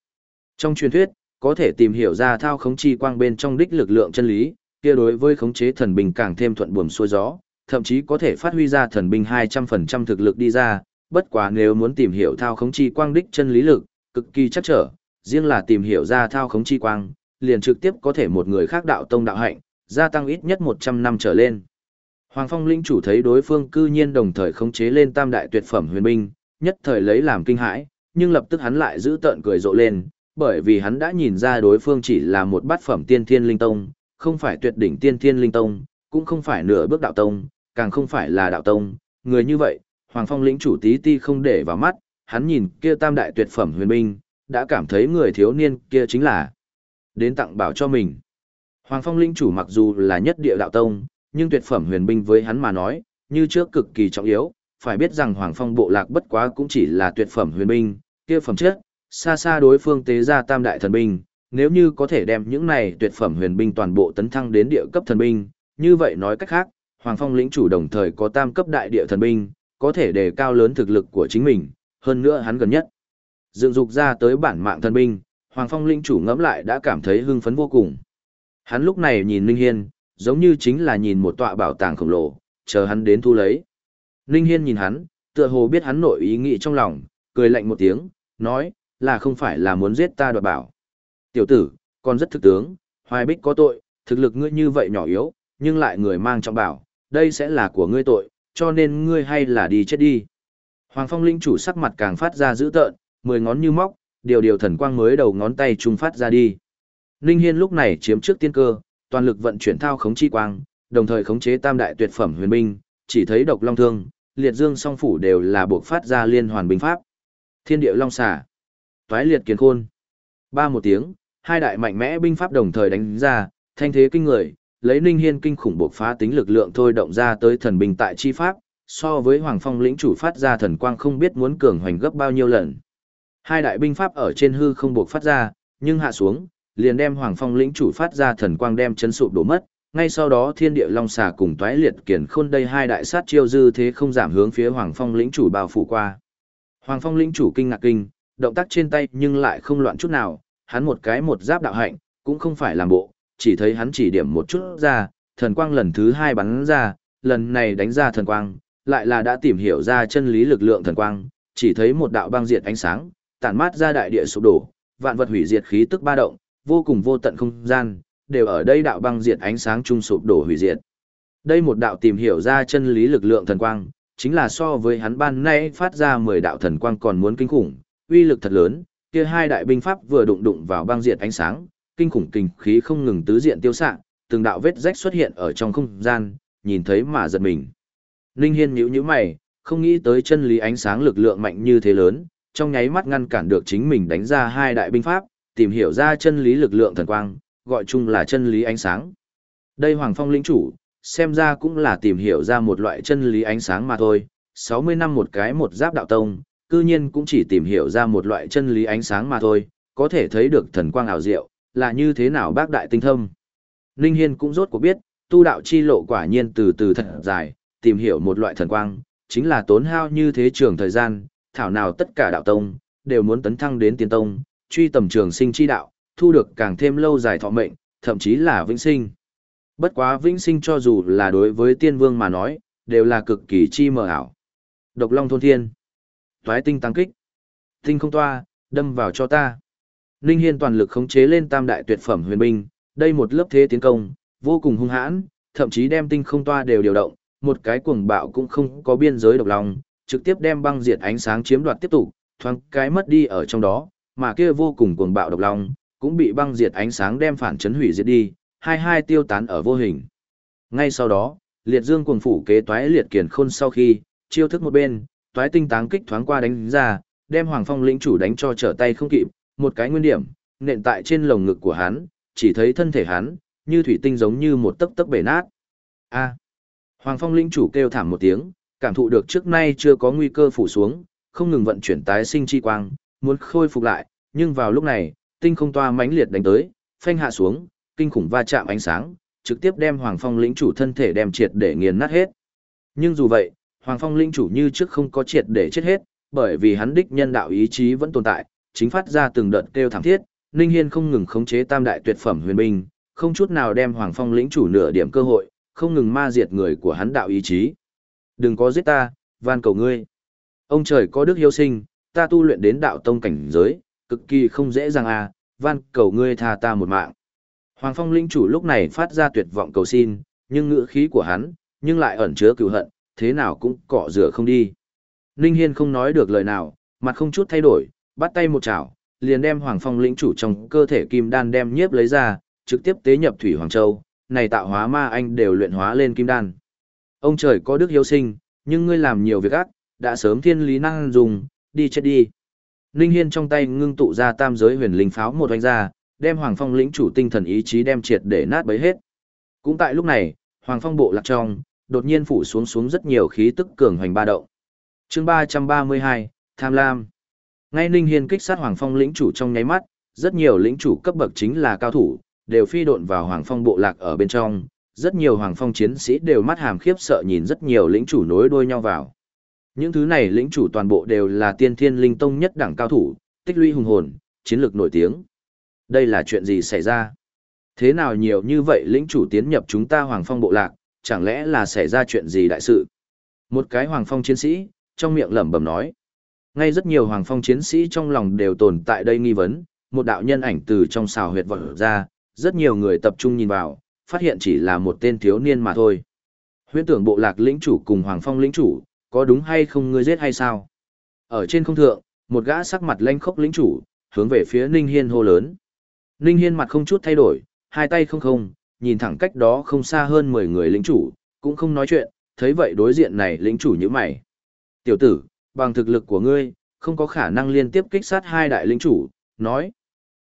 Trong truyền thuyết, có thể tìm hiểu ra thao khống chi quang bên trong đích lực lượng chân lý, kia đối với khống chế thần binh càng thêm thuận buồm xuôi gió, thậm chí có thể phát huy ra thần binh 200% thực lực đi ra, bất quá nếu muốn tìm hiểu thao khống chi quang đích chân lý lực, cực kỳ chắc trở, riêng là tìm hiểu ra thao khống chi quang, liền trực tiếp có thể một người khác đạo tông đạo hạnh, gia tăng ít nhất 100 năm trở lên. Hoàng Phong linh chủ thấy đối phương cư nhiên đồng thời khống chế lên tam đại tuyệt phẩm huyền binh, nhất thời lấy làm kinh hãi, nhưng lập tức hắn lại giữ tợn cười rộ lên, bởi vì hắn đã nhìn ra đối phương chỉ là một bát phẩm tiên thiên linh tông, không phải tuyệt đỉnh tiên thiên linh tông, cũng không phải nửa bước đạo tông, càng không phải là đạo tông, người như vậy, Hoàng Phong lĩnh chủ tí ti không để vào mắt, hắn nhìn kia tam đại tuyệt phẩm huyền binh, đã cảm thấy người thiếu niên kia chính là đến tặng bảo cho mình. Hoàng Phong Linh chủ mặc dù là nhất địa đạo tông, nhưng tuyệt phẩm huyền binh với hắn mà nói, như trước cực kỳ trọng yếu, phải biết rằng Hoàng Phong bộ lạc bất quá cũng chỉ là tuyệt phẩm huyền binh, kia phẩm chất, xa xa đối phương tế ra tam đại thần binh, nếu như có thể đem những này tuyệt phẩm huyền binh toàn bộ tấn thăng đến địa cấp thần binh, như vậy nói cách khác, Hoàng Phong lĩnh chủ đồng thời có tam cấp đại địa thần binh, có thể đề cao lớn thực lực của chính mình, hơn nữa hắn gần nhất. Dựng dục ra tới bản mạng thần binh, Hoàng Phong lĩnh chủ ngẫm lại đã cảm thấy hưng phấn vô cùng. Hắn lúc này nhìn Ninh Hiên, giống như chính là nhìn một tọa bảo tàng khổng lồ, chờ hắn đến thu lấy. Ninh Hiên nhìn hắn, tựa hồ biết hắn nội ý nghĩ trong lòng, cười lạnh một tiếng, nói, là không phải là muốn giết ta đoạt bảo. Tiểu tử, còn rất thực tướng, hoài bích có tội, thực lực ngươi như vậy nhỏ yếu, nhưng lại người mang trọng bảo, đây sẽ là của ngươi tội, cho nên ngươi hay là đi chết đi. Hoàng Phong linh chủ sắc mặt càng phát ra dữ tợn, mười ngón như móc, điều điều thần quang mới đầu ngón tay trung phát ra đi. Ninh Hiên lúc này chiếm trước tiên cơ, toàn lực vận chuyển thao khống chi quang, đồng thời khống chế tam đại tuyệt phẩm huyền binh, chỉ thấy độc long thương, liệt dương song phủ đều là buộc phát ra liên hoàn binh pháp. Thiên địa long xà, toái liệt kiến khôn. Ba một tiếng, hai đại mạnh mẽ binh pháp đồng thời đánh ra, thanh thế kinh người, lấy Ninh Hiên kinh khủng bộc phá tính lực lượng thôi động ra tới thần binh tại chi pháp, so với Hoàng Phong lĩnh chủ phát ra thần quang không biết muốn cường hoành gấp bao nhiêu lần. Hai đại binh pháp ở trên hư không bộc phát ra, nhưng hạ xuống, liền đem Hoàng Phong lĩnh chủ phát ra thần quang đem chấn sụp đổ mất, ngay sau đó Thiên Địa Long xà cùng toái liệt kiền khôn đây hai đại sát chiêu dư thế không giảm hướng phía Hoàng Phong lĩnh chủ bao phủ qua. Hoàng Phong lĩnh chủ kinh ngạc kinh, động tác trên tay nhưng lại không loạn chút nào, hắn một cái một giáp đạo hạnh, cũng không phải làm bộ, chỉ thấy hắn chỉ điểm một chút ra, thần quang lần thứ hai bắn ra, lần này đánh ra thần quang, lại là đã tìm hiểu ra chân lý lực lượng thần quang, chỉ thấy một đạo băng diệt ánh sáng, tản mát ra đại địa sụp đổ, vạn vật hủy diệt khí tức ba động, vô cùng vô tận không gian, đều ở đây đạo băng diệt ánh sáng trung sụp đổ hủy diệt. Đây một đạo tìm hiểu ra chân lý lực lượng thần quang, chính là so với hắn ban nay phát ra 10 đạo thần quang còn muốn kinh khủng, uy lực thật lớn, kia hai đại binh pháp vừa đụng đụng vào băng diệt ánh sáng, kinh khủng kinh khí không ngừng tứ diện tiêu xạ, từng đạo vết rách xuất hiện ở trong không gian, nhìn thấy mà giật mình. Linh Hiên nhíu nhíu mày, không nghĩ tới chân lý ánh sáng lực lượng mạnh như thế lớn, trong nháy mắt ngăn cản được chính mình đánh ra hai đại binh pháp, tìm hiểu ra chân lý lực lượng thần quang, gọi chung là chân lý ánh sáng. Đây Hoàng Phong lĩnh chủ, xem ra cũng là tìm hiểu ra một loại chân lý ánh sáng mà thôi, 60 năm một cái một giáp đạo tông, cư nhiên cũng chỉ tìm hiểu ra một loại chân lý ánh sáng mà thôi, có thể thấy được thần quang ảo diệu, là như thế nào bác đại tinh thâm. Ninh Hiên cũng rốt cuộc biết, tu đạo chi lộ quả nhiên từ từ thật dài, tìm hiểu một loại thần quang, chính là tốn hao như thế trường thời gian, thảo nào tất cả đạo tông, đều muốn tấn thăng đến tiên tông, truy tầm trường sinh chi đạo, thu được càng thêm lâu dài thọ mệnh, thậm chí là vĩnh sinh. Bất quá vĩnh sinh cho dù là đối với tiên vương mà nói, đều là cực kỳ chi mờ ảo. Độc long thôn thiên. Toái tinh tăng kích. Tinh không toa, đâm vào cho ta. Ninh Hiên toàn lực khống chế lên tam đại tuyệt phẩm huyền binh, đây một lớp thế tiến công, vô cùng hung hãn, thậm chí đem tinh không toa đều điều động, một cái cuồng bạo cũng không có biên giới độc lòng, trực tiếp đem băng diệt ánh sáng chiếm đoạt tiếp tục, thoáng cái mất đi ở trong đó, mà kia vô cùng cuồng bạo độc long cũng bị băng diệt ánh sáng đem phản chấn hủy diệt đi, hai hai tiêu tán ở vô hình. Ngay sau đó, liệt dương cuồng phủ kế toái liệt kiền khôn sau khi, chiêu thức một bên, toái tinh táng kích thoáng qua đánh ra, đem Hoàng Phong lĩnh chủ đánh cho trở tay không kịp, một cái nguyên điểm, nện tại trên lồng ngực của hắn, chỉ thấy thân thể hắn, như thủy tinh giống như một tấc tấc bể nát. A. Hoàng Phong lĩnh chủ kêu thảm một tiếng, cảm thụ được trước nay chưa có nguy cơ phủ xuống, không ngừng vận chuyển tái sinh chi quang, muốn khôi phục lại, nhưng vào lúc này, tinh không toa mãnh liệt đánh tới, phanh hạ xuống, kinh khủng va chạm ánh sáng, trực tiếp đem Hoàng Phong lĩnh chủ thân thể đem triệt để nghiền nát hết. Nhưng dù vậy, Hoàng Phong lĩnh chủ như trước không có triệt để chết hết, bởi vì hắn đích nhân đạo ý chí vẫn tồn tại, chính phát ra từng đợt kêu thảm thiết, Ninh Hiên không ngừng khống chế tam đại tuyệt phẩm huyền binh, không chút nào đem Hoàng Phong lĩnh chủ nửa điểm cơ hội, không ngừng ma diệt người của hắn đạo ý chí. Đừng có giết ta, van cầu ngươi. Ông trời có đức hiếu sinh, ta tu luyện đến đạo tông cảnh giới, cực kỳ không dễ dàng à, van cầu ngươi tha ta một mạng. Hoàng Phong linh chủ lúc này phát ra tuyệt vọng cầu xin, nhưng ngữ khí của hắn, nhưng lại ẩn chứa cừu hận, thế nào cũng cọ rửa không đi. Ninh Hiên không nói được lời nào, mặt không chút thay đổi, bắt tay một chảo, liền đem Hoàng Phong lĩnh chủ trong cơ thể kim đan đem nhiếp lấy ra, trực tiếp tế nhập Thủy Hoàng Châu, này tạo hóa ma anh đều luyện hóa lên kim đan. Ông trời có đức hiếu sinh, nhưng ngươi làm nhiều việc ác, đã sớm thiên lý năng dùng, đi chết đi. Ninh Hiên trong tay ngưng tụ ra tam giới huyền linh pháo một oanh ra, đem Hoàng Phong lĩnh chủ tinh thần ý chí đem triệt để nát bấy hết. Cũng tại lúc này, Hoàng Phong bộ lạc trong, đột nhiên phủ xuống xuống rất nhiều khí tức cường hoành ba động. Chương 332, Tham Lam. Ngay Ninh Hiên kích sát Hoàng Phong lĩnh chủ trong nháy mắt, rất nhiều lĩnh chủ cấp bậc chính là cao thủ, đều phi độn vào Hoàng Phong bộ lạc ở bên trong, rất nhiều Hoàng Phong chiến sĩ đều mắt hàm khiếp sợ nhìn rất nhiều lĩnh chủ nối đuôi nhau vào. Những thứ này lĩnh chủ toàn bộ đều là tiên thiên linh tông nhất đẳng cao thủ, tích lũy hùng hồn, chiến lược nổi tiếng. Đây là chuyện gì xảy ra? Thế nào nhiều như vậy lĩnh chủ tiến nhập chúng ta Hoàng Phong bộ lạc, chẳng lẽ là xảy ra chuyện gì đại sự? Một cái Hoàng Phong chiến sĩ, trong miệng lẩm bẩm nói. Ngay rất nhiều Hoàng Phong chiến sĩ trong lòng đều tồn tại đây nghi vấn, một đạo nhân ảnh từ trong xào huyệt vọt ra, rất nhiều người tập trung nhìn vào, phát hiện chỉ là một tên thiếu niên mà thôi. Huyễn tưởng bộ lạc lĩnh chủ cùng Hoàng Phong lĩnh chủ, có đúng hay không ngươi giết hay sao? Ở trên không thượng, một gã sắc mặt lanh khốc lĩnh chủ, hướng về phía Ninh Hiên hô lớn. Ninh Hiên mặt không chút thay đổi, hai tay không không, nhìn thẳng cách đó không xa hơn 10 người lĩnh chủ, cũng không nói chuyện, thấy vậy đối diện này lĩnh chủ như mày. Tiểu tử, bằng thực lực của ngươi, không có khả năng liên tiếp kích sát hai đại lĩnh chủ, nói.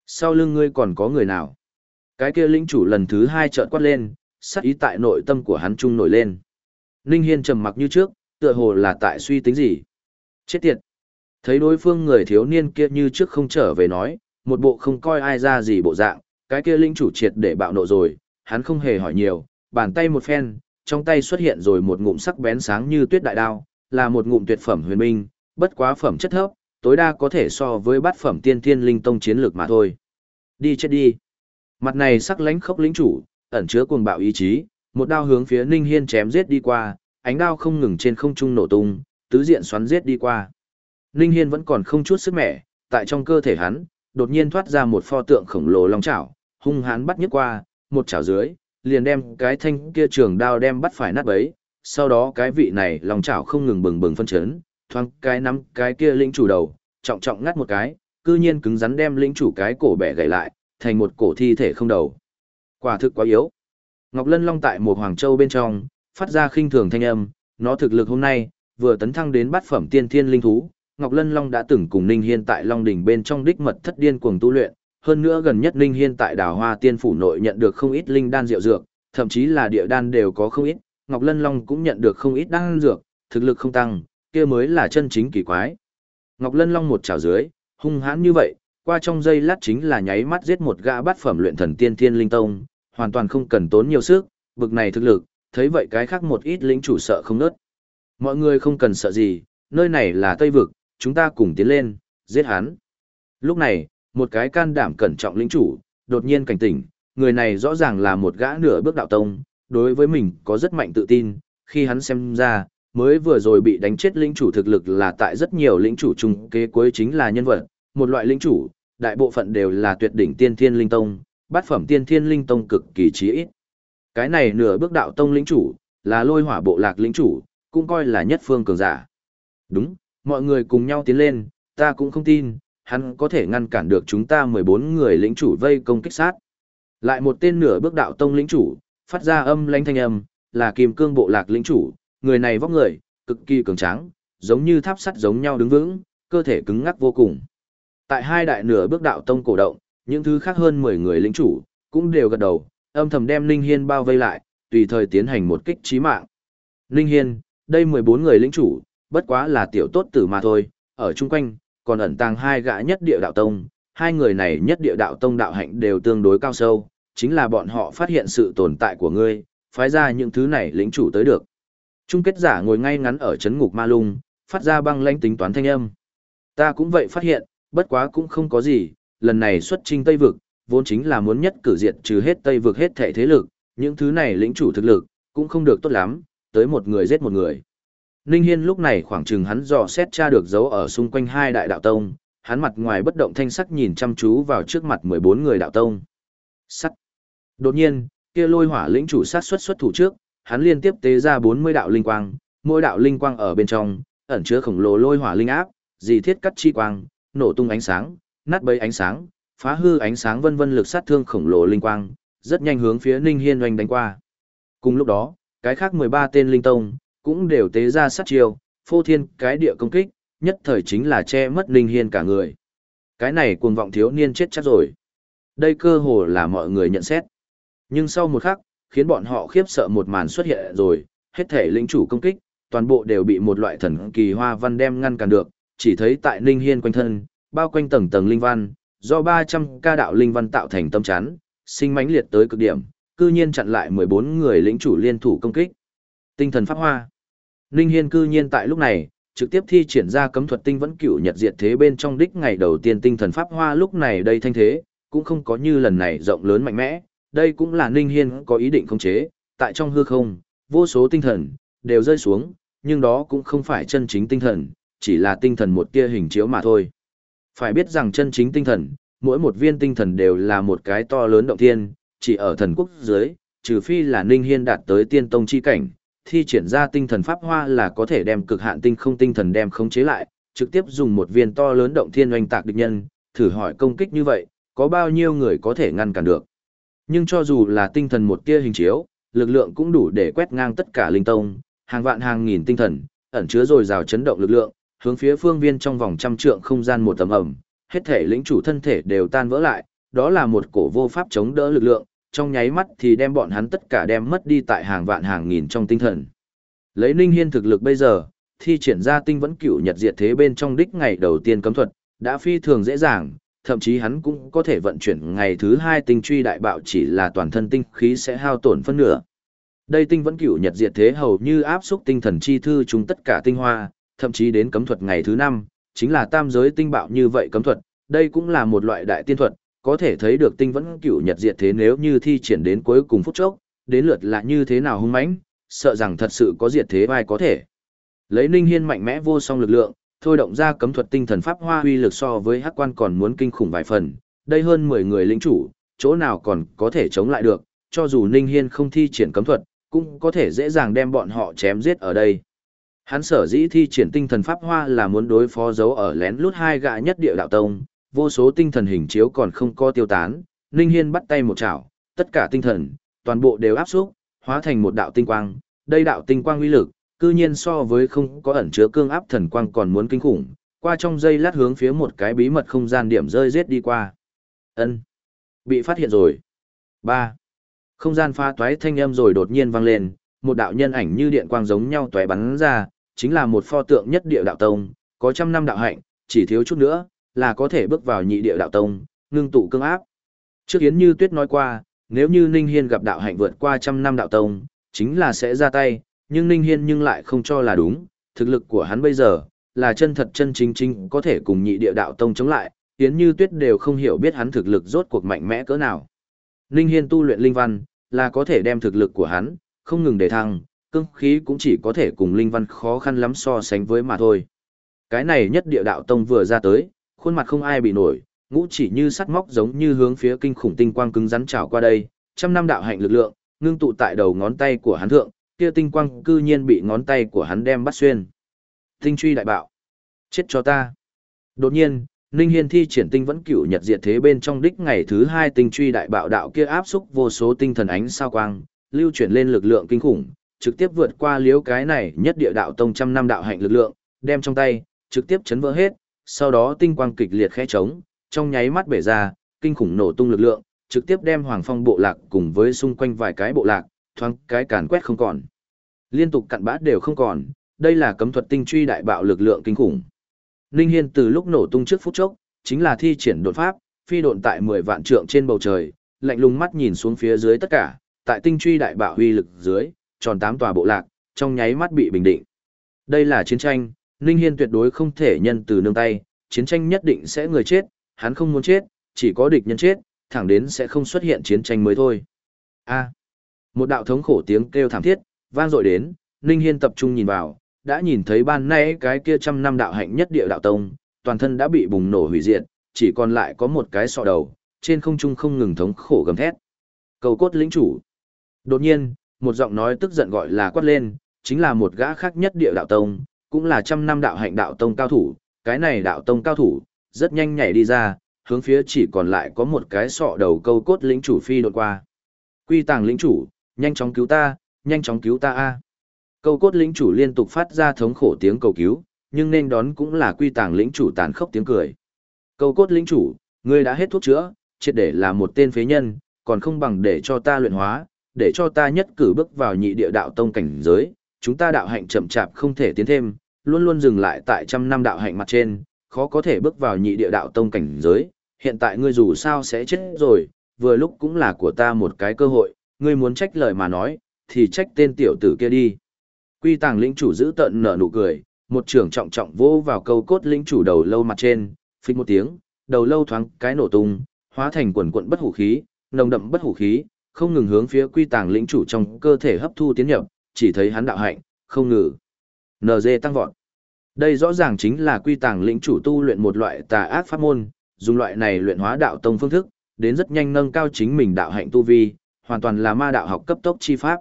Sau lưng ngươi còn có người nào? Cái kia lĩnh chủ lần thứ hai trợn quát lên, sát ý tại nội tâm của hắn trung nổi lên. Ninh Hiên trầm mặc như trước, tựa hồ là tại suy tính gì. Chết tiệt! Thấy đối phương người thiếu niên kia như trước không trở về nói, một bộ không coi ai ra gì bộ dạng, cái kia linh chủ triệt để bạo nộ rồi, hắn không hề hỏi nhiều, bàn tay một phen, trong tay xuất hiện rồi một ngụm sắc bén sáng như tuyết đại đao, là một ngụm tuyệt phẩm huyền minh, bất quá phẩm chất thấp, tối đa có thể so với bát phẩm tiên thiên linh tông chiến lược mà thôi. Đi chết đi. Mặt này sắc lánh khốc lĩnh chủ, ẩn chứa cuồng bạo ý chí, một đao hướng phía Ninh Hiên chém giết đi qua, ánh đao không ngừng trên không trung nổ tung, tứ diện xoắn giết đi qua. Ninh Hiên vẫn còn không chút sức mẻ, tại trong cơ thể hắn, đột nhiên thoát ra một pho tượng khổng lồ long chảo, hung hãn bắt nhất qua, một chảo dưới, liền đem cái thanh kia trường đao đem bắt phải nát bấy, sau đó cái vị này long chảo không ngừng bừng bừng phân chấn, thoáng cái nắm cái kia lĩnh chủ đầu, trọng trọng ngắt một cái, cư nhiên cứng rắn đem lĩnh chủ cái cổ bẻ gãy lại, thành một cổ thi thể không đầu. Quả thực quá yếu. Ngọc Lân Long tại một Hoàng Châu bên trong, phát ra khinh thường thanh âm, nó thực lực hôm nay, vừa tấn thăng đến bát phẩm tiên thiên linh thú, Ngọc Lân Long đã từng cùng Ninh Hiên tại Long đỉnh bên trong đích mật thất điên cuồng tu luyện, hơn nữa gần nhất Ninh Hiên tại Đào Hoa Tiên phủ nội nhận được không ít linh đan diệu dược, thậm chí là địa đan đều có không ít, Ngọc Lân Long cũng nhận được không ít đan dược, thực lực không tăng, kia mới là chân chính kỳ quái. Ngọc Lân Long một chảo dưới, hung hãn như vậy, qua trong giây lát chính là nháy mắt giết một gã bát phẩm luyện thần tiên thiên linh tông, hoàn toàn không cần tốn nhiều sức, bực này thực lực, thấy vậy cái khác một ít lính chủ sợ không nớt. Mọi người không cần sợ gì, nơi này là Tây Vực, chúng ta cùng tiến lên, giết hắn. Lúc này, một cái can đảm cẩn trọng lính chủ, đột nhiên cảnh tỉnh, người này rõ ràng là một gã nửa bước đạo tông, đối với mình có rất mạnh tự tin, khi hắn xem ra, mới vừa rồi bị đánh chết lĩnh chủ thực lực là tại rất nhiều lĩnh chủ chung kế cuối chính là nhân vật, một loại lĩnh chủ, đại bộ phận đều là tuyệt đỉnh tiên thiên linh tông, bát phẩm tiên thiên linh tông cực kỳ chí ít. Cái này nửa bước đạo tông lĩnh chủ, là lôi hỏa bộ lạc lĩnh chủ, cũng coi là nhất phương cường giả. Đúng, mọi người cùng nhau tiến lên, ta cũng không tin, hắn có thể ngăn cản được chúng ta 14 người lĩnh chủ vây công kích sát. Lại một tên nửa bước đạo tông lĩnh chủ, phát ra âm lãnh thanh âm, là kim cương bộ lạc lĩnh chủ, người này vóc người, cực kỳ cường tráng, giống như tháp sắt giống nhau đứng vững, cơ thể cứng ngắc vô cùng. Tại hai đại nửa bước đạo tông cổ động, những thứ khác hơn 10 người lĩnh chủ, cũng đều gật đầu, âm thầm đem Ninh Hiên bao vây lại, tùy thời tiến hành một kích chí mạng. Ninh Hiên, đây 14 người lĩnh chủ, bất quá là tiểu tốt tử mà thôi, ở chung quanh, còn ẩn tàng hai gã nhất địa đạo tông, hai người này nhất địa đạo tông đạo hạnh đều tương đối cao sâu, chính là bọn họ phát hiện sự tồn tại của ngươi, phái ra những thứ này lĩnh chủ tới được. Trung kết giả ngồi ngay ngắn ở chấn ngục ma lung, phát ra băng lãnh tính toán thanh âm. Ta cũng vậy phát hiện, bất quá cũng không có gì, lần này xuất trinh Tây Vực, vốn chính là muốn nhất cử diệt trừ hết Tây Vực hết thệ thế lực, những thứ này lĩnh chủ thực lực, cũng không được tốt lắm, tới một người giết một người. Ninh Hiên lúc này khoảng chừng hắn dò xét tra được dấu ở xung quanh hai đại đạo tông, hắn mặt ngoài bất động thanh sắc nhìn chăm chú vào trước mặt 14 người đạo tông. Sắt. Đột nhiên, kia lôi hỏa lĩnh chủ sát xuất xuất thủ trước, hắn liên tiếp tế ra 40 đạo linh quang, mỗi đạo linh quang ở bên trong, ẩn chứa khổng lồ lôi hỏa linh áp, dì thiết cắt chi quang, nổ tung ánh sáng, nát bấy ánh sáng, phá hư ánh sáng vân vân lực sát thương khổng lồ linh quang, rất nhanh hướng phía Ninh Hiên oanh đánh qua. Cùng lúc đó, cái khác 13 tên linh tông, cũng đều tế ra sát chiêu, phô thiên cái địa công kích, nhất thời chính là che mất Ninh Hiên cả người. Cái này cuồng vọng thiếu niên chết chắc rồi. Đây cơ hồ là mọi người nhận xét. Nhưng sau một khắc, khiến bọn họ khiếp sợ một màn xuất hiện rồi, hết thể lĩnh chủ công kích, toàn bộ đều bị một loại thần kỳ hoa văn đem ngăn cản được, chỉ thấy tại Ninh Hiên quanh thân, bao quanh tầng tầng linh văn, do 300 ca đạo linh văn tạo thành tâm chắn, sinh mãnh liệt tới cực điểm, cư nhiên chặn lại 14 người lĩnh chủ liên thủ công kích. Tinh thần pháp hoa. Linh Hiên cư nhiên tại lúc này, trực tiếp thi triển ra cấm thuật tinh vẫn cửu nhật diệt thế bên trong đích ngày đầu tiên tinh thần pháp hoa lúc này đây thanh thế, cũng không có như lần này rộng lớn mạnh mẽ, đây cũng là Ninh Hiên có ý định khống chế, tại trong hư không, vô số tinh thần, đều rơi xuống, nhưng đó cũng không phải chân chính tinh thần, chỉ là tinh thần một tia hình chiếu mà thôi. Phải biết rằng chân chính tinh thần, mỗi một viên tinh thần đều là một cái to lớn động thiên, chỉ ở thần quốc dưới, trừ phi là Ninh Hiên đạt tới tiên tông chi cảnh, thi triển ra tinh thần pháp hoa là có thể đem cực hạn tinh không tinh thần đem khống chế lại, trực tiếp dùng một viên to lớn động thiên oanh tạc địch nhân, thử hỏi công kích như vậy, có bao nhiêu người có thể ngăn cản được. Nhưng cho dù là tinh thần một tia hình chiếu, lực lượng cũng đủ để quét ngang tất cả linh tông, hàng vạn hàng nghìn tinh thần, ẩn chứa rồi rào chấn động lực lượng, hướng phía phương viên trong vòng trăm trượng không gian một tầm ẩm, hết thể lĩnh chủ thân thể đều tan vỡ lại, đó là một cổ vô pháp chống đỡ lực lượng, trong nháy mắt thì đem bọn hắn tất cả đem mất đi tại hàng vạn hàng nghìn trong tinh thần. Lấy Ninh Hiên thực lực bây giờ, thi triển ra tinh vẫn cửu nhật diệt thế bên trong đích ngày đầu tiên cấm thuật, đã phi thường dễ dàng, thậm chí hắn cũng có thể vận chuyển ngày thứ hai tinh truy đại bạo chỉ là toàn thân tinh khí sẽ hao tổn phân nửa. Đây tinh vẫn cửu nhật diệt thế hầu như áp xúc tinh thần chi thư chúng tất cả tinh hoa, thậm chí đến cấm thuật ngày thứ năm, chính là tam giới tinh bạo như vậy cấm thuật, đây cũng là một loại đại tiên thuật, có thể thấy được tinh vẫn cửu nhật diệt thế nếu như thi triển đến cuối cùng phút chốc, đến lượt là như thế nào hung mãnh, sợ rằng thật sự có diệt thế vai có thể. Lấy Ninh Hiên mạnh mẽ vô song lực lượng, thôi động ra cấm thuật tinh thần pháp hoa huy lực so với hắc quan còn muốn kinh khủng vài phần, đây hơn 10 người lĩnh chủ, chỗ nào còn có thể chống lại được, cho dù Ninh Hiên không thi triển cấm thuật, cũng có thể dễ dàng đem bọn họ chém giết ở đây. Hắn sở dĩ thi triển tinh thần pháp hoa là muốn đối phó dấu ở lén lút hai gã nhất địa đạo tông, vô số tinh thần hình chiếu còn không có tiêu tán, Ninh Hiên bắt tay một chảo, tất cả tinh thần, toàn bộ đều áp xúc, hóa thành một đạo tinh quang, đây đạo tinh quang uy lực, cư nhiên so với không có ẩn chứa cương áp thần quang còn muốn kinh khủng, qua trong dây lát hướng phía một cái bí mật không gian điểm rơi giết đi qua. Ân, Bị phát hiện rồi. 3. Không gian pha toái thanh âm rồi đột nhiên vang lên, một đạo nhân ảnh như điện quang giống nhau tóe bắn ra, chính là một pho tượng nhất địa đạo tông, có trăm năm đạo hạnh, chỉ thiếu chút nữa, là có thể bước vào nhị địa đạo tông, ngưng tụ cương áp. Trước Yến Như Tuyết nói qua, nếu như Ninh Hiên gặp đạo hạnh vượt qua trăm năm đạo tông, chính là sẽ ra tay, nhưng Ninh Hiên nhưng lại không cho là đúng, thực lực của hắn bây giờ, là chân thật chân chính chính có thể cùng nhị địa đạo tông chống lại, Yến Như Tuyết đều không hiểu biết hắn thực lực rốt cuộc mạnh mẽ cỡ nào. Ninh Hiên tu luyện linh văn, là có thể đem thực lực của hắn, không ngừng để thăng, cương khí cũng chỉ có thể cùng linh văn khó khăn lắm so sánh với mà thôi. Cái này nhất địa đạo tông vừa ra tới, khuôn mặt không ai bị nổi, ngũ chỉ như sắt móc giống như hướng phía kinh khủng tinh quang cứng rắn trào qua đây, trăm năm đạo hạnh lực lượng, ngưng tụ tại đầu ngón tay của hắn thượng, kia tinh quang cư nhiên bị ngón tay của hắn đem bắt xuyên. Tinh truy đại bạo. Chết cho ta. Đột nhiên, Ninh Hiên thi triển tinh vẫn cửu nhật diệt thế bên trong đích ngày thứ hai tinh truy đại bạo đạo kia áp xúc vô số tinh thần ánh sao quang, lưu chuyển lên lực lượng kinh khủng, trực tiếp vượt qua liếu cái này nhất địa đạo tông trăm năm đạo hạnh lực lượng, đem trong tay, trực tiếp chấn vỡ hết, sau đó tinh quang kịch liệt khẽ trống, trong nháy mắt bể ra, kinh khủng nổ tung lực lượng, trực tiếp đem Hoàng Phong bộ lạc cùng với xung quanh vài cái bộ lạc, thoáng cái càn quét không còn. Liên tục cặn bát đều không còn, đây là cấm thuật tinh truy đại bạo lực lượng kinh khủng. Ninh Hiên từ lúc nổ tung trước phút chốc, chính là thi triển đột pháp, phi độn tại 10 vạn trượng trên bầu trời, lạnh lùng mắt nhìn xuống phía dưới tất cả, tại tinh truy đại bạo huy lực dưới, tròn tám tòa bộ lạc, trong nháy mắt bị bình định. Đây là chiến tranh, Ninh Hiên tuyệt đối không thể nhân từ nương tay, chiến tranh nhất định sẽ người chết, hắn không muốn chết, chỉ có địch nhân chết, thẳng đến sẽ không xuất hiện chiến tranh mới thôi. A. một đạo thống khổ tiếng kêu thảm thiết, vang dội đến, Ninh Hiên tập trung nhìn vào, đã nhìn thấy ban nay cái kia trăm năm đạo hạnh nhất địa đạo tông, toàn thân đã bị bùng nổ hủy diệt, chỉ còn lại có một cái sọ đầu, trên không trung không ngừng thống khổ gầm thét. Cầu cốt lĩnh chủ. Đột nhiên, một giọng nói tức giận gọi là quát lên, chính là một gã khác nhất địa đạo tông, cũng là trăm năm đạo hạnh đạo tông cao thủ, cái này đạo tông cao thủ, rất nhanh nhảy đi ra, hướng phía chỉ còn lại có một cái sọ đầu câu cốt lĩnh chủ phi đột qua. Quy tàng lĩnh chủ, nhanh chóng cứu ta, nhanh chóng cứu ta a. Câu cốt lĩnh chủ liên tục phát ra thống khổ tiếng cầu cứu, nhưng nên đón cũng là quy tàng lĩnh chủ tàn khốc tiếng cười. Câu cốt lĩnh chủ, ngươi đã hết thuốc chữa, triệt để là một tên phế nhân, còn không bằng để cho ta luyện hóa, để cho ta nhất cử bước vào nhị địa đạo tông cảnh giới, chúng ta đạo hạnh chậm chạp không thể tiến thêm, luôn luôn dừng lại tại trăm năm đạo hạnh mặt trên, khó có thể bước vào nhị địa đạo tông cảnh giới, hiện tại ngươi dù sao sẽ chết rồi, vừa lúc cũng là của ta một cái cơ hội, ngươi muốn trách lời mà nói, thì trách tên tiểu tử kia đi. Quy tàng lĩnh chủ giữ tận nở nụ cười, một trưởng trọng trọng vô vào câu cốt lĩnh chủ đầu lâu mặt trên, phích một tiếng, đầu lâu thoáng cái nổ tung, hóa thành quần quận bất hủ khí, nồng đậm bất hủ khí, không ngừng hướng phía quy tàng lĩnh chủ trong cơ thể hấp thu tiến nhập, chỉ thấy hắn đạo hạnh, không ngừ. NG tăng vọt. Đây rõ ràng chính là quy tàng lĩnh chủ tu luyện một loại tà ác pháp môn, dùng loại này luyện hóa đạo tông phương thức, đến rất nhanh nâng cao chính mình đạo hạnh tu vi, hoàn toàn là ma đạo học cấp tốc chi pháp.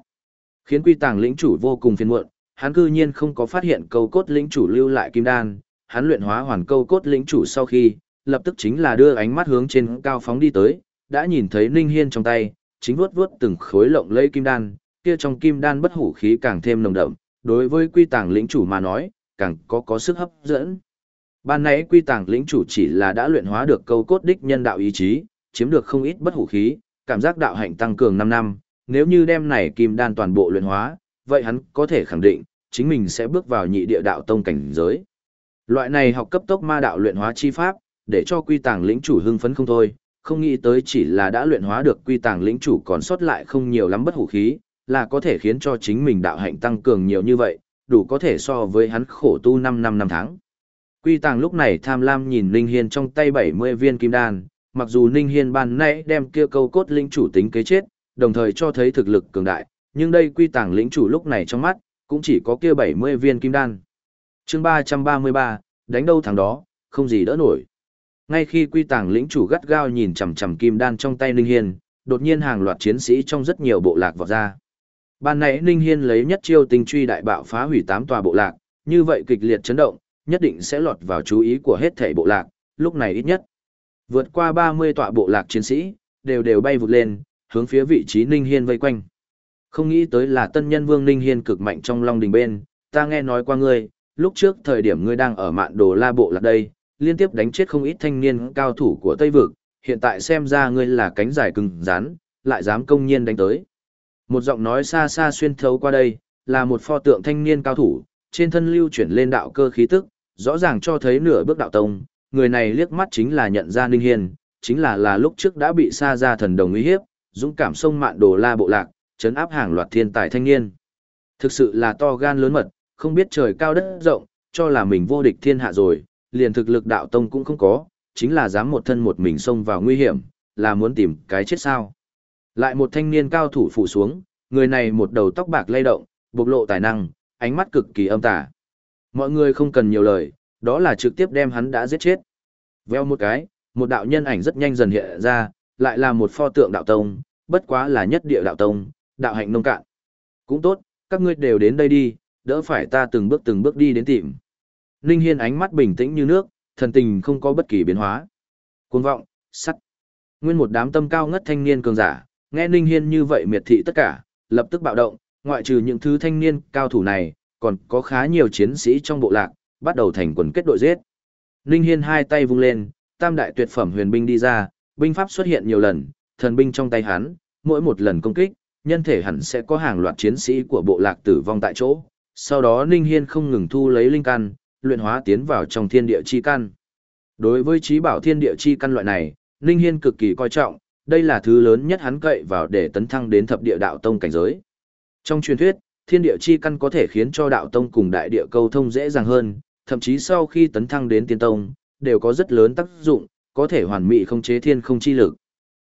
Khiến quy tàng lĩnh chủ vô cùng phiền muộn, hắn cư nhiên không có phát hiện câu cốt lĩnh chủ lưu lại kim đan, hắn luyện hóa hoàn câu cốt lĩnh chủ sau khi, lập tức chính là đưa ánh mắt hướng trên cao phóng đi tới, đã nhìn thấy Ninh Hiên trong tay, chính vuốt vuốt từng khối lộng lẫy kim đan, kia trong kim đan bất hủ khí càng thêm nồng đậm, đối với quy tàng lĩnh chủ mà nói, càng có có sức hấp dẫn. Ban nãy quy tàng lĩnh chủ chỉ là đã luyện hóa được câu cốt đích nhân đạo ý chí, chiếm được không ít bất hủ khí, cảm giác đạo hạnh tăng cường 5 năm, nếu như đem này kim đan toàn bộ luyện hóa, vậy hắn có thể khẳng định, chính mình sẽ bước vào nhị địa đạo tông cảnh giới. Loại này học cấp tốc ma đạo luyện hóa chi pháp, để cho quy tàng lĩnh chủ hưng phấn không thôi, không nghĩ tới chỉ là đã luyện hóa được quy tàng lĩnh chủ còn sót lại không nhiều lắm bất hủ khí, là có thể khiến cho chính mình đạo hạnh tăng cường nhiều như vậy, đủ có thể so với hắn khổ tu 5 năm năm tháng. Quy tàng lúc này tham lam nhìn Ninh Hiên trong tay 70 viên kim đan, mặc dù Ninh Hiên ban nãy đem kia câu cốt lĩnh chủ tính kế chết, đồng thời cho thấy thực lực cường đại, nhưng đây quy tàng lĩnh chủ lúc này trong mắt, cũng chỉ có kia 70 viên kim đan. Chương 333, đánh đâu thằng đó, không gì đỡ nổi. Ngay khi quy tàng lĩnh chủ gắt gao nhìn chằm chằm kim đan trong tay Ninh Hiên, đột nhiên hàng loạt chiến sĩ trong rất nhiều bộ lạc vọt ra. Ban nãy Ninh Hiên lấy nhất chiêu tình truy đại bạo phá hủy tám tòa bộ lạc, như vậy kịch liệt chấn động, nhất định sẽ lọt vào chú ý của hết thảy bộ lạc, lúc này ít nhất. Vượt qua 30 tọa bộ lạc chiến sĩ, đều đều bay vụt lên, hướng phía vị trí Ninh Hiên vây quanh. Không nghĩ tới là tân nhân vương Ninh Hiên cực mạnh trong long đình bên, ta nghe nói qua ngươi, lúc trước thời điểm ngươi đang ở mạn đồ la bộ lạc đây, liên tiếp đánh chết không ít thanh niên cao thủ của Tây Vực, hiện tại xem ra ngươi là cánh dài cứng rắn, lại dám công nhiên đánh tới. Một giọng nói xa xa xuyên thấu qua đây, là một pho tượng thanh niên cao thủ, trên thân lưu chuyển lên đạo cơ khí tức, rõ ràng cho thấy nửa bước đạo tông, người này liếc mắt chính là nhận ra Ninh Hiên, chính là là lúc trước đã bị xa ra thần đồng uy hiếp, dũng cảm sông mạn đồ la bộ lạc, chấn áp hàng loạt thiên tài thanh niên. Thực sự là to gan lớn mật, không biết trời cao đất rộng, cho là mình vô địch thiên hạ rồi, liền thực lực đạo tông cũng không có, chính là dám một thân một mình xông vào nguy hiểm, là muốn tìm cái chết sao. Lại một thanh niên cao thủ phủ xuống, người này một đầu tóc bạc lay động, bộc lộ tài năng, ánh mắt cực kỳ âm tà. Mọi người không cần nhiều lời, đó là trực tiếp đem hắn đã giết chết. Veo một cái, một đạo nhân ảnh rất nhanh dần hiện ra, lại là một pho tượng đạo tông, bất quá là nhất địa đạo tông, đạo hạnh nông cạn. Cũng tốt, các ngươi đều đến đây đi, đỡ phải ta từng bước từng bước đi đến tìm. Ninh Hiên ánh mắt bình tĩnh như nước, thần tình không có bất kỳ biến hóa. Cuồng vọng, sắt. Nguyên một đám tâm cao ngất thanh niên cường giả, nghe Ninh Hiên như vậy miệt thị tất cả, lập tức bạo động, ngoại trừ những thứ thanh niên cao thủ này, còn có khá nhiều chiến sĩ trong bộ lạc, bắt đầu thành quần kết đội giết. Ninh Hiên hai tay vung lên, tam đại tuyệt phẩm huyền binh đi ra, binh pháp xuất hiện nhiều lần, thần binh trong tay hắn, mỗi một lần công kích, nhân thể hẳn sẽ có hàng loạt chiến sĩ của bộ lạc tử vong tại chỗ. Sau đó Ninh Hiên không ngừng thu lấy linh căn, luyện hóa tiến vào trong thiên địa chi căn. Đối với trí bảo thiên địa chi căn loại này, Ninh Hiên cực kỳ coi trọng, đây là thứ lớn nhất hắn cậy vào để tấn thăng đến thập địa đạo tông cảnh giới. Trong truyền thuyết, thiên địa chi căn có thể khiến cho đạo tông cùng đại địa câu thông dễ dàng hơn, thậm chí sau khi tấn thăng đến tiên tông, đều có rất lớn tác dụng, có thể hoàn mỹ không chế thiên không chi lực.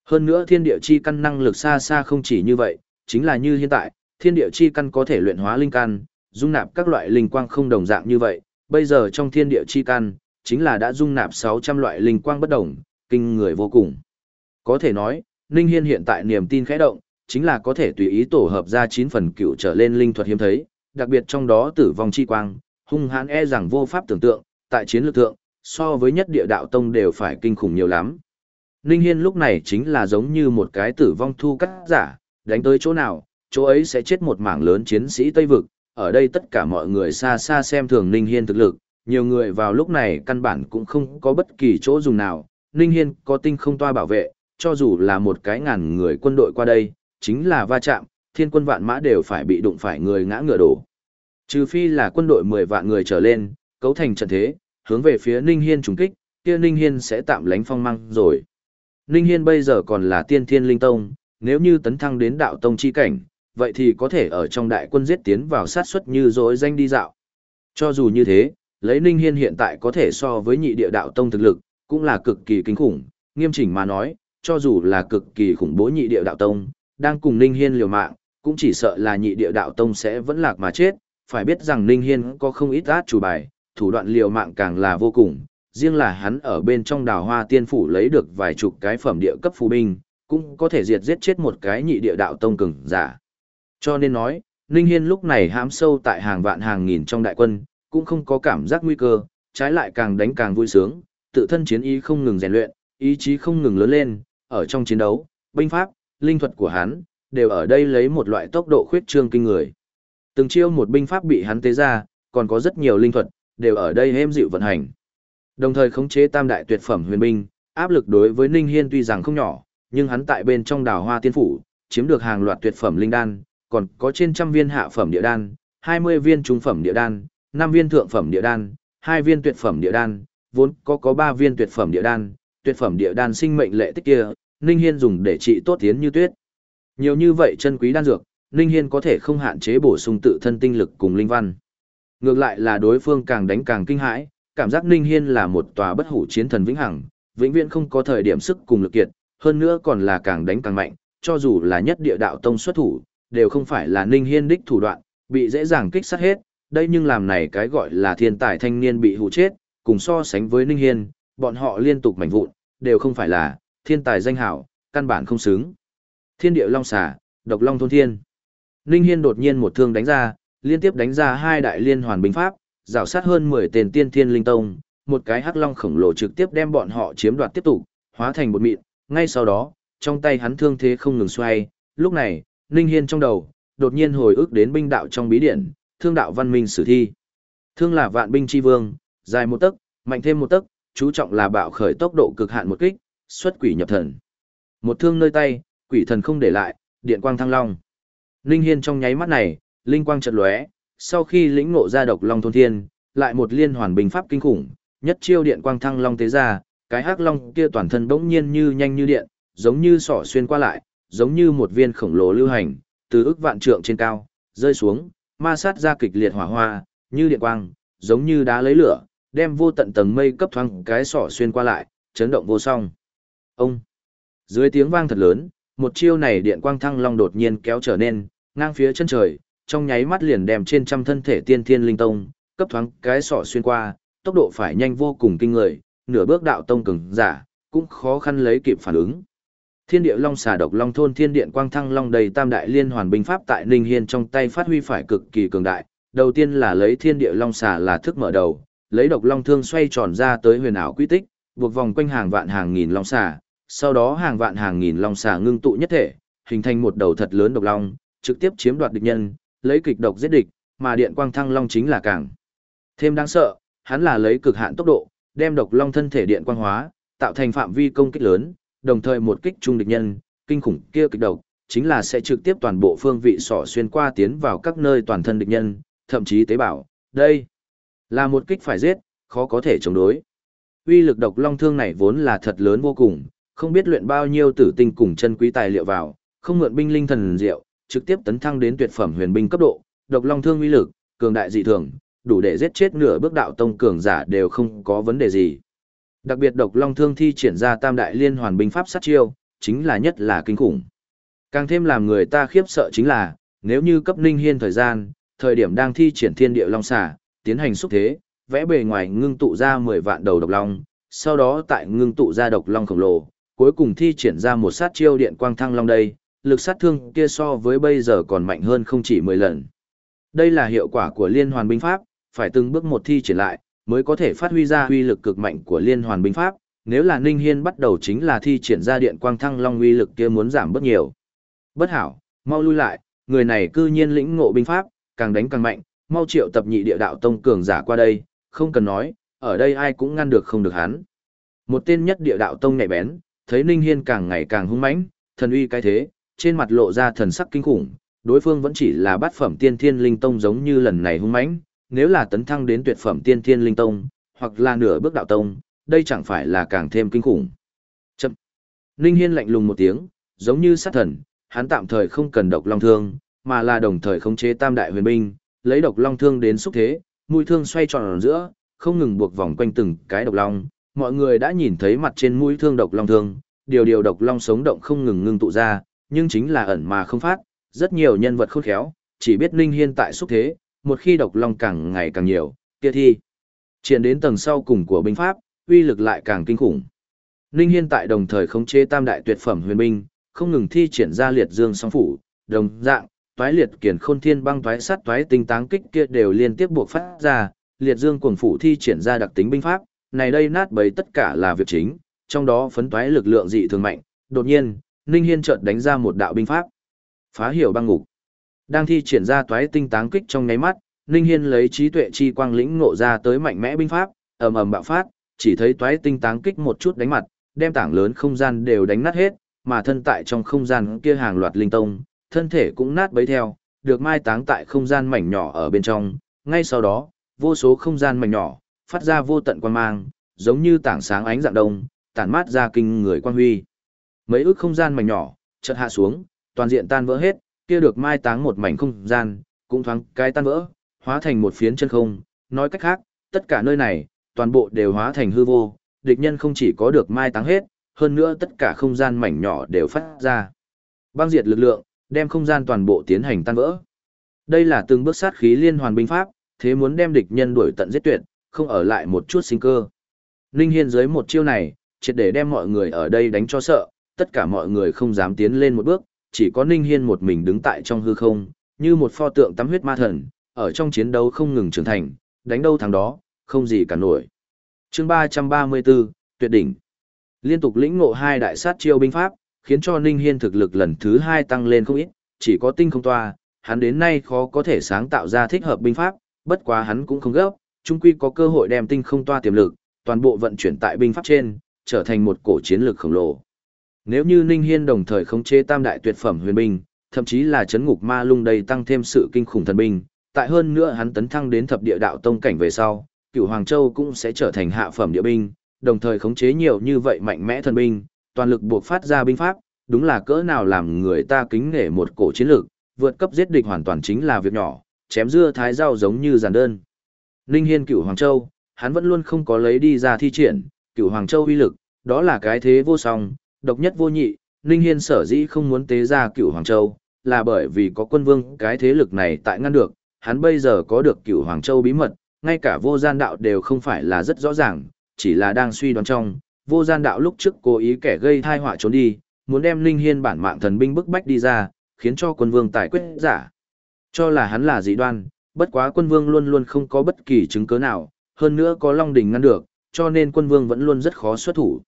Hơn nữa thiên địa chi căn năng lực xa xa không chỉ như vậy, chính là như hiện tại, thiên địa chi căn có thể luyện hóa linh căn, dung nạp các loại linh quang không đồng dạng như vậy, bây giờ trong thiên địa chi căn, chính là đã dung nạp 600 loại linh quang bất đồng, kinh người vô cùng. Có thể nói, Ninh Hiên hiện tại niềm tin khẽ động, chính là có thể tùy ý tổ hợp ra 9 phần cựu trở lên linh thuật hiếm thấy, đặc biệt trong đó tử vong chi quang, hung hãn e rằng vô pháp tưởng tượng, tại chiến lược thượng, so với nhất địa đạo tông đều phải kinh khủng nhiều lắm. Ninh Hiên lúc này chính là giống như một cái tử vong thu cắt giả, đánh tới chỗ nào, chỗ ấy sẽ chết một mảng lớn chiến sĩ Tây Vực, ở đây tất cả mọi người xa xa xem thường Ninh Hiên thực lực, nhiều người vào lúc này căn bản cũng không có bất kỳ chỗ dùng nào, Ninh Hiên có tinh không toa bảo vệ, cho dù là một cái ngàn người quân đội qua đây, chính là va chạm, thiên quân vạn mã đều phải bị đụng phải người ngã ngựa đổ. Trừ phi là quân đội 10 vạn người trở lên, cấu thành trận thế, hướng về phía Ninh Hiên trùng kích, kia Ninh Hiên sẽ tạm lánh phong mang rồi. Ninh Hiên bây giờ còn là tiên thiên linh tông, nếu như tấn thăng đến đạo tông chi cảnh, vậy thì có thể ở trong đại quân giết tiến vào sát suất như dối danh đi dạo. Cho dù như thế, lấy Ninh Hiên hiện tại có thể so với nhị địa đạo tông thực lực, cũng là cực kỳ kinh khủng, nghiêm chỉnh mà nói, cho dù là cực kỳ khủng bố nhị địa đạo tông, đang cùng Ninh Hiên liều mạng, cũng chỉ sợ là nhị địa đạo tông sẽ vẫn lạc mà chết, phải biết rằng Ninh Hiên có không ít át chủ bài, thủ đoạn liều mạng càng là vô cùng, riêng là hắn ở bên trong đào hoa tiên phủ lấy được vài chục cái phẩm địa cấp phù binh, cũng có thể diệt giết chết một cái nhị địa đạo tông cường giả. Cho nên nói, Ninh Hiên lúc này hãm sâu tại hàng vạn hàng nghìn trong đại quân, cũng không có cảm giác nguy cơ, trái lại càng đánh càng vui sướng, tự thân chiến ý không ngừng rèn luyện, ý chí không ngừng lớn lên, ở trong chiến đấu, binh pháp, linh thuật của hắn, đều ở đây lấy một loại tốc độ khuyết trương kinh người. Từng chiêu một binh pháp bị hắn tế ra, còn có rất nhiều linh thuật, đều ở đây êm dịu vận hành. Đồng thời khống chế tam đại tuyệt phẩm huyền binh, áp lực đối với Ninh Hiên tuy rằng không nhỏ, nhưng hắn tại bên trong đào hoa tiên phủ, chiếm được hàng loạt tuyệt phẩm linh đan, còn có trên trăm viên hạ phẩm địa đan, 20 viên trung phẩm địa đan, 5 viên thượng phẩm địa đan, 2 viên tuyệt phẩm địa đan, vốn có có 3 viên tuyệt phẩm địa đan, tuyệt phẩm địa đan sinh mệnh lệ tích kia, Ninh Hiên dùng để trị tốt tiến như tuyết. Nhiều như vậy chân quý đan dược, Ninh Hiên có thể không hạn chế bổ sung tự thân tinh lực cùng linh văn. Ngược lại là đối phương càng đánh càng kinh hãi, cảm giác Ninh Hiên là một tòa bất hủ chiến thần vĩnh hằng, vĩnh viễn không có thời điểm sức cùng lực kiệt, hơn nữa còn là càng đánh càng mạnh, cho dù là nhất địa đạo tông xuất thủ, đều không phải là Ninh Hiên đích thủ đoạn, bị dễ dàng kích sát hết, đây nhưng làm này cái gọi là thiên tài thanh niên bị hụ chết, cùng so sánh với Ninh Hiên, bọn họ liên tục mảnh vụn, đều không phải là thiên tài danh hảo, căn bản không xứng. Thiên địa long xà, độc long thôn thiên. Ninh Hiên đột nhiên một thương đánh ra, liên tiếp đánh ra hai đại liên hoàn binh pháp, rào sát hơn 10 tên tiên thiên linh tông, một cái hắc long khổng lồ trực tiếp đem bọn họ chiếm đoạt tiếp tục, hóa thành một mịn, ngay sau đó, trong tay hắn thương thế không ngừng xoay, lúc này, Ninh Hiên trong đầu, đột nhiên hồi ức đến binh đạo trong bí điển, thương đạo văn minh sử thi. Thương là vạn binh chi vương, dài một tấc, mạnh thêm một tấc, chú trọng là bạo khởi tốc độ cực hạn một kích, xuất quỷ nhập thần. Một thương nơi tay, quỷ thần không để lại, điện quang thăng long. Ninh Hiên trong nháy mắt này, linh quang chợt lóe, sau khi lĩnh ngộ ra độc long thôn thiên, lại một liên hoàn bình pháp kinh khủng, nhất chiêu điện quang thăng long tế ra, cái hắc long kia toàn thân bỗng nhiên như nhanh như điện, giống như sỏ xuyên qua lại, giống như một viên khổng lồ lưu hành, từ ức vạn trượng trên cao, rơi xuống, ma sát ra kịch liệt hỏa hoa, như điện quang, giống như đá lấy lửa, đem vô tận tầng mây cấp thoáng cái sỏ xuyên qua lại, chấn động vô song. Ông! Dưới tiếng vang thật lớn, một chiêu này điện quang thăng long đột nhiên kéo trở nên, ngang phía chân trời, trong nháy mắt liền đem trên trăm thân thể tiên thiên linh tông, cấp thoáng cái sỏ xuyên qua, tốc độ phải nhanh vô cùng kinh người, nửa bước đạo tông cường giả, cũng khó khăn lấy kịp phản ứng. Thiên địa long xà độc long thôn thiên điện quang thăng long đầy tam đại liên hoàn binh pháp tại Ninh Hiên trong tay phát huy phải cực kỳ cường đại. Đầu tiên là lấy thiên địa long xà là thức mở đầu, lấy độc long thương xoay tròn ra tới huyền ảo quy tích, buộc vòng quanh hàng vạn hàng nghìn long xà, sau đó hàng vạn hàng nghìn long xà ngưng tụ nhất thể, hình thành một đầu thật lớn độc long, trực tiếp chiếm đoạt địch nhân, lấy kịch độc giết địch, mà điện quang thăng long chính là càng thêm đáng sợ, hắn là lấy cực hạn tốc độ, đem độc long thân thể điện quang hóa, tạo thành phạm vi công kích lớn, đồng thời một kích trung địch nhân, kinh khủng kia kịch độc, chính là sẽ trực tiếp toàn bộ phương vị sỏ xuyên qua tiến vào các nơi toàn thân địch nhân, thậm chí tế bào. Đây là một kích phải giết, khó có thể chống đối. Uy lực độc long thương này vốn là thật lớn vô cùng, không biết luyện bao nhiêu tử tinh cùng chân quý tài liệu vào, không mượn binh linh thần diệu, trực tiếp tấn thăng đến tuyệt phẩm huyền binh cấp độ, độc long thương uy lực, cường đại dị thường, đủ để giết chết nửa bước đạo tông cường giả đều không có vấn đề gì. Đặc biệt độc long thương thi triển ra tam đại liên hoàn binh pháp sát chiêu, chính là nhất là kinh khủng. Càng thêm làm người ta khiếp sợ chính là, nếu như cấp Ninh Hiên thời gian, thời điểm đang thi triển thiên địa long xả tiến hành xúc thế, vẽ bề ngoài ngưng tụ ra 10 vạn đầu độc long, sau đó tại ngưng tụ ra độc long khổng lồ, cuối cùng thi triển ra một sát chiêu điện quang thăng long đây, lực sát thương kia so với bây giờ còn mạnh hơn không chỉ 10 lần. Đây là hiệu quả của liên hoàn binh pháp, phải từng bước một thi triển lại, mới có thể phát huy ra uy lực cực mạnh của liên hoàn binh pháp, nếu là Ninh Hiên bắt đầu chính là thi triển ra điện quang thăng long uy lực kia muốn giảm bớt nhiều. Bất hảo, mau lui lại, người này cư nhiên lĩnh ngộ binh pháp, càng đánh càng mạnh, mau triệu tập nhị địa đạo tông cường giả qua đây, không cần nói, ở đây ai cũng ngăn được không được hắn. Một tên nhất địa đạo tông nhạy bén, thấy Ninh Hiên càng ngày càng hung mãnh, thần uy cái thế, trên mặt lộ ra thần sắc kinh khủng, đối phương vẫn chỉ là bát phẩm tiên thiên linh tông giống như lần này hung mãnh, nếu là tấn thăng đến tuyệt phẩm tiên thiên linh tông, hoặc là nửa bước đạo tông, đây chẳng phải là càng thêm kinh khủng. Chậm. Ninh Hiên lạnh lùng một tiếng, giống như sát thần, hắn tạm thời không cần độc long thương, mà là đồng thời khống chế tam đại huyền binh, lấy độc long thương đến xúc thế, mũi thương xoay tròn ở giữa, không ngừng buộc vòng quanh từng cái độc long. Mọi người đã nhìn thấy mặt trên mũi thương độc long thương, điều điều độc long sống động không ngừng ngưng tụ ra, nhưng chính là ẩn mà không phát, rất nhiều nhân vật khôn khéo, chỉ biết Ninh Hiên tại xúc thế, một khi độc long càng ngày càng nhiều, kia thi triển đến tầng sau cùng của binh pháp, uy lực lại càng kinh khủng. Ninh Hiên tại đồng thời khống chế tam đại tuyệt phẩm huyền binh, không ngừng thi triển ra liệt dương song phủ, đồng dạng, toái liệt kiền khôn thiên băng toái sát toái tinh táng kích kia đều liên tiếp buộc phát ra, liệt dương cuồng phủ thi triển ra đặc tính binh pháp, này đây nát bấy tất cả là việc chính, trong đó phấn toái lực lượng dị thường mạnh, đột nhiên, Ninh Hiên chợt đánh ra một đạo binh pháp. Phá hiểu băng ngục. Đang thi triển ra toái tinh táng kích trong nháy mắt, Ninh Hiên lấy trí tuệ chi quang lĩnh ngộ ra tới mạnh mẽ binh pháp, ầm ầm bạo phát, chỉ thấy toái tinh táng kích một chút đánh mặt, đem tảng lớn không gian đều đánh nát hết, mà thân tại trong không gian kia hàng loạt linh tông, thân thể cũng nát bấy theo, được mai táng tại không gian mảnh nhỏ ở bên trong, ngay sau đó, vô số không gian mảnh nhỏ, phát ra vô tận quan mang, giống như tảng sáng ánh dạng đông, tản mát ra kinh người quan huy. Mấy ước không gian mảnh nhỏ, chợt hạ xuống, toàn diện tan vỡ hết, kia được mai táng một mảnh không gian, cũng thoáng cái tan vỡ, hóa thành một phiến chân không, nói cách khác, tất cả nơi này, toàn bộ đều hóa thành hư vô, địch nhân không chỉ có được mai táng hết, hơn nữa tất cả không gian mảnh nhỏ đều phát ra. Băng diệt lực lượng, đem không gian toàn bộ tiến hành tan vỡ. Đây là từng bước sát khí liên hoàn binh pháp, thế muốn đem địch nhân đuổi tận giết tuyệt, không ở lại một chút sinh cơ. Ninh Hiên dưới một chiêu này, triệt để đem mọi người ở đây đánh cho sợ, tất cả mọi người không dám tiến lên một bước, chỉ có Ninh Hiên một mình đứng tại trong hư không, như một pho tượng tắm huyết ma thần, ở trong chiến đấu không ngừng trưởng thành, đánh đâu thắng đó, không gì cả nổi. Chương 334, Tuyệt đỉnh. Liên tục lĩnh ngộ hai đại sát chiêu binh pháp, khiến cho Ninh Hiên thực lực lần thứ hai tăng lên không ít, chỉ có tinh không toa, hắn đến nay khó có thể sáng tạo ra thích hợp binh pháp, bất quá hắn cũng không gấp, chung quy có cơ hội đem tinh không toa tiềm lực, toàn bộ vận chuyển tại binh pháp trên, trở thành một cổ chiến lược khổng lồ. Nếu như Ninh Hiên đồng thời khống chế tam đại tuyệt phẩm huyền binh, thậm chí là chấn ngục ma lung đầy tăng thêm sự kinh khủng thần binh, tại hơn nữa hắn tấn thăng đến thập địa đạo tông cảnh về sau, cửu Hoàng Châu cũng sẽ trở thành hạ phẩm địa binh, đồng thời khống chế nhiều như vậy mạnh mẽ thần binh, toàn lực buộc phát ra binh pháp, đúng là cỡ nào làm người ta kính nể một cổ chiến lược, vượt cấp giết địch hoàn toàn chính là việc nhỏ, chém dưa thái rau giống như giản đơn. Ninh Hiên cửu Hoàng Châu, hắn vẫn luôn không có lấy đi ra thi triển, cửu Hoàng Châu uy lực, đó là cái thế vô song, độc nhất vô nhị, Ninh Hiên sở dĩ không muốn tế ra cửu Hoàng Châu, là bởi vì có quân vương cái thế lực này tại ngăn được, hắn bây giờ có được cửu Hoàng Châu bí mật, ngay cả vô gian đạo đều không phải là rất rõ ràng, chỉ là đang suy đoán trong, vô gian đạo lúc trước cố ý kẻ gây tai họa trốn đi, muốn đem Linh Hiên bản mạng thần binh bức bách đi ra, khiến cho quân vương tài quyết giả. Cho là hắn là dị đoan, bất quá quân vương luôn luôn không có bất kỳ chứng cứ nào, hơn nữa có Long Đình ngăn được, cho nên quân vương vẫn luôn rất khó xuất thủ.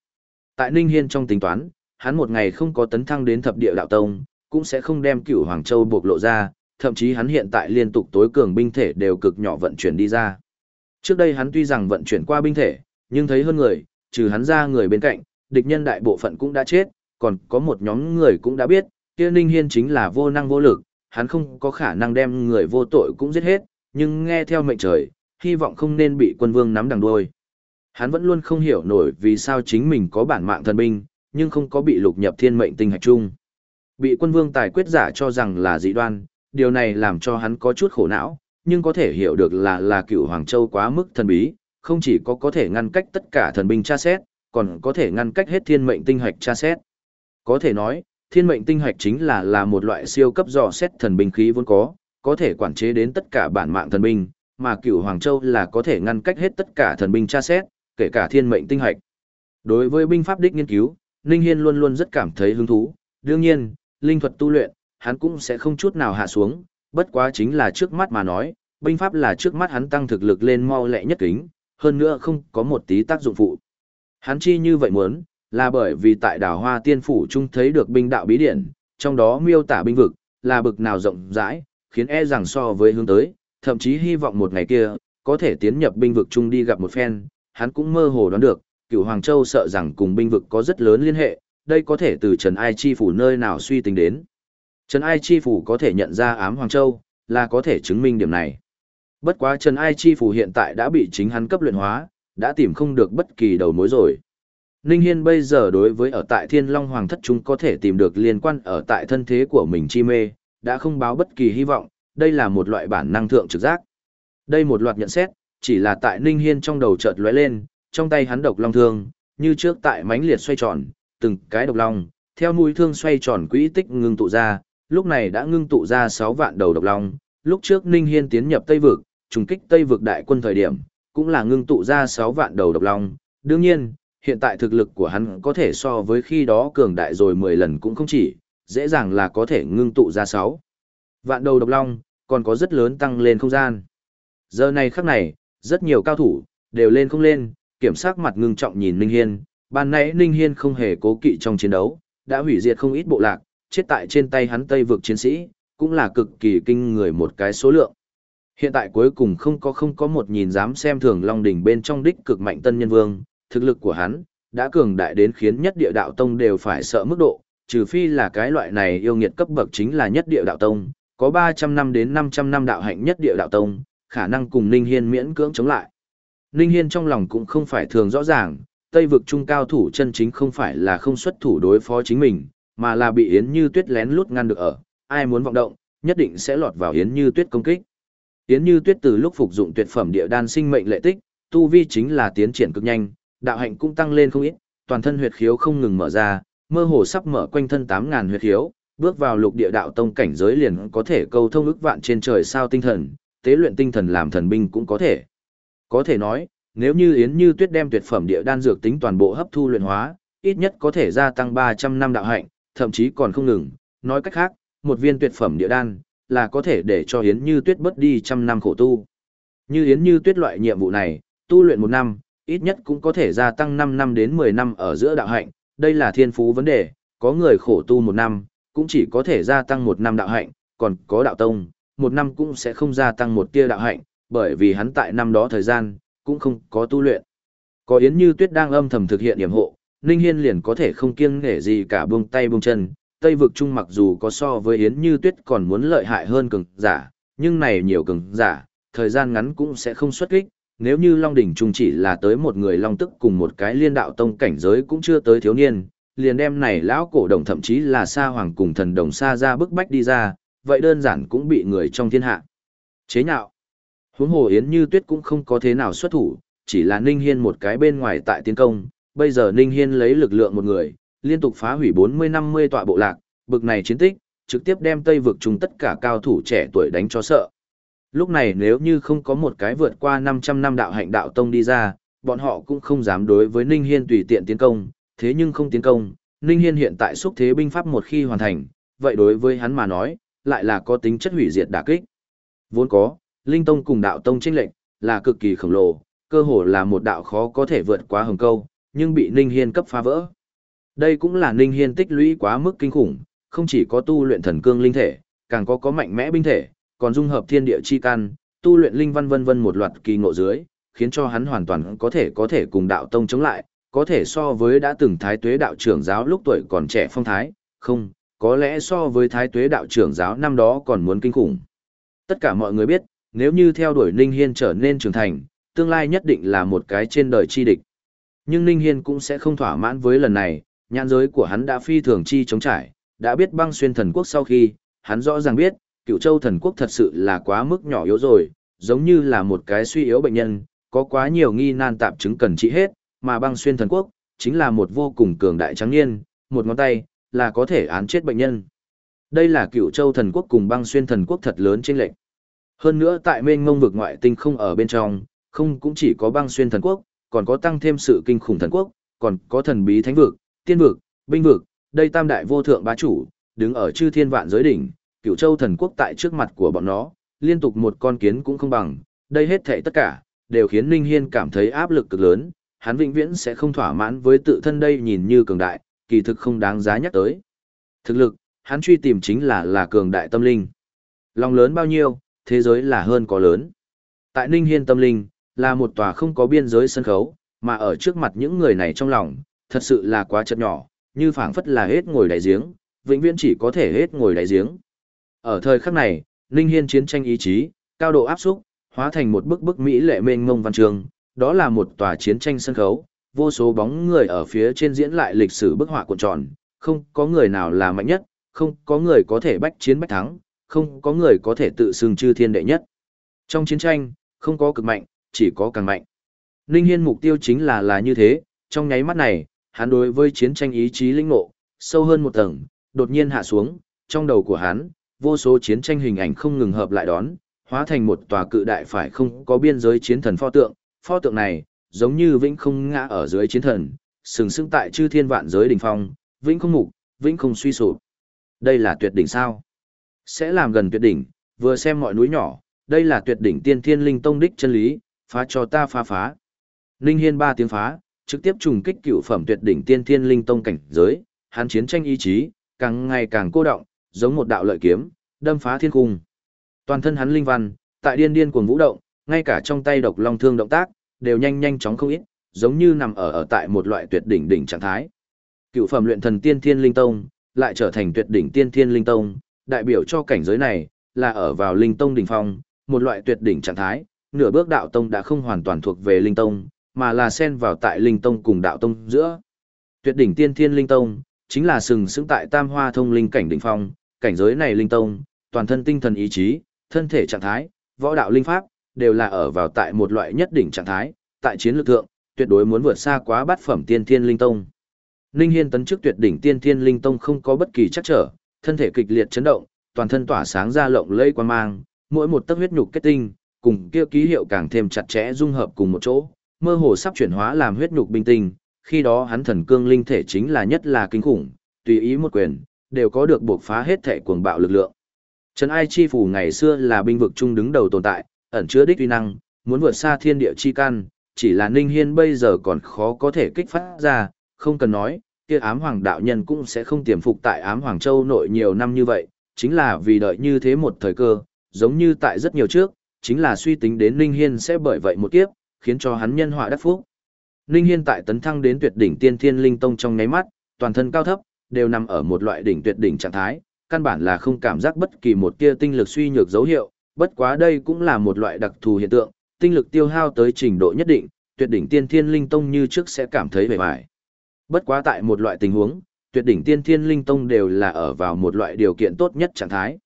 Tại Ninh Hiên trong tính toán, hắn một ngày không có tấn thăng đến thập địa đạo tông, cũng sẽ không đem cửu Hoàng Châu buộc lộ ra, thậm chí hắn hiện tại liên tục tối cường binh thể đều cực nhỏ vận chuyển đi ra. Trước đây hắn tuy rằng vận chuyển qua binh thể, nhưng thấy hơn người, trừ hắn ra người bên cạnh, địch nhân đại bộ phận cũng đã chết, còn có một nhóm người cũng đã biết, kia Ninh Hiên chính là vô năng vô lực, hắn không có khả năng đem người vô tội cũng giết hết, nhưng nghe theo mệnh trời, hy vọng không nên bị quân vương nắm đằng đuôi. Hắn vẫn luôn không hiểu nổi vì sao chính mình có bản mạng thần binh, nhưng không có bị lục nhập thiên mệnh tinh hạch chung. Bị quân vương tài quyết giả cho rằng là dị đoan, điều này làm cho hắn có chút khổ não, nhưng có thể hiểu được là là cựu Hoàng Châu quá mức thần bí, không chỉ có có thể ngăn cách tất cả thần binh tra xét, còn có thể ngăn cách hết thiên mệnh tinh hạch tra xét. Có thể nói, thiên mệnh tinh hạch chính là là một loại siêu cấp dò xét thần binh khí vốn có, có thể quản chế đến tất cả bản mạng thần binh, mà cựu Hoàng Châu là có thể ngăn cách hết tất cả thần binh tra xét, kể cả thiên mệnh tinh hạch. Đối với binh pháp đích nghiên cứu, Ninh Hiên luôn luôn rất cảm thấy hứng thú, đương nhiên, linh thuật tu luyện, hắn cũng sẽ không chút nào hạ xuống, bất quá chính là trước mắt mà nói, binh pháp là trước mắt hắn tăng thực lực lên mau lẹ nhất kính, hơn nữa không có một tí tác dụng phụ. Hắn chi như vậy muốn, là bởi vì tại đảo Hoa Tiên Phủ trung thấy được binh đạo bí điển, trong đó miêu tả binh vực, là bực nào rộng rãi, khiến e rằng so với hướng tới, thậm chí hy vọng một ngày kia, có thể tiến nhập binh vực trung đi gặp một phen, hắn cũng mơ hồ đoán được, cửu Hoàng Châu sợ rằng cùng binh vực có rất lớn liên hệ, đây có thể từ Trần Ai Chi Phủ nơi nào suy tính đến. Trần Ai Chi Phủ có thể nhận ra ám Hoàng Châu, là có thể chứng minh điểm này. Bất quá Trần Ai Chi Phủ hiện tại đã bị chính hắn cấp luyện hóa, đã tìm không được bất kỳ đầu mối rồi. Ninh Hiên bây giờ đối với ở tại Thiên Long Hoàng thất chúng có thể tìm được liên quan ở tại thân thế của mình chi mê, đã không báo bất kỳ hy vọng, đây là một loại bản năng thượng trực giác. Đây một loạt nhận xét, chỉ là tại Ninh Hiên trong đầu chợt lóe lên, trong tay hắn độc long thương, như trước tại mánh liệt xoay tròn, từng cái độc long, theo mũi thương xoay tròn quỹ tích ngưng tụ ra, lúc này đã ngưng tụ ra 6 vạn đầu độc long, lúc trước Ninh Hiên tiến nhập Tây vực, trùng kích Tây vực đại quân thời điểm, cũng là ngưng tụ ra 6 vạn đầu độc long, đương nhiên, hiện tại thực lực của hắn có thể so với khi đó cường đại rồi 10 lần cũng không chỉ, dễ dàng là có thể ngưng tụ ra 6 vạn đầu độc long, còn có rất lớn tăng lên không gian. Giờ này khắc này, rất nhiều cao thủ, đều lên không lên, kiểm soát mặt ngưng trọng nhìn Ninh Hiên, ban nãy Ninh Hiên không hề cố kỵ trong chiến đấu, đã hủy diệt không ít bộ lạc, chết tại trên tay hắn Tây vực chiến sĩ, cũng là cực kỳ kinh người một cái số lượng. Hiện tại cuối cùng không có không có một nhìn dám xem thường Long đỉnh bên trong đích cực mạnh tân nhân vương, thực lực của hắn đã cường đại đến khiến nhất địa đạo tông đều phải sợ mức độ, trừ phi là cái loại này yêu nghiệt cấp bậc chính là nhất địa đạo tông, có 300 năm đến 500 năm đạo hạnh nhất địa đạo tông, khả năng cùng Ninh Hiên miễn cưỡng chống lại. Ninh Hiên trong lòng cũng không phải thường rõ ràng, Tây vực trung cao thủ chân chính không phải là không xuất thủ đối phó chính mình, mà là bị Yến Như Tuyết lén lút ngăn được ở, ai muốn vọng động, nhất định sẽ lọt vào Yến Như Tuyết công kích. Yến Như Tuyết từ lúc phục dụng tuyệt phẩm địa đan sinh mệnh lệ tích, tu vi chính là tiến triển cực nhanh, đạo hạnh cũng tăng lên không ít, toàn thân huyệt khiếu không ngừng mở ra, mơ hồ sắp mở quanh thân 8000 huyệt khiếu, bước vào lục địa đạo tông cảnh giới liền có thể câu thông ức vạn trên trời sao tinh thần, tế luyện tinh thần làm thần binh cũng có thể. Có thể nói, nếu như Yến Như Tuyết đem tuyệt phẩm địa đan dược tính toàn bộ hấp thu luyện hóa, ít nhất có thể gia tăng 300 năm đạo hạnh, thậm chí còn không ngừng. Nói cách khác, một viên tuyệt phẩm địa đan là có thể để cho Yến Như Tuyết bớt đi trăm năm khổ tu. Như Yến Như Tuyết loại nhiệm vụ này, tu luyện một năm, ít nhất cũng có thể gia tăng 5 năm đến 10 năm ở giữa đạo hạnh, đây là thiên phú vấn đề, có người khổ tu một năm, cũng chỉ có thể gia tăng một năm đạo hạnh, còn có đạo tông, một năm cũng sẽ không gia tăng một tia đạo hạnh, bởi vì hắn tại năm đó thời gian, cũng không có tu luyện. Có Yến Như Tuyết đang âm thầm thực hiện điểm hộ, Ninh Hiên liền có thể không kiêng nể gì cả buông tay buông chân. Tây vực trung mặc dù có so với Yến Như Tuyết còn muốn lợi hại hơn cường giả, nhưng này nhiều cường giả, thời gian ngắn cũng sẽ không xuất kích. Nếu như Long đỉnh trung chỉ là tới một người Long tức cùng một cái liên đạo tông cảnh giới cũng chưa tới thiếu niên, liền đem này lão cổ đồng thậm chí là sa hoàng cùng thần đồng sa ra bức bách đi ra, vậy đơn giản cũng bị người trong thiên hạ. Chế nhạo. Huống hồ Yến Như Tuyết cũng không có thế nào xuất thủ, chỉ là Ninh Hiên một cái bên ngoài tại tiến công, bây giờ Ninh Hiên lấy lực lượng một người, liên tục phá hủy 40-50 tọa bộ lạc, bực này chiến tích, trực tiếp đem Tây vực chúng tất cả cao thủ trẻ tuổi đánh cho sợ. Lúc này nếu như không có một cái vượt qua 500 năm đạo hạnh đạo tông đi ra, bọn họ cũng không dám đối với Ninh Hiên tùy tiện tiến công, thế nhưng không tiến công, Ninh Hiên hiện tại xúc thế binh pháp một khi hoàn thành, vậy đối với hắn mà nói, lại là có tính chất hủy diệt đả kích. Vốn có, Linh Tông cùng đạo tông chênh lệnh, là cực kỳ khổng lồ, cơ hồ là một đạo khó có thể vượt qua hồng câu, nhưng bị Ninh Hiên cấp phá vỡ. Đây cũng là Ninh Hiên tích lũy quá mức kinh khủng, không chỉ có tu luyện thần cương linh thể, càng có có mạnh mẽ binh thể, còn dung hợp thiên địa chi căn, tu luyện linh văn vân vân một loạt kỳ ngộ dưới, khiến cho hắn hoàn toàn có thể có thể cùng đạo tông chống lại, có thể so với đã từng thái tuế đạo trưởng giáo lúc tuổi còn trẻ phong thái, không, có lẽ so với thái tuế đạo trưởng giáo năm đó còn muốn kinh khủng. Tất cả mọi người biết, nếu như theo đuổi Ninh Hiên trở nên trưởng thành, tương lai nhất định là một cái trên đời chi địch. Nhưng Ninh Hiên cũng sẽ không thỏa mãn với lần này, nhãn giới của hắn đã phi thường chi chống trải, đã biết băng xuyên thần quốc sau khi, hắn rõ ràng biết, cựu châu thần quốc thật sự là quá mức nhỏ yếu rồi, giống như là một cái suy yếu bệnh nhân, có quá nhiều nghi nan tạp chứng cần trị hết, mà băng xuyên thần quốc, chính là một vô cùng cường đại trắng niên, một ngón tay, là có thể án chết bệnh nhân. Đây là cựu châu thần quốc cùng băng xuyên thần quốc thật lớn trên lệnh. Hơn nữa tại mênh ngông vực ngoại tinh không ở bên trong, không cũng chỉ có băng xuyên thần quốc, còn có tăng thêm sự kinh khủng thần quốc, còn có thần bí thánh vực, tiên vực, binh vực, đây tam đại vô thượng bá chủ, đứng ở chư thiên vạn giới đỉnh, cựu châu thần quốc tại trước mặt của bọn nó, liên tục một con kiến cũng không bằng, đây hết thảy tất cả, đều khiến Ninh Hiên cảm thấy áp lực cực lớn, hắn vĩnh viễn sẽ không thỏa mãn với tự thân đây nhìn như cường đại, kỳ thực không đáng giá nhắc tới. Thực lực, hắn truy tìm chính là là cường đại tâm linh. Lòng lớn bao nhiêu, thế giới là hơn có lớn. Tại Ninh Hiên tâm linh, là một tòa không có biên giới sân khấu, mà ở trước mặt những người này trong lòng, thật sự là quá chật nhỏ, như phảng phất là hết ngồi đáy giếng, vĩnh viễn chỉ có thể hết ngồi đáy giếng. Ở thời khắc này, Ninh Hiên chiến tranh ý chí, cao độ áp xúc, hóa thành một bức bức mỹ lệ mênh mông văn trường, đó là một tòa chiến tranh sân khấu, vô số bóng người ở phía trên diễn lại lịch sử bức họa cuộn tròn, không có người nào là mạnh nhất, không có người có thể bách chiến bách thắng, không có người có thể tự xưng chư thiên đệ nhất. Trong chiến tranh, không có cực mạnh, chỉ có càng mạnh. Ninh Hiên mục tiêu chính là là như thế, trong nháy mắt này, hắn đối với chiến tranh ý chí linh ngộ, sâu hơn một tầng, đột nhiên hạ xuống, trong đầu của hắn, vô số chiến tranh hình ảnh không ngừng hợp lại đón, hóa thành một tòa cự đại phải không có biên giới chiến thần pho tượng, pho tượng này, giống như vĩnh không ngã ở dưới chiến thần, sừng sững tại chư thiên vạn giới đỉnh phong, vĩnh không mục, vĩnh không suy sụp. Đây là tuyệt đỉnh sao? Sẽ làm gần tuyệt đỉnh, vừa xem mọi núi nhỏ, đây là tuyệt đỉnh tiên thiên linh tông đích chân lý, phá cho ta phá phá. Linh Hiên ba tiếng phá, trực tiếp trùng kích cựu phẩm tuyệt đỉnh tiên thiên linh tông cảnh giới, hắn chiến tranh ý chí, càng ngày càng cô động, giống một đạo lợi kiếm, đâm phá thiên cung. Toàn thân hắn linh văn, tại điên điên cuồng vũ động, ngay cả trong tay độc long thương động tác, đều nhanh nhanh chóng không ít, giống như nằm ở ở tại một loại tuyệt đỉnh đỉnh trạng thái. Cựu phẩm luyện thần tiên thiên linh tông, lại trở thành tuyệt đỉnh tiên thiên linh tông, đại biểu cho cảnh giới này, là ở vào linh tông đỉnh phong, một loại tuyệt đỉnh trạng thái, nửa bước đạo tông đã không hoàn toàn thuộc về linh tông, mà là xen vào tại linh tông cùng đạo tông giữa. Tuyệt đỉnh tiên thiên linh tông, chính là sừng sững tại tam hoa thông linh cảnh đỉnh phong, cảnh giới này linh tông, toàn thân tinh thần ý chí, thân thể trạng thái, võ đạo linh pháp, đều là ở vào tại một loại nhất đỉnh trạng thái, tại chiến lược thượng, tuyệt đối muốn vượt xa quá bát phẩm tiên thiên linh tông. Ninh Hiên tấn chức tuyệt đỉnh tiên thiên linh tông không có bất kỳ chắc trở, thân thể kịch liệt chấn động, toàn thân tỏa sáng ra lộng lẫy quang mang, mỗi một tấc huyết nhục kết tinh, cùng kia ký hiệu càng thêm chặt chẽ dung hợp cùng một chỗ, mơ hồ sắp chuyển hóa làm huyết nhục binh tinh, khi đó hắn thần cương linh thể chính là nhất là kinh khủng, tùy ý một quyền, đều có được buộc phá hết thể cuồng bạo lực lượng. Trấn Ai Chi Phủ ngày xưa là binh vực trung đứng đầu tồn tại, ẩn chứa đích uy năng, muốn vượt xa thiên địa chi căn, chỉ là Ninh Hiên bây giờ còn khó có thể kích phát ra, không cần nói, kia ám hoàng đạo nhân cũng sẽ không tiềm phục tại ám hoàng châu nội nhiều năm như vậy, chính là vì đợi như thế một thời cơ, giống như tại rất nhiều trước, chính là suy tính đến Ninh Hiên sẽ bởi vậy một kiếp, khiến cho hắn nhân họa đắc phúc. Ninh Hiên tại tấn thăng đến tuyệt đỉnh tiên thiên linh tông trong ngáy mắt, toàn thân cao thấp, đều nằm ở một loại đỉnh tuyệt đỉnh trạng thái, căn bản là không cảm giác bất kỳ một tia tinh lực suy nhược dấu hiệu, bất quá đây cũng là một loại đặc thù hiện tượng, tinh lực tiêu hao tới trình độ nhất định, tuyệt đỉnh tiên thiên linh tông như trước sẽ cảm thấy bề bại. Bất quá tại một loại tình huống, tuyệt đỉnh tiên thiên linh tông đều là ở vào một loại điều kiện tốt nhất trạng thái.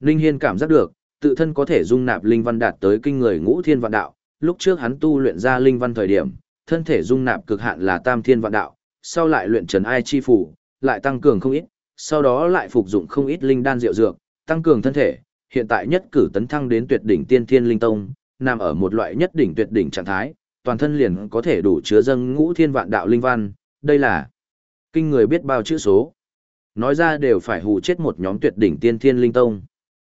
Linh Hiên cảm giác được, tự thân có thể dung nạp linh văn đạt tới kinh người ngũ thiên vạn đạo, lúc trước hắn tu luyện ra linh văn thời điểm, thân thể dung nạp cực hạn là tam thiên vạn đạo, sau lại luyện trần ai chi phủ, lại tăng cường không ít, sau đó lại phục dụng không ít linh đan rượu dược, tăng cường thân thể, hiện tại nhất cử tấn thăng đến tuyệt đỉnh tiên thiên linh tông, nằm ở một loại nhất đỉnh tuyệt đỉnh trạng thái, toàn thân liền có thể đủ chứa dâng ngũ thiên vạn đạo linh văn, đây là kinh người biết bao chữ số. Nói ra đều phải hù chết một nhóm tuyệt đỉnh tiên thiên linh tông.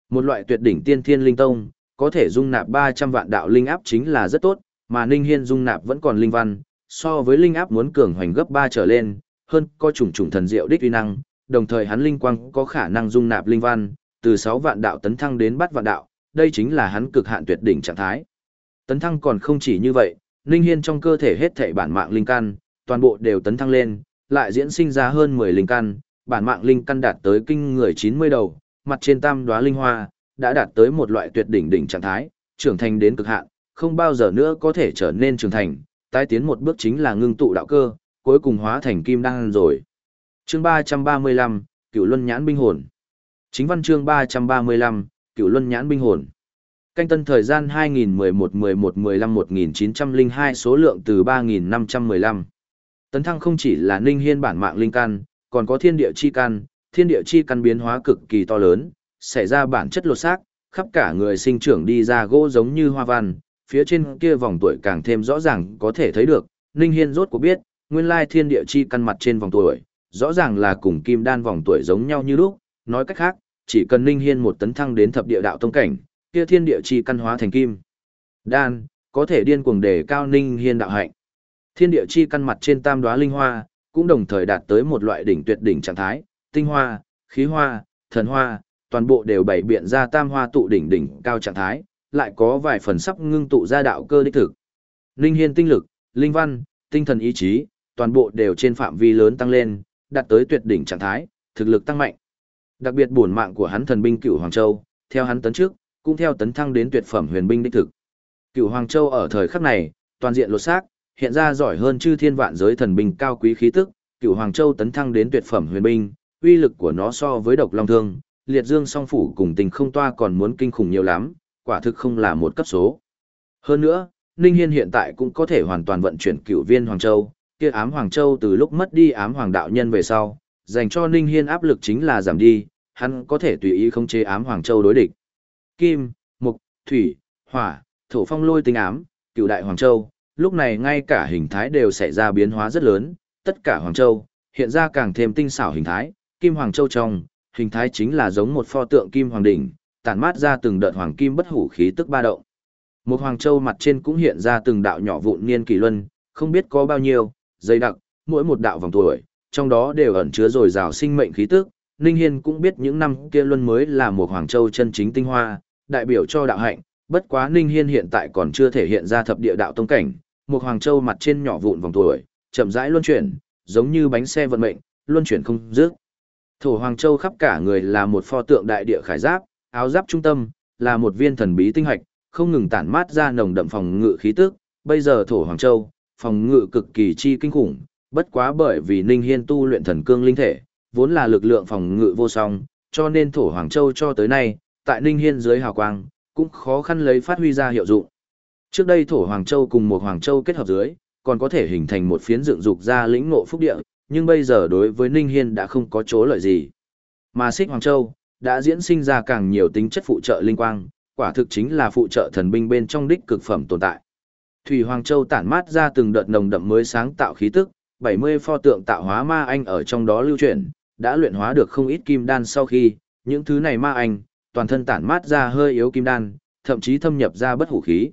Một loại tuyệt đỉnh tiên thiên linh tông, có thể dung nạp 300 vạn đạo linh áp chính là rất tốt, mà Ninh Hiên dung nạp vẫn còn linh văn, so với linh áp muốn cường hoành gấp 3 trở lên, hơn có trùng trùng thần diệu đích uy năng, đồng thời hắn linh quang có khả năng dung nạp linh văn, từ 6 vạn đạo tấn thăng đến bắt vạn đạo, đây chính là hắn cực hạn tuyệt đỉnh trạng thái. Tấn thăng còn không chỉ như vậy, Ninh Hiên trong cơ thể hết thảy bản mạng linh căn, toàn bộ đều tấn thăng lên, lại diễn sinh ra hơn 10 linh căn, bản mạng linh căn đạt tới kinh người 90 đầu, mặt trên tam đóa linh hoa, đã đạt tới một loại tuyệt đỉnh đỉnh trạng thái, trưởng thành đến cực hạn, không bao giờ nữa có thể trở nên trưởng thành, tái tiến một bước chính là ngưng tụ đạo cơ, cuối cùng hóa thành kim đan rồi. Chương 335, Cửu Luân Nhãn binh hồn. Chính văn chương 335, Cửu Luân Nhãn binh hồn. Canh tân thời gian 2011-11-15-1902 số lượng từ 3515. Tấn thăng không chỉ là ninh hiên bản mạng linh căn, còn có thiên địa chi căn, thiên địa chi căn biến hóa cực kỳ to lớn, xảy ra bản chất lột xác, khắp cả người sinh trưởng đi ra gỗ giống như hoa văn, phía trên kia vòng tuổi càng thêm rõ ràng có thể thấy được, ninh hiên rốt cuộc biết, nguyên lai thiên địa chi căn mặt trên vòng tuổi, rõ ràng là cùng kim đan vòng tuổi giống nhau như lúc, nói cách khác, chỉ cần ninh hiên một tấn thăng đến thập địa đạo tông cảnh, kia thiên địa chi căn hóa thành kim. Đan, có thể điên cuồng để cao ninh hiên đạo hạnh. Thiên địa chi căn mặt trên tam đóa linh hoa, cũng đồng thời đạt tới một loại đỉnh tuyệt đỉnh trạng thái, tinh hoa, khí hoa, thần hoa, toàn bộ đều bày biện ra tam hoa tụ đỉnh đỉnh cao trạng thái, lại có vài phần sắp ngưng tụ ra đạo cơ đích thực. Linh hiên tinh lực, linh văn, tinh thần ý chí, toàn bộ đều trên phạm vi lớn tăng lên, đạt tới tuyệt đỉnh trạng thái, thực lực tăng mạnh. Đặc biệt bổn mạng của hắn thần binh Cửu Hoàng Châu, theo hắn tấn trước, cũng theo tấn thăng đến tuyệt phẩm huyền binh đích thực. Cửu Hoàng Châu ở thời khắc này, toàn diện lột xác, hiện ra giỏi hơn chư thiên vạn giới thần binh cao quý khí tức, Cửu Hoàng Châu tấn thăng đến tuyệt phẩm huyền binh, uy lực của nó so với Độc Long Thương, Liệt Dương Song phủ cùng Tình Không Toa còn muốn kinh khủng nhiều lắm, quả thực không là một cấp số. Hơn nữa, Ninh Hiên hiện tại cũng có thể hoàn toàn vận chuyển Cửu Viên Hoàng Châu, kia ám Hoàng Châu từ lúc mất đi ám Hoàng đạo nhân về sau, dành cho Ninh Hiên áp lực chính là giảm đi, hắn có thể tùy ý khống chế ám Hoàng Châu đối địch. Kim, Mộc, Thủy, Hỏa, Thổ Phong lôi tinh ám, cựu Đại Hoàng Châu, lúc này ngay cả hình thái đều xảy ra biến hóa rất lớn, tất cả Hoàng Châu, hiện ra càng thêm tinh xảo hình thái, Kim Hoàng Châu trong, hình thái chính là giống một pho tượng Kim Hoàng Đỉnh, tản mát ra từng đợt Hoàng Kim bất hủ khí tức ba động. Một Hoàng Châu mặt trên cũng hiện ra từng đạo nhỏ vụn niên kỳ luân, không biết có bao nhiêu, dày đặc, mỗi một đạo vòng tuổi, trong đó đều ẩn chứa rồi rào sinh mệnh khí tức. Ninh Hiên cũng biết những năm kia luân mới là một Hoàng Châu chân chính tinh hoa, đại biểu cho đạo hạnh, bất quá Ninh Hiên hiện tại còn chưa thể hiện ra thập địa đạo tông cảnh, một Hoàng Châu mặt trên nhỏ vụn vòng tuổi, chậm rãi luân chuyển, giống như bánh xe vận mệnh, luân chuyển không dứt. Thổ Hoàng Châu khắp cả người là một pho tượng đại địa khải giáp, áo giáp trung tâm là một viên thần bí tinh hạch, không ngừng tản mát ra nồng đậm phòng ngự khí tức. Bây giờ Thổ Hoàng Châu, phòng ngự cực kỳ chi kinh khủng, bất quá bởi vì Ninh Hiên tu luyện thần cương linh thể, vốn là lực lượng phòng ngự vô song, cho nên Thổ Hoàng Châu cho tới nay, tại Ninh Hiên dưới hào quang, cũng khó khăn lấy phát huy ra hiệu dụng. Trước đây Thổ Hoàng Châu cùng một Hoàng Châu kết hợp dưới, còn có thể hình thành một phiến dựng dục ra lĩnh ngộ phúc địa, nhưng bây giờ đối với Ninh Hiên đã không có chỗ lợi gì. Mà Xích Hoàng Châu đã diễn sinh ra càng nhiều tính chất phụ trợ linh quang, quả thực chính là phụ trợ thần binh bên trong đích cực phẩm tồn tại. Thủy Hoàng Châu tản mát ra từng đợt nồng đậm mới sáng tạo khí tức, 70 pho tượng tạo hóa ma anh ở trong đó lưu chuyển, đã luyện hóa được không ít kim đan sau khi, những thứ này ma anh, toàn thân tản mát ra hơi yếu kim đan, thậm chí thâm nhập ra bất hủ khí.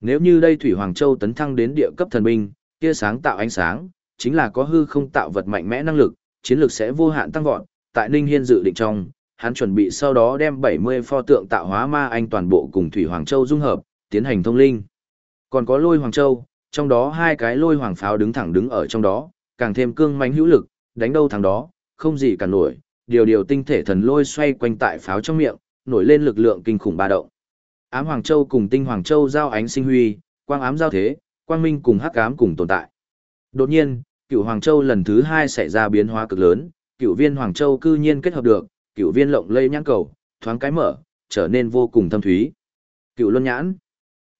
Nếu như đây Thủy Hoàng Châu tấn thăng đến địa cấp thần binh, kia sáng tạo ánh sáng, chính là có hư không tạo vật mạnh mẽ năng lực, chiến lược sẽ vô hạn tăng vọt. Tại Ninh Hiên dự định trong, hắn chuẩn bị sau đó đem 70 pho tượng tạo hóa ma anh toàn bộ cùng Thủy Hoàng Châu dung hợp, tiến hành thông linh. Còn có Lôi Hoàng Châu, trong đó hai cái Lôi Hoàng pháo đứng thẳng đứng ở trong đó, càng thêm cương mãnh hữu lực, đánh đâu thắng đó, không gì cả nổi. Điều điều tinh thể thần lôi xoay quanh tại pháo trong miệng, nổi lên lực lượng kinh khủng ba động. Ám Hoàng Châu cùng Tinh Hoàng Châu giao ánh sinh huy, quang ám giao thế, quang minh cùng hắc ám cùng tồn tại. Đột nhiên, cửu Hoàng Châu lần thứ hai xảy ra biến hóa cực lớn, cửu viên Hoàng Châu cư nhiên kết hợp được, cửu viên lộng lây nhãn cầu, thoáng cái mở, trở nên vô cùng thâm thúy. cửu luân nhãn.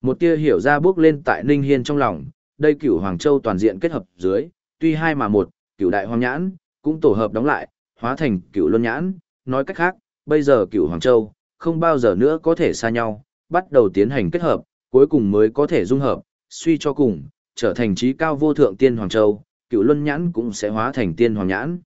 Một tia hiểu ra bước lên tại Ninh Hiên trong lòng, đây cửu Hoàng Châu toàn diện kết hợp dưới, tuy hai mà một, cửu đại hoàng nhãn, cũng tổ hợp đóng lại, hóa thành cửu luân nhãn. Nói cách khác, bây giờ cửu Hoàng Châu, không bao giờ nữa có thể xa nhau, bắt đầu tiến hành kết hợp, cuối cùng mới có thể dung hợp, suy cho cùng, trở thành trí cao vô thượng tiên Hoàng Châu, cửu luân nhãn cũng sẽ hóa thành tiên Hoàng nhãn.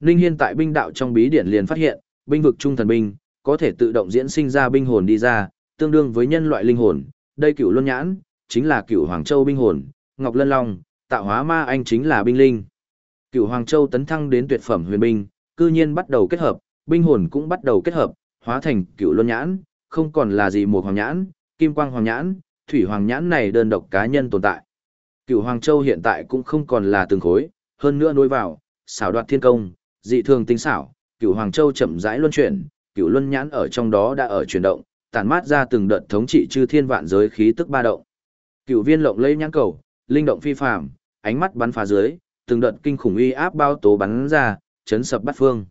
Ninh Hiên tại binh đạo trong bí điển liền phát hiện, binh vực trung thần binh, có thể tự động diễn sinh ra binh hồn đi ra, tương đương với nhân loại linh hồn, đây cửu luân nhãn, chính là cửu Hoàng Châu binh hồn, Ngọc Lân Long, tạo hóa ma anh chính là binh linh. Cửu Hoàng Châu tấn thăng đến tuyệt phẩm huyền binh, cư nhiên bắt đầu kết hợp, binh hồn cũng bắt đầu kết hợp, hóa thành cửu luân nhãn, không còn là gì một hoàng nhãn, kim quang hoàng nhãn, thủy hoàng nhãn này đơn độc cá nhân tồn tại. Cửu Hoàng Châu hiện tại cũng không còn là từng khối, hơn nữa nối vào, xảo đoạt thiên công, dị thường tinh xảo, cửu Hoàng Châu chậm rãi luân chuyển, cửu Luân nhãn ở trong đó đã ở chuyển động, tản mát ra từng đợt thống trị chư thiên vạn giới khí tức ba động. Cựu Viên lộng lẫy nhãn cầu, linh động phi phàm, ánh mắt bắn phá dưới, từng đợt kinh khủng uy áp bao tố bắn ra, chấn sập bát phương.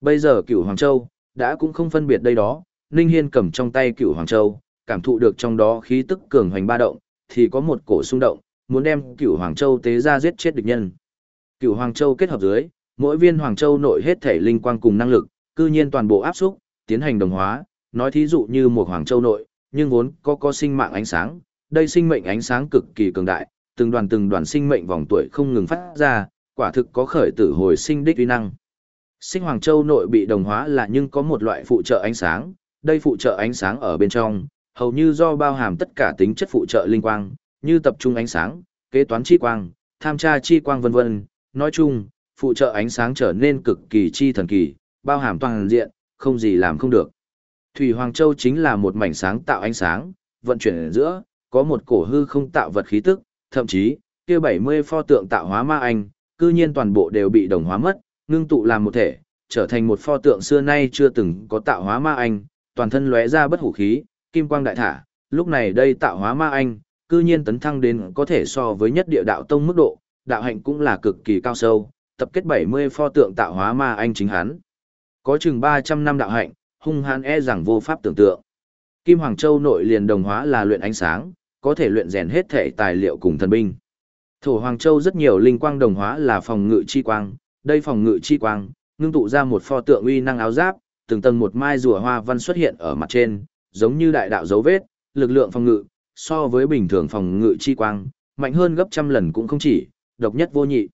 Bây giờ cửu Hoàng Châu, đã cũng không phân biệt đây đó, Ninh Hiên cầm trong tay cửu Hoàng Châu, cảm thụ được trong đó khí tức cường hoành ba động, thì có một cổ xung động, muốn đem cửu Hoàng Châu tế ra giết chết địch nhân. Cửu Hoàng Châu kết hợp dưới, mỗi viên Hoàng Châu nội hết thể linh quang cùng năng lực, cư nhiên toàn bộ áp xúc, tiến hành đồng hóa, nói thí dụ như một Hoàng Châu nội, nhưng vốn có có sinh mạng ánh sáng, đây sinh mệnh ánh sáng cực kỳ cường đại, từng đoàn từng đoàn sinh mệnh vòng tuổi không ngừng phát ra, quả thực có khởi tử hồi sinh đích uy năng. Sinh Hoàng Châu nội bị đồng hóa là nhưng có một loại phụ trợ ánh sáng, đây phụ trợ ánh sáng ở bên trong, hầu như do bao hàm tất cả tính chất phụ trợ linh quang, như tập trung ánh sáng, kế toán chi quang, tham tra chi quang vân vân. Nói chung, phụ trợ ánh sáng trở nên cực kỳ chi thần kỳ, bao hàm toàn diện, không gì làm không được. Thủy Hoàng Châu chính là một mảnh sáng tạo ánh sáng, vận chuyển ở giữa, có một cổ hư không tạo vật khí tức, thậm chí, kia 70 pho tượng tạo hóa ma anh, cư nhiên toàn bộ đều bị đồng hóa mất, ngưng tụ làm một thể, trở thành một pho tượng xưa nay chưa từng có tạo hóa ma anh, toàn thân lóe ra bất hủ khí, kim quang đại thả, lúc này đây tạo hóa ma anh, cư nhiên tấn thăng đến có thể so với nhất địa đạo tông mức độ, đạo hạnh cũng là cực kỳ cao sâu, tập kết 70 pho tượng tạo hóa ma anh chính hắn. Có chừng 300 năm đạo hạnh, hung hãn e rằng vô pháp tưởng tượng. Kim Hoàng Châu nội liền đồng hóa là luyện ánh sáng, có thể luyện rèn hết thể tài liệu cùng thần binh. Thổ Hoàng Châu rất nhiều linh quang đồng hóa là phòng ngự chi quang, đây phòng ngự chi quang, ngưng tụ ra một pho tượng uy năng áo giáp, từng tầng một mai rùa hoa văn xuất hiện ở mặt trên, giống như đại đạo dấu vết, lực lượng phòng ngự, so với bình thường phòng ngự chi quang, mạnh hơn gấp trăm lần cũng không chỉ, độc nhất vô nhị.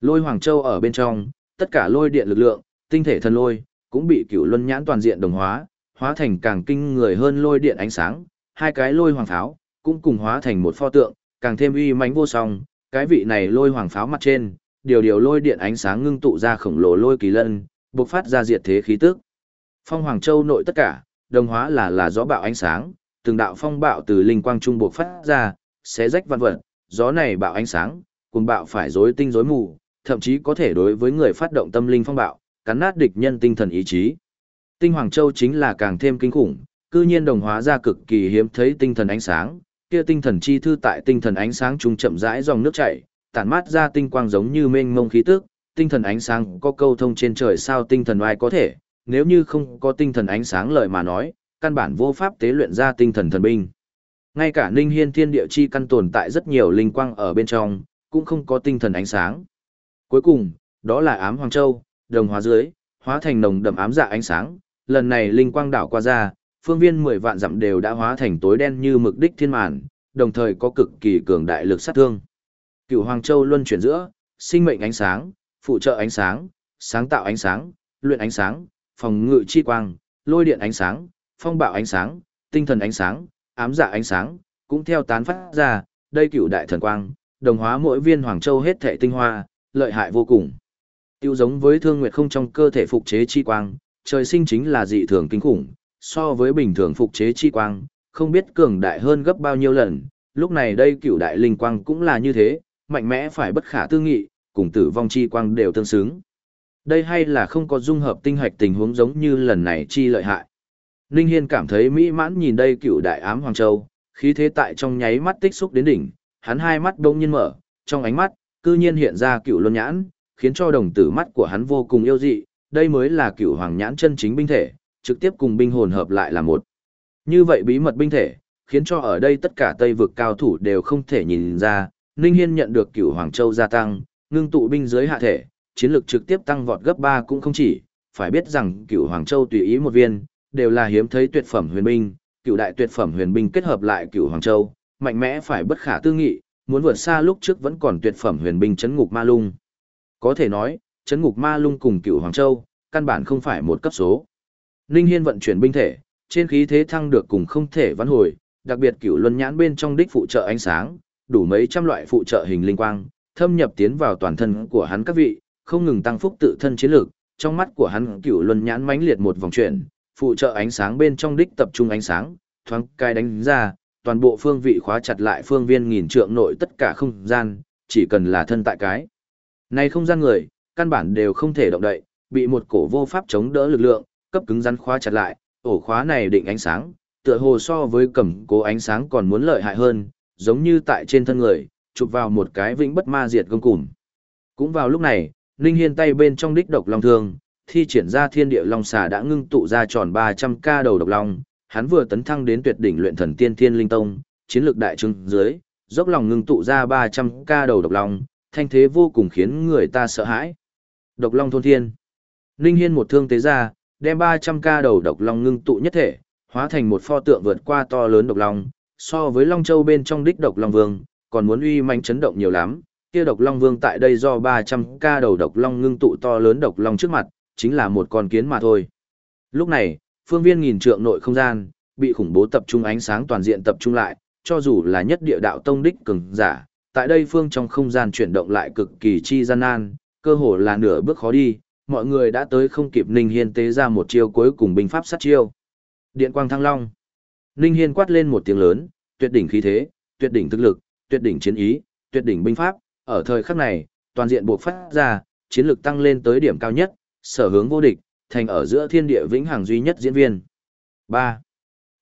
Lôi Hoàng Châu ở bên trong, tất cả lôi điện lực lượng, tinh thể thần lôi, cũng bị cửu luân nhãn toàn diện đồng hóa, hóa thành càng kinh người hơn lôi điện ánh sáng, hai cái lôi hoàng pháo, cũng cùng hóa thành một pho tượng, càng thêm uy mãnh vô song, cái vị này lôi hoàng pháo mặt trên, điều điều lôi điện ánh sáng ngưng tụ ra khổng lồ lôi kỳ lân, bộc phát ra diệt thế khí tức. Phong Hoàng Châu nội tất cả, đồng hóa là là gió bạo ánh sáng, từng đạo phong bạo từ linh quang trung bộc phát ra, xé rách văn vật, gió này bạo ánh sáng, cùng bạo phải rối tinh rối mù, thậm chí có thể đối với người phát động tâm linh phong bạo, cắn nát địch nhân tinh thần ý chí. Tinh Hoàng Châu chính là càng thêm kinh khủng, cư nhiên đồng hóa ra cực kỳ hiếm thấy tinh thần ánh sáng, kia tinh thần chi thư tại tinh thần ánh sáng trung chậm rãi dòng nước chảy, tản mát ra tinh quang giống như mênh mông khí tức, tinh thần ánh sáng có câu thông trên trời sao tinh thần ai có thể, nếu như không có tinh thần ánh sáng lời mà nói, căn bản vô pháp tế luyện ra tinh thần thần binh. Ngay cả Ninh Hiên Thiên Địa chi căn tồn tại rất nhiều linh quang ở bên trong, cũng không có tinh thần ánh sáng. Cuối cùng, đó là ám hoàng châu, đồng hóa dưới, hóa thành nồng đậm ám dạ ánh sáng, lần này linh quang đảo qua ra, phương viên 10 vạn dặm đều đã hóa thành tối đen như mực đích thiên màn, đồng thời có cực kỳ cường đại lực sát thương. Cựu Hoàng Châu luân chuyển giữa, sinh mệnh ánh sáng, phụ trợ ánh sáng, sáng tạo ánh sáng, luyện ánh sáng, phòng ngự chi quang, lôi điện ánh sáng, phong bạo ánh sáng, tinh thần ánh sáng, ám dạ ánh sáng, cũng theo tán phát ra, đây cựu đại thần quang, đồng hóa mỗi viên Hoàng Châu hết thảy tinh hoa, lợi hại vô cùng. Tiêu giống với thương nguyệt không trong cơ thể phục chế chi quang, trời sinh chính là dị thường kinh khủng, so với bình thường phục chế chi quang, không biết cường đại hơn gấp bao nhiêu lần, lúc này đây cựu đại linh quang cũng là như thế, mạnh mẽ phải bất khả tư nghị, cùng tử vong chi quang đều tương xứng. Đây hay là không có dung hợp tinh hạch tình huống giống như lần này chi lợi hại. Ninh Hiên cảm thấy mỹ mãn nhìn đây cựu đại ám Hoàng Châu, khí thế tại trong nháy mắt tích xúc đến đỉnh, hắn hai mắt đông nhiên mở, trong ánh mắt, cư nhiên hiện ra cựu luân nhãn, khiến cho đồng tử mắt của hắn vô cùng yêu dị, đây mới là cửu hoàng nhãn chân chính binh thể, trực tiếp cùng binh hồn hợp lại là một. Như vậy bí mật binh thể, khiến cho ở đây tất cả Tây vực cao thủ đều không thể nhìn ra, Ninh Hiên nhận được cửu Hoàng Châu gia tăng, ngưng tụ binh dưới hạ thể, chiến lực trực tiếp tăng vọt gấp 3 cũng không chỉ, phải biết rằng cửu Hoàng Châu tùy ý một viên, đều là hiếm thấy tuyệt phẩm huyền binh, cửu đại tuyệt phẩm huyền binh kết hợp lại cửu Hoàng Châu, mạnh mẽ phải bất khả tư nghị, muốn vượt xa lúc trước vẫn còn tuyệt phẩm huyền binh chấn ngục ma lung. Có thể nói, chấn ngục ma lung cùng cựu Hoàng Châu, căn bản không phải một cấp số. Ninh Hiên vận chuyển binh thể, trên khí thế thăng được cùng không thể vãn hồi, đặc biệt cựu luân nhãn bên trong đích phụ trợ ánh sáng, đủ mấy trăm loại phụ trợ hình linh quang, thâm nhập tiến vào toàn thân của hắn các vị, không ngừng tăng phúc tự thân chiến lược, trong mắt của hắn cựu luân nhãn mãnh liệt một vòng chuyển, phụ trợ ánh sáng bên trong đích tập trung ánh sáng, thoáng cai đánh ra, toàn bộ phương vị khóa chặt lại phương viên nghìn trượng nội tất cả không gian, chỉ cần là thân tại cái. Này không gian người, căn bản đều không thể động đậy, bị một cổ vô pháp chống đỡ lực lượng, cấp cứng rắn khóa chặt lại, ổ khóa này định ánh sáng, tựa hồ so với cầm cố ánh sáng còn muốn lợi hại hơn, giống như tại trên thân người, chụp vào một cái vĩnh bất ma diệt gông cùm. Cũng vào lúc này, Ninh Hiên tay bên trong đích độc long thương, thi triển ra thiên địa long xà đã ngưng tụ ra tròn 300 ca đầu độc long, hắn vừa tấn thăng đến tuyệt đỉnh luyện thần tiên thiên linh tông, chiến lược đại trưng dưới, dốc lòng ngưng tụ ra 300 ca đầu độc long, thanh thế vô cùng khiến người ta sợ hãi. Độc long thôn thiên. Ninh Hiên một thương tế ra, đem 300 ca đầu độc long ngưng tụ nhất thể, hóa thành một pho tượng vượt qua to lớn độc long, so với Long Châu bên trong đích độc long vương, còn muốn uy mãnh chấn động nhiều lắm. Kia độc long vương tại đây do 300 ca đầu độc long ngưng tụ to lớn độc long trước mặt, chính là một con kiến mà thôi. Lúc này, phương viên nghìn trượng nội không gian, bị khủng bố tập trung ánh sáng toàn diện tập trung lại, cho dù là nhất địa đạo tông đích cường giả, tại đây phương trong không gian chuyển động lại cực kỳ chi gian nan, cơ hồ là nửa bước khó đi, mọi người đã tới không kịp Ninh Hiên tế ra một chiêu cuối cùng binh pháp sát chiêu. Điện quang thăng long. Ninh Hiên quát lên một tiếng lớn, tuyệt đỉnh khí thế, tuyệt đỉnh thực lực, tuyệt đỉnh chiến ý, tuyệt đỉnh binh pháp, ở thời khắc này, toàn diện buộc phát ra, chiến lực tăng lên tới điểm cao nhất, sở hướng vô địch, thành ở giữa thiên địa vĩnh hằng duy nhất diễn viên. 3.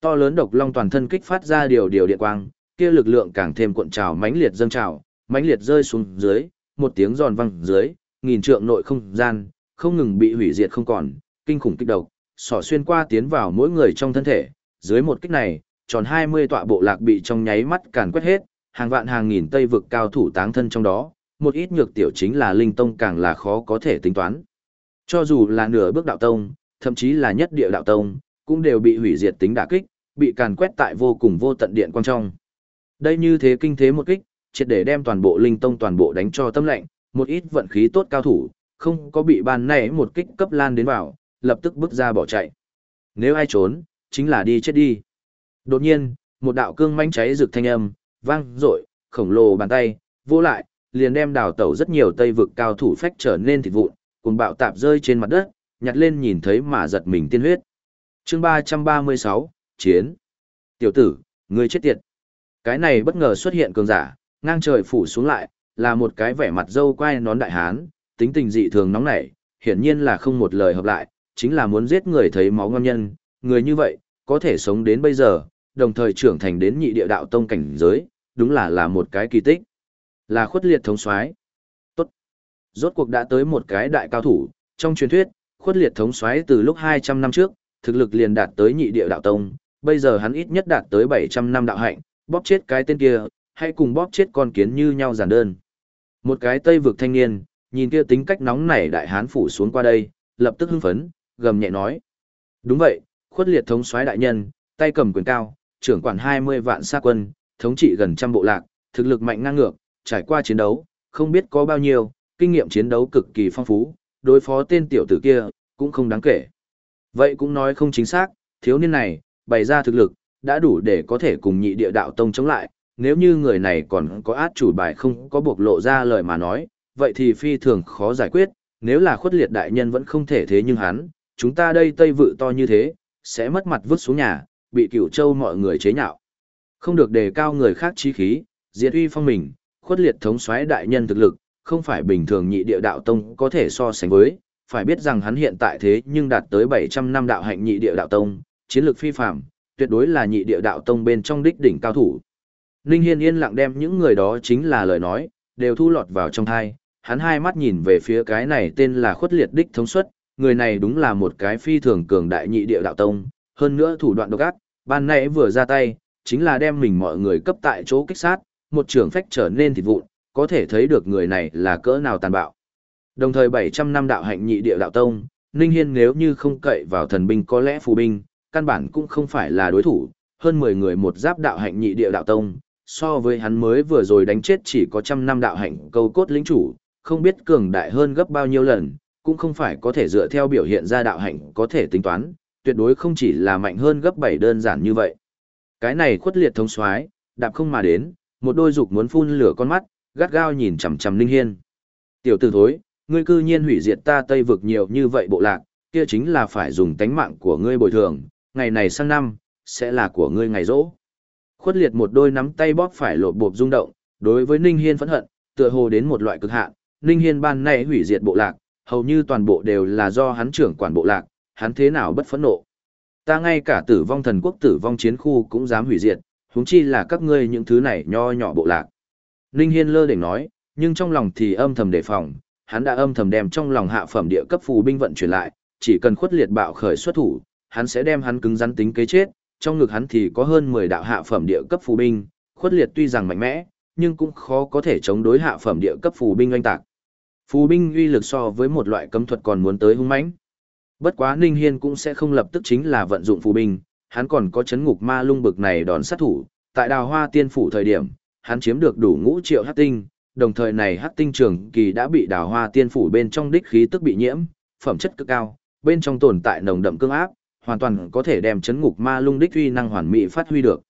To lớn độc long toàn thân kích phát ra điều điều điện quang, kia lực lượng càng thêm cuộn trào mãnh liệt dâng trào, mãnh liệt rơi xuống dưới, một tiếng giòn vang dưới, nghìn trượng nội không gian, không ngừng bị hủy diệt không còn, kinh khủng kích độc, sỏ xuyên qua tiến vào mỗi người trong thân thể, dưới một kích này, tròn 20 tọa bộ lạc bị trong nháy mắt càn quét hết, hàng vạn hàng nghìn tây vực cao thủ táng thân trong đó, một ít nhược tiểu chính là linh tông càng là khó có thể tính toán. Cho dù là nửa bước đạo tông, thậm chí là nhất địa đạo tông, cũng đều bị hủy diệt tính đả kích, bị càn quét tại vô cùng vô tận điện quang trong. Đây như thế kinh thế một kích, triệt để đem toàn bộ linh tông toàn bộ đánh cho tâm lệnh, một ít vận khí tốt cao thủ, không có bị ban này một kích cấp lan đến vào, lập tức bước ra bỏ chạy. Nếu ai trốn, chính là đi chết đi. Đột nhiên, một đạo cương manh cháy rực thanh âm, vang rội, khổng lồ bàn tay, vô lại, liền đem đào tẩu rất nhiều tây vực cao thủ phách trở nên thịt vụn, cùng bạo tạp rơi trên mặt đất, nhặt lên nhìn thấy mà giật mình tiên huyết. chương 336, Chiến. Tiểu tử, ngươi chết tiệt. Cái này bất ngờ xuất hiện cường giả, ngang trời phủ xuống lại, là một cái vẻ mặt dâu quai nón đại hán, tính tình dị thường nóng nảy, hiển nhiên là không một lời hợp lại, chính là muốn giết người thấy máu ngon nhân, người như vậy, có thể sống đến bây giờ, đồng thời trưởng thành đến nhị địa đạo tông cảnh giới, đúng là là một cái kỳ tích. Là khuất liệt thống soái. Tốt. Rốt cuộc đã tới một cái đại cao thủ, trong truyền thuyết, khuất liệt thống soái từ lúc 200 năm trước, thực lực liền đạt tới nhị địa đạo tông, bây giờ hắn ít nhất đạt tới 700 năm đạo hạnh, bóp chết cái tên kia, hay cùng bóp chết con kiến như nhau giản đơn. Một cái tây vực thanh niên, nhìn kia tính cách nóng nảy đại hán phủ xuống qua đây, lập tức hưng phấn, gầm nhẹ nói. Đúng vậy, khuất liệt thống soái đại nhân, tay cầm quyền cao, trưởng quản 20 vạn xa quân, thống trị gần trăm bộ lạc, thực lực mạnh ngang ngược, trải qua chiến đấu, không biết có bao nhiêu, kinh nghiệm chiến đấu cực kỳ phong phú, đối phó tên tiểu tử kia, cũng không đáng kể. Vậy cũng nói không chính xác, thiếu niên này, bày ra thực lực, đã đủ để có thể cùng nhị địa đạo tông chống lại, nếu như người này còn có át chủ bài không có buộc lộ ra lời mà nói, vậy thì phi thường khó giải quyết, nếu là khuất liệt đại nhân vẫn không thể thế nhưng hắn, chúng ta đây tây vự to như thế, sẽ mất mặt vứt xuống nhà, bị cửu châu mọi người chế nhạo. Không được đề cao người khác trí khí, diệt uy phong mình, khuất liệt thống soái đại nhân thực lực, không phải bình thường nhị địa đạo tông có thể so sánh với, phải biết rằng hắn hiện tại thế nhưng đạt tới 700 năm đạo hạnh nhị địa đạo tông, chiến lược phi phạm, tuyệt đối là nhị địa đạo tông bên trong đích đỉnh cao thủ. Ninh Hiên yên lặng đem những người đó chính là lời nói, đều thu lọt vào trong thai, hắn hai mắt nhìn về phía cái này tên là khuất liệt đích thống suất, người này đúng là một cái phi thường cường đại nhị địa đạo tông, hơn nữa thủ đoạn độc ác, ban nãy vừa ra tay, chính là đem mình mọi người cấp tại chỗ kích sát, một trường phách trở nên thịt vụn, có thể thấy được người này là cỡ nào tàn bạo. Đồng thời 700 năm đạo hạnh nhị địa đạo tông, Ninh Hiên nếu như không cậy vào thần binh có lẽ phù binh, căn bản cũng không phải là đối thủ, hơn 10 người một giáp đạo hạnh nhị địa đạo tông, so với hắn mới vừa rồi đánh chết chỉ có trăm năm đạo hạnh câu cốt lĩnh chủ, không biết cường đại hơn gấp bao nhiêu lần, cũng không phải có thể dựa theo biểu hiện ra đạo hạnh có thể tính toán, tuyệt đối không chỉ là mạnh hơn gấp 7 đơn giản như vậy. Cái này khuất liệt thông soái, đạp không mà đến, một đôi dục muốn phun lửa con mắt, gắt gao nhìn chằm chằm Ninh Hiên. Tiểu tử thối, ngươi cư nhiên hủy diệt ta Tây vực nhiều như vậy bộ lạc, kia chính là phải dùng tánh mạng của ngươi bồi thường, ngày này sang năm, sẽ là của ngươi ngày rỗ. Khuất liệt một đôi nắm tay bóp phải lột bộp rung động, đối với Ninh Hiên phẫn hận, tựa hồ đến một loại cực hạn, Ninh Hiên ban nay hủy diệt bộ lạc, hầu như toàn bộ đều là do hắn trưởng quản bộ lạc, hắn thế nào bất phẫn nộ. Ta ngay cả tử vong thần quốc tử vong chiến khu cũng dám hủy diệt, huống chi là các ngươi những thứ này nho nhỏ bộ lạc. Ninh Hiên lơ đỉnh nói, nhưng trong lòng thì âm thầm đề phòng, hắn đã âm thầm đem trong lòng hạ phẩm địa cấp phù binh vận chuyển lại, chỉ cần khuất liệt bạo khởi xuất thủ, hắn sẽ đem hắn cứng rắn tính kế chết, trong ngực hắn thì có hơn 10 đạo hạ phẩm địa cấp phù binh, khuất liệt tuy rằng mạnh mẽ, nhưng cũng khó có thể chống đối hạ phẩm địa cấp phù binh oanh tạc. Phù binh uy lực so với một loại cấm thuật còn muốn tới hung mãnh. Bất quá Ninh Hiên cũng sẽ không lập tức chính là vận dụng phù binh, hắn còn có chấn ngục ma lung bực này đòn sát thủ, tại đào hoa tiên phủ thời điểm, hắn chiếm được đủ ngũ triệu hắc tinh, đồng thời này hắc tinh trường kỳ đã bị đào hoa tiên phủ bên trong đích khí tức bị nhiễm, phẩm chất cực cao, bên trong tồn tại nồng đậm cương áp, hoàn toàn có thể đem chấn ngục ma lung đích uy năng hoàn mỹ phát huy được.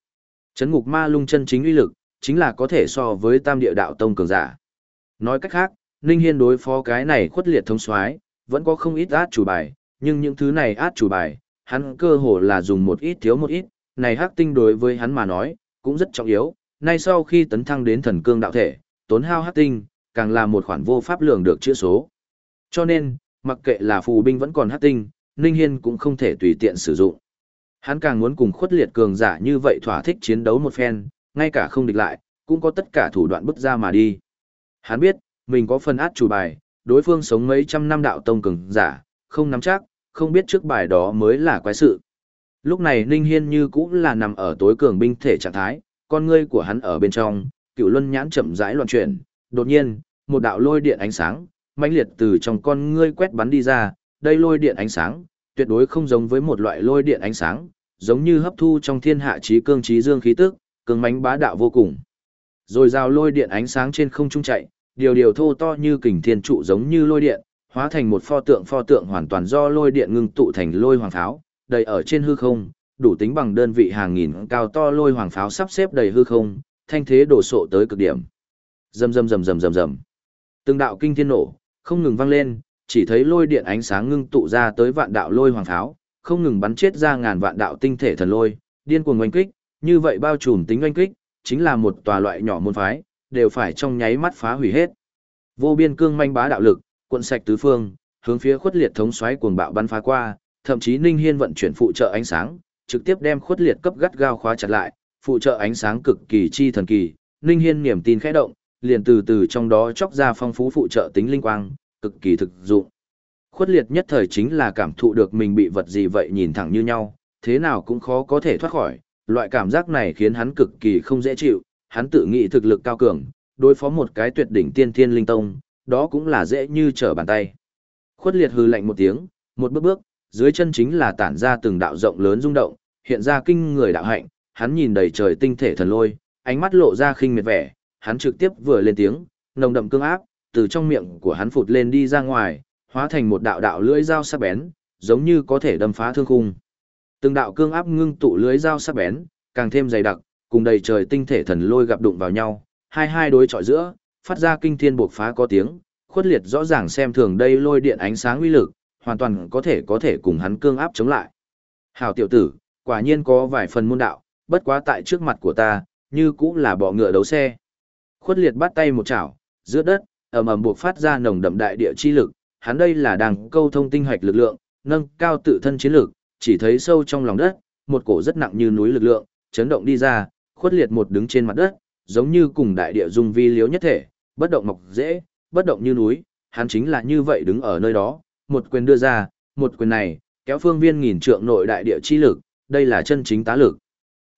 Chấn ngục ma lung chân chính uy lực, chính là có thể so với tam địa đạo tông cường giả. Nói cách khác, Ninh Hiên đối phó cái này khuất liệt thông soái vẫn có không ít át chủ bài, nhưng những thứ này át chủ bài, hắn cơ hồ là dùng một ít thiếu một ít, này hắc tinh đối với hắn mà nói, cũng rất trọng yếu, nay sau khi tấn thăng đến thần cương đạo thể, tốn hao hắc tinh, càng là một khoản vô pháp lượng được chữa số. Cho nên, mặc kệ là phù binh vẫn còn hắc tinh, Ninh Hiên cũng không thể tùy tiện sử dụng. Hắn càng muốn cùng khuất liệt cường giả như vậy thỏa thích chiến đấu một phen, ngay cả không địch lại, cũng có tất cả thủ đoạn bức ra mà đi. Hắn biết, mình có phần át chủ bài, đối phương sống mấy trăm năm đạo tông cường giả, không nắm chắc, không biết trước bài đó mới là quái sự. Lúc này Ninh Hiên như cũng là nằm ở tối cường binh thể trạng thái, con ngươi của hắn ở bên trong, cựu luân nhãn chậm rãi loạn chuyển, đột nhiên, một đạo lôi điện ánh sáng, mãnh liệt từ trong con ngươi quét bắn đi ra, đây lôi điện ánh sáng, tuyệt đối không giống với một loại lôi điện ánh sáng, giống như hấp thu trong thiên hạ trí cương trí dương khí tức, cường mãnh bá đạo vô cùng. Rồi rào lôi điện ánh sáng trên không trung chạy, điều điều thô to như kình thiên trụ giống như lôi điện, hóa thành một pho tượng pho tượng hoàn toàn do lôi điện ngưng tụ thành lôi hoàng pháo, đầy ở trên hư không, đủ tính bằng đơn vị hàng nghìn cao to lôi hoàng pháo sắp xếp đầy hư không, thanh thế đổ sộ tới cực điểm. Rầm rầm rầm rầm rầm rầm. Từng đạo kinh thiên nổ, không ngừng vang lên, chỉ thấy lôi điện ánh sáng ngưng tụ ra tới vạn đạo lôi hoàng pháo, không ngừng bắn chết ra ngàn vạn đạo tinh thể thần lôi, điên cuồng oanh kích, như vậy bao trùm tính oanh kích, chính là một tòa loại nhỏ môn phái, đều phải trong nháy mắt phá hủy hết. Vô biên cương manh bá đạo lực, cuộn sạch tứ phương, hướng phía khuất liệt thống xoáy cuồng bạo bắn phá qua, thậm chí Ninh Hiên vận chuyển phụ trợ ánh sáng, trực tiếp đem khuất liệt cấp gắt gao khóa chặt lại, phụ trợ ánh sáng cực kỳ chi thần kỳ, Ninh Hiên niềm tin khẽ động, liền từ từ trong đó chọc ra phong phú phụ trợ tính linh quang, cực kỳ thực dụng. Khuất liệt nhất thời chính là cảm thụ được mình bị vật gì vậy nhìn thẳng như nhau, thế nào cũng khó có thể thoát khỏi, loại cảm giác này khiến hắn cực kỳ không dễ chịu, hắn tự nghĩ thực lực cao cường, đối phó một cái tuyệt đỉnh tiên thiên linh tông, đó cũng là dễ như trở bàn tay. Khuất liệt hừ lạnh một tiếng, một bước bước, dưới chân chính là tản ra từng đạo rộng lớn rung động, hiện ra kinh người đạo hạnh, hắn nhìn đầy trời tinh thể thần lôi, ánh mắt lộ ra khinh miệt vẻ, hắn trực tiếp vừa lên tiếng, nồng đậm cương áp, từ trong miệng của hắn phụt lên đi ra ngoài, hóa thành một đạo đạo lưỡi dao sắc bén, giống như có thể đâm phá thương khung. Từng đạo cương áp ngưng tụ lưỡi dao sắc bén, càng thêm dày đặc, cùng đầy trời tinh thể thần lôi gặp đụng vào nhau, hai hai đối chọi giữa, phát ra kinh thiên buộc phá có tiếng, khuất liệt rõ ràng xem thường đây lôi điện ánh sáng uy lực, hoàn toàn có thể có thể cùng hắn cương áp chống lại. Hảo tiểu tử, quả nhiên có vài phần môn đạo, bất quá tại trước mặt của ta, như cũng là bọ ngựa đấu xe. Khuất liệt bắt tay một chảo, giữa đất, ầm ầm buộc phát ra nồng đậm đại địa chi lực, hắn đây là đang câu thông tinh hoạch lực lượng, nâng cao tự thân chiến lực, chỉ thấy sâu trong lòng đất, một cổ rất nặng như núi lực lượng, chấn động đi ra, khuất liệt một đứng trên mặt đất, giống như cùng đại địa dung vi liếu nhất thể, bất động mọc dễ, bất động như núi, hắn chính là như vậy đứng ở nơi đó, một quyền đưa ra, một quyền này, kéo phương viên nghìn trượng nội đại địa chi lực, đây là chân chính tá lực.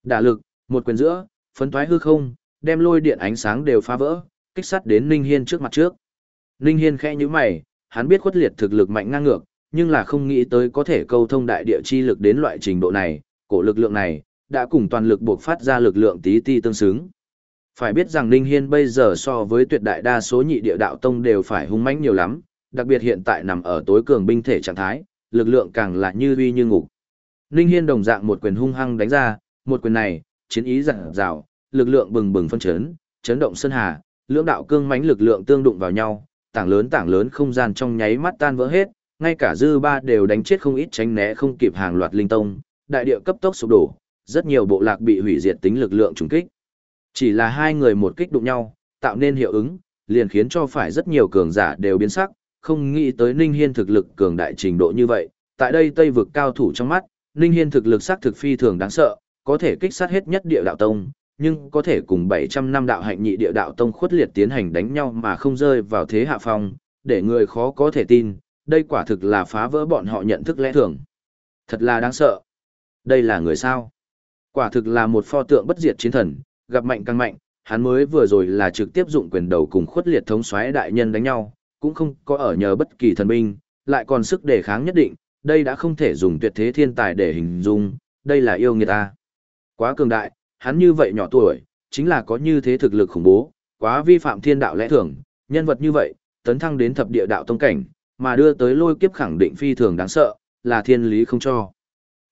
Đả lực, một quyền giữa, phấn thoái hư không, đem lôi điện ánh sáng đều phá vỡ, kích sát đến Ninh Hiên trước mặt trước. Ninh Hiên khẽ nhíu mày, hắn biết khuất liệt thực lực mạnh ngang ngược, nhưng là không nghĩ tới có thể câu thông đại địa chi lực đến loại trình độ này, cổ lực lượng này, đã cùng toàn lực buộc phát ra lực lượng tí ti tương xứng. Phải biết rằng Ninh Hiên bây giờ so với tuyệt đại đa số nhị địa đạo tông đều phải hung mãnh nhiều lắm, đặc biệt hiện tại nằm ở tối cường binh thể trạng thái, lực lượng càng là như uy như ngục. Ninh Hiên đồng dạng một quyền hung hăng đánh ra, một quyền này, chiến ý dặn dào, lực lượng bừng bừng phân chấn, chấn động sơn hà, lưỡng đạo cương mãnh lực lượng tương đụng vào nhau, tảng lớn tảng lớn không gian trong nháy mắt tan vỡ hết, ngay cả dư ba đều đánh chết không ít tránh né không kịp hàng loạt linh tông, đại địa cấp tốc sụp đổ, rất nhiều bộ lạc bị hủy diệt tính lực lượng trùng kích. Chỉ là hai người một kích đụng nhau, tạo nên hiệu ứng, liền khiến cho phải rất nhiều cường giả đều biến sắc, không nghĩ tới Ninh Hiên thực lực cường đại trình độ như vậy. Tại đây Tây vực cao thủ trong mắt, Ninh Hiên thực lực sắc thực phi thường đáng sợ, có thể kích sát hết nhất địa đạo tông, nhưng có thể cùng 700 năm đạo hạnh nhị địa đạo tông khuất liệt tiến hành đánh nhau mà không rơi vào thế hạ phong, để người khó có thể tin, đây quả thực là phá vỡ bọn họ nhận thức lẽ thường. Thật là đáng sợ. Đây là người sao? Quả thực là một pho tượng bất diệt chiến thần, gặp mạnh càng mạnh, hắn mới vừa rồi là trực tiếp dụng quyền đầu cùng khuất liệt thống soái đại nhân đánh nhau, cũng không có ở nhờ bất kỳ thần binh, lại còn sức đề kháng nhất định, đây đã không thể dùng tuyệt thế thiên tài để hình dung, đây là yêu nghiệt ta. Quá cường đại, hắn như vậy nhỏ tuổi, chính là có như thế thực lực khủng bố, quá vi phạm thiên đạo lẽ thường, nhân vật như vậy, tấn thăng đến thập địa đạo tông cảnh, mà đưa tới lôi kiếp khẳng định phi thường đáng sợ, là thiên lý không cho.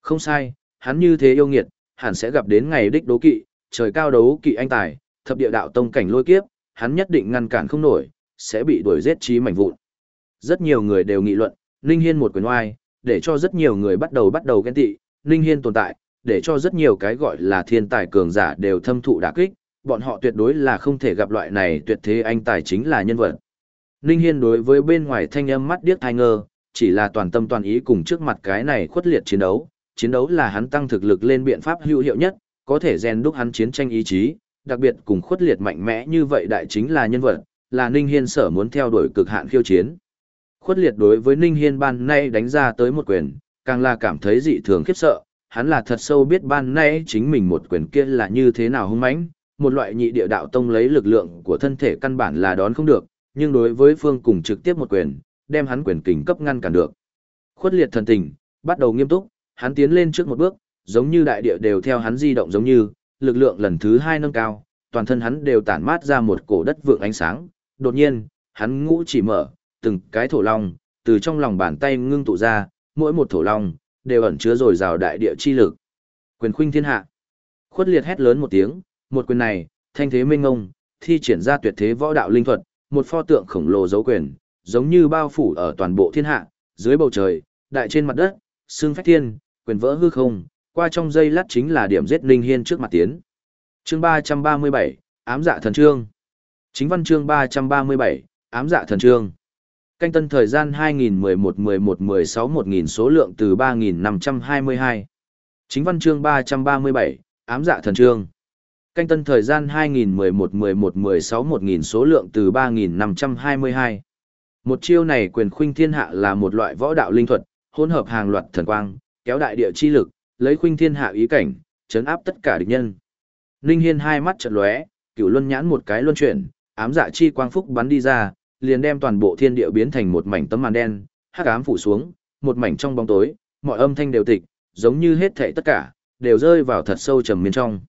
Không sai, hắn như thế yêu nghiệt, hẳn sẽ gặp đến ngày đích đấu kỵ, trời cao đấu kỵ anh tài, thập địa đạo tông cảnh lôi kiếp, hắn nhất định ngăn cản không nổi, sẽ bị đuổi giết chí mảnh vụn. Rất nhiều người đều nghị luận, Ninh Hiên một quyền oai, để cho rất nhiều người bắt đầu bắt đầu ghen tị, Ninh Hiên tồn tại, để cho rất nhiều cái gọi là thiên tài cường giả đều thâm thụ đả kích, bọn họ tuyệt đối là không thể gặp loại này tuyệt thế anh tài chính là nhân vật. Ninh Hiên đối với bên ngoài thanh âm mắt điếc thai ngơ, chỉ là toàn tâm toàn ý cùng trước mặt cái này khuất liệt chiến đấu, chiến đấu là hắn tăng thực lực lên biện pháp hữu hiệu nhất, có thể rèn đúc hắn chiến tranh ý chí, đặc biệt cùng khuất liệt mạnh mẽ như vậy đại chính là nhân vật, là Ninh Hiên sở muốn theo đuổi cực hạn khiêu chiến. Khuất liệt đối với Ninh Hiên ban nay đánh ra tới một quyền, càng là cảm thấy dị thường khiếp sợ, hắn là thật sâu biết ban nay chính mình một quyền kia là như thế nào hung mãnh, một loại nhị địa đạo tông lấy lực lượng của thân thể căn bản là đón không được, nhưng đối với phương cùng trực tiếp một quyền, đem hắn quyền kình cấp ngăn cản được. Khuất liệt thần tình, bắt đầu nghiêm túc, hắn tiến lên trước một bước, giống như đại địa đều theo hắn di động giống như, lực lượng lần thứ hai nâng cao, toàn thân hắn đều tản mát ra một cổ đất vượng ánh sáng. Đột nhiên, hắn ngũ chỉ mở, từng cái thổ long, từ trong lòng bàn tay ngưng tụ ra, mỗi một thổ long, đều ẩn chứa rồi rào đại địa chi lực. Quyền khuynh thiên hạ. Khuất liệt hét lớn một tiếng, một quyền này, thanh thế minh ngông, thi triển ra tuyệt thế võ đạo linh thuật, một pho tượng khổng lồ dấu quyền, giống như bao phủ ở toàn bộ thiên hạ, dưới bầu trời, đại trên mặt đất, xương phách thiên, quyền vỡ hư không, qua trong dây lát chính là điểm giết Ninh Hiên trước mặt tiến. Chương 337, ám dạ thần trương. Chính văn chương 337, ám dạ thần trương. Canh tân thời gian 2011-11-16-1000 số lượng từ 3522. Chính văn chương 337, ám dạ thần trương. Canh tân thời gian 2011-11-16-1000 số lượng từ 3522. Một chiêu này quyền khuynh thiên hạ là một loại võ đạo linh thuật, hỗn hợp hàng loạt thần quang, kéo đại địa chi lực, lấy khuynh thiên hạ ý cảnh, chấn áp tất cả địch nhân. Ninh Hiên hai mắt chợt lóe, cửu luân nhãn một cái luân chuyển, ám dạ chi quang phúc bắn đi ra, liền đem toàn bộ thiên địa biến thành một mảnh tấm màn đen, hắc ám phủ xuống, một mảnh trong bóng tối, mọi âm thanh đều tịch, giống như hết thảy tất cả đều rơi vào thật sâu trầm miên trong.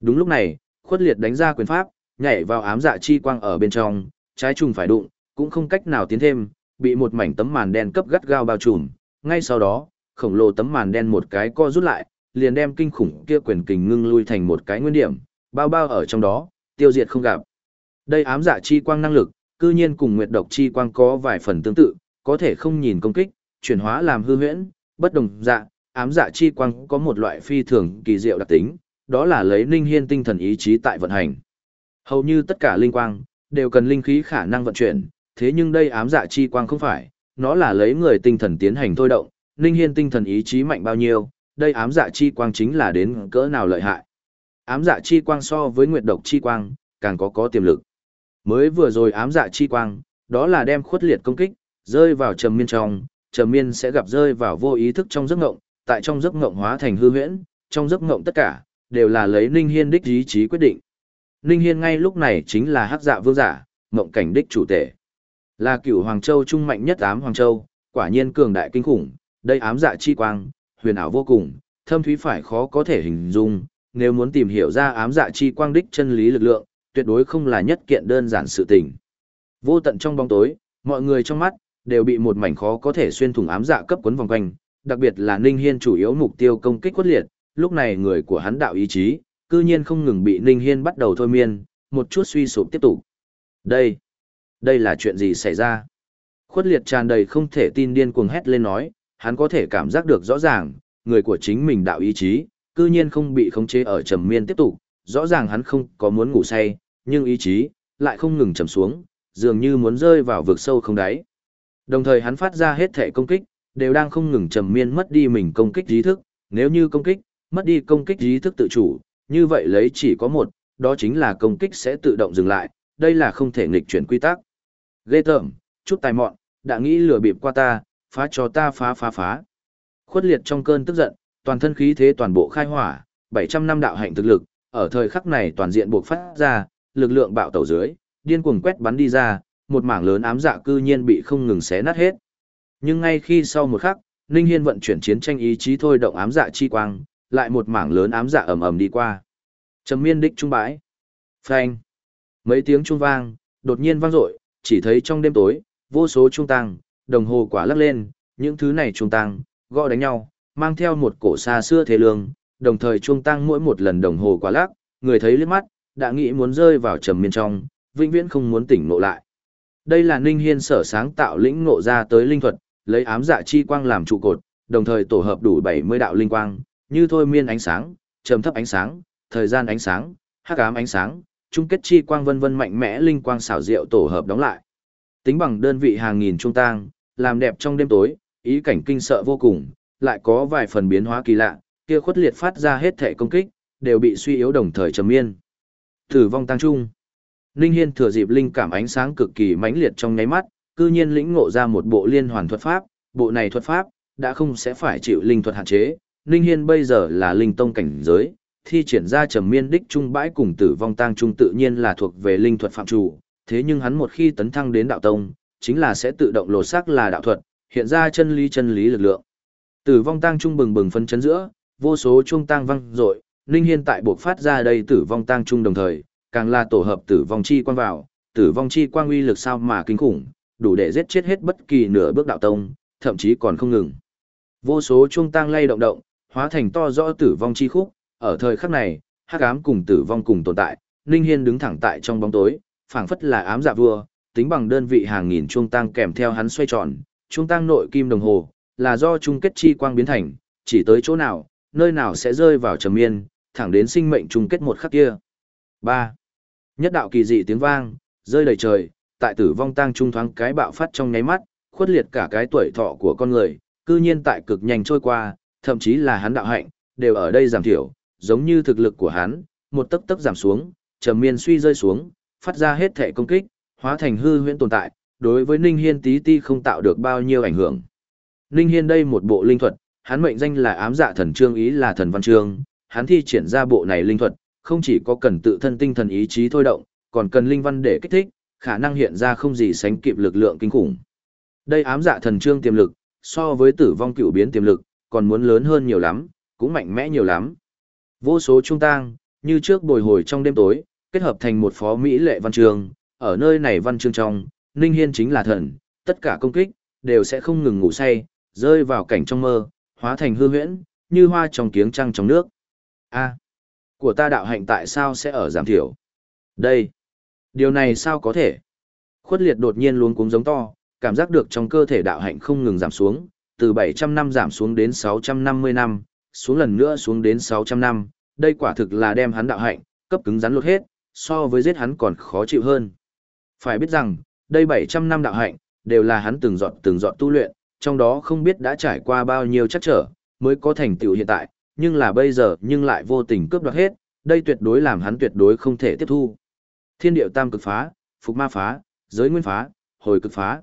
Đúng lúc này, khuất liệt đánh ra quyền pháp, nhảy vào ám dạ chi quang ở bên trong, trái trùng phải đụng, cũng không cách nào tiến thêm, bị một mảnh tấm màn đen cấp gắt gao bao trùm. Ngay sau đó, khổng lồ tấm màn đen một cái co rút lại, liền đem kinh khủng kia quyền kình ngưng lui thành một cái nguyên điểm, bao bao ở trong đó, tiêu diệt không gặp. Đây ám dạ chi quang năng lực, cư nhiên cùng nguyệt độc chi quang có vài phần tương tự, có thể không nhìn công kích, chuyển hóa làm hư huyễn, bất đồng dạ, ám dạ chi quang có một loại phi thường kỳ diệu đặc tính, đó là lấy linh hiên tinh thần ý chí tại vận hành. Hầu như tất cả linh quang đều cần linh khí khả năng vận chuyển, thế nhưng đây ám dạ chi quang không phải, nó là lấy người tinh thần tiến hành thôi động, linh hiên tinh thần ý chí mạnh bao nhiêu, đây ám dạ chi quang chính là đến cỡ nào lợi hại. Ám dạ chi quang so với nguyệt độc chi quang, càng có có tiềm lực. Mới vừa rồi ám dạ chi quang, đó là đem khuất liệt công kích, rơi vào trầm miên trong, trầm miên sẽ gặp rơi vào vô ý thức trong giấc ngộng, tại trong giấc ngộng hóa thành hư huyễn, trong giấc ngộng tất cả, đều là lấy Ninh Hiên đích ý chí quyết định. Ninh Hiên ngay lúc này chính là hắc dạ vương giả, ngộng cảnh đích chủ tể. Là cửu Hoàng Châu trung mạnh nhất ám Hoàng Châu, quả nhiên cường đại kinh khủng, đây ám dạ chi quang, huyền ảo vô cùng, thâm thúy phải khó có thể hình dung, nếu muốn tìm hiểu ra ám dạ chi quang đích chân lý lực lượng, tuyệt đối không là nhất kiện đơn giản sự tình. Vô tận trong bóng tối, mọi người trong mắt đều bị một mảnh khó có thể xuyên thủng ám dạ cấp quấn vòng quanh, đặc biệt là Ninh Hiên chủ yếu mục tiêu công kích quất liệt, lúc này người của hắn đạo ý chí, cư nhiên không ngừng bị Ninh Hiên bắt đầu thôi miên, một chút suy sụp tiếp tục. Đây, đây là chuyện gì xảy ra? Khuất liệt tràn đầy không thể tin điên cuồng hét lên nói, hắn có thể cảm giác được rõ ràng, người của chính mình đạo ý chí, cư nhiên không bị khống chế ở trầm miên tiếp tục, rõ ràng hắn không có muốn ngủ say, nhưng ý chí lại không ngừng trầm xuống, dường như muốn rơi vào vực sâu không đáy. Đồng thời hắn phát ra hết thể công kích, đều đang không ngừng trầm miên mất đi mình công kích ý thức, nếu như công kích, mất đi công kích ý thức tự chủ, như vậy lấy chỉ có một, đó chính là công kích sẽ tự động dừng lại, đây là không thể nghịch chuyển quy tắc. Ghê tởm, chút tài mọn, đã nghĩ lừa bịp qua ta, phá cho ta phá phá phá. Khuất liệt trong cơn tức giận, toàn thân khí thế toàn bộ khai hỏa, 700 năm đạo hạnh thực lực, ở thời khắc này toàn diện buộc phát ra, lực lượng bạo tẩu dưới, điên cuồng quét bắn đi ra, một mảng lớn ám dạ cư nhiên bị không ngừng xé nát hết. Nhưng ngay khi sau một khắc, Ninh Hiên vận chuyển chiến tranh ý chí thôi động ám dạ chi quang, lại một mảng lớn ám dạ ầm ầm đi qua. Trầm miên đích trung bãi. Phanh. Mấy tiếng trung vang, đột nhiên vang dội, chỉ thấy trong đêm tối, vô số trung tăng, đồng hồ quả lắc lên, những thứ này trung tăng, gõ đánh nhau, mang theo một cổ xa xưa thế lương, đồng thời trung tăng mỗi một lần đồng hồ quả lắc, người thấy liếc mắt, đã nghĩ muốn rơi vào trầm miên trong, vĩnh viễn không muốn tỉnh ngộ lại. Đây là Ninh Hiên sở sáng tạo lĩnh ngộ ra tới linh thuật, lấy ám dạ chi quang làm trụ cột, đồng thời tổ hợp đủ 70 đạo linh quang, như thôi miên ánh sáng, trầm thấp ánh sáng, thời gian ánh sáng, hắc ám ánh sáng, chung kết chi quang vân vân mạnh mẽ linh quang xảo diệu tổ hợp đóng lại. Tính bằng đơn vị hàng nghìn trung tang, làm đẹp trong đêm tối, ý cảnh kinh sợ vô cùng, lại có vài phần biến hóa kỳ lạ, kia khuất liệt phát ra hết thể công kích, đều bị suy yếu đồng thời trầm miên. Tử vong tăng trung. Ninh Hiên thừa dịp linh cảm ánh sáng cực kỳ mãnh liệt trong nháy mắt, cư nhiên lĩnh ngộ ra một bộ liên hoàn thuật pháp, bộ này thuật pháp đã không sẽ phải chịu linh thuật hạn chế. Ninh Hiên bây giờ là linh tông cảnh giới, thi triển ra trầm miên đích trung bãi cùng tử vong tăng trung tự nhiên là thuộc về linh thuật phạm chủ, thế nhưng hắn một khi tấn thăng đến đạo tông, chính là sẽ tự động lột xác là đạo thuật, hiện ra chân lý chân lý lực lượng. Tử vong tăng trung bừng bừng phân chấn giữa, vô số trung tăng văng rội, Ninh Hiên tại buộc phát ra đây tử vong tang trung đồng thời, càng là tổ hợp tử vong chi quan vào, tử vong chi quang uy lực sao mà kinh khủng, đủ để giết chết hết bất kỳ nửa bước đạo tông, thậm chí còn không ngừng. Vô số trung tăng lay động động, hóa thành to rõ tử vong chi khúc, ở thời khắc này, hắc ám cùng tử vong cùng tồn tại, Ninh Hiên đứng thẳng tại trong bóng tối, phảng phất là ám dạ vua, tính bằng đơn vị hàng nghìn trung tăng kèm theo hắn xoay tròn, trung tăng nội kim đồng hồ, là do chung kết chi quang biến thành, chỉ tới chỗ nào, nơi nào sẽ rơi vào trầm miên, thẳng đến sinh mệnh chung kết một khắc kia. 3. Nhất đạo kỳ dị tiếng vang, rơi đầy trời, tại tử vong tang trung thoáng cái bạo phát trong nháy mắt, khuất liệt cả cái tuổi thọ của con người, cư nhiên tại cực nhanh trôi qua, thậm chí là hắn đạo hạnh, đều ở đây giảm thiểu, giống như thực lực của hắn, một tấc tấc giảm xuống, trầm miên suy rơi xuống, phát ra hết thể công kích, hóa thành hư huyễn tồn tại, đối với Ninh Hiên tí ti không tạo được bao nhiêu ảnh hưởng. Ninh Hiên đây một bộ linh thuật, hắn mệnh danh là ám dạ thần trương ý là thần văn trương, hắn thi triển ra bộ này linh thuật, không chỉ có cần tự thân tinh thần ý chí thôi động, còn cần linh văn để kích thích, khả năng hiện ra không gì sánh kịp lực lượng kinh khủng. Đây ám dạ thần trương tiềm lực, so với tử vong cựu biến tiềm lực, còn muốn lớn hơn nhiều lắm, cũng mạnh mẽ nhiều lắm. Vô số trung tang, như trước bồi hồi trong đêm tối, kết hợp thành một phó mỹ lệ văn trường, ở nơi này văn chương trong, Ninh Hiên chính là thần, tất cả công kích, đều sẽ không ngừng ngủ say, rơi vào cảnh trong mơ, hóa thành hư huyễn, như hoa trong kiếng trăng trong nước. A, của ta đạo hạnh tại sao sẽ ở giảm thiểu? Đây, điều này sao có thể? Khuất liệt đột nhiên luống cuống giống to, cảm giác được trong cơ thể đạo hạnh không ngừng giảm xuống, từ 700 năm giảm xuống đến 650 năm, xuống lần nữa xuống đến 600 năm, đây quả thực là đem hắn đạo hạnh, cấp cứng rắn lột hết, so với giết hắn còn khó chịu hơn. Phải biết rằng, đây 700 năm đạo hạnh, đều là hắn từng dọn từng dọn tu luyện, trong đó không biết đã trải qua bao nhiêu chắc trở, mới có thành tựu hiện tại, nhưng là bây giờ nhưng lại vô tình cướp đoạt hết, đây tuyệt đối làm hắn tuyệt đối không thể tiếp thu. Thiên điệu tam cực phá, phục ma phá, giới nguyên phá, hồi cực phá.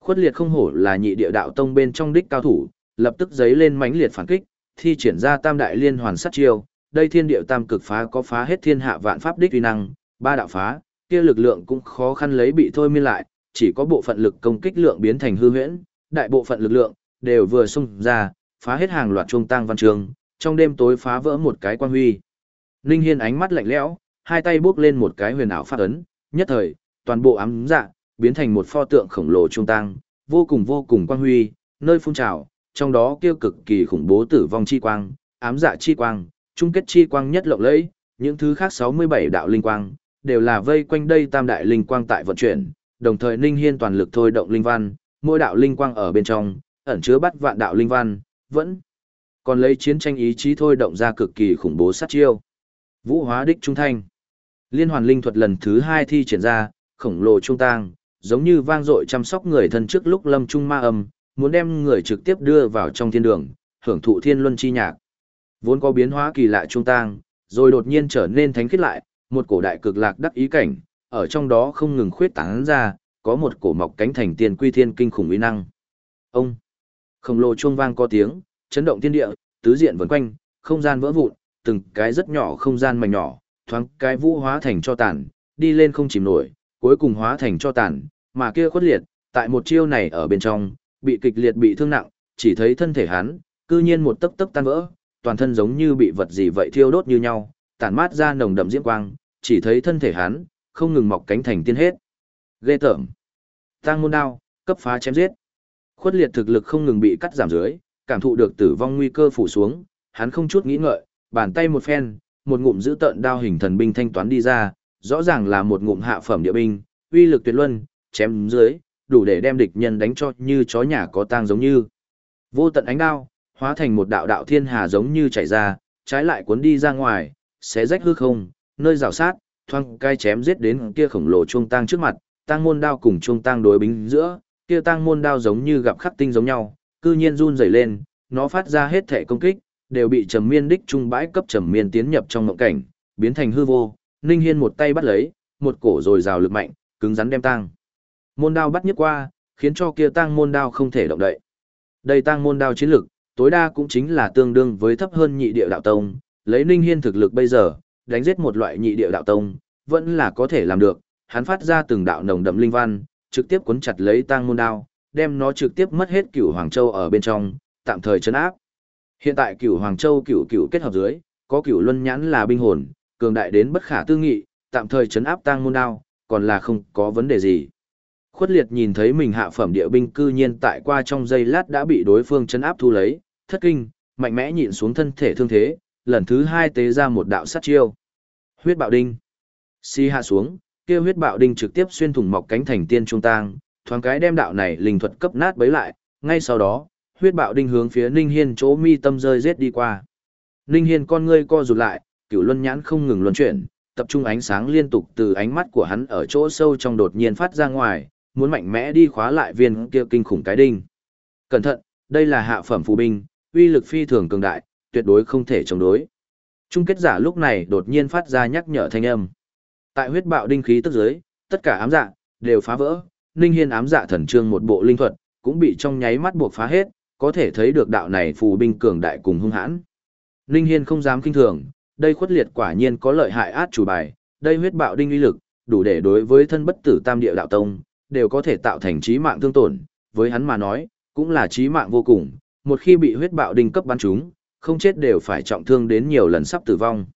Khuất liệt không hổ là nhị địa đạo tông bên trong đích cao thủ, lập tức giấy lên mãnh liệt phản kích, thi triển ra tam đại liên hoàn sát chiêu, đây thiên điệu tam cực phá có phá hết thiên hạ vạn pháp đích uy năng, ba đạo phá, kia lực lượng cũng khó khăn lấy bị thôi miên lại, chỉ có bộ phận lực công kích lượng biến thành hư huyễn, đại bộ phận lực lượng đều vừa xung ra, phá hết hàng loạt trung tăng văn trường, trong đêm tối phá vỡ một cái quan huy. Linh Hiên ánh mắt lạnh lẽo, hai tay bước lên một cái huyền ảo phát ấn, nhất thời, toàn bộ ám dạ biến thành một pho tượng khổng lồ trung tăng, vô cùng vô cùng quan huy, nơi phun trào, trong đó kêu cực kỳ khủng bố tử vong chi quang, ám dạ chi quang, trung kết chi quang nhất lộng lẫy, những thứ khác 67 đạo linh quang, đều là vây quanh đây tam đại linh quang tại vận chuyển, đồng thời Ninh Hiên toàn lực thôi động linh văn, mỗi đạo linh quang ở bên trong, ẩn chứa bắt vạn đạo linh văn, vẫn còn lấy chiến tranh ý chí thôi động ra cực kỳ khủng bố sát chiêu. Vũ hóa đích trung thanh. Liên hoàn linh thuật lần thứ hai thi triển ra, khổng lồ trung tang, giống như vang dội chăm sóc người thân trước lúc lâm trung ma âm, muốn đem người trực tiếp đưa vào trong thiên đường, hưởng thụ thiên luân chi nhạc. Vốn có biến hóa kỳ lạ trung tang, rồi đột nhiên trở nên thánh khiết lại, một cổ đại cực lạc đắc ý cảnh, ở trong đó không ngừng khuyết tán ra, có một cổ mọc cánh thành tiên quy thiên kinh khủng uy năng. Ông khổng lồ chuông vang có tiếng, chấn động thiên địa, tứ diện vần quanh, không gian vỡ vụn, từng cái rất nhỏ không gian mảnh nhỏ, thoáng cái vũ hóa thành cho tàn, đi lên không chìm nổi, cuối cùng hóa thành cho tàn, mà kia khuất liệt, tại một chiêu này ở bên trong, bị kịch liệt bị thương nặng, chỉ thấy thân thể hắn, cư nhiên một tấc tấc tan vỡ, toàn thân giống như bị vật gì vậy thiêu đốt như nhau, tản mát ra nồng đậm diễm quang, chỉ thấy thân thể hắn, không ngừng mọc cánh thành tiên hết. Ghê tởm. Tăng môn đao, cấp phá chém giết. Khuất liệt thực lực không ngừng bị cắt giảm dưới, cảm thụ được tử vong nguy cơ phủ xuống, hắn không chút nghĩ ngợi, bàn tay một phen, một ngụm giữ tợn đao hình thần binh thanh toán đi ra, rõ ràng là một ngụm hạ phẩm địa binh, uy lực tuyệt luân, chém dưới, đủ để đem địch nhân đánh cho như chó nhà có tang giống như. Vô tận ánh đao, hóa thành một đạo đạo thiên hà giống như chảy ra, trái lại cuốn đi ra ngoài, xé rách hư không, nơi rào sát, thoang cai chém giết đến kia khổng lồ trung tang trước mặt, tang môn đao cùng trung tang đối bính giữa, kia tang môn đao giống như gặp khắc tinh giống nhau, cư nhiên run rẩy lên, nó phát ra hết thể công kích, đều bị trầm miên đích trung bãi cấp trầm miên tiến nhập trong mộng cảnh, biến thành hư vô, Ninh Hiên một tay bắt lấy, một cổ rồi rào lực mạnh, cứng rắn đem tang. Môn đao bắt nhất qua, khiến cho kia tang môn đao không thể động đậy. Đây tang môn đao chiến lực, tối đa cũng chính là tương đương với thấp hơn nhị địa đạo tông, lấy Ninh Hiên thực lực bây giờ, đánh giết một loại nhị địa đạo tông, vẫn là có thể làm được, hắn phát ra từng đạo nồng đậm linh văn, trực tiếp cuốn chặt lấy tang môn đao, đem nó trực tiếp mất hết cửu Hoàng Châu ở bên trong, tạm thời chấn áp. Hiện tại cửu Hoàng Châu cửu cửu kết hợp dưới, có cửu luân nhãn là binh hồn, cường đại đến bất khả tư nghị, tạm thời chấn áp tang môn đao, còn là không có vấn đề gì. Khuất liệt nhìn thấy mình hạ phẩm địa binh cư nhiên tại qua trong giây lát đã bị đối phương chấn áp thu lấy, thất kinh, mạnh mẽ nhịn xuống thân thể thương thế, lần thứ hai tế ra một đạo sát chiêu. Huyết bạo đinh. Si hạ xuống, kia huyết bạo đinh trực tiếp xuyên thủng mọc cánh thành tiên trung tang, thoáng cái đem đạo này linh thuật cấp nát bấy lại, ngay sau đó, huyết bạo đinh hướng phía Ninh Hiên chỗ mi tâm rơi rết đi qua. Ninh Hiên con ngươi co rụt lại, cửu luân nhãn không ngừng luân chuyển, tập trung ánh sáng liên tục từ ánh mắt của hắn ở chỗ sâu trong đột nhiên phát ra ngoài, muốn mạnh mẽ đi khóa lại viên kia kinh khủng cái đinh. Cẩn thận, đây là hạ phẩm phù binh, uy lực phi thường cường đại, tuyệt đối không thể chống đối. Trung kết giả lúc này đột nhiên phát ra nhắc nhở thanh âm. Tại huyết bạo đinh khí tức giới, tất cả ám dạ đều phá vỡ, Ninh Hiên ám dạ thần trương một bộ linh thuật, cũng bị trong nháy mắt buộc phá hết, có thể thấy được đạo này phù binh cường đại cùng hung hãn. Ninh Hiên không dám kinh thường, đây khuất liệt quả nhiên có lợi hại át chủ bài, đây huyết bạo đinh uy lực, đủ để đối với thân bất tử tam địa đạo tông, đều có thể tạo thành chí mạng thương tổn, với hắn mà nói, cũng là chí mạng vô cùng, một khi bị huyết bạo đinh cấp bắn trúng, không chết đều phải trọng thương đến nhiều lần sắp tử vong.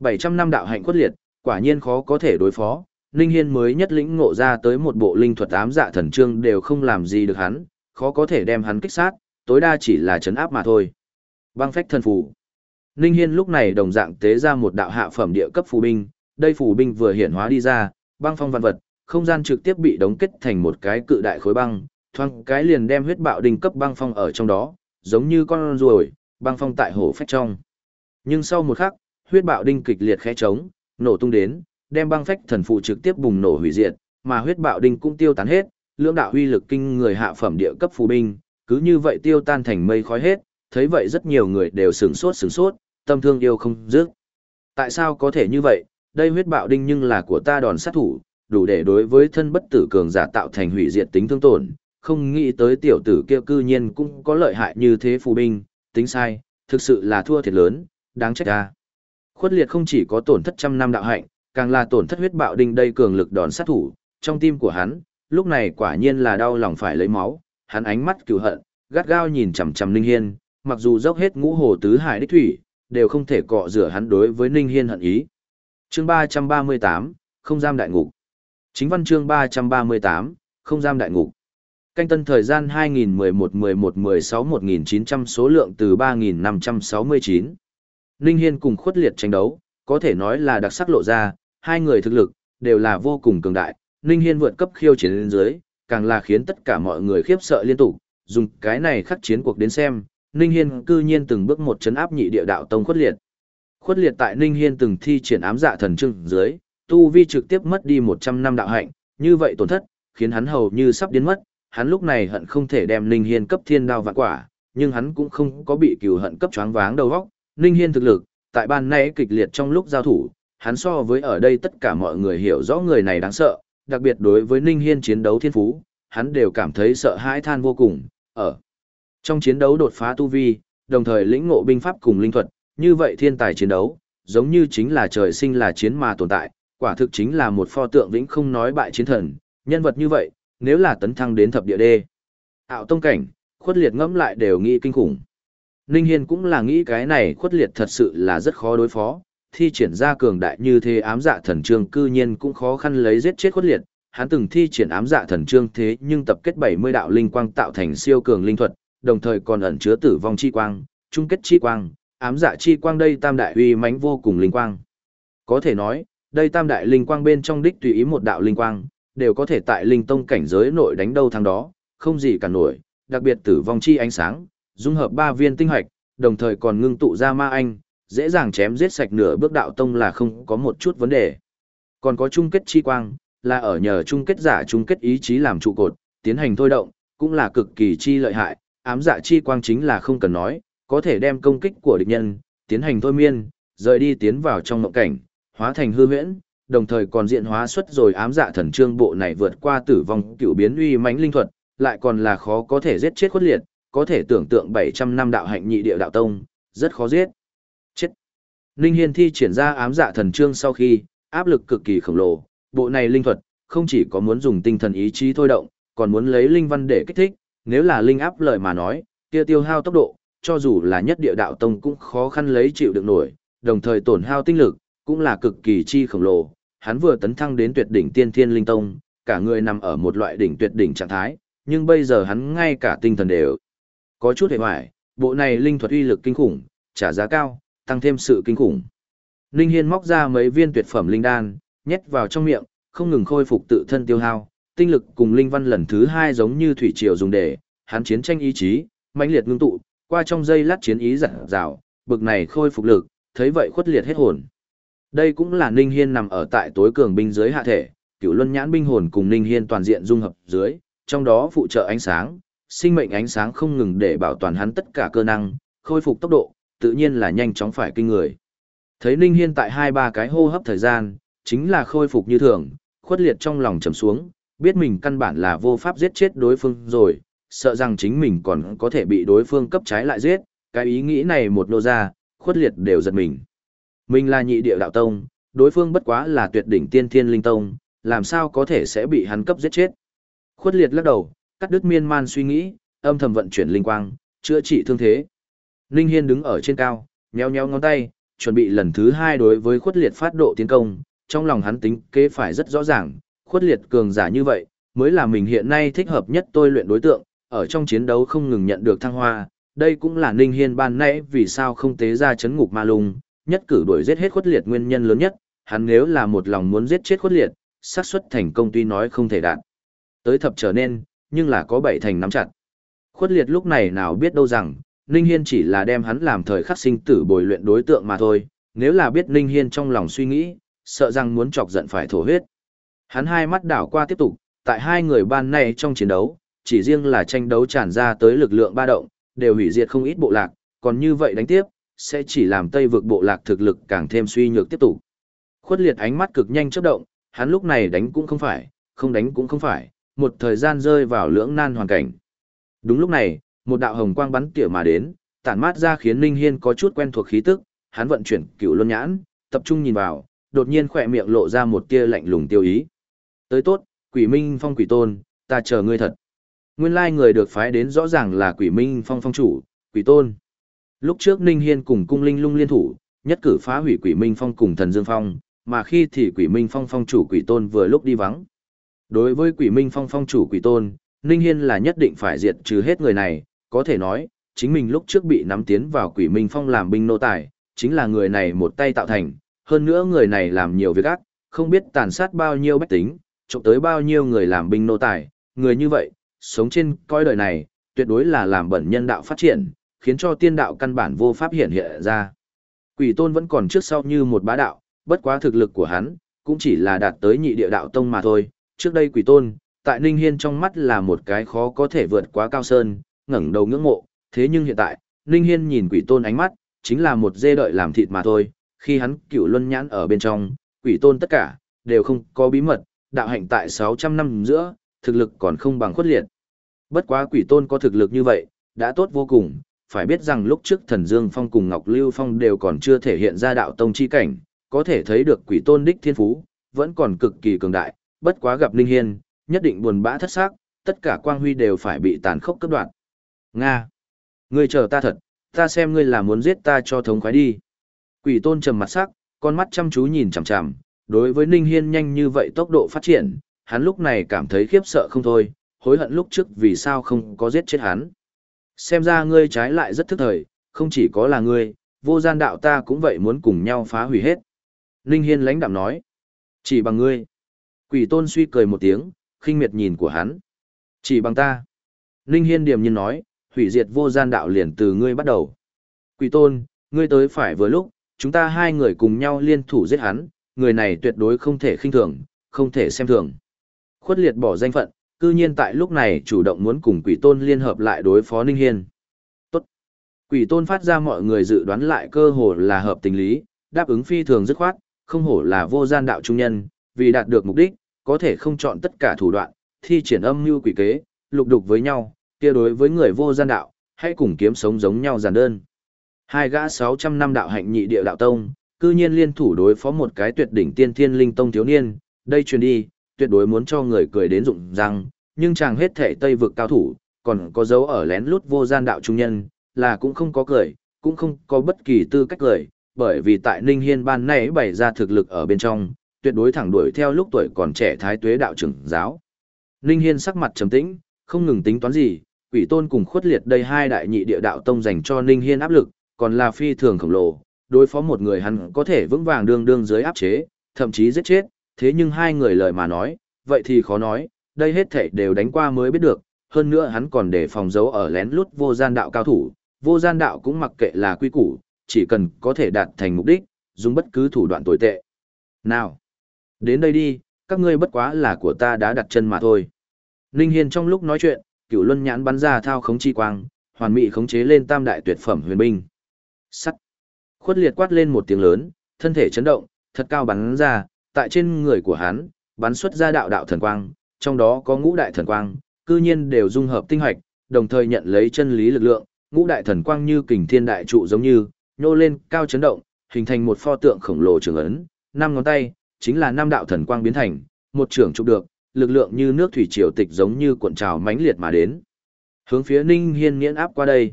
700 năm đạo hạnh khuất liệt, quả nhiên khó có thể đối phó, Ninh Hiên mới nhất lĩnh ngộ ra tới một bộ linh thuật ám dạ thần trương đều không làm gì được hắn, khó có thể đem hắn kích sát, tối đa chỉ là chấn áp mà thôi. Băng phách thần phù. Ninh Hiên lúc này đồng dạng tế ra một đạo hạ phẩm địa cấp phù binh, đây phù binh vừa hiện hóa đi ra, băng phong văn vật, không gian trực tiếp bị đóng kết thành một cái cự đại khối băng, thoang cái liền đem huyết bạo đinh cấp băng phong ở trong đó, giống như con ruồi, băng phong tại hổ phách trong. Nhưng sau một khắc, huyết bạo đinh kịch liệt khẽ trống, nổ tung đến, đem băng phách thần phụ trực tiếp bùng nổ hủy diệt, mà huyết bạo đinh cũng tiêu tán hết, lưỡng đạo huy lực kinh người hạ phẩm địa cấp phù binh, cứ như vậy tiêu tan thành mây khói hết, thấy vậy rất nhiều người đều sửng sốt sửng sốt, tâm thương yêu không dứt. Tại sao có thể như vậy, đây huyết bạo đinh nhưng là của ta đòn sát thủ, đủ để đối với thân bất tử cường giả tạo thành hủy diệt tính thương tổn, không nghĩ tới tiểu tử kia cư nhiên cũng có lợi hại như thế phù binh, tính sai, thực sự là thua thiệt lớn, đáng trách ra. Khuất liệt không chỉ có tổn thất trăm năm đạo hạnh, càng là tổn thất huyết bạo đinh đây cường lực đòn sát thủ, trong tim của hắn, lúc này quả nhiên là đau lòng phải lấy máu, hắn ánh mắt cừu hận, gắt gao nhìn chằm chằm Ninh Hiên, mặc dù dốc hết ngũ hồ tứ hải đích thủy, đều không thể cọ rửa hắn đối với Ninh Hiên hận ý. Chương 338, không giam đại ngục. Chính văn chương 338, không giam đại ngục. Canh tân thời gian 2011-11-16-1900 số lượng từ 3569. Ninh Hiên cùng khuất liệt tranh đấu, có thể nói là đặc sắc lộ ra, hai người thực lực, đều là vô cùng cường đại. Ninh Hiên vượt cấp khiêu chiến lên dưới, càng là khiến tất cả mọi người khiếp sợ liên tục, dùng cái này khắc chiến cuộc đến xem, Ninh Hiên cư nhiên từng bước một chấn áp nhị địa đạo tông khuất liệt. Khuất liệt tại Ninh Hiên từng thi triển ám dạ thần trưng dưới, tu vi trực tiếp mất đi 100 năm đạo hạnh, như vậy tổn thất, khiến hắn hầu như sắp biến mất, hắn lúc này hận không thể đem Ninh Hiên cấp thiên đao vạn quả, nhưng hắn cũng không có bị cừu hận cấp choáng váng đầu óc. Ninh Hiên thực lực, tại ban nãy kịch liệt trong lúc giao thủ, hắn so với ở đây tất cả mọi người hiểu rõ người này đáng sợ, đặc biệt đối với Ninh Hiên chiến đấu thiên phú, hắn đều cảm thấy sợ hãi than vô cùng, ở trong chiến đấu đột phá tu vi, đồng thời lĩnh ngộ binh pháp cùng linh thuật, như vậy thiên tài chiến đấu, giống như chính là trời sinh là chiến mà tồn tại, quả thực chính là một pho tượng vĩnh không nói bại chiến thần, nhân vật như vậy, nếu là tấn thăng đến thập địa đê. Ảo tông cảnh, khuất liệt ngẫm lại đều nghĩ kinh khủng. Ninh Hiên cũng là nghĩ cái này khuất liệt thật sự là rất khó đối phó, thi triển ra cường đại như thế ám dạ thần trương cư nhiên cũng khó khăn lấy giết chết khuất liệt. Hắn từng thi triển ám dạ thần trương thế nhưng tập kết 70 đạo linh quang tạo thành siêu cường linh thuật, đồng thời còn ẩn chứa tử vong chi quang, trung kết chi quang, ám dạ chi quang đây tam đại uy mãnh vô cùng linh quang. Có thể nói, đây tam đại linh quang bên trong đích tùy ý một đạo linh quang, đều có thể tại linh tông cảnh giới nội đánh đâu thắng đó, không gì cả nổi, đặc biệt tử vong chi ánh sáng, dung hợp ba viên tinh hoạch, đồng thời còn ngưng tụ ra ma anh, dễ dàng chém giết sạch nửa bước đạo tông là không có một chút vấn đề. Còn có chung kết chi quang, là ở nhờ chung kết giả chung kết ý chí làm trụ cột, tiến hành thôi động, cũng là cực kỳ chi lợi hại, ám dạ chi quang chính là không cần nói, có thể đem công kích của địch nhân, tiến hành thôi miên, rời đi tiến vào trong mộng cảnh, hóa thành hư huyễn, đồng thời còn diện hóa xuất rồi ám dạ thần trương bộ này vượt qua tử vong cựu biến uy mãnh linh thuật, lại còn là khó có thể giết chết khuất liệt, có thể tưởng tượng 700 năm đạo hạnh nhị địa đạo tông, rất khó giết. Ninh Hiên thi triển ra ám dạ thần trương sau khi, áp lực cực kỳ khổng lồ, bộ này linh thuật, không chỉ có muốn dùng tinh thần ý chí thôi động, còn muốn lấy linh văn để kích thích, nếu là linh áp lời mà nói, kia tiêu hao tốc độ, cho dù là nhất địa đạo tông cũng khó khăn lấy chịu được nổi, đồng thời tổn hao tinh lực, cũng là cực kỳ chi khổng lồ. Hắn vừa tấn thăng đến tuyệt đỉnh tiên thiên linh tông, cả người nằm ở một loại đỉnh tuyệt đỉnh trạng thái, nhưng bây giờ hắn ngay cả tinh thần đều có chút hề hoài, bộ này linh thuật uy lực kinh khủng, trả giá cao, tăng thêm sự kinh khủng. Ninh Hiên móc ra mấy viên tuyệt phẩm linh đan, nhét vào trong miệng, không ngừng khôi phục tự thân tiêu hao, tinh lực cùng linh văn lần thứ hai giống như thủy triều dùng để, hắn chiến tranh ý chí, mãnh liệt ngưng tụ, qua trong dây lát chiến ý dạt dào, bực này khôi phục lực, thấy vậy khuất liệt hết hồn. Đây cũng là Ninh Hiên nằm ở tại tối cường binh dưới hạ thể, cửu luân nhãn binh hồn cùng Ninh Hiên toàn diện dung hợp dưới, trong đó phụ trợ ánh sáng, sinh mệnh ánh sáng không ngừng để bảo toàn hắn tất cả cơ năng, khôi phục tốc độ, tự nhiên là nhanh chóng phải kinh người. Thấy Ninh Hiên tại hai ba cái hô hấp thời gian, chính là khôi phục như thường, khuất liệt trong lòng trầm xuống, biết mình căn bản là vô pháp giết chết đối phương rồi, sợ rằng chính mình còn có thể bị đối phương cấp trái lại giết, cái ý nghĩ này một nô ra, khuất liệt đều giật mình. Mình là nhị địa đạo tông, đối phương bất quá là tuyệt đỉnh tiên thiên linh tông, làm sao có thể sẽ bị hắn cấp giết chết. Khuất liệt lắc đầu, cắt đứt miên man suy nghĩ, âm thầm vận chuyển linh quang, chữa trị thương thế. Ninh Hiên đứng ở trên cao, nheo nheo ngón tay, chuẩn bị lần thứ hai đối với khuất liệt phát độ tiến công, trong lòng hắn tính kế phải rất rõ ràng, khuất liệt cường giả như vậy, mới là mình hiện nay thích hợp nhất tôi luyện đối tượng, ở trong chiến đấu không ngừng nhận được thăng hoa, đây cũng là Ninh Hiên ban nãy vì sao không tế ra chấn ngục ma lung, nhất cử đuổi giết hết khuất liệt nguyên nhân lớn nhất, hắn nếu là một lòng muốn giết chết khuất liệt, xác suất thành công tuy nói không thể đạt. Tới thập trở nên, nhưng là có bảy thành nắm chặt. Khuất liệt lúc này nào biết đâu rằng, Ninh Hiên chỉ là đem hắn làm thời khắc sinh tử bồi luyện đối tượng mà thôi, nếu là biết Ninh Hiên trong lòng suy nghĩ, sợ rằng muốn chọc giận phải thổ huyết. Hắn hai mắt đảo qua tiếp tục, tại hai người ban này trong chiến đấu, chỉ riêng là tranh đấu tràn ra tới lực lượng ba động, đều hủy diệt không ít bộ lạc, còn như vậy đánh tiếp, sẽ chỉ làm Tây vực bộ lạc thực lực càng thêm suy nhược tiếp tục. Khuất liệt ánh mắt cực nhanh chớp động, hắn lúc này đánh cũng không phải, không đánh cũng không phải, một thời gian rơi vào lưỡng nan hoàn cảnh. Đúng lúc này, một đạo hồng quang bắn tỉa mà đến, tản mát ra khiến Ninh Hiên có chút quen thuộc khí tức, hắn vận chuyển cựu luân nhãn, tập trung nhìn vào, đột nhiên khỏe miệng lộ ra một tia lạnh lùng tiêu ý. Tới tốt, quỷ minh phong quỷ tôn, ta chờ ngươi thật. Nguyên lai người được phái đến rõ ràng là quỷ minh phong phong chủ, quỷ tôn. Lúc trước Ninh Hiên cùng cung linh lung liên thủ, nhất cử phá hủy quỷ minh phong cùng thần dương phong, mà khi thì quỷ minh phong phong chủ quỷ tôn vừa lúc đi vắng. Đối với quỷ minh phong phong chủ quỷ tôn, Ninh Hiên là nhất định phải diệt trừ hết người này, có thể nói, chính mình lúc trước bị nắm tiến vào quỷ minh phong làm binh nô tài, chính là người này một tay tạo thành, hơn nữa người này làm nhiều việc ác, không biết tàn sát bao nhiêu bách tính, trộm tới bao nhiêu người làm binh nô tài, người như vậy, sống trên coi đời này, tuyệt đối là làm bẩn nhân đạo phát triển, khiến cho tiên đạo căn bản vô pháp hiện hiện ra. Quỷ tôn vẫn còn trước sau như một bá đạo, bất quá thực lực của hắn, cũng chỉ là đạt tới nhị địa đạo tông mà thôi. Trước đây quỷ tôn, tại Ninh Hiên trong mắt là một cái khó có thể vượt quá cao sơn, ngẩng đầu ngưỡng mộ, thế nhưng hiện tại, Ninh Hiên nhìn quỷ tôn ánh mắt, chính là một dê đợi làm thịt mà thôi, khi hắn cửu luân nhãn ở bên trong, quỷ tôn tất cả, đều không có bí mật, đạo hạnh tại 600 năm giữa, thực lực còn không bằng khuất liệt. Bất quá quỷ tôn có thực lực như vậy, đã tốt vô cùng, phải biết rằng lúc trước thần Dương Phong cùng Ngọc Lưu Phong đều còn chưa thể hiện ra đạo tông chi cảnh, có thể thấy được quỷ tôn đích thiên phú, vẫn còn cực kỳ cường đại, bất quá gặp Linh Hiên, nhất định buồn bã thất xác, tất cả quang huy đều phải bị tàn khốc cắt đoạn. Nga! Ngươi chờ ta thật, ta xem ngươi là muốn giết ta cho thống khoái đi. Quỷ tôn trầm mặt sắc, con mắt chăm chú nhìn chằm chằm, đối với Ninh Hiên nhanh như vậy tốc độ phát triển, hắn lúc này cảm thấy khiếp sợ không thôi, hối hận lúc trước vì sao không có giết chết hắn. Xem ra ngươi trái lại rất thức thời, không chỉ có là ngươi, vô gian đạo ta cũng vậy muốn cùng nhau phá hủy hết. Ninh Hiên lãnh đạm nói, chỉ bằng ngươi. Quỷ tôn suy cười một tiếng, khinh miệt nhìn của hắn. Chỉ bằng ta. Ninh Hiên điềm nhiên nói, hủy diệt vô gian đạo liền từ ngươi bắt đầu. Quỷ tôn, ngươi tới phải vừa lúc, chúng ta hai người cùng nhau liên thủ giết hắn, người này tuyệt đối không thể khinh thường, không thể xem thường. Khuất liệt bỏ danh phận, cư nhiên tại lúc này chủ động muốn cùng quỷ tôn liên hợp lại đối phó Ninh Hiên. Tốt. Quỷ tôn phát ra mọi người dự đoán lại cơ hồ là hợp tình lý, đáp ứng phi thường dứt khoát, không hổ là vô gian đạo trung nhân, vì đạt được mục đích, có thể không chọn tất cả thủ đoạn, thi triển âm mưu quỷ kế, lục đục với nhau, kia đối với người vô gian đạo, hãy cùng kiếm sống giống nhau giản đơn. Hai gã 600 năm đạo hạnh nhị địa đạo tông, cư nhiên liên thủ đối phó một cái tuyệt đỉnh tiên thiên linh tông thiếu niên, đây truyền đi, tuyệt đối muốn cho người cười đến rụng răng, nhưng chàng hết thể tây vực cao thủ, còn có dấu ở lén lút vô gian đạo trung nhân, là cũng không có cười, cũng không có bất kỳ tư cách cười, bởi vì tại Ninh Hiên ban nãy bày ra thực lực ở bên trong, tuyệt đối thẳng đuổi theo lúc tuổi còn trẻ thái tuế đạo trưởng giáo. Ninh Hiên sắc mặt trầm tĩnh, không ngừng tính toán gì, quỷ tôn cùng khuất liệt đây hai đại nhị địa đạo tông dành cho Ninh Hiên áp lực, còn là phi thường khổng lồ, đối phó một người hắn có thể vững vàng đương đương dưới áp chế, thậm chí giết chết, thế nhưng hai người lời mà nói, vậy thì khó nói, đây hết thảy đều đánh qua mới biết được, hơn nữa hắn còn để phòng giấu ở lén lút vô gian đạo cao thủ, vô gian đạo cũng mặc kệ là quy củ, chỉ cần có thể đạt thành mục đích, dùng bất cứ thủ đoạn tồi tệ. Nào, đến đây đi, các ngươi bất quá là của ta đã đặt chân mà thôi. Ninh Hiên trong lúc nói chuyện, Cựu luân nhãn bắn ra thao khống chi quang, hoàn mỹ khống chế lên tam đại tuyệt phẩm huyền binh. Sắt. Khuất liệt quát lên một tiếng lớn, thân thể chấn động, thật cao bắn ra, tại trên người của hắn, bắn xuất ra đạo đạo thần quang, trong đó có ngũ đại thần quang, cư nhiên đều dung hợp tinh hoạch, đồng thời nhận lấy chân lý lực lượng, ngũ đại thần quang như kình thiên đại trụ giống như, nhô lên cao chấn động, hình thành một pho tượng khổng lồ trường ấn, năm ngón tay, chính là năm đạo thần quang biến thành, một trưởng trục được, lực lượng như nước thủy triều tịch giống như cuộn trào mãnh liệt mà đến. Hướng phía Ninh Hiên nghiễn áp qua đây.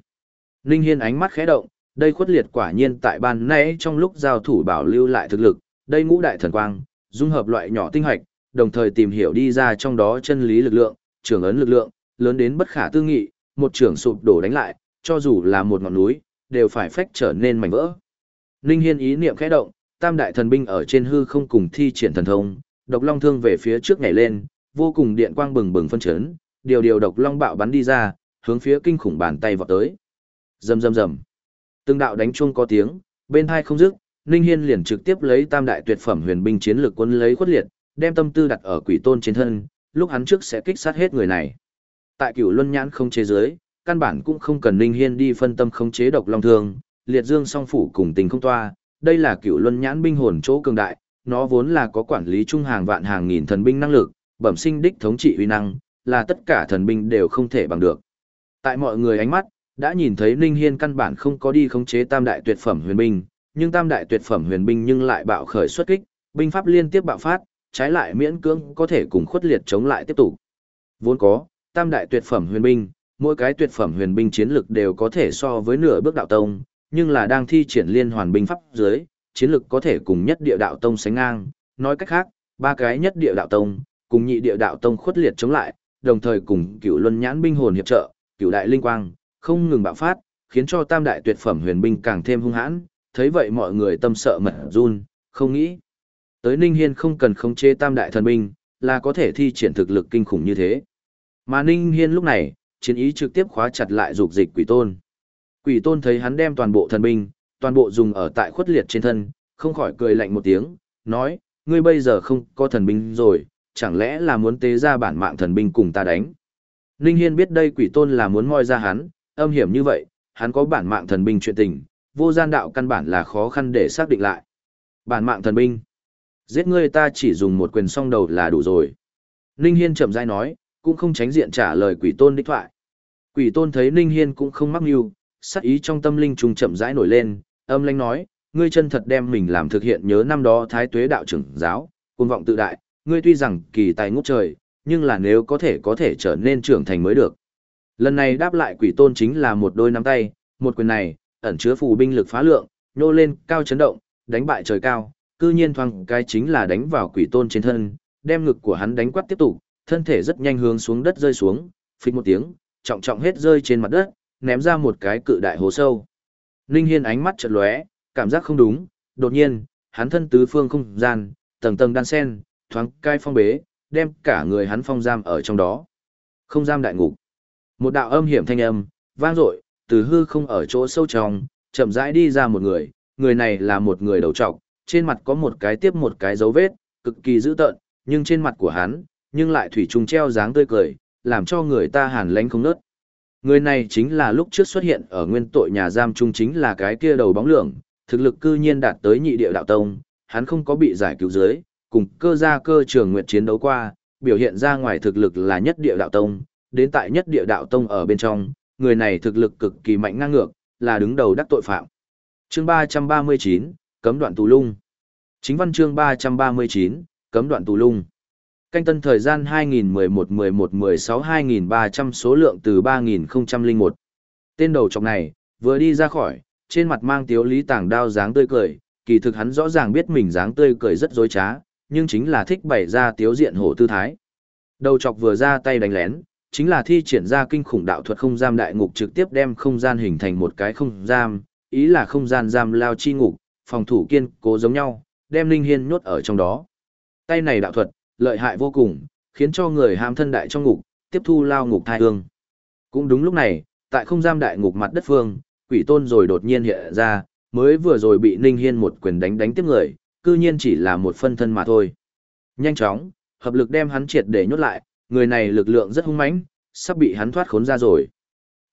Ninh Hiên ánh mắt khẽ động, đây khuất liệt quả nhiên tại ban nãy trong lúc giao thủ bảo lưu lại thực lực, đây ngũ đại thần quang, dung hợp loại nhỏ tinh hạch, đồng thời tìm hiểu đi ra trong đó chân lý lực lượng, trưởng ấn lực lượng, lớn đến bất khả tư nghị, một trưởng sụp đổ đánh lại, cho dù là một ngọn núi, đều phải phách trở nên mảnh vỡ. Ninh Hiên ý niệm khẽ động, tam đại thần binh ở trên hư không cùng thi triển thần thông, độc long thương về phía trước nhảy lên, vô cùng điện quang bừng bừng phân chấn, điều điều độc long bạo bắn đi ra, hướng phía kinh khủng bàn tay vọt tới. Rầm rầm rầm. Từng đạo đánh chuông có tiếng, bên hai không dứt, Ninh Hiên liền trực tiếp lấy tam đại tuyệt phẩm huyền binh chiến lược quân lấy quyết liệt, đem tâm tư đặt ở quỷ tôn trên thân, lúc hắn trước sẽ kích sát hết người này. Tại cửu luân nhãn không chế giới, căn bản cũng không cần Ninh Hiên đi phân tâm khống chế độc long thương, liệt dương song phủ cùng tình không toa, đây là cửu luân nhãn binh hồn chỗ cường đại, nó vốn là có quản lý trung hàng vạn hàng nghìn thần binh năng lực, bẩm sinh đích thống trị uy năng, là tất cả thần binh đều không thể bằng được. Tại mọi người ánh mắt, đã nhìn thấy Ninh Hiên căn bản không có đi khống chế tam đại tuyệt phẩm huyền binh, nhưng tam đại tuyệt phẩm huyền binh nhưng lại bạo khởi xuất kích, binh pháp liên tiếp bạo phát, trái lại miễn cưỡng có thể cùng khuất liệt chống lại tiếp tục. Vốn có, tam đại tuyệt phẩm huyền binh, mỗi cái tuyệt phẩm huyền binh chiến lực đều có thể so với nửa bước đạo tông, nhưng là đang thi triển liên hoàn binh pháp dưới, chiến lực có thể cùng nhất địa đạo tông sánh ngang, nói cách khác, ba cái nhất địa đạo tông, cùng nhị địa đạo tông khuất liệt chống lại, đồng thời cùng cửu luân nhãn binh hồn hiệp trợ, cửu đại linh quang, không ngừng bạo phát, khiến cho tam đại tuyệt phẩm huyền binh càng thêm hung hãn, thấy vậy mọi người tâm sợ mật run, không nghĩ. Tới Ninh Hiên không cần khống chế tam đại thần binh, là có thể thi triển thực lực kinh khủng như thế. Mà Ninh Hiên lúc này, chiến ý trực tiếp khóa chặt lại dục dịch quỷ tôn. Quỷ tôn thấy hắn đem toàn bộ thần binh, toàn bộ dùng ở tại khuất liệt trên thân, không khỏi cười lạnh một tiếng, nói, ngươi bây giờ không có thần binh rồi, chẳng lẽ là muốn tế ra bản mạng thần binh cùng ta đánh. Ninh Hiên biết đây quỷ tôn là muốn moi ra hắn, âm hiểm như vậy, hắn có bản mạng thần binh chuyện tình, vô gian đạo căn bản là khó khăn để xác định lại. Bản mạng thần binh. Giết ngươi ta chỉ dùng một quyền song đầu là đủ rồi. Ninh Hiên chậm rãi nói, cũng không tránh diện trả lời quỷ tôn đích thoại. Quỷ tôn thấy Ninh Hiên cũng không mắc mưu, sắc ý trong tâm linh trùng chậm rãi nổi lên, âm lãnh nói, ngươi chân thật đem mình làm thực hiện nhớ năm đó thái tuế đạo trưởng giáo, cuồng vọng tự đại, ngươi tuy rằng kỳ tài ngút trời, nhưng là nếu có thể có thể trở nên trưởng thành mới được. Lần này đáp lại quỷ tôn chính là một đôi nắm tay, một quyền này, ẩn chứa phù binh lực phá lượng, nô lên, cao chấn động, đánh bại trời cao, cư nhiên thoang cái chính là đánh vào quỷ tôn trên thân, đem ngực của hắn đánh quát tiếp tục, thân thể rất nhanh hướng xuống đất rơi xuống, phịch một tiếng, trọng trọng hết rơi trên mặt đất, ném ra một cái cự đại hố sâu. Ninh Hiên ánh mắt chợt lóe, cảm giác không đúng, đột nhiên, hắn thân tứ phương không gian, tầng tầng đan sen, thoáng cai phong bế, đem cả người hắn phong giam ở trong đó. Không giam đại ngục. Một đạo âm hiểm thanh âm, vang dội, từ hư không ở chỗ sâu trong, chậm rãi đi ra một người, người này là một người đầu trọc, trên mặt có một cái tiếp một cái dấu vết, cực kỳ dữ tợn, nhưng trên mặt của hắn, nhưng lại thủy trùng treo dáng tươi cười, làm cho người ta hàn lánh không nớt. Người này chính là lúc trước xuất hiện ở nguyên tội nhà giam trung chính là cái kia đầu bóng lượng, thực lực cư nhiên đạt tới nhị địa đạo tông, hắn không có bị giải cứu dưới, cùng cơ gia cơ trường nguyện chiến đấu qua, biểu hiện ra ngoài thực lực là nhất địa đạo tông, đến tại nhất địa đạo tông ở bên trong, người này thực lực cực kỳ mạnh ngang ngược, là đứng đầu đắc tội phạm. Chương 339, cấm đoạn tù lung. Chính văn chương 339, cấm đoạn tù lung. Canh tân thời gian 2011-11-16-2300 số lượng từ 3001. Tên đầu trọc này, vừa đi ra khỏi, trên mặt mang tiếu lý tàng đao dáng tươi cười, kỳ thực hắn rõ ràng biết mình dáng tươi cười rất dối trá, nhưng chính là thích bày ra tiếu diện hổ tư thái. Đầu chọc vừa ra tay đánh lén, chính là thi triển ra kinh khủng đạo thuật không giam đại ngục trực tiếp đem không gian hình thành một cái không giam, ý là không gian giam lao chi ngục, phòng thủ kiên cố giống nhau, đem Linh Hiên nhốt ở trong đó. Tay này đạo thuật, lợi hại vô cùng, khiến cho người ham thân đại trong ngục, tiếp thu lao ngục thai hương. Cũng đúng lúc này, tại không giam đại ngục mặt đất phương, quỷ tôn rồi đột nhiên hiện ra, mới vừa rồi bị Ninh Hiên một quyền đánh đánh tiếp người, cư nhiên chỉ là một phân thân mà thôi. Nhanh chóng, hợp lực đem hắn triệt để nhốt lại, người này lực lượng rất hung mãnh, sắp bị hắn thoát khốn ra rồi.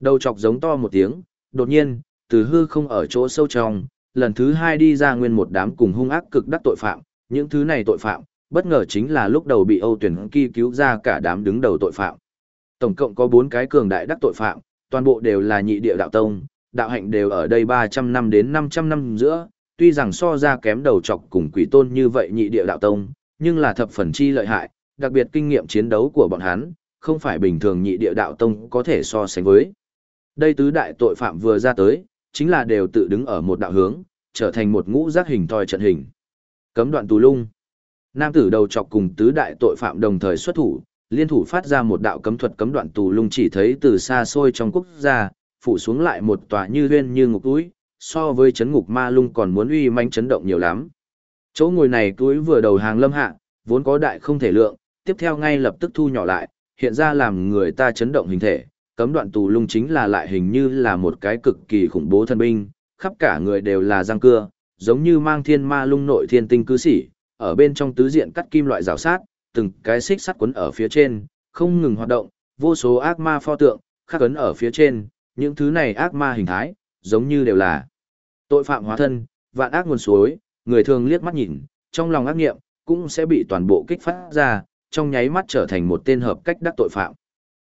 Đầu chọc giống to một tiếng, đột nhiên, từ hư không ở chỗ sâu trong, lần thứ hai đi ra nguyên một đám cùng hung ác cực đắc tội phạm, những thứ này tội phạm, bất ngờ chính là lúc đầu bị Âu tuyển kỳ cứu ra cả đám đứng đầu tội phạm. Tổng cộng có 4 cái cường đại đắc tội phạm, toàn bộ đều là nhị địa đạo tông, đạo hạnh đều ở đây 300 năm đến 500 năm giữa, tuy rằng so ra kém đầu chọc cùng quỷ tôn như vậy nhị địa đạo tông, nhưng là thập phần chi lợi hại, đặc biệt kinh nghiệm chiến đấu của bọn hắn, không phải bình thường nhị địa đạo tông có thể so sánh với. Đây tứ đại tội phạm vừa ra tới, chính là đều tự đứng ở một đạo hướng, trở thành một ngũ giác hình thoi trận hình. Cấm đoạn tù lung. Nam tử đầu chọc cùng tứ đại tội phạm đồng thời xuất thủ, liên thủ phát ra một đạo cấm thuật cấm đoạn tù lung chỉ thấy từ xa xôi trong quốc gia, phủ xuống lại một tòa như huyên như ngục túi, so với chấn ngục ma lung còn muốn uy manh chấn động nhiều lắm. Chỗ ngồi này túi vừa đầu hàng lâm hạ, vốn có đại không thể lượng, tiếp theo ngay lập tức thu nhỏ lại, hiện ra làm người ta chấn động hình thể, cấm đoạn tù lung chính là lại hình như là một cái cực kỳ khủng bố thân binh, khắp cả người đều là răng cưa, giống như mang thiên ma lung nội thiên tinh cư sĩ, ở bên trong tứ diện cắt kim loại rào sát, từng cái xích sắt quấn ở phía trên, không ngừng hoạt động, vô số ác ma pho tượng, khắc ấn ở phía trên, những thứ này ác ma hình thái, giống như đều là tội phạm hóa thân, vạn ác nguồn suối, người thường liếc mắt nhìn, trong lòng ác nghiệm, cũng sẽ bị toàn bộ kích phát ra, trong nháy mắt trở thành một tên hợp cách đắc tội phạm.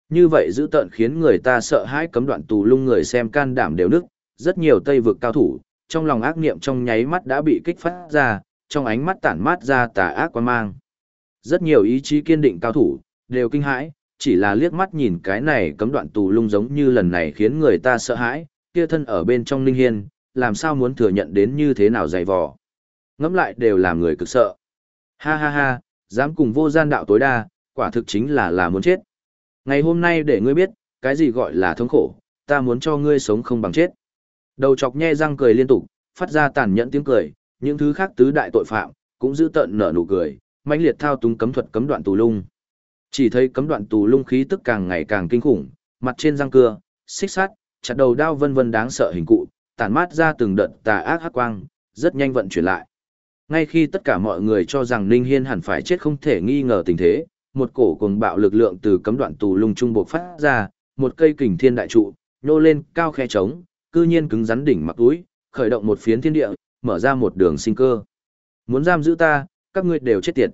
Như vậy giữ tận khiến người ta sợ hãi cấm đoạn tù lung người xem can đảm đều nức, rất nhiều tây vực cao thủ, trong lòng ác niệm trong nháy mắt đã bị kích phát ra, trong ánh mắt tản mát ra tà ác quan mang. Rất nhiều ý chí kiên định cao thủ, đều kinh hãi, chỉ là liếc mắt nhìn cái này cấm đoạn tù lung giống như lần này khiến người ta sợ hãi, kia thân ở bên trong ninh hiên, làm sao muốn thừa nhận đến như thế nào dày vò. Ngẫm lại đều làm người cực sợ. Ha ha ha, dám cùng vô gian đạo tối đa, quả thực chính là là muốn chết. Ngày hôm nay để ngươi biết, cái gì gọi là thống khổ, ta muốn cho ngươi sống không bằng chết. Đầu chọc nhe răng cười liên tục, phát ra tàn nhẫn tiếng cười, những thứ khác tứ đại tội phạm, cũng giữ tận nở nụ cười, mãnh liệt thao túng cấm thuật cấm đoạn tù lung. Chỉ thấy cấm đoạn tù lung khí tức càng ngày càng kinh khủng, mặt trên răng cưa, xích sắt, chặt đầu đao vân vân đáng sợ hình cụ, tản mát ra từng đợt tà ác hắc quang, rất nhanh vận chuyển lại. Ngay khi tất cả mọi người cho rằng Ninh Hiên hẳn phải chết không thể nghi ngờ tình thế, một cổ cuồng bạo lực lượng từ cấm đoạn tù lung trung bộc phát ra, một cây kình thiên đại trụ, nô lên cao khe trống, cư nhiên cứng rắn đỉnh mặc túi, khởi động một phiến thiên địa, mở ra một đường sinh cơ. Muốn giam giữ ta, các ngươi đều chết tiệt.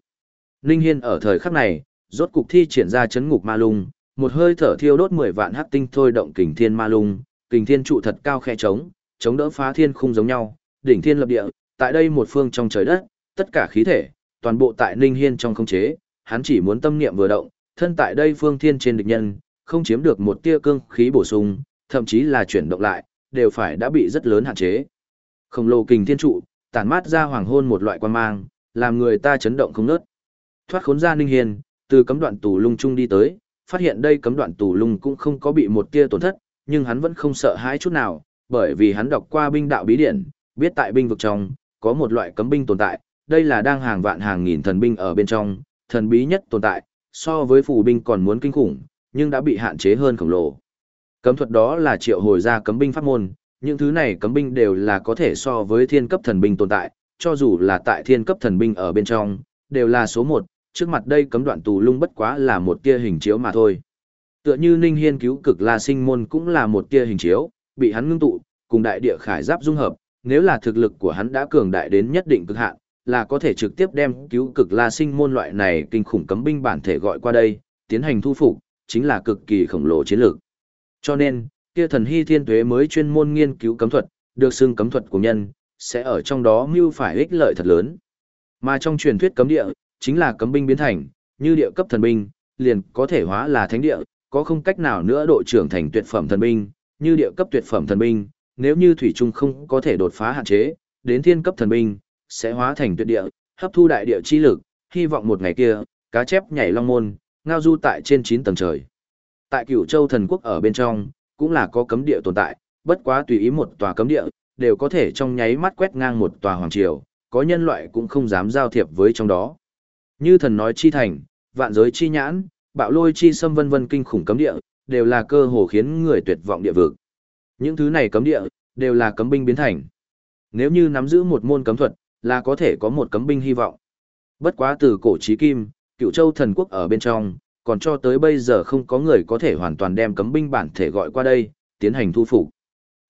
Ninh Hiên ở thời khắc này, rốt cục thi triển ra chấn ngục ma lung, một hơi thở thiêu đốt 10 vạn hắc tinh thôi động kình thiên ma lung, kình thiên trụ thật cao khe trống, chống đỡ phá thiên khung giống nhau, đỉnh thiên lập địa, tại đây một phương trong trời đất, tất cả khí thể, toàn bộ tại Ninh Hiên trong không chế, hắn chỉ muốn tâm niệm vừa động, thân tại đây phương thiên trên địch nhân, không chiếm được một tia cương khí bổ sung, thậm chí là chuyển động lại, đều phải đã bị rất lớn hạn chế. Khổng lồ kình thiên trụ, tản mát ra hoàng hôn một loại quan mang, làm người ta chấn động không nớt. Thoát khốn ra Ninh Hiên, từ cấm đoạn tù lung chung đi tới, phát hiện đây cấm đoạn tù lung cũng không có bị một tia tổn thất, nhưng hắn vẫn không sợ hãi chút nào, bởi vì hắn đọc qua binh đạo bí điển, biết tại binh vực trong, có một loại cấm binh tồn tại, đây là đang hàng vạn hàng nghìn thần binh ở bên trong, thần bí nhất tồn tại, so với phù binh còn muốn kinh khủng, nhưng đã bị hạn chế hơn khổng lồ. Cấm thuật đó là triệu hồi ra cấm binh pháp môn, những thứ này cấm binh đều là có thể so với thiên cấp thần binh tồn tại, cho dù là tại thiên cấp thần binh ở bên trong, đều là số 1, trước mặt đây cấm đoạn tù lung bất quá là một tia hình chiếu mà thôi. Tựa như Ninh Hiên cứu cực La Sinh môn cũng là một tia hình chiếu, bị hắn ngưng tụ, cùng đại địa khải giáp dung hợp, nếu là thực lực của hắn đã cường đại đến nhất định cực hạn, là có thể trực tiếp đem cứu cực La Sinh môn loại này kinh khủng cấm binh bản thể gọi qua đây, tiến hành thu phục, chính là cực kỳ khổng lồ chiến lược. Cho nên, kia thần hy thiên tuế mới chuyên môn nghiên cứu cấm thuật, được xưng cấm thuật của nhân, sẽ ở trong đó mưu phải ích lợi thật lớn. Mà trong truyền thuyết cấm địa, chính là cấm binh biến thành, như địa cấp thần binh, liền có thể hóa là thánh địa, có không cách nào nữa độ trưởng thành tuyệt phẩm thần binh, như địa cấp tuyệt phẩm thần binh, nếu như thủy trung không có thể đột phá hạn chế, đến thiên cấp thần binh, sẽ hóa thành tuyệt địa, hấp thu đại địa chi lực, hy vọng một ngày kia, cá chép nhảy long môn, ngao du tại trên 9 tầng trời. Tại Cửu Châu thần quốc ở bên trong, cũng là có cấm địa tồn tại, bất quá tùy ý một tòa cấm địa, đều có thể trong nháy mắt quét ngang một tòa hoàng triều, có nhân loại cũng không dám giao thiệp với trong đó. Như thần nói chi thành, vạn giới chi nhãn, bạo lôi chi xâm vân vân kinh khủng cấm địa, đều là cơ hồ khiến người tuyệt vọng địa vực. Những thứ này cấm địa, đều là cấm binh biến thành. Nếu như nắm giữ một môn cấm thuật, là có thể có một cấm binh hy vọng. Bất quá từ cổ chí kim, cựu châu thần quốc ở bên trong, còn cho tới bây giờ không có người có thể hoàn toàn đem cấm binh bản thể gọi qua đây, tiến hành thu phục.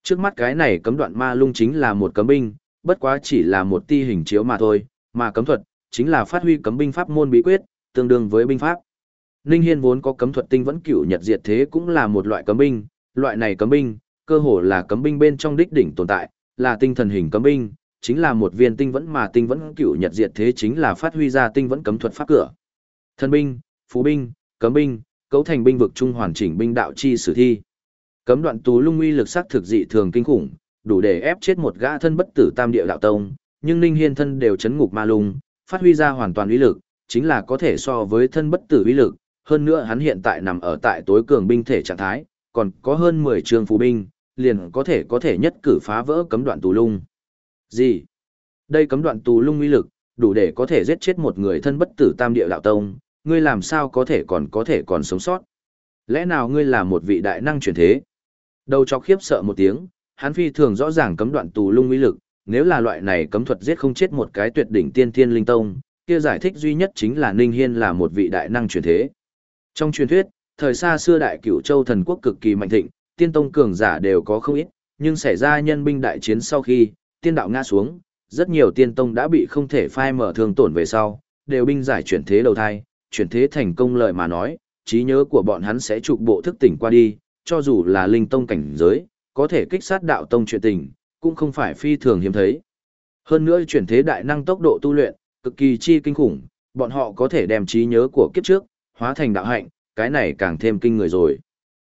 Trước mắt cái này cấm đoạn ma lung chính là một cấm binh, bất quá chỉ là một ti hình chiếu mà thôi, mà cấm thuật, chính là phát huy cấm binh pháp môn bí quyết, tương đương với binh pháp. Ninh Hiên vốn có cấm thuật tinh vẫn cửu nhật diệt thế cũng là một loại cấm binh, loại này cấm binh, cơ hồ là cấm binh bên trong đích đỉnh tồn tại, là tinh thần hình cấm binh, chính là một viên tinh vẫn mà tinh vẫn cửu nhật diệt thế chính là phát huy ra tinh vẫn cấm thuật pháp cửa. Thần binh, phú binh, cấm binh, cấu thành binh vực trung hoàn chỉnh binh đạo chi sử thi. Cấm đoạn tú lung uy lực sắc thực dị thường kinh khủng, đủ để ép chết một gã thân bất tử tam địa đạo tông, nhưng Ninh Hiên thân đều chấn ngục ma lung, phát huy ra hoàn toàn uy lực, chính là có thể so với thân bất tử uy lực, hơn nữa hắn hiện tại nằm ở tại tối cường binh thể trạng thái, còn có hơn 10 trường phù binh, liền có thể có thể nhất cử phá vỡ cấm đoạn tù lung. Gì? Đây cấm đoạn tù lung uy lực, đủ để có thể giết chết một người thân bất tử tam địa đạo tông, ngươi làm sao có thể còn có thể còn sống sót? Lẽ nào ngươi là một vị đại năng chuyển thế? Đầu chọc khiếp sợ một tiếng, hắn phi thường rõ ràng cấm đoạn tù lung uy lực, nếu là loại này cấm thuật giết không chết một cái tuyệt đỉnh tiên thiên linh tông, kia giải thích duy nhất chính là Ninh Hiên là một vị đại năng truyền thế. Trong truyền thuyết, thời xa xưa đại cửu châu thần quốc cực kỳ mạnh thịnh, tiên tông cường giả đều có không ít, nhưng xảy ra nhân binh đại chiến sau khi, tiên đạo ngã xuống, rất nhiều tiên tông đã bị không thể phai mở thương tổn về sau, đều binh giải chuyển thế đầu thai, chuyển thế thành công lợi mà nói, trí nhớ của bọn hắn sẽ trục bộ thức tỉnh qua đi, cho dù là linh tông cảnh giới, có thể kích sát đạo tông chuyện tình, cũng không phải phi thường hiếm thấy. Hơn nữa chuyển thế đại năng tốc độ tu luyện, cực kỳ chi kinh khủng, bọn họ có thể đem trí nhớ của kiếp trước, hóa thành đạo hạnh, cái này càng thêm kinh người rồi.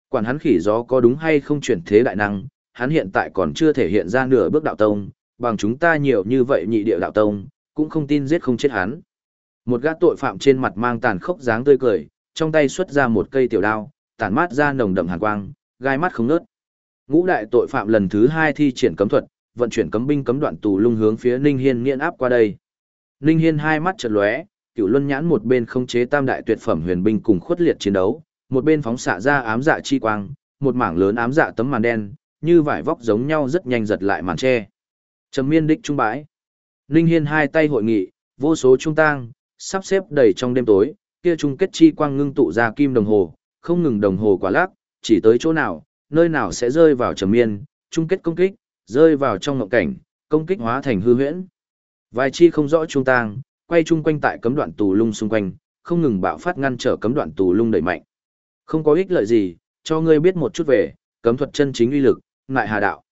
Quản hắn khỉ gió có đúng hay không chuyển thế đại năng, hắn hiện tại còn chưa thể hiện ra nửa bước đạo tông, bằng chúng ta nhiều như vậy nhị địa đạo tông, cũng không tin giết không chết hắn. Một gã tội phạm trên mặt mang tàn khốc dáng tươi cười, trong tay xuất ra một cây tiểu đao, tản mát ra nồng đậm hàn quang, gai mắt không ngớt. Ngũ đại tội phạm lần thứ hai thi triển cấm thuật, vận chuyển cấm binh cấm đoạn tù lung hướng phía Ninh Hiên nghiện áp qua đây. Ninh Hiên hai mắt chợt lóe, cựu luân nhãn một bên không chế tam đại tuyệt phẩm huyền binh cùng khuất liệt chiến đấu, một bên phóng xạ ra ám dạ chi quang, một mảng lớn ám dạ tấm màn đen, như vải vóc giống nhau rất nhanh giật lại màn che. Trầm miên đích trung bãi. Ninh Hiên hai tay hội nghị, vô số trung tang, sắp xếp đầy trong đêm tối, kia trung kết chi quang ngưng tụ ra kim đồng hồ, không ngừng đồng hồ quả lắc, chỉ tới chỗ nào, nơi nào sẽ rơi vào trầm miên, chung kết công kích, rơi vào trong ngộng cảnh, công kích hóa thành hư huyễn. Vài chi không rõ trung tang, quay chung quanh tại cấm đoạn tù lung xung quanh, không ngừng bạo phát ngăn trở cấm đoạn tù lung đẩy mạnh. Không có ích lợi gì, cho ngươi biết một chút về, cấm thuật chân chính uy lực, ngại hà đạo.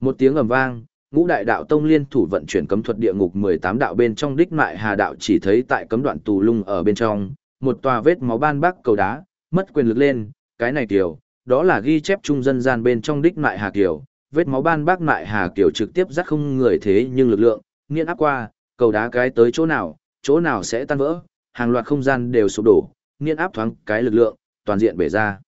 Một tiếng ầm vang, ngũ đại đạo tông liên thủ vận chuyển cấm thuật địa ngục 18 đạo bên trong đích mại hà đạo chỉ thấy tại cấm đoạn tù lung ở bên trong, một tòa vết máu ban bác cầu đá, mất quyền lực lên, cái này tiểu, đó là ghi chép trung dân gian bên trong đích nại hà kiều, vết máu ban bác nại hà kiều trực tiếp dắt không người thế nhưng lực lượng, nghiện áp qua, cầu đá cái tới chỗ nào, chỗ nào sẽ tan vỡ, hàng loạt không gian đều sụp đổ, nghiện áp thoáng cái lực lượng, toàn diện bể ra.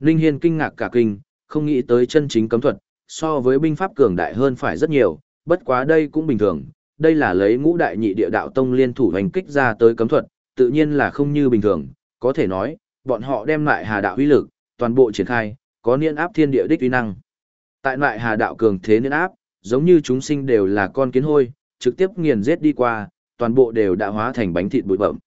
Ninh Hiên kinh ngạc cả kinh, không nghĩ tới chân chính cấm thuật, so với binh pháp cường đại hơn phải rất nhiều, bất quá đây cũng bình thường, đây là lấy ngũ đại nhị địa đạo tông liên thủ hành kích ra tới cấm thuật, tự nhiên là không như bình thường, có thể nói, bọn họ đem lại hà đạo uy lực, toàn bộ triển khai, có niên áp thiên địa đích uy năng. Tại lại hà đạo cường thế niên áp, giống như chúng sinh đều là con kiến hôi, trực tiếp nghiền giết đi qua, toàn bộ đều đã hóa thành bánh thịt bụi bậm.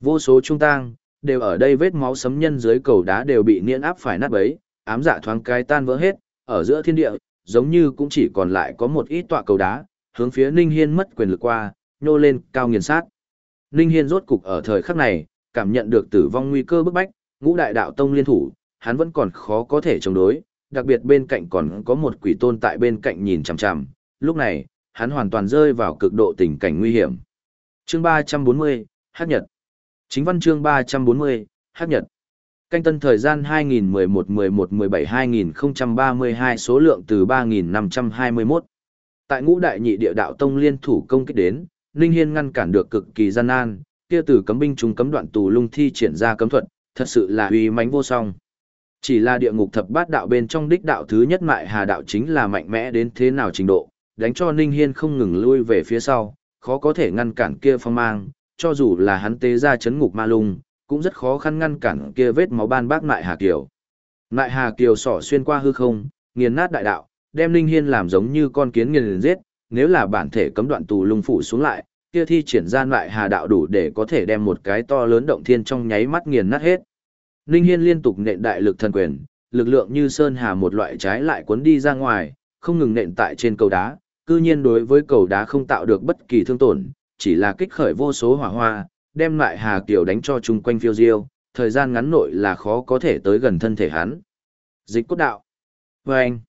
Vô số trung tang, đều ở đây vết máu sấm nhân dưới cầu đá đều bị niên áp phải nát bấy, ám dạ thoáng cái tan vỡ hết, ở giữa thiên địa, giống như cũng chỉ còn lại có một ít tọa cầu đá, hướng phía Ninh Hiên mất quyền lực qua, nhô lên, cao nghiền sát. Ninh Hiên rốt cục ở thời khắc này, cảm nhận được tử vong nguy cơ bức bách, ngũ đại đạo tông liên thủ, hắn vẫn còn khó có thể chống đối, đặc biệt bên cạnh còn có một quỷ tôn tại bên cạnh nhìn chằm chằm, lúc này, hắn hoàn toàn rơi vào cực độ tình cảnh nguy hiểm. Chương 340, Hắc Nhật. Chính văn chương 340, Hắc Nhật. Canh tân thời gian 2011-11-17-2032 số lượng từ 3.521. Tại ngũ đại nhị địa đạo tông liên thủ công kích đến, Ninh Hiên ngăn cản được cực kỳ gian nan, kia tử cấm binh chúng cấm đoạn tù lung thi triển ra cấm thuật, thật sự là uy mãnh vô song. Chỉ là địa ngục thập bát đạo bên trong đích đạo thứ nhất mại hà đạo chính là mạnh mẽ đến thế nào trình độ, đánh cho Ninh Hiên không ngừng lui về phía sau, khó có thể ngăn cản kia phong mang, cho dù là hắn tế ra chấn ngục ma lung, cũng rất khó khăn ngăn cản kia vết máu ban bác mại hà kiều. Mại hà kiều sỏ xuyên qua hư không, nghiền nát đại đạo, đem Ninh Hiên làm giống như con kiến nghiền giết, nếu là bản thể cấm đoạn tù lung phủ xuống lại, kia thi triển ra lại hà đạo đủ để có thể đem một cái to lớn động thiên trong nháy mắt nghiền nát hết. Ninh Hiên liên tục nện đại lực thần quyền, lực lượng như sơn hà một loại trái lại cuốn đi ra ngoài, không ngừng nện tại trên cầu đá, cư nhiên đối với cầu đá không tạo được bất kỳ thương tổn, chỉ là kích khởi vô số hỏa hoa, đem lại hà kiều đánh cho chung quanh phiêu diêu, thời gian ngắn nội là khó có thể tới gần thân thể hắn. Dịch cốt đạo. Vâng.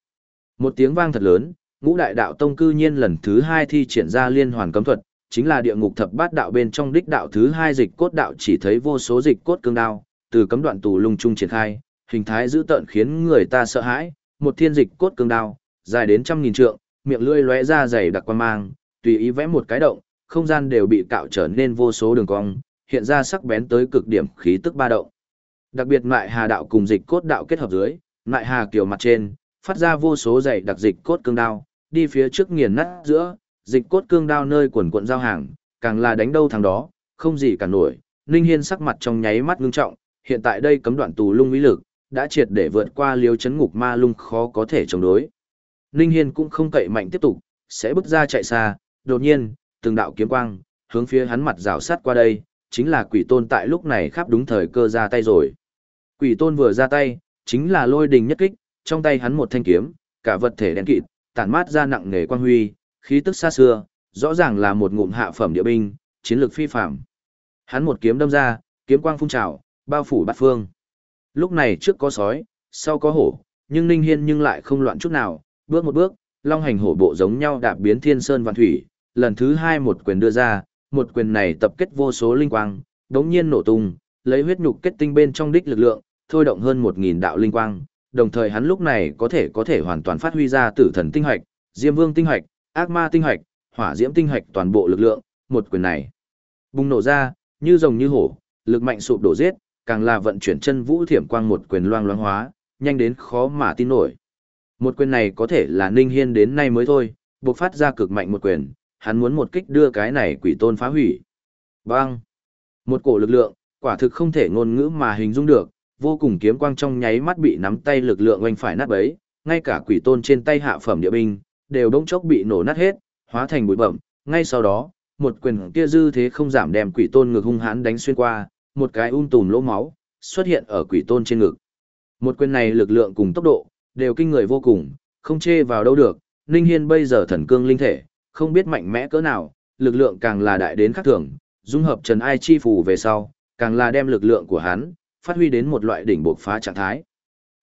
Một tiếng vang thật lớn, ngũ đại đạo tông cư nhiên lần thứ hai thi triển ra liên hoàn cấm thuật, chính là địa ngục thập bát đạo bên trong đích đạo thứ hai dịch cốt đạo chỉ thấy vô số dịch cốt cương đao, từ cấm đoạn tù lung trung triển khai, hình thái dữ tợn khiến người ta sợ hãi, một thiên dịch cốt cương đao, dài đến trăm nghìn trượng, miệng lưỡi lóe ra dày đặc quan mang, tùy ý vẽ một cái động, không gian đều bị cạo trở nên vô số đường cong, hiện ra sắc bén tới cực điểm khí tức ba động. Đặc biệt mại hà đạo cùng dịch cốt đạo kết hợp dưới, mại hà kiểu mặt trên, phát ra vô số dày đặc dịch cốt cương đao, đi phía trước nghiền nát giữa, dịch cốt cương đao nơi quần quận giao hàng, càng là đánh đâu thằng đó, không gì cả nổi. Ninh Hiên sắc mặt trong nháy mắt ngưng trọng, hiện tại đây cấm đoạn tù lung uy lực, đã triệt để vượt qua liêu chấn ngục ma lung khó có thể chống đối. Ninh Hiên cũng không cậy mạnh tiếp tục, sẽ bước ra chạy xa, đột nhiên, từng đạo kiếm quang, hướng phía hắn mặt rào sát qua đây, chính là quỷ tôn tại lúc này khắp đúng thời cơ ra tay rồi. Quỷ tôn vừa ra tay, chính là lôi đình nhất kích, trong tay hắn một thanh kiếm, cả vật thể đen kịt, tản mát ra nặng nề quang huy, khí tức xa xưa, rõ ràng là một ngụm hạ phẩm địa binh, chiến lược phi phàm. Hắn một kiếm đâm ra, kiếm quang phun trào, bao phủ bát phương. Lúc này trước có sói, sau có hổ, nhưng Ninh Hiên nhưng lại không loạn chút nào, bước một bước, long hành hổ bộ giống nhau đạp biến thiên sơn vạn thủy, lần thứ hai một quyền đưa ra, một quyền này tập kết vô số linh quang, đống nhiên nổ tung, lấy huyết nhục kết tinh bên trong đích lực lượng, thôi động hơn một nghìn đạo linh quang, đồng thời hắn lúc này có thể có thể hoàn toàn phát huy ra tử thần tinh hoạch, diêm vương tinh hoạch, ác ma tinh hoạch, hỏa diễm tinh hoạch toàn bộ lực lượng, một quyền này. Bùng nổ ra, như rồng như hổ, lực mạnh sụp đổ giết, càng là vận chuyển chân vũ thiểm quang một quyền loang loang hóa, nhanh đến khó mà tin nổi. Một quyền này có thể là Ninh Hiên đến nay mới thôi, bộc phát ra cực mạnh một quyền, hắn muốn một kích đưa cái này quỷ tôn phá hủy. Bang! Một cổ lực lượng, quả thực không thể ngôn ngữ mà hình dung được, vô cùng kiếm quang trong nháy mắt bị nắm tay lực lượng oanh phải nát bấy, ngay cả quỷ tôn trên tay hạ phẩm địa binh, đều đống chốc bị nổ nát hết, hóa thành bụi bẩm. Ngay sau đó, một quyền kia dư thế không giảm đem quỷ tôn ngực hung hãn đánh xuyên qua, một cái um tùm lỗ máu, xuất hiện ở quỷ tôn trên ngực. Một quyền này lực lượng cùng tốc độ, đều kinh người vô cùng, không chê vào đâu được, Ninh Hiên bây giờ thần cương linh thể, không biết mạnh mẽ cỡ nào, lực lượng càng là đại đến khác thường, dung hợp Trần Ai chi phù về sau, càng là đem lực lượng của hắn phát huy đến một loại đỉnh bộc phá trạng thái.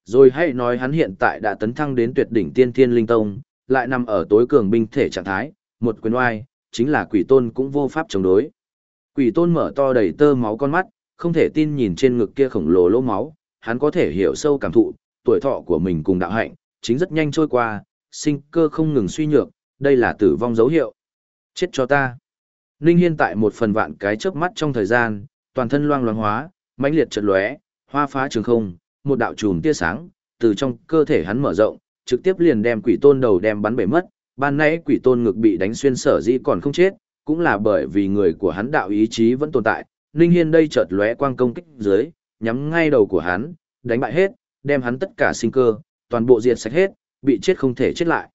Rồi hãy nói hắn hiện tại đã tấn thăng đến tuyệt đỉnh tiên thiên linh tông, lại nằm ở tối cường binh thể trạng thái, một quyền oai, chính là quỷ tôn cũng vô pháp chống đối. Quỷ tôn mở to đầy tơ máu con mắt, không thể tin nhìn trên ngực kia khổng lồ lỗ máu, hắn có thể hiểu sâu cảm thụ, tuổi thọ của mình cùng đạo hạnh, chính rất nhanh trôi qua, sinh cơ không ngừng suy nhược, đây là tử vong dấu hiệu. Chết cho ta. Ninh Hiên tại một phần vạn cái chớp mắt trong thời gian, toàn thân loang loáng hóa, mãnh liệt chợt lóe, hoa phá trường không, một đạo chùm tia sáng từ trong cơ thể hắn mở rộng, trực tiếp liền đem quỷ tôn đầu đem bắn bể mất. Ban nãy quỷ tôn ngực bị đánh xuyên sở dĩ còn không chết, cũng là bởi vì người của hắn đạo ý chí vẫn tồn tại. Ninh Hiên đây chợt lóe quang công kích dưới, nhắm ngay đầu của hắn, đánh bại hết, đem hắn tất cả sinh cơ, toàn bộ diệt sạch hết, bị chết không thể chết lại.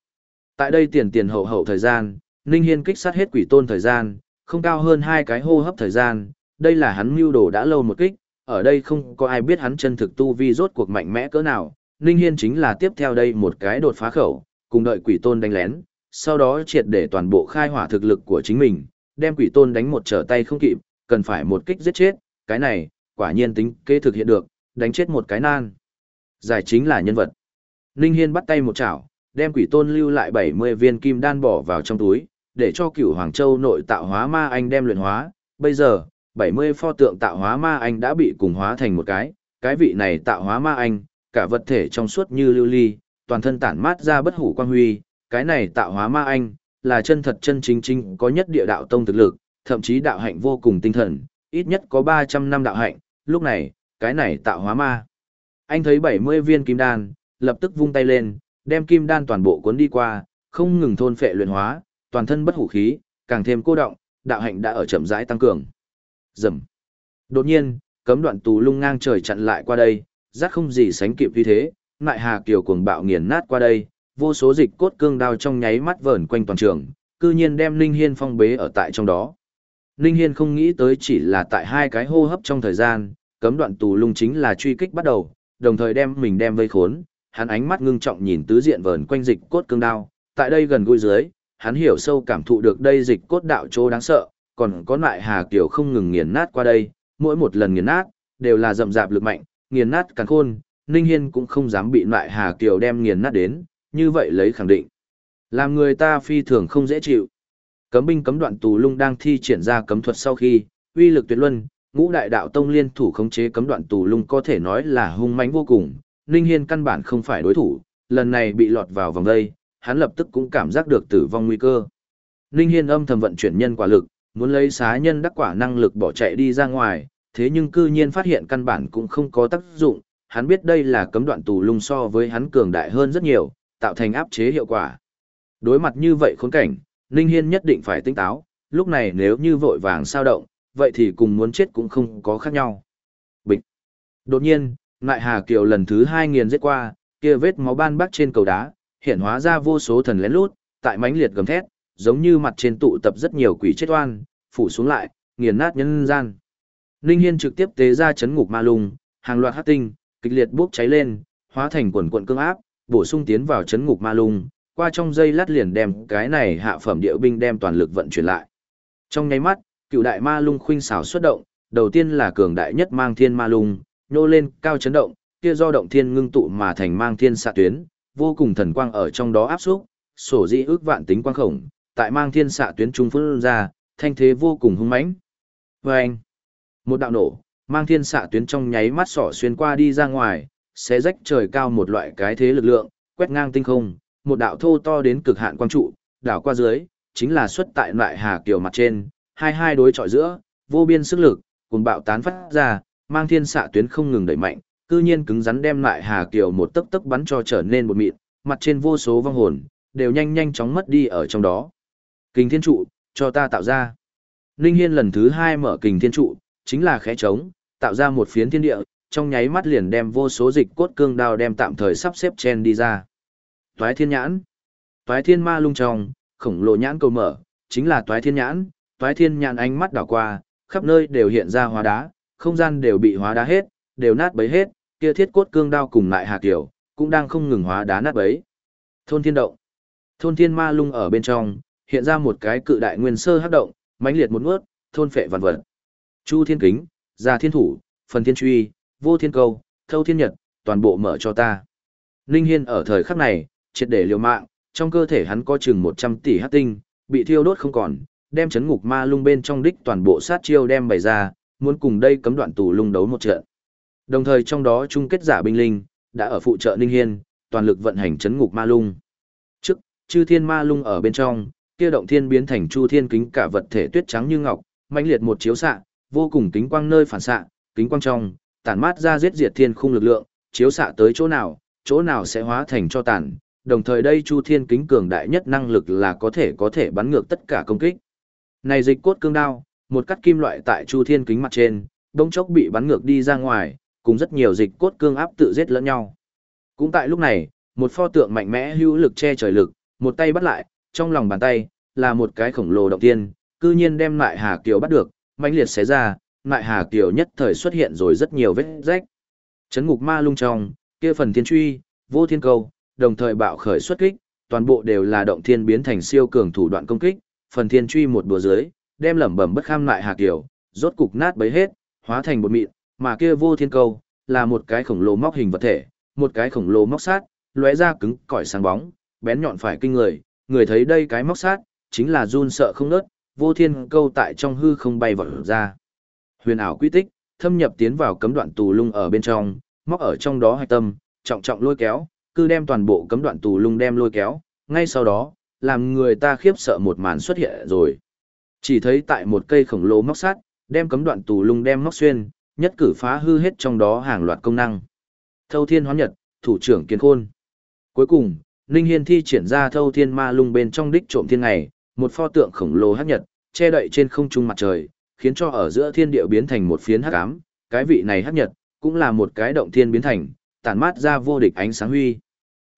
Tại đây tiền tiền hậu hậu thời gian, Ninh Hiên kích sát hết quỷ tôn thời gian, không cao hơn hai cái hô hấp thời gian, đây là hắn mưu đồ đã lâu một kích, ở đây không có ai biết hắn chân thực tu vi rốt cuộc mạnh mẽ cỡ nào, Ninh Hiên chính là tiếp theo đây một cái đột phá khẩu, cùng đợi quỷ tôn đánh lén, sau đó triệt để toàn bộ khai hỏa thực lực của chính mình, đem quỷ tôn đánh một trở tay không kịp, cần phải một kích giết chết, cái này, quả nhiên tính kế thực hiện được, đánh chết một cái nan. Giải chính là nhân vật. Ninh Hiên bắt tay một chảo, đem quỷ tôn lưu lại 70 viên kim đan bỏ vào trong túi, để cho cửu Hoàng Châu nội tạo hóa ma anh đem luyện hóa. Bây giờ, 70 pho tượng tạo hóa ma anh đã bị cùng hóa thành một cái, cái vị này tạo hóa ma anh, cả vật thể trong suốt như lưu ly, toàn thân tản mát ra bất hủ quang huy, cái này tạo hóa ma anh, là chân thật chân chính chính có nhất địa đạo tông thực lực, thậm chí đạo hạnh vô cùng tinh thần, ít nhất có 300 năm đạo hạnh, lúc này, cái này tạo hóa ma. Anh thấy 70 viên kim đan, lập tức vung tay lên, đem kim đan toàn bộ cuốn đi qua, không ngừng thôn phệ luyện hóa, toàn thân bất hủ khí, càng thêm cô động, đạo hạnh đã ở chậm rãi tăng cường. Rầm. Đột nhiên, cấm đoạn tù lung ngang trời chặn lại qua đây, rắc không gì sánh kịp như thế, ngại hà kiều cuồng bạo nghiền nát qua đây, vô số dịch cốt cương đao trong nháy mắt vờn quanh toàn trường, cư nhiên đem linh Hiên phong bế ở tại trong đó. Ninh Hiên không nghĩ tới chỉ là tại hai cái hô hấp trong thời gian, cấm đoạn tù lung chính là truy kích bắt đầu, đồng thời đem mình đem vây khốn, hắn ánh mắt ngưng trọng nhìn tứ diện vờn quanh dịch cốt cương đao, tại đây gần gũi dưới, hắn hiểu sâu cảm thụ được đây dịch cốt đạo chỗ đáng sợ, còn có loại hà kiểu không ngừng nghiền nát qua đây, mỗi một lần nghiền nát, đều là rậm rạp lực mạnh, nghiền nát càng khôn, Ninh Hiên cũng không dám bị loại hà kiểu đem nghiền nát đến, như vậy lấy khẳng định. Làm người ta phi thường không dễ chịu. Cấm binh cấm đoạn tù lung đang thi triển ra cấm thuật sau khi, uy lực tuyệt luân, ngũ đại đạo tông liên thủ khống chế cấm đoạn tù lung có thể nói là hung mãnh vô cùng, Ninh Hiên căn bản không phải đối thủ, lần này bị lọt vào vòng đây, hắn lập tức cũng cảm giác được tử vong nguy cơ. Ninh Hiên âm thầm vận chuyển nhân quả lực, muốn lấy xá nhân đắc quả năng lực bỏ chạy đi ra ngoài, thế nhưng cư nhiên phát hiện căn bản cũng không có tác dụng, hắn biết đây là cấm đoạn tù lung so với hắn cường đại hơn rất nhiều, tạo thành áp chế hiệu quả. Đối mặt như vậy khốn cảnh, Ninh Hiên nhất định phải tinh táo, lúc này nếu như vội vàng sao động, vậy thì cùng muốn chết cũng không có khác nhau. Bịch. Đột nhiên, Ngại Hà Kiều lần thứ hai nghiền giết qua, kia vết máu ban bắc trên cầu đá, hiện hóa ra vô số thần lén lút, tại mãnh liệt gầm thét, giống như mặt trên tụ tập rất nhiều quỷ chết oan, phủ xuống lại, nghiền nát nhân gian. Ninh Hiên trực tiếp tế ra chấn ngục ma lung, hàng loạt hắc tinh, kịch liệt bốc cháy lên, hóa thành quần quần cương áp, bổ sung tiến vào chấn ngục ma lung, qua trong dây lát liền đem cái này hạ phẩm địa binh đem toàn lực vận chuyển lại. Trong nháy mắt, cựu đại ma lung khuynh xảo xuất động, đầu tiên là cường đại nhất mang thiên ma lung, nhô lên cao chấn động, kia do động thiên ngưng tụ mà thành mang thiên xạ tuyến, vô cùng thần quang ở trong đó áp xúc, sổ dĩ ước vạn tính quang khổng, tại mang thiên xạ tuyến trung phun ra, thanh thế vô cùng hung mãnh. Vâng! Một đạo nổ, mang thiên xạ tuyến trong nháy mắt sỏ xuyên qua đi ra ngoài, sẽ rách trời cao một loại cái thế lực lượng, quét ngang tinh không, một đạo thô to đến cực hạn quang trụ, đảo qua dưới, chính là xuất tại loại hà kiều mặt trên, hai hai đối chọi giữa, vô biên sức lực, cùng bạo tán phát ra, mang thiên xạ tuyến không ngừng đẩy mạnh, cư nhiên cứng rắn đem lại Hà Kiều một tấc tấc bắn cho trở nên một mịn, mặt trên vô số vong hồn, đều nhanh nhanh chóng mất đi ở trong đó. Kình thiên trụ, cho ta tạo ra. Ninh Hiên lần thứ hai mở kình thiên trụ, chính là khẽ trống, tạo ra một phiến thiên địa, trong nháy mắt liền đem vô số dịch cốt cương đao đem tạm thời sắp xếp chen đi ra. Toái thiên nhãn. Toái thiên ma lung trong, khổng lồ nhãn cầu mở, chính là toái thiên nhãn, toái thiên nhãn ánh mắt đảo qua, khắp nơi đều hiện ra hóa đá, không gian đều bị hóa đá hết, đều nát bấy hết, kia thiết cốt cương đao cùng lại Hà Kiều, cũng đang không ngừng hóa đá nát bấy. Thôn thiên động. Thôn thiên ma lung ở bên trong, hiện ra một cái cự đại nguyên sơ hắc động, mãnh liệt một ngớt, thôn phệ vạn vật. Chu Thiên Kính, Gia Thiên Thủ, Phần Thiên Truy, Vô Thiên Câu, Thâu Thiên Nhật, toàn bộ mở cho ta. Ninh Hiên ở thời khắc này, triệt để liều mạng, trong cơ thể hắn có chừng 100 tỷ hắc tinh, bị thiêu đốt không còn, đem chấn ngục ma lung bên trong đích toàn bộ sát chiêu đem bày ra, muốn cùng đây cấm đoạn tù lung đấu một trận. Đồng thời trong đó chung kết giả binh linh, đã ở phụ trợ Ninh Hiên, toàn lực vận hành chấn ngục ma lung. Trước, chư thiên ma lung ở bên trong, kia động thiên biến thành chu thiên kính cả vật thể tuyết trắng như ngọc, mãnh liệt một chiếu xạ, vô cùng kính quang nơi phản xạ, kính quang trong, tản mát ra giết diệt thiên khung lực lượng, chiếu xạ tới chỗ nào, chỗ nào sẽ hóa thành cho tàn. Đồng thời đây Chu Thiên kính cường đại nhất năng lực là có thể có thể bắn ngược tất cả công kích. Này dịch cốt cương đao, một cắt kim loại tại Chu Thiên kính mặt trên, bỗng chốc bị bắn ngược đi ra ngoài, cùng rất nhiều dịch cốt cương áp tự giết lẫn nhau. Cũng tại lúc này, một pho tượng mạnh mẽ hữu lực che trời lực, một tay bắt lại, trong lòng bàn tay là một cái khổng lồ động tiên, cư nhiên đem lại Hà Kiều bắt được, mãnh liệt xé ra, lại Hà Kiều nhất thời xuất hiện rồi rất nhiều vết rách. Chấn ngục ma lung trong, kia phần thiên truy, vô thiên câu, đồng thời bạo khởi xuất kích, toàn bộ đều là động thiên biến thành siêu cường thủ đoạn công kích, phần thiên truy một đùa dưới, đem lẩm bẩm bất kham lại Hà Kiều, rốt cục nát bấy hết, hóa thành bột mịn, mà kia vô thiên câu là một cái khổng lồ móc hình vật thể, một cái khổng lồ móc sát, lóe ra cứng cỏi sáng bóng, bén nhọn phải kinh người, người thấy đây cái móc sát, chính là run sợ không nớt, vô thiên câu tại trong hư không bay vọt ra. Huyền ảo quy tích, thâm nhập tiến vào cấm đoạn tù lung ở bên trong, móc ở trong đó hạch tâm, trọng trọng lôi kéo, cứ đem toàn bộ cấm đoạn tù lung đem lôi kéo, ngay sau đó, làm người ta khiếp sợ một màn xuất hiện rồi. Chỉ thấy tại một cây khổng lồ móc sát, đem cấm đoạn tù lung đem móc xuyên, nhất cử phá hư hết trong đó hàng loạt công năng. Thâu Thiên Hoán Nhật, thủ trưởng Kiến Khôn. Cuối cùng, Ninh Hiên thi triển ra Thâu Thiên Ma Lung bên trong đích trộm thiên ngày, một pho tượng khổng lồ hắc nhật, che đậy trên không trung mặt trời, khiến cho ở giữa thiên địa biến thành một phiến hắc ám, cái vị này hắc nhật, cũng là một cái động thiên biến thành, tản mát ra vô địch ánh sáng huy.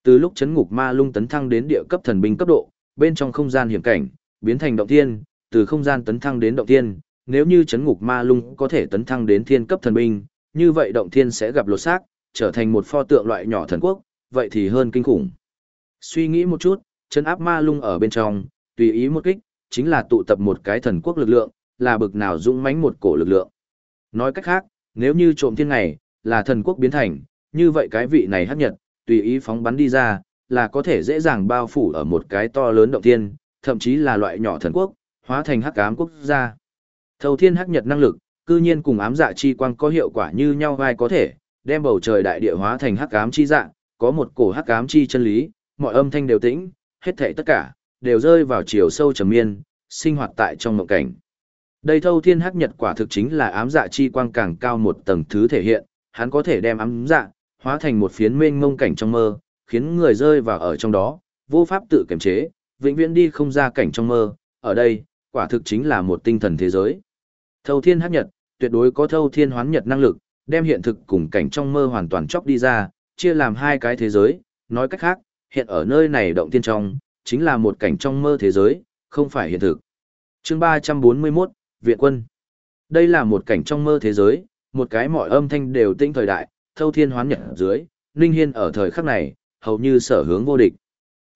Từ lúc chấn ngục ma lung tấn thăng đến địa cấp thần binh cấp độ, bên trong không gian hiểm cảnh, biến thành động thiên, từ không gian tấn thăng đến động thiên, nếu như chấn ngục ma lung có thể tấn thăng đến thiên cấp thần binh, như vậy động thiên sẽ gặp lột xác, trở thành một pho tượng loại nhỏ thần quốc, vậy thì hơn kinh khủng. Suy nghĩ một chút, chấn áp ma lung ở bên trong, tùy ý một kích, chính là tụ tập một cái thần quốc lực lượng, là bực nào dũng mãnh một cổ lực lượng. Nói cách khác, nếu như trộm thiên ngày, là thần quốc biến thành, như vậy cái vị này hấp nhật, tùy ý phóng bắn đi ra, là có thể dễ dàng bao phủ ở một cái to lớn động thiên, thậm chí là loại nhỏ thần quốc, hóa thành hắc ám quốc gia. Thâu thiên hắc nhật năng lực, cư nhiên cùng ám dạ chi quang có hiệu quả như nhau vai có thể, đem bầu trời đại địa hóa thành hắc ám chi dạng, có một cổ hắc ám chi chân lý, mọi âm thanh đều tĩnh, hết thảy tất cả đều rơi vào chiều sâu trầm miên, sinh hoạt tại trong mộng cảnh. Đây thâu thiên hắc nhật quả thực chính là ám dạ chi quang càng cao một tầng thứ thể hiện, hắn có thể đem ám dạ, hóa thành một phiến mênh mông cảnh trong mơ, khiến người rơi vào ở trong đó, vô pháp tự kiềm chế, vĩnh viễn đi không ra cảnh trong mơ, ở đây, quả thực chính là một tinh thần thế giới. Thâu thiên hấp nhật, tuyệt đối có thâu thiên hoán nhật năng lực, đem hiện thực cùng cảnh trong mơ hoàn toàn chóc đi ra, chia làm hai cái thế giới, nói cách khác, hiện ở nơi này động tiên trong, chính là một cảnh trong mơ thế giới, không phải hiện thực. chương 341, Viện quân. Đây là một cảnh trong mơ thế giới, một cái mọi âm thanh đều tinh thời đại, thâu thiên hoán nhật dưới, Ninh Hiên ở thời khắc này, hầu như sở hướng vô địch.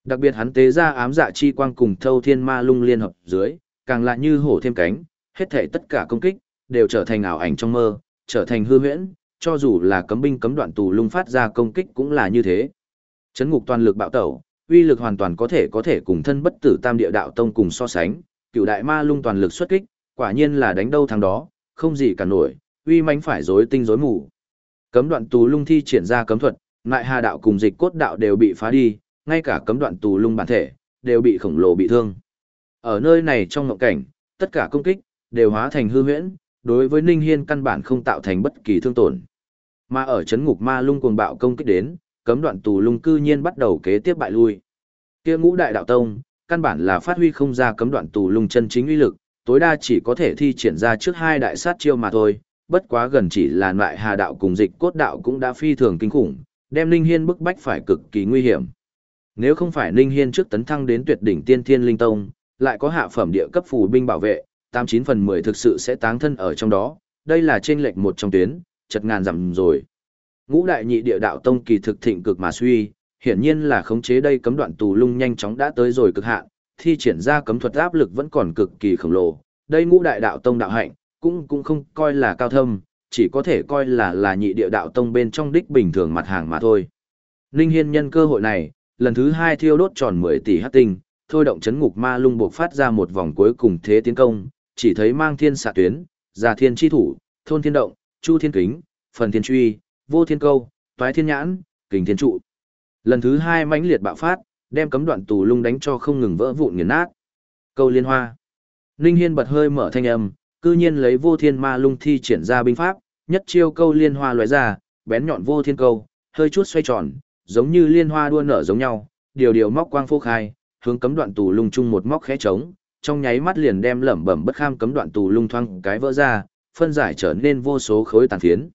Đặc biệt hắn tế ra ám dạ chi quang cùng thâu thiên ma lung liên hợp dưới, càng là như hổ thêm cánh, hết thảy tất cả công kích, đều trở thành ảo ảnh trong mơ, trở thành hư huyễn, cho dù là cấm binh cấm đoạn tù lung phát ra công kích cũng là như thế. Chấn ngục toàn lực bạo tẩu, uy lực hoàn toàn có thể có thể cùng thân bất tử tam địa đạo tông cùng so sánh, cựu đại ma lung toàn lực xuất kích, quả nhiên là đánh đâu thắng đó, không gì cả nổi, uy mãnh phải rối tinh rối mù. Cấm đoạn tù lung thi triển ra cấm thuật, nại hà đạo cùng dịch cốt đạo đều bị phá đi, ngay cả cấm đoạn tù lung bản thể, đều bị khổng lồ bị thương. Ở nơi này trong ngộng cảnh, tất cả công kích, đều hóa thành hư huyễn, đối với Ninh Hiên căn bản không tạo thành bất kỳ thương tổn. Mà ở chấn ngục ma lung cuồng bạo công kích đến, cấm đoạn tù lung cư nhiên bắt đầu kế tiếp bại lui. Kia ngũ đại đạo tông, căn bản là phát huy không ra cấm đoạn tù lung chân chính uy lực, tối đa chỉ có thể thi triển ra trước hai đại sát chiêu mà thôi, bất quá gần chỉ là loại hà đạo cùng dịch cốt đạo cũng đã phi thường kinh khủng, đem Ninh Hiên bức bách phải cực kỳ nguy hiểm. Nếu không phải Ninh Hiên trước tấn thăng đến tuyệt đỉnh tiên thiên linh tông, lại có hạ phẩm địa cấp phù binh bảo vệ, 89 phần 10 thực sự sẽ táng thân ở trong đó, đây là trên lệch một trong tuyến, chật ngàn dặm rồi. Ngũ đại nhị địa đạo tông kỳ thực thịnh cực mà suy, hiển nhiên là khống chế đây cấm đoạn tù lung nhanh chóng đã tới rồi cực hạn, thi triển ra cấm thuật áp lực vẫn còn cực kỳ khổng lồ, đây ngũ đại đạo tông đạo hạnh, cũng cũng không coi là cao thâm, chỉ có thể coi là là nhị địa đạo tông bên trong đích bình thường mặt hàng mà thôi. Ninh Hiên nhân cơ hội này, lần thứ hai thiêu đốt tròn 10 tỷ hắc tinh, thôi động chấn ngục ma lung buộc phát ra một vòng cuối cùng thế tiến công, chỉ thấy mang thiên xạ tuyến, già thiên chi thủ, thôn thiên động, chu thiên kính, phần thiên truy, vô thiên câu, toái thiên nhãn, kình thiên trụ. Lần thứ hai mãnh liệt bạo phát, đem cấm đoạn tù lung đánh cho không ngừng vỡ vụn nghiền nát. Câu liên hoa. Ninh Hiên bật hơi mở thanh âm, cư nhiên lấy vô thiên ma lung thi triển ra binh pháp, nhất chiêu câu liên hoa lóe ra, bén nhọn vô thiên câu, hơi chút xoay tròn, giống như liên hoa đua nở giống nhau, điều điều móc quang phô khai, hướng cấm đoạn tù lung chung một móc khẽ trống, trong nháy mắt liền đem lẩm bẩm bất kham cấm đoạn tù lung thoang cái vỡ ra, phân giải trở nên vô số khối tàn phiến.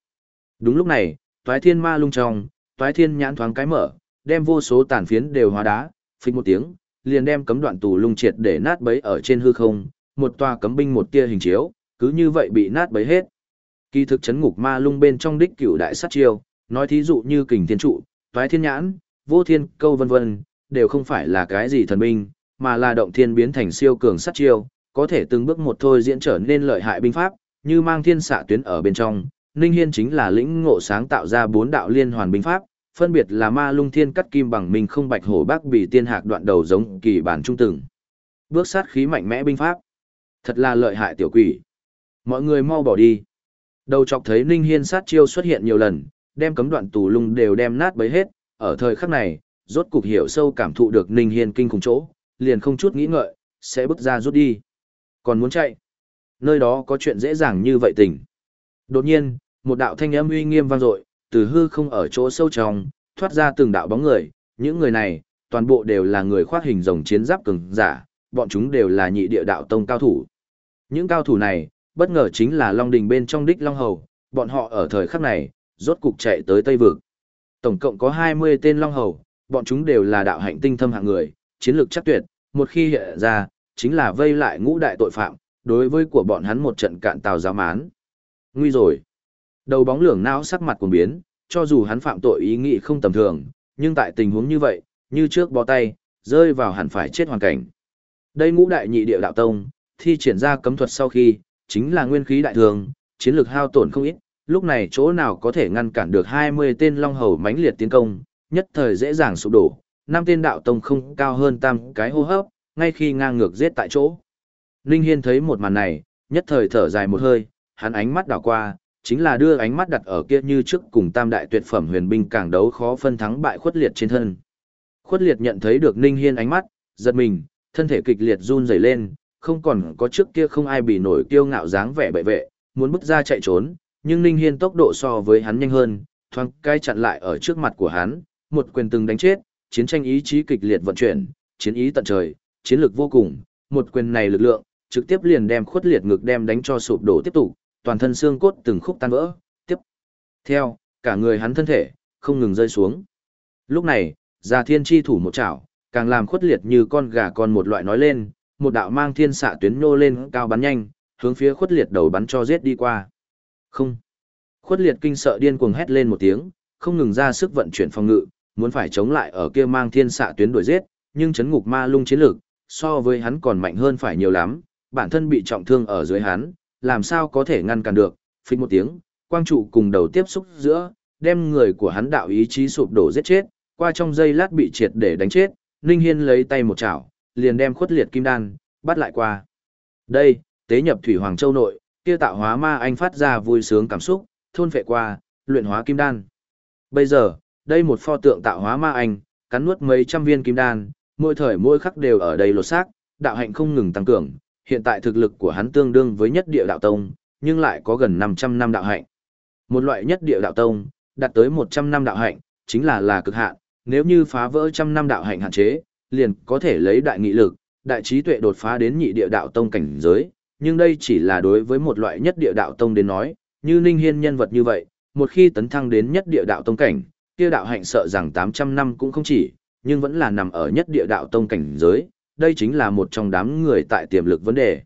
Đúng lúc này, toái thiên ma lung trong, toái thiên nhãn thoáng cái mở, đem vô số tàn phiến đều hóa đá, phịch một tiếng, liền đem cấm đoạn tù lung triệt để nát bấy ở trên hư không, một tòa cấm binh một tia hình chiếu, cứ như vậy bị nát bấy hết. Kỳ thực chấn ngục ma lung bên trong đích cửu đại sát chiêu, nói thí dụ như kình thiên trụ, toái thiên nhãn, vô thiên câu vân vân, đều không phải là cái gì thần binh, mà là động thiên biến thành siêu cường sát chiêu, có thể từng bước một thôi diễn trở nên lợi hại binh pháp, như mang thiên xạ tuyến ở bên trong. Ninh Hiên chính là lĩnh ngộ sáng tạo ra bốn đạo liên hoàn binh pháp, phân biệt là ma lung thiên cắt kim bằng mình không bạch hổ bác bị tiên hạc đoạn đầu giống kỳ bản trung từng. Bước sát khí mạnh mẽ binh pháp. Thật là lợi hại tiểu quỷ. Mọi người mau bỏ đi. Đầu chọc thấy Ninh Hiên sát chiêu xuất hiện nhiều lần, đem cấm đoạn tù lung đều đem nát bấy hết, ở thời khắc này, rốt cục hiểu sâu cảm thụ được Ninh Hiên kinh khủng chỗ, liền không chút nghĩ ngợi, sẽ bước ra rút đi. Còn muốn chạy? Nơi đó có chuyện dễ dàng như vậy tình. Đột nhiên, một đạo thanh âm uy nghiêm vang dội, từ hư không ở chỗ sâu trong, thoát ra từng đạo bóng người, những người này, toàn bộ đều là người khoác hình rồng chiến giáp cường giả, bọn chúng đều là nhị địa đạo tông cao thủ. Những cao thủ này, bất ngờ chính là Long Đình bên trong đích Long Hầu, bọn họ ở thời khắc này, rốt cục chạy tới Tây Vực. Tổng cộng có 20 tên Long Hầu, bọn chúng đều là đạo hạnh tinh thâm hạng người, chiến lược chắc tuyệt, một khi hiện ra, chính là vây lại ngũ đại tội phạm, đối với của bọn hắn một trận cạn tàu giáo mán. Nguy rồi. Đầu bóng lưỡng não sắc mặt cuồng biến, cho dù hắn phạm tội ý nghĩ không tầm thường, nhưng tại tình huống như vậy, như trước bó tay, rơi vào hẳn phải chết hoàn cảnh. Đây ngũ đại nhị địa đạo tông, thi triển ra cấm thuật sau khi, chính là nguyên khí đại thường, chiến lược hao tổn không ít, lúc này chỗ nào có thể ngăn cản được 20 tên long hầu mãnh liệt tiến công, nhất thời dễ dàng sụp đổ, năm tên đạo tông không cao hơn tam cái hô hấp, ngay khi ngang ngược giết tại chỗ. Ninh Hiên thấy một màn này, nhất thời thở dài một hơi, hắn ánh mắt đảo qua, chính là đưa ánh mắt đặt ở kia như trước cùng tam đại tuyệt phẩm huyền binh càng đấu khó phân thắng bại khuất liệt trên thân. Khuất liệt nhận thấy được Ninh Hiên ánh mắt, giật mình, thân thể kịch liệt run rẩy lên, không còn có trước kia không ai bị nổi kiêu ngạo dáng vẻ bệ vệ, muốn bước ra chạy trốn, nhưng Ninh Hiên tốc độ so với hắn nhanh hơn, thoáng cái chặn lại ở trước mặt của hắn, một quyền từng đánh chết, chiến tranh ý chí kịch liệt vận chuyển, chiến ý tận trời, chiến lược vô cùng, một quyền này lực lượng, trực tiếp liền đem khuất liệt ngực đem đánh cho sụp đổ tiếp tục, toàn thân xương cốt từng khúc tan vỡ, tiếp theo, cả người hắn thân thể, không ngừng rơi xuống. Lúc này, già thiên chi thủ một chảo, càng làm khuất liệt như con gà con một loại nói lên, một đạo mang thiên xạ tuyến nô lên cao bắn nhanh, hướng phía khuất liệt đầu bắn cho giết đi qua. Không. Khuất liệt kinh sợ điên cuồng hét lên một tiếng, không ngừng ra sức vận chuyển phòng ngự, muốn phải chống lại ở kia mang thiên xạ tuyến đuổi giết, nhưng chấn ngục ma lung chiến lược so với hắn còn mạnh hơn phải nhiều lắm, bản thân bị trọng thương ở dưới hắn, làm sao có thể ngăn cản được, phích một tiếng, quang trụ cùng đầu tiếp xúc giữa, đem người của hắn đạo ý chí sụp đổ giết chết, qua trong giây lát bị triệt để đánh chết, Ninh Hiên lấy tay một chảo, liền đem khuất liệt kim đan, bắt lại qua. Đây, tế nhập thủy hoàng châu nội, kia tạo hóa ma anh phát ra vui sướng cảm xúc, thôn phệ qua, luyện hóa kim đan. Bây giờ, đây một pho tượng tạo hóa ma anh, cắn nuốt mấy trăm viên kim đan, mỗi thời mỗi khắc đều ở đây lột xác, đạo hạnh không ngừng tăng cường, hiện tại thực lực của hắn tương đương với nhất địa đạo tông, nhưng lại có gần 500 năm đạo hạnh. Một loại nhất địa đạo tông, đạt tới 100 năm đạo hạnh, chính là là cực hạn, nếu như phá vỡ trăm năm đạo hạnh hạn chế, liền có thể lấy đại nghị lực, đại trí tuệ đột phá đến nhị địa đạo tông cảnh giới, nhưng đây chỉ là đối với một loại nhất địa đạo tông đến nói, như Ninh Hiên nhân vật như vậy, một khi tấn thăng đến nhất địa đạo tông cảnh, kia đạo hạnh sợ rằng 800 năm cũng không chỉ, nhưng vẫn là nằm ở nhất địa đạo tông cảnh giới, đây chính là một trong đám người tại tiềm lực vấn đề.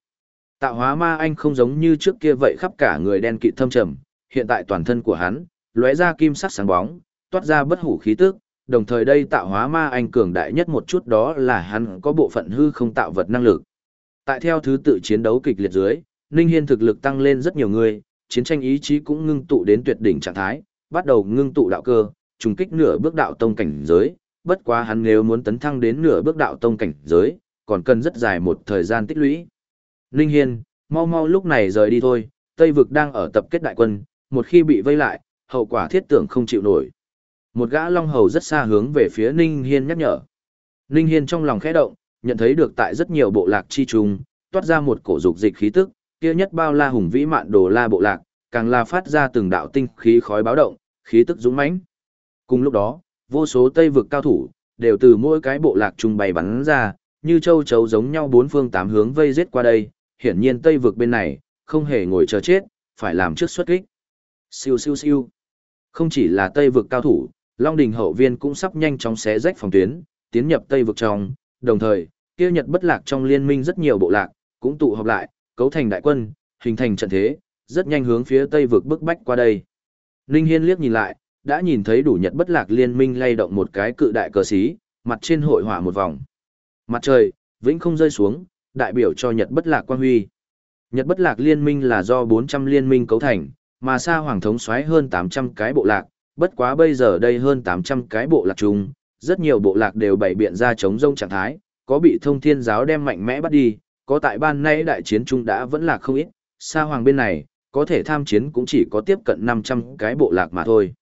Tạo hóa ma anh không giống như trước kia vậy khắp cả người đen kịt thâm trầm, hiện tại toàn thân của hắn, lóe ra kim sắc sáng bóng, toát ra bất hủ khí tức, đồng thời đây tạo hóa ma anh cường đại nhất một chút đó là hắn có bộ phận hư không tạo vật năng lực. Tại theo thứ tự chiến đấu kịch liệt dưới, Ninh Hiên thực lực tăng lên rất nhiều người, chiến tranh ý chí cũng ngưng tụ đến tuyệt đỉnh trạng thái, bắt đầu ngưng tụ đạo cơ, trùng kích nửa bước đạo tông cảnh giới, bất quá hắn nếu muốn tấn thăng đến nửa bước đạo tông cảnh giới, còn cần rất dài một thời gian tích lũy. Ninh Hiên, mau mau lúc này rời đi thôi, Tây vực đang ở tập kết đại quân, một khi bị vây lại, hậu quả thiết tưởng không chịu nổi. Một gã long hầu rất xa hướng về phía Ninh Hiên nhắc nhở. Ninh Hiên trong lòng khẽ động, nhận thấy được tại rất nhiều bộ lạc chi trùng, toát ra một cổ dục dịch khí tức, kia nhất bao la hùng vĩ mạn đồ la bộ lạc, càng là phát ra từng đạo tinh khí khói báo động, khí tức dũng mãnh. Cùng lúc đó, vô số Tây vực cao thủ đều từ mỗi cái bộ lạc trung bày bắn ra, như châu chấu giống nhau bốn phương tám hướng vây giết qua đây, hiển nhiên Tây vực bên này không hề ngồi chờ chết, phải làm trước xuất kích. Siêu siêu siêu. Không chỉ là Tây vực cao thủ, Long Đình hậu viên cũng sắp nhanh chóng xé rách phòng tuyến, tiến nhập Tây vực trong, đồng thời, kia Nhật bất lạc trong liên minh rất nhiều bộ lạc, cũng tụ họp lại, cấu thành đại quân, hình thành trận thế, rất nhanh hướng phía Tây vực bức bách qua đây. Linh Hiên liếc nhìn lại, đã nhìn thấy đủ Nhật bất lạc liên minh lay động một cái cự đại cờ xí, mặt trên hội hỏa một vòng. Mặt trời, vĩnh không rơi xuống, đại biểu cho Nhật bất lạc quang huy. Nhật bất lạc liên minh là do 400 liên minh cấu thành, mà xa hoàng thống xoáy hơn 800 cái bộ lạc, bất quá bây giờ đây hơn 800 cái bộ lạc chung, rất nhiều bộ lạc đều bày biện ra chống rông trạng thái, có bị thông thiên giáo đem mạnh mẽ bắt đi, có tại ban nay đại chiến chung đã vẫn là không ít, xa hoàng bên này, có thể tham chiến cũng chỉ có tiếp cận 500 cái bộ lạc mà thôi.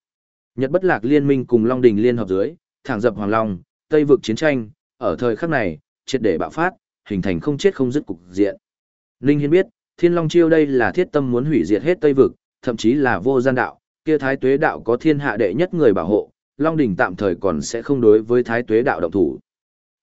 Nhật bất lạc liên minh cùng Long Đình liên hợp dưới, thẳng dập Hoàng Long, Tây vực chiến tranh, ở thời khắc này, triệt để bạo phát, hình thành không chết không dứt cục diện. Linh Hiên biết, Thiên Long Chiêu đây là thiết tâm muốn hủy diệt hết Tây vực, thậm chí là vô gian đạo, kia Thái Tuế đạo có thiên hạ đệ nhất người bảo hộ, Long Đỉnh tạm thời còn sẽ không đối với Thái Tuế đạo động thủ.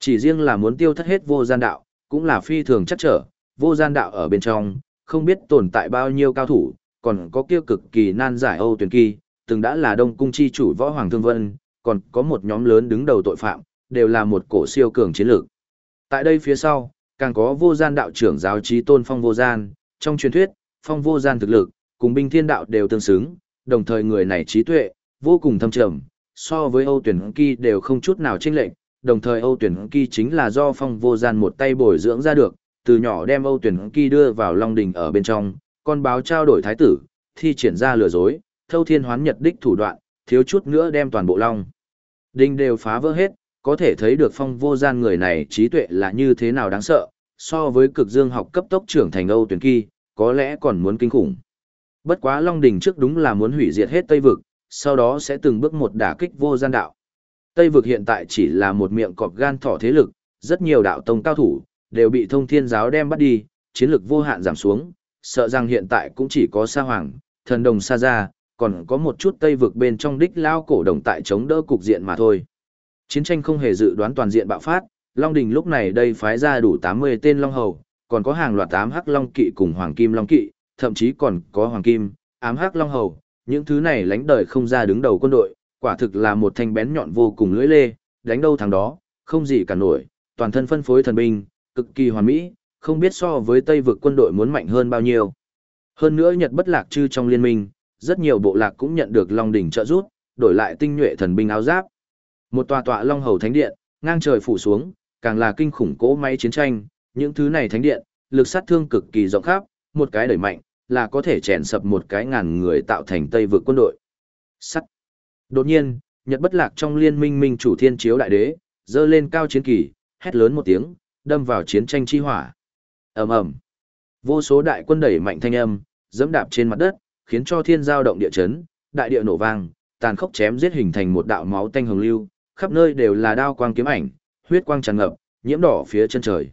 Chỉ riêng là muốn tiêu thất hết vô gian đạo, cũng là phi thường chắc trở, vô gian đạo ở bên trong, không biết tồn tại bao nhiêu cao thủ, còn có kia cực kỳ nan giải Âu Tuyển Kỳ, từng đã là Đông Cung chi chủ Võ Hoàng Thương Vân, còn có một nhóm lớn đứng đầu tội phạm, đều là một cổ siêu cường chiến lược. Tại đây phía sau, càng có vô gian đạo trưởng giáo trí tôn phong vô gian, trong truyền thuyết, phong vô gian thực lực, cùng binh thiên đạo đều tương xứng, đồng thời người này trí tuệ, vô cùng thâm trầm, so với Âu tuyển kỳ đều không chút nào chênh lệch, đồng thời Âu tuyển kỳ chính là do phong vô gian một tay bồi dưỡng ra được, từ nhỏ đem Âu tuyển kỳ đưa vào Long Đình ở bên trong, con báo trao đổi thái tử, thi triển ra lừa dối, thâu thiên hoán nhật đích thủ đoạn, thiếu chút nữa đem toàn bộ Long. Đình đều phá vỡ hết, có thể thấy được phong vô gian người này trí tuệ là như thế nào đáng sợ, so với cực dương học cấp tốc trưởng thành Âu tuyển kỳ, có lẽ còn muốn kinh khủng. Bất quá Long Đình trước đúng là muốn hủy diệt hết Tây Vực, sau đó sẽ từng bước một đả kích vô gian đạo. Tây Vực hiện tại chỉ là một miệng cọp gan thỏ thế lực, rất nhiều đạo tông cao thủ, đều bị thông thiên giáo đem bắt đi, chiến lực vô hạn giảm xuống, sợ rằng hiện tại cũng chỉ có sa hoàng, thần đồng sa Gia, còn có một chút Tây Vực bên trong đích lao cổ đồng tại chống đỡ cục diện mà thôi. Chiến tranh không hề dự đoán toàn diện bạo phát, Long Đình lúc này đây phái ra đủ 80 tên Long Hầu, còn có hàng loạt 8 hắc Long Kỵ cùng Hoàng Kim Long Kỵ, thậm chí còn có Hoàng Kim, ám hắc Long Hầu, những thứ này lánh đời không ra đứng đầu quân đội, quả thực là một thanh bén nhọn vô cùng lưỡi lê, đánh đâu thằng đó, không gì cả nổi, toàn thân phân phối thần binh, cực kỳ hoàn mỹ, không biết so với Tây vực quân đội muốn mạnh hơn bao nhiêu. Hơn nữa Nhật bất lạc chư trong liên minh, rất nhiều bộ lạc cũng nhận được Long đỉnh trợ giúp, đổi lại tinh nhuệ thần binh áo giáp. Một tòa tọa Long Hầu Thánh Điện, ngang trời phủ xuống, càng là kinh khủng cỗ máy chiến tranh, những thứ này thánh điện, lực sát thương cực kỳ rộng khắp, một cái đẩy mạnh, là có thể chèn sập một cái ngàn người tạo thành Tây vực quân đội. Sắt. Đột nhiên, Nhật bất lạc trong liên minh minh chủ thiên chiếu đại đế, dơ lên cao chiến kỳ, hét lớn một tiếng, đâm vào chiến tranh chi hỏa. ầm ầm, Vô số đại quân đẩy mạnh thanh âm, dẫm đạp trên mặt đất, khiến cho thiên giao động địa chấn, đại địa nổ vang, tàn khốc chém giết hình thành một đạo máu tanh hồng lưu, khắp nơi đều là đao quang kiếm ảnh, huyết quang tràn ngập, nhiễm đỏ phía chân trời.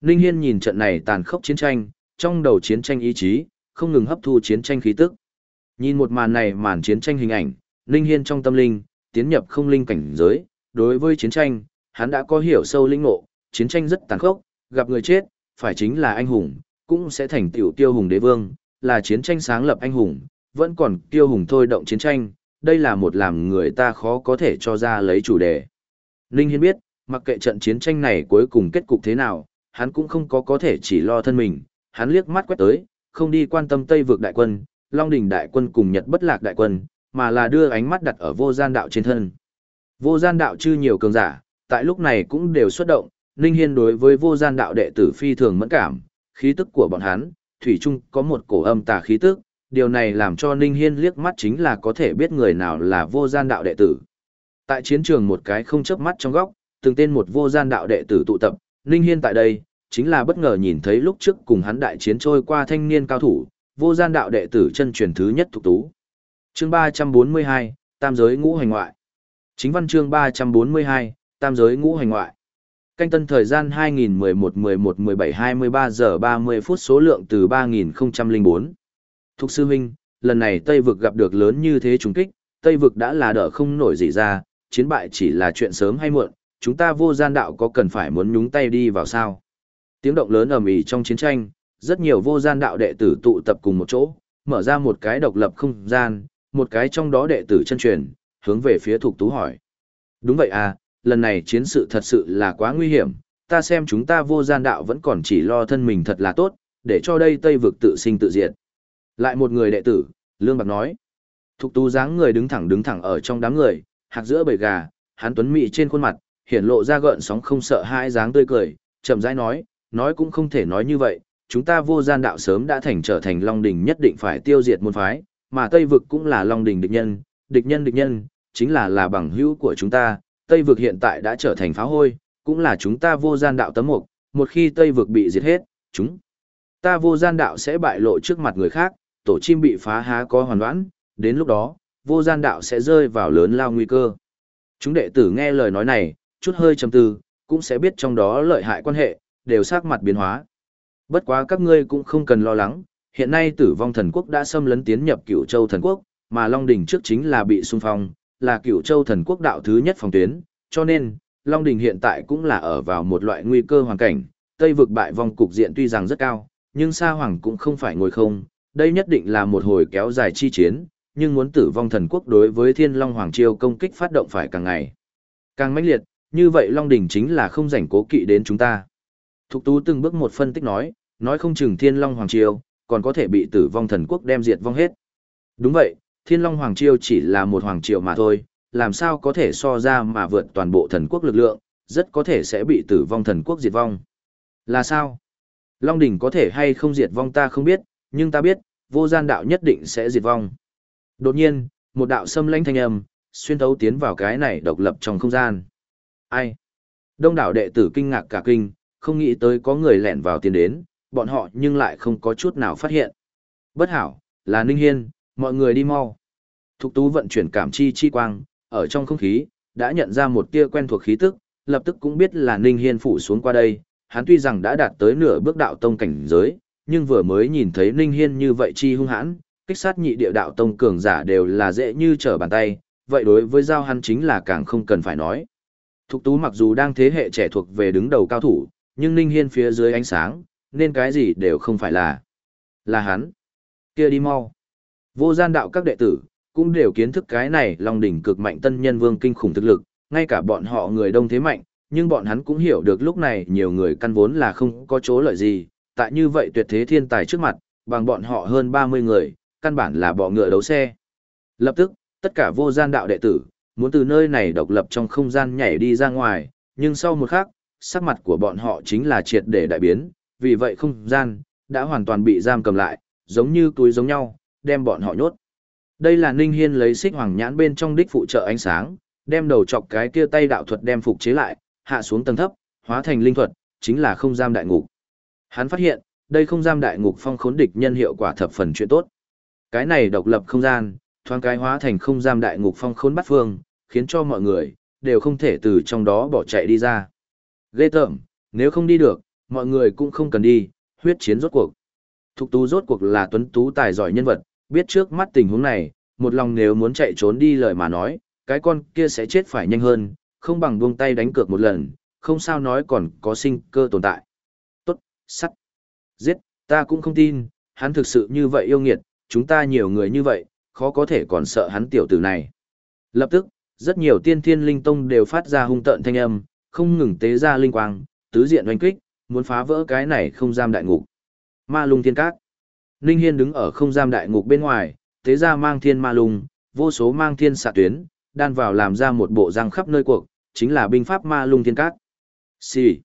Ninh Hiên nhìn trận này tàn khốc chiến tranh, trong đầu chiến tranh ý chí, không ngừng hấp thu chiến tranh khí tức. Nhìn một màn này màn chiến tranh hình ảnh, Ninh Hiên trong tâm linh, tiến nhập không linh cảnh giới, đối với chiến tranh, hắn đã có hiểu sâu linh ngộ, chiến tranh rất tàn khốc, gặp người chết, phải chính là anh hùng, cũng sẽ thành tiểu tiêu hùng đế vương, là chiến tranh sáng lập anh hùng, vẫn còn tiêu hùng thôi động chiến tranh, đây là một làm người ta khó có thể cho ra lấy chủ đề. Ninh Hiên biết, mặc kệ trận chiến tranh này cuối cùng kết cục thế nào, hắn cũng không có có thể chỉ lo thân mình, hắn liếc mắt quét tới, không đi quan tâm Tây vực đại quân, Long đỉnh đại quân cùng Nhật bất lạc đại quân, mà là đưa ánh mắt đặt ở vô gian đạo trên thân. Vô gian đạo chư nhiều cường giả, tại lúc này cũng đều xuất động, Ninh Hiên đối với vô gian đạo đệ tử phi thường mẫn cảm, khí tức của bọn hắn, thủy chung có một cổ âm tà khí tức, điều này làm cho Ninh Hiên liếc mắt chính là có thể biết người nào là vô gian đạo đệ tử. Tại chiến trường một cái không chớp mắt trong góc, từng tên một vô gian đạo đệ tử tụ tập, Ninh Hiên tại đây, chính là bất ngờ nhìn thấy lúc trước cùng hắn đại chiến trôi qua thanh niên cao thủ, vô gian đạo đệ tử chân truyền thứ nhất thuộc tú. Chương 342, Tam giới ngũ hành ngoại. Chính văn chương 342, Tam giới ngũ hành ngoại. Canh tân thời gian 2011-11-17-23 giờ 30 phút số lượng từ 3004. Thục sư huynh, lần này Tây vực gặp được lớn như thế trùng kích, Tây vực đã là đỡ không nổi gì ra, chiến bại chỉ là chuyện sớm hay muộn, chúng ta vô gian đạo có cần phải muốn nhúng tay đi vào sao? Tiếng động lớn ầm ĩ trong chiến tranh, rất nhiều vô gian đạo đệ tử tụ tập cùng một chỗ, mở ra một cái độc lập không gian, một cái trong đó đệ tử chân truyền, hướng về phía Thục Tú hỏi. Đúng vậy à, lần này chiến sự thật sự là quá nguy hiểm, ta xem chúng ta vô gian đạo vẫn còn chỉ lo thân mình thật là tốt, để cho đây Tây vực tự sinh tự diệt. Lại một người đệ tử, Lương Bạc nói. Thục Tú dáng người đứng thẳng đứng thẳng ở trong đám người, hạc giữa bầy gà, hắn tuấn mị trên khuôn mặt, hiển lộ ra gợn sóng không sợ hãi dáng tươi cười, chậm rãi nói, nói cũng không thể nói như vậy, chúng ta vô gian đạo sớm đã thành trở thành Long Đình nhất định phải tiêu diệt môn phái, mà Tây vực cũng là Long Đình địch nhân, địch nhân địch nhân, chính là là bằng hữu của chúng ta, Tây vực hiện tại đã trở thành phá hôi, cũng là chúng ta vô gian đạo tấm mục, một khi Tây vực bị diệt hết, chúng ta vô gian đạo sẽ bại lộ trước mặt người khác, tổ chim bị phá há có hoàn đoán, đến lúc đó, vô gian đạo sẽ rơi vào lớn lao nguy cơ. Chúng đệ tử nghe lời nói này, chút hơi trầm tư, cũng sẽ biết trong đó lợi hại quan hệ, đều sắc mặt biến hóa. Bất quá các ngươi cũng không cần lo lắng, hiện nay tử vong thần quốc đã xâm lấn tiến nhập cửu châu thần quốc, mà Long Đình trước chính là bị xung phong, là cửu châu thần quốc đạo thứ nhất phòng tuyến, cho nên, Long Đình hiện tại cũng là ở vào một loại nguy cơ hoàn cảnh, Tây vực bại vong cục diện tuy rằng rất cao, nhưng Sa Hoàng cũng không phải ngồi không, đây nhất định là một hồi kéo dài chi chiến, nhưng muốn tử vong thần quốc đối với Thiên Long Hoàng Triều công kích phát động phải càng ngày. Càng mãnh liệt, như vậy Long Đình chính là không rảnh cố kỵ đến chúng ta. Thục Tú từng bước một phân tích nói, nói không chừng Thiên Long Hoàng Triều, còn có thể bị tử vong thần quốc đem diệt vong hết. Đúng vậy, Thiên Long Hoàng Triều chỉ là một Hoàng Triều mà thôi, làm sao có thể so ra mà vượt toàn bộ thần quốc lực lượng, rất có thể sẽ bị tử vong thần quốc diệt vong. Là sao? Long đỉnh có thể hay không diệt vong ta không biết, nhưng ta biết, vô gian đạo nhất định sẽ diệt vong. Đột nhiên, một đạo xâm lãnh thanh âm, xuyên thấu tiến vào cái này độc lập trong không gian. Ai? Đông đảo đệ tử kinh ngạc cả kinh, không nghĩ tới có người lẻn vào tiền đến, bọn họ nhưng lại không có chút nào phát hiện. Bất hảo, là Ninh Hiên, mọi người đi mau. Thục tú vận chuyển cảm chi chi quang, ở trong không khí, đã nhận ra một tia quen thuộc khí tức, lập tức cũng biết là Ninh Hiên phủ xuống qua đây, hắn tuy rằng đã đạt tới nửa bước đạo tông cảnh giới, nhưng vừa mới nhìn thấy Ninh Hiên như vậy chi hung hãn, kích sát nhị địa đạo tông cường giả đều là dễ như trở bàn tay, vậy đối với giao hắn chính là càng không cần phải nói. Thục tú mặc dù đang thế hệ trẻ thuộc về đứng đầu cao thủ, nhưng Ninh Hiên phía dưới ánh sáng, nên cái gì đều không phải là. Là hắn. kia đi mau. Vô gian đạo các đệ tử, cũng đều kiến thức cái này Long đỉnh cực mạnh tân nhân vương kinh khủng thực lực, ngay cả bọn họ người đông thế mạnh, nhưng bọn hắn cũng hiểu được lúc này nhiều người căn vốn là không có chỗ lợi gì, tại như vậy tuyệt thế thiên tài trước mặt, bằng bọn họ hơn 30 người, căn bản là bỏ ngựa đấu xe. Lập tức, tất cả vô gian đạo đệ tử, muốn từ nơi này độc lập trong không gian nhảy đi ra ngoài, nhưng sau một khắc, sắc mặt của bọn họ chính là triệt để đại biến, vì vậy không gian, đã hoàn toàn bị giam cầm lại, giống như túi giống nhau, đem bọn họ nhốt. Đây là Ninh Hiên lấy xích hoàng nhãn bên trong đích phụ trợ ánh sáng, đem đầu chọc cái kia tay đạo thuật đem phục chế lại, hạ xuống tầng thấp, hóa thành linh thuật, chính là không giam đại ngục. Hắn phát hiện, đây không giam đại ngục phong khốn địch nhân hiệu quả thập phần chuyện tốt. Cái này độc lập không gian, thoáng cái hóa thành không giam đại ngục phong khốn bắt phương, khiến cho mọi người đều không thể từ trong đó bỏ chạy đi ra. Ghê tởm, nếu không đi được, mọi người cũng không cần đi, huyết chiến rốt cuộc. Thục tú rốt cuộc là tuấn tú tài giỏi nhân vật, biết trước mắt tình huống này, một lòng nếu muốn chạy trốn đi lời mà nói, cái con kia sẽ chết phải nhanh hơn, không bằng buông tay đánh cược một lần, không sao nói còn có sinh cơ tồn tại. Tốt, sắt. Giết, ta cũng không tin, hắn thực sự như vậy yêu nghiệt, chúng ta nhiều người như vậy, khó có thể còn sợ hắn tiểu tử này. Lập tức, rất nhiều tiên thiên linh tông đều phát ra hung tợn thanh âm, không ngừng tế ra linh quang, tứ diện oanh kích, muốn phá vỡ cái này không giam đại ngục. Ma lung thiên cát. Ninh Hiên đứng ở không giam đại ngục bên ngoài, tế ra mang thiên ma lung, vô số mang thiên xạ tuyến, đan vào làm ra một bộ răng khắp nơi cuộc, chính là binh pháp ma lung thiên cát. Xì.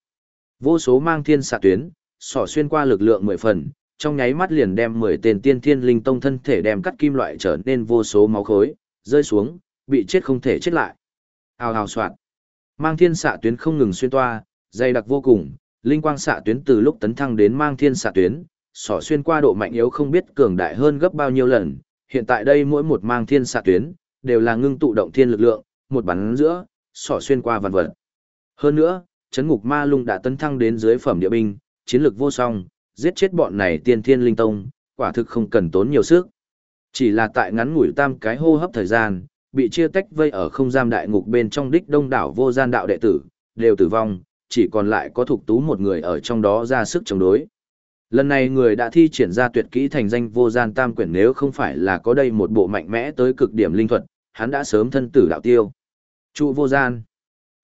Vô số mang thiên xạ tuyến, sỏ xuyên qua lực lượng mười phần, trong nháy mắt liền đem mười tên tiên thiên linh tông thân thể đem cắt kim loại trở nên vô số máu khối, rơi xuống, bị chết không thể chết lại. Hào hào soạn. Mang thiên xạ tuyến không ngừng xuyên toa, dày đặc vô cùng, linh quang xạ tuyến từ lúc tấn thăng đến mang thiên xạ tuyến, sỏ xuyên qua độ mạnh yếu không biết cường đại hơn gấp bao nhiêu lần, hiện tại đây mỗi một mang thiên xạ tuyến, đều là ngưng tụ động thiên lực lượng, một bắn giữa, sỏ xuyên qua vạn vật. Hơn nữa, chấn ngục ma lung đã tấn thăng đến dưới phẩm địa binh, chiến lược vô song, giết chết bọn này tiên thiên linh tông, quả thực không cần tốn nhiều sức. Chỉ là tại ngắn ngủi tam cái hô hấp thời gian, bị chia tách vây ở không giam đại ngục bên trong đích đông đảo vô gian đạo đệ tử, đều tử vong, chỉ còn lại có thục tú một người ở trong đó ra sức chống đối. Lần này người đã thi triển ra tuyệt kỹ thành danh vô gian tam quyển nếu không phải là có đây một bộ mạnh mẽ tới cực điểm linh thuật, hắn đã sớm thân tử đạo tiêu. Trụ vô gian.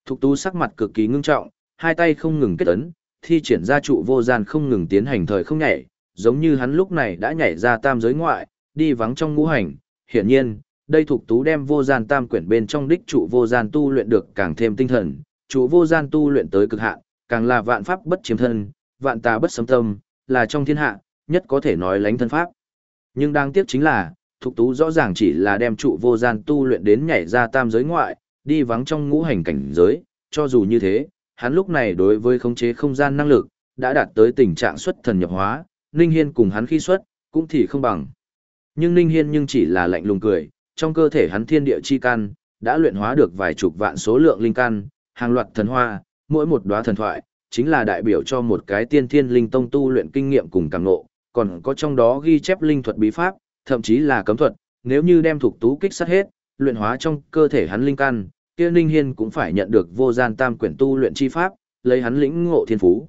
Thục tú sắc mặt cực kỳ ngưng trọng, hai tay không ngừng kết ấn, thi triển ra trụ vô gian không ngừng tiến hành thời không nhảy, giống như hắn lúc này đã nhảy ra tam giới ngoại, đi vắng trong ngũ hành. Hiển nhiên, đây thuộc tú đem vô gian tam quyển bên trong đích trụ vô gian tu luyện được càng thêm tinh thần, trụ vô gian tu luyện tới cực hạn, càng là vạn pháp bất chiếm thân, vạn tà bất sấm tâm, là trong thiên hạ, nhất có thể nói lánh thân pháp. Nhưng đáng tiếc chính là, thuộc tú rõ ràng chỉ là đem trụ vô gian tu luyện đến nhảy ra tam giới ngoại, đi vắng trong ngũ hành cảnh giới, cho dù như thế, hắn lúc này đối với khống chế không gian năng lực, đã đạt tới tình trạng xuất thần nhập hóa, Ninh Hiên cùng hắn khi xuất, cũng thì không bằng. Nhưng Ninh Hiên nhưng chỉ là lạnh lùng cười, trong cơ thể hắn thiên địa chi căn, đã luyện hóa được vài chục vạn số lượng linh căn, hàng loạt thần hoa, mỗi một đóa thần thoại, chính là đại biểu cho một cái tiên thiên linh tông tu luyện kinh nghiệm cùng càng ngộ, còn có trong đó ghi chép linh thuật bí pháp, thậm chí là cấm thuật, nếu như đem thuộc tú kích sát hết, luyện hóa trong cơ thể hắn linh căn, kia Ninh Hiên cũng phải nhận được vô gian tam quyển tu luyện chi pháp, lấy hắn lĩnh ngộ thiên phú.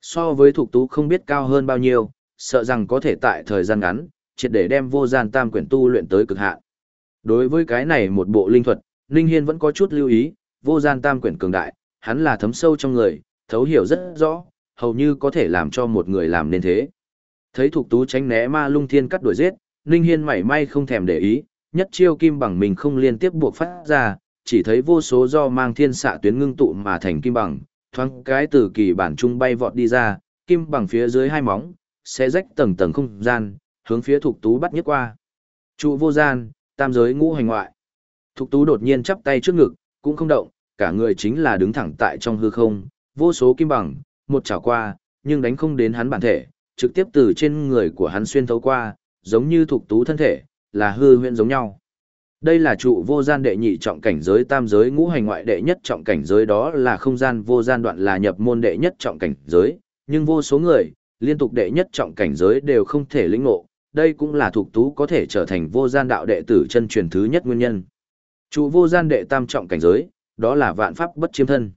So với thuộc tú không biết cao hơn bao nhiêu, sợ rằng có thể tại thời gian ngắn, triệt để đem vô gian tam quyển tu luyện tới cực hạn. Đối với cái này một bộ linh thuật, Ninh Hiên vẫn có chút lưu ý, vô gian tam quyển cường đại, hắn là thấm sâu trong người, thấu hiểu rất rõ, hầu như có thể làm cho một người làm nên thế. Thấy thuộc tú tránh né ma lung thiên cắt đuổi giết, Ninh Hiên mảy may không thèm để ý, nhất chiêu kim bằng mình không liên tiếp buộc phát ra, chỉ thấy vô số do mang thiên xạ tuyến ngưng tụ mà thành kim bằng, thoáng cái từ kỳ bản trung bay vọt đi ra, kim bằng phía dưới hai móng, sẽ rách tầng tầng không gian, hướng phía Thục Tú bắt nhất qua. Trụ vô gian, tam giới ngũ hành ngoại. Thục Tú đột nhiên chắp tay trước ngực, cũng không động, cả người chính là đứng thẳng tại trong hư không, vô số kim bằng, một chảo qua, nhưng đánh không đến hắn bản thể, trực tiếp từ trên người của hắn xuyên thấu qua, giống như Thục Tú thân thể, là hư huyễn giống nhau. Đây là trụ vô gian đệ nhị trọng cảnh giới tam giới ngũ hành ngoại đệ nhất trọng cảnh giới đó là không gian vô gian đoạn là nhập môn đệ nhất trọng cảnh giới, nhưng vô số người, liên tục đệ nhất trọng cảnh giới đều không thể lĩnh ngộ, đây cũng là thuộc tú có thể trở thành vô gian đạo đệ tử chân truyền thứ nhất nguyên nhân. Chủ vô gian đệ tam trọng cảnh giới, đó là vạn pháp bất chiếm thân.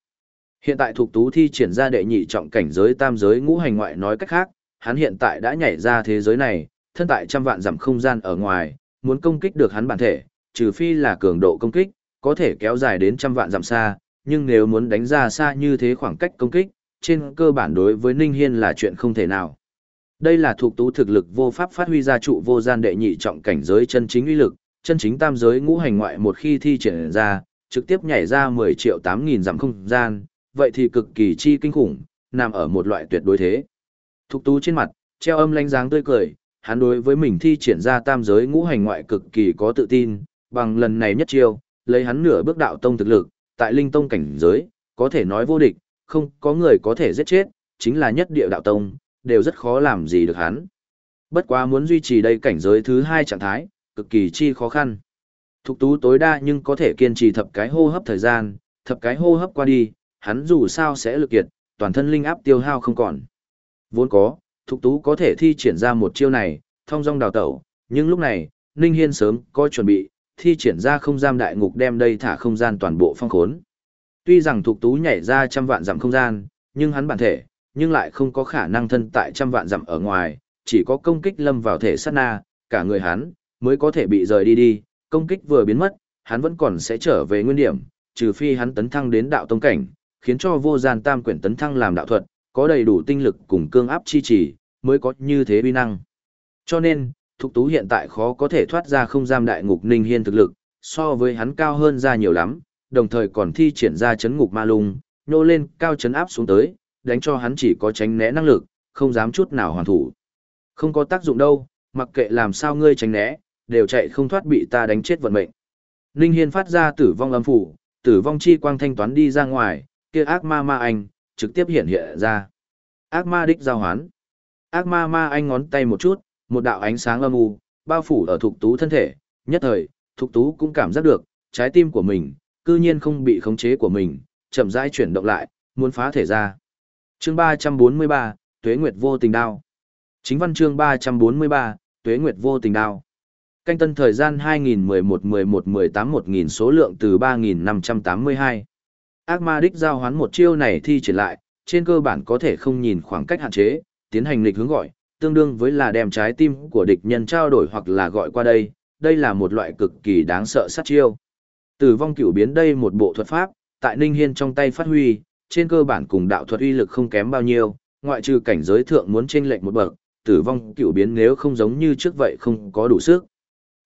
Hiện tại thuộc tú thi triển ra đệ nhị trọng cảnh giới tam giới ngũ hành ngoại nói cách khác, hắn hiện tại đã nhảy ra thế giới này, thân tại trăm vạn dặm không gian ở ngoài, muốn công kích được hắn bản thể, trừ phi là cường độ công kích, có thể kéo dài đến trăm vạn dặm xa, nhưng nếu muốn đánh ra xa như thế khoảng cách công kích, trên cơ bản đối với Ninh Hiên là chuyện không thể nào. Đây là thuộc tú thực lực vô pháp phát huy ra trụ vô gian đệ nhị trọng cảnh giới chân chính uy lực, chân chính tam giới ngũ hành ngoại một khi thi triển ra, trực tiếp nhảy ra 10 triệu 8 nghìn dặm không gian, vậy thì cực kỳ chi kinh khủng, nằm ở một loại tuyệt đối thế. Thục tú trên mặt, treo âm lánh dáng tươi cười, hắn đối với mình thi triển ra tam giới ngũ hành ngoại cực kỳ có tự tin, bằng lần này nhất chiêu, lấy hắn nửa bước đạo tông thực lực, tại linh tông cảnh giới, có thể nói vô địch, không có người có thể giết chết, chính là nhất địa đạo tông, đều rất khó làm gì được hắn. Bất quá muốn duy trì đây cảnh giới thứ hai trạng thái, cực kỳ chi khó khăn. Thục tú tối đa nhưng có thể kiên trì thập cái hô hấp thời gian, thập cái hô hấp qua đi, hắn dù sao sẽ lực kiệt, toàn thân linh áp tiêu hao không còn. Vốn có, thục tú có thể thi triển ra một chiêu này, thông dong đào tẩu, nhưng lúc này, Ninh Hiên sớm có chuẩn bị, thi triển ra không gian đại ngục đem đây thả không gian toàn bộ phong khốn. Tuy rằng thuộc tú nhảy ra trăm vạn dặm không gian, nhưng hắn bản thể, nhưng lại không có khả năng thân tại trăm vạn dặm ở ngoài, chỉ có công kích lâm vào thể sát na, cả người hắn, mới có thể bị rời đi đi, công kích vừa biến mất, hắn vẫn còn sẽ trở về nguyên điểm, trừ phi hắn tấn thăng đến đạo tông cảnh, khiến cho vô gian tam quyển tấn thăng làm đạo thuật, có đầy đủ tinh lực cùng cương áp chi trì, mới có như thế uy năng. Cho nên, Thục Tú hiện tại khó có thể thoát ra không giam đại ngục Ninh Hiên thực lực, so với hắn cao hơn ra nhiều lắm, đồng thời còn thi triển ra chấn ngục ma lung, nô lên cao chấn áp xuống tới, đánh cho hắn chỉ có tránh né năng lực, không dám chút nào hoàn thủ. Không có tác dụng đâu, mặc kệ làm sao ngươi tránh né, đều chạy không thoát bị ta đánh chết vận mệnh. Ninh Hiên phát ra tử vong âm phủ, tử vong chi quang thanh toán đi ra ngoài, kia ác ma ma anh, trực tiếp hiện hiện ra. Ác ma đích giao hoán. Ác ma ma anh ngón tay một chút, một đạo ánh sáng âm u, bao phủ ở thục tú thân thể, nhất thời, thục tú cũng cảm giác được, trái tim của mình, cư nhiên không bị khống chế của mình, chậm rãi chuyển động lại, muốn phá thể ra. Chương 343, Tuế Nguyệt vô tình đao. Chính văn chương 343, Tuế Nguyệt vô tình đao. Canh tân thời gian 2011-11-18-1000 số lượng từ 3582. Ác ma đích giao hoán một chiêu này thi triển lại, trên cơ bản có thể không nhìn khoảng cách hạn chế, tiến hành lịch hướng gọi, tương đương với là đem trái tim của địch nhân trao đổi hoặc là gọi qua đây, đây là một loại cực kỳ đáng sợ sát chiêu. Tử vong cửu biến đây một bộ thuật pháp, tại Ninh Hiên trong tay phát huy, trên cơ bản cùng đạo thuật uy lực không kém bao nhiêu, ngoại trừ cảnh giới thượng muốn chênh lệch một bậc, tử vong cựu biến nếu không giống như trước vậy không có đủ sức.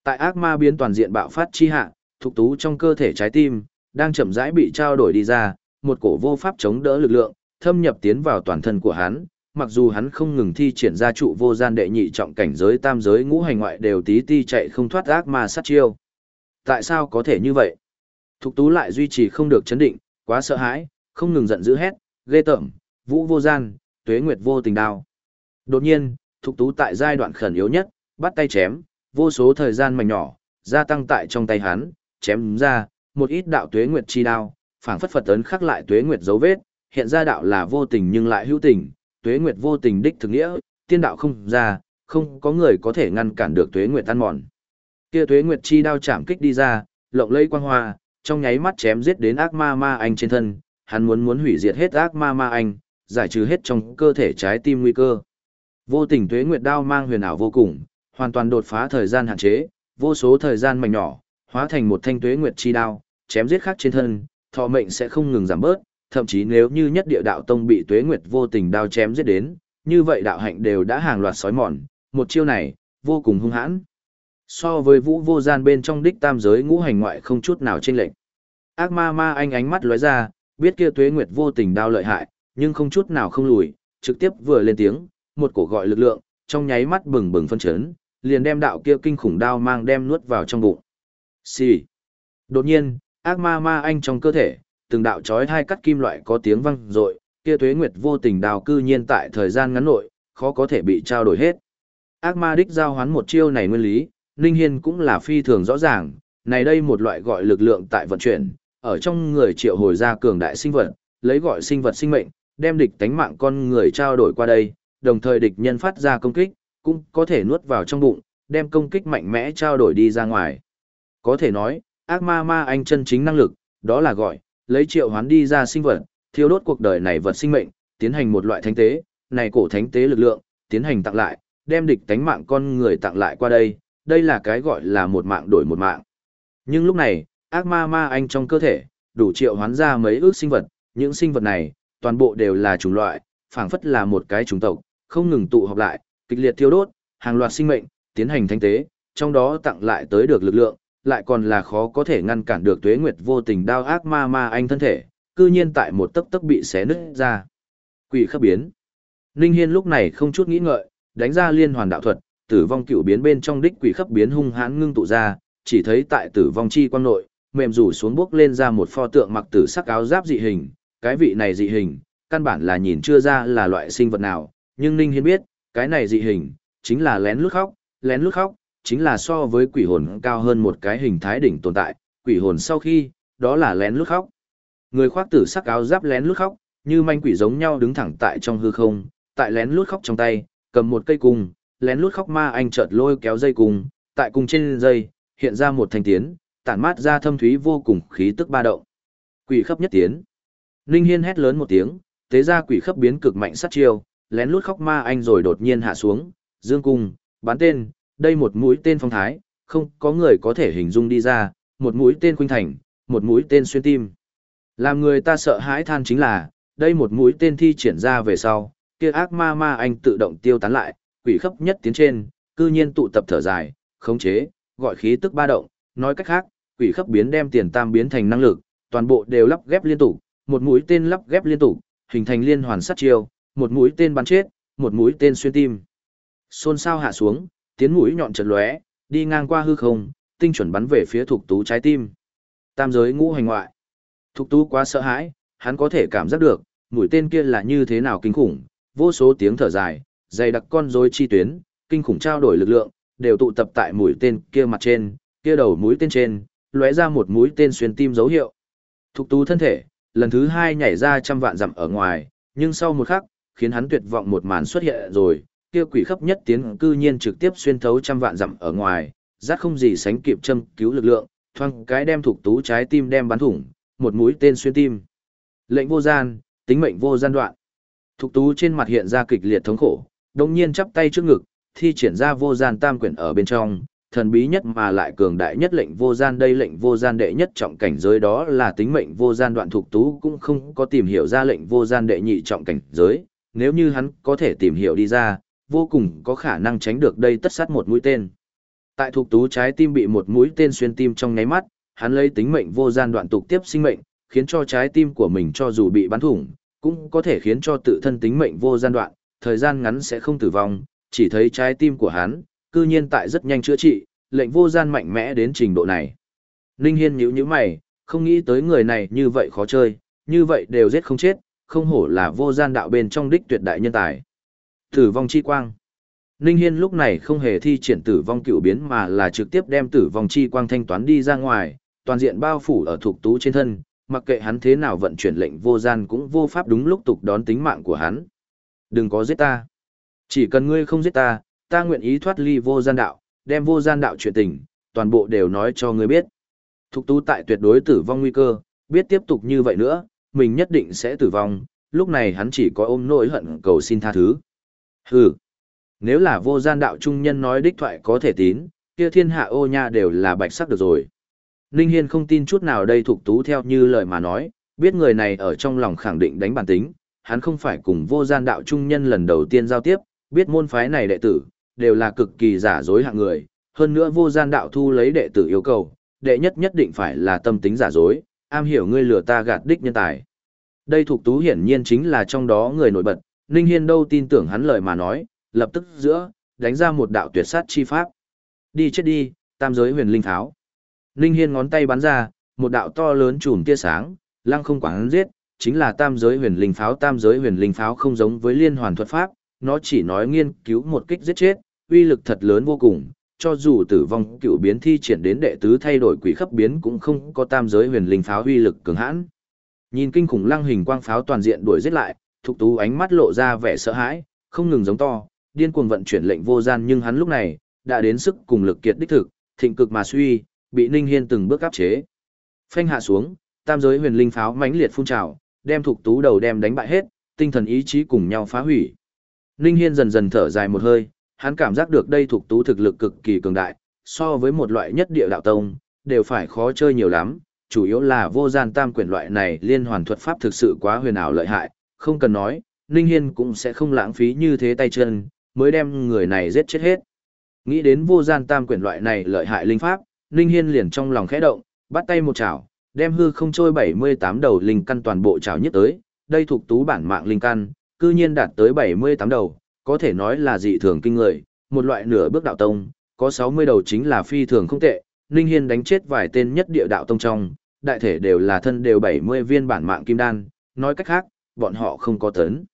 Tại ác ma biến toàn diện bạo phát chi hạ, thuộc tú trong cơ thể trái tim, đang chậm rãi bị trao đổi đi ra, một cổ vô pháp chống đỡ lực lượng, thâm nhập tiến vào toàn thân của hắn, mặc dù hắn không ngừng thi triển ra trụ vô gian đệ nhị trọng cảnh giới tam giới ngũ hành ngoại đều tí ti chạy không thoát ác ma sát chiêu. Tại sao có thể như vậy? Thục tú lại duy trì không được chấn định, quá sợ hãi, không ngừng giận dữ hét, ghê tởm, vũ vô gian, tuế nguyệt vô tình đao. Đột nhiên, thục tú tại giai đoạn khẩn yếu nhất, bắt tay chém, vô số thời gian mảnh nhỏ, gia tăng tại trong tay hắn, chém ra, một ít đạo tuế nguyệt chi đao, phảng phất phật tấn khắc lại tuế nguyệt dấu vết, hiện ra đạo là vô tình nhưng lại hữu tình, tuế nguyệt vô tình đích thực nghĩa, tiên đạo không ra, không có người có thể ngăn cản được tuế nguyệt tan mòn. Kia tuế nguyệt chi đao chạm kích đi ra, lộng lẫy quang hoa, trong nháy mắt chém giết đến ác ma ma anh trên thân, hắn muốn muốn hủy diệt hết ác ma ma anh, giải trừ hết trong cơ thể trái tim nguy cơ. Vô tình tuế nguyệt đao mang huyền ảo vô cùng, hoàn toàn đột phá thời gian hạn chế, vô số thời gian mảnh nhỏ, hóa thành một thanh tuế nguyệt chi đao, chém giết khác trên thân, thọ mệnh sẽ không ngừng giảm bớt, thậm chí nếu như nhất địa đạo tông bị tuế nguyệt vô tình đao chém giết đến, như vậy đạo hạnh đều đã hàng loạt sói mòn, một chiêu này, vô cùng hung hãn. So với vũ vô gian bên trong đích tam giới ngũ hành ngoại không chút nào chênh lệch. Ác ma ma anh ánh mắt lóe ra, biết kia tuế nguyệt vô tình đao lợi hại, nhưng không chút nào không lùi, trực tiếp vừa lên tiếng, một cổ gọi lực lượng, trong nháy mắt bừng bừng phân chấn, liền đem đạo kia kinh khủng đao mang đem nuốt vào trong bụng. Xì. Đột nhiên, ác ma ma anh trong cơ thể, từng đạo chói hai cắt kim loại có tiếng vang rội, kia tuế nguyệt vô tình đào cư nhiên tại thời gian ngắn nội, khó có thể bị trao đổi hết. Ác ma đích giao hoán một chiêu này nguyên lý, Ninh Hiên cũng là phi thường rõ ràng, này đây một loại gọi lực lượng tại vận chuyển, ở trong người triệu hồi ra cường đại sinh vật, lấy gọi sinh vật sinh mệnh, đem địch tánh mạng con người trao đổi qua đây, đồng thời địch nhân phát ra công kích, cũng có thể nuốt vào trong bụng, đem công kích mạnh mẽ trao đổi đi ra ngoài. Có thể nói, ác ma ma anh chân chính năng lực, đó là gọi, lấy triệu hoán đi ra sinh vật, thiêu đốt cuộc đời này vật sinh mệnh, tiến hành một loại thánh tế, này cổ thánh tế lực lượng, tiến hành tặng lại, đem địch tánh mạng con người tặng lại qua đây, đây là cái gọi là một mạng đổi một mạng. Nhưng lúc này, ác ma ma anh trong cơ thể, đủ triệu hoán ra mấy ước sinh vật, những sinh vật này, toàn bộ đều là chủng loại, phảng phất là một cái chủng tộc, không ngừng tụ họp lại, kịch liệt thiêu đốt, hàng loạt sinh mệnh, tiến hành thánh tế, trong đó tặng lại tới được lực lượng, lại còn là khó có thể ngăn cản được tuế nguyệt vô tình đao ác ma ma anh thân thể, cư nhiên tại một tấc tấc bị xé nứt ra. Quỷ khắp biến. Ninh Hiên lúc này không chút nghĩ ngợi, đánh ra liên hoàn đạo thuật, tử vong cựu biến bên trong đích quỷ khắp biến hung hãn ngưng tụ ra, chỉ thấy tại tử vong chi quan nội, mềm rủ xuống bước lên ra một pho tượng mặc tử sắc áo giáp dị hình, cái vị này dị hình, căn bản là nhìn chưa ra là loại sinh vật nào, nhưng Ninh Hiên biết, cái này dị hình, chính là lén lút khóc, lén lút khóc, chính là so với quỷ hồn cao hơn một cái hình thái đỉnh tồn tại, quỷ hồn sau khi, đó là lén lút khóc. Người khoác tử sắc áo giáp lén lút khóc, như manh quỷ giống nhau đứng thẳng tại trong hư không, tại lén lút khóc trong tay, cầm một cây cung, lén lút khóc ma anh chợt lôi kéo dây cung, tại cung trên dây, hiện ra một thanh tiến, tản mát ra thâm thúy vô cùng khí tức ba động. Quỷ khắp nhất tiến. Ninh Hiên hét lớn một tiếng, tế ra quỷ khắp biến cực mạnh sát chiêu, lén lút khóc ma anh rồi đột nhiên hạ xuống, dương cung, bắn tên, đây một mũi tên phong thái, không có người có thể hình dung đi ra, một mũi tên khuynh thành, một mũi tên xuyên tim. Làm người ta sợ hãi than chính là, đây một mũi tên thi triển ra về sau, kia ác ma ma anh tự động tiêu tán lại, quỷ khắp nhất tiến trên, cư nhiên tụ tập thở dài, khống chế, gọi khí tức ba động, nói cách khác, quỷ khắp biến đem tiền tam biến thành năng lực, toàn bộ đều lắp ghép liên tục, một mũi tên lắp ghép liên tục, hình thành liên hoàn sát chiêu, một mũi tên bắn chết, một mũi tên xuyên tim. Xôn sao hạ xuống, tiến mũi nhọn chật lóe, đi ngang qua hư không, tinh chuẩn bắn về phía thuộc Tú trái tim. Tam giới ngũ hành ngoại. Thục Tú quá sợ hãi, hắn có thể cảm giác được, mũi tên kia là như thế nào kinh khủng, vô số tiếng thở dài, dày đặc con rối chi tuyến, kinh khủng trao đổi lực lượng, đều tụ tập tại mũi tên kia mặt trên, kia đầu mũi tên trên, lóe ra một mũi tên xuyên tim dấu hiệu. Thục Tú thân thể, lần thứ hai nhảy ra trăm vạn dặm ở ngoài, nhưng sau một khắc, khiến hắn tuyệt vọng một màn xuất hiện rồi, kia quỷ khắp nhất tiến cư nhiên trực tiếp xuyên thấu trăm vạn dặm ở ngoài, rát không gì sánh kịp châm cứu lực lượng, thoang cái đem Thục Tú trái tim đem bắn thủng, một mũi tên xuyên tim. Lệnh vô gian, tính mệnh vô gian đoạn. Thục Tú trên mặt hiện ra kịch liệt thống khổ, đồng nhiên chắp tay trước ngực, thi triển ra vô gian tam quyển ở bên trong, thần bí nhất mà lại cường đại nhất lệnh vô gian đây lệnh vô gian đệ nhất trọng cảnh giới đó là tính mệnh vô gian đoạn thuộc Tú cũng không có tìm hiểu ra lệnh vô gian đệ nhị trọng cảnh giới, nếu như hắn có thể tìm hiểu đi ra, vô cùng có khả năng tránh được đây tất sát một mũi tên. Tại thuộc Tú trái tim bị một mũi tên xuyên tim trong nháy mắt, hắn lấy tính mệnh vô gian đoạn tục tiếp sinh mệnh, khiến cho trái tim của mình cho dù bị bắn thủng, cũng có thể khiến cho tự thân tính mệnh vô gian đoạn, thời gian ngắn sẽ không tử vong, chỉ thấy trái tim của hắn, cư nhiên tại rất nhanh chữa trị, lệnh vô gian mạnh mẽ đến trình độ này. Ninh Hiên nhíu nhíu mày, không nghĩ tới người này như vậy khó chơi, như vậy đều giết không chết, không hổ là vô gian đạo bên trong đích tuyệt đại nhân tài. Tử vong chi quang. Ninh Hiên lúc này không hề thi triển tử vong cựu biến mà là trực tiếp đem tử vong chi quang thanh toán đi ra ngoài, toàn diện bao phủ ở thuộc tú trên thân, mặc kệ hắn thế nào vận chuyển lệnh vô gian cũng vô pháp đúng lúc tục đón tính mạng của hắn. Đừng có giết ta. Chỉ cần ngươi không giết ta, ta nguyện ý thoát ly vô gian đạo, đem vô gian đạo chuyện tình, toàn bộ đều nói cho ngươi biết. Thục tú tại tuyệt đối tử vong nguy cơ, biết tiếp tục như vậy nữa, mình nhất định sẽ tử vong, lúc này hắn chỉ có ôm nỗi hận cầu xin tha thứ. Hừ, nếu là vô gian đạo trung nhân nói đích thoại có thể tín, kia thiên hạ ô nha đều là bạch sắc được rồi. Ninh Hiên không tin chút nào đây Thục tú theo như lời mà nói, biết người này ở trong lòng khẳng định đánh bản tính, hắn không phải cùng vô gian đạo trung nhân lần đầu tiên giao tiếp, biết môn phái này đệ tử, đều là cực kỳ giả dối hạng người, hơn nữa vô gian đạo thu lấy đệ tử yêu cầu, đệ nhất nhất định phải là tâm tính giả dối, am hiểu ngươi lừa ta gạt đích nhân tài. Đây thuộc tú hiển nhiên chính là trong đó người nổi bật, Ninh Hiên đâu tin tưởng hắn lời mà nói, lập tức giữa, đánh ra một đạo tuyệt sát chi pháp. Đi chết đi, tam giới huyền linh tháo. Ninh Hiên ngón tay bắn ra, một đạo to lớn chùm tia sáng, lăng không quảng giết, chính là tam giới huyền linh pháo. Tam giới huyền linh pháo không giống với liên hoàn thuật pháp, nó chỉ nói nghiên cứu một kích giết chết, uy lực thật lớn vô cùng. Cho dù tử vong cựu biến thi triển đến đệ tứ thay đổi quỷ khắp biến cũng không có tam giới huyền linh pháo uy lực cường hãn. Nhìn kinh khủng lăng hình quang pháo toàn diện đuổi giết lại, Thục Tú ánh mắt lộ ra vẻ sợ hãi, không ngừng giống to, điên cuồng vận chuyển lệnh vô gian nhưng hắn lúc này đã đến sức cùng lực kiệt đích thực, thịnh cực mà suy, bị Ninh Hiên từng bước áp chế. Phanh hạ xuống, tam giới huyền linh pháo mãnh liệt phun trào, đem Thục Tú đầu đem đánh bại hết, tinh thần ý chí cùng nhau phá hủy. Ninh Hiên dần dần thở dài một hơi, hắn cảm giác được đây thuộc Tú thực lực cực kỳ cường đại, so với một loại nhất địa đạo tông, đều phải khó chơi nhiều lắm, chủ yếu là vô gian tam quyển loại này liên hoàn thuật pháp thực sự quá huyền ảo lợi hại, không cần nói, Ninh Hiên cũng sẽ không lãng phí như thế tay chân, mới đem người này giết chết hết. Nghĩ đến vô gian tam quyển loại này lợi hại linh pháp, Ninh Hiên liền trong lòng khẽ động, bắt tay một chảo, đem hư không trôi 78 đầu linh căn toàn bộ chảo nhất tới, đây thuộc tú bản mạng linh căn, cư nhiên đạt tới 78 đầu, có thể nói là dị thường kinh người, một loại nửa bước đạo tông, có 60 đầu chính là phi thường không tệ, Ninh Hiên đánh chết vài tên nhất địa đạo tông trong, đại thể đều là thân đều 70 viên bản mạng kim đan, nói cách khác, bọn họ không có tấn.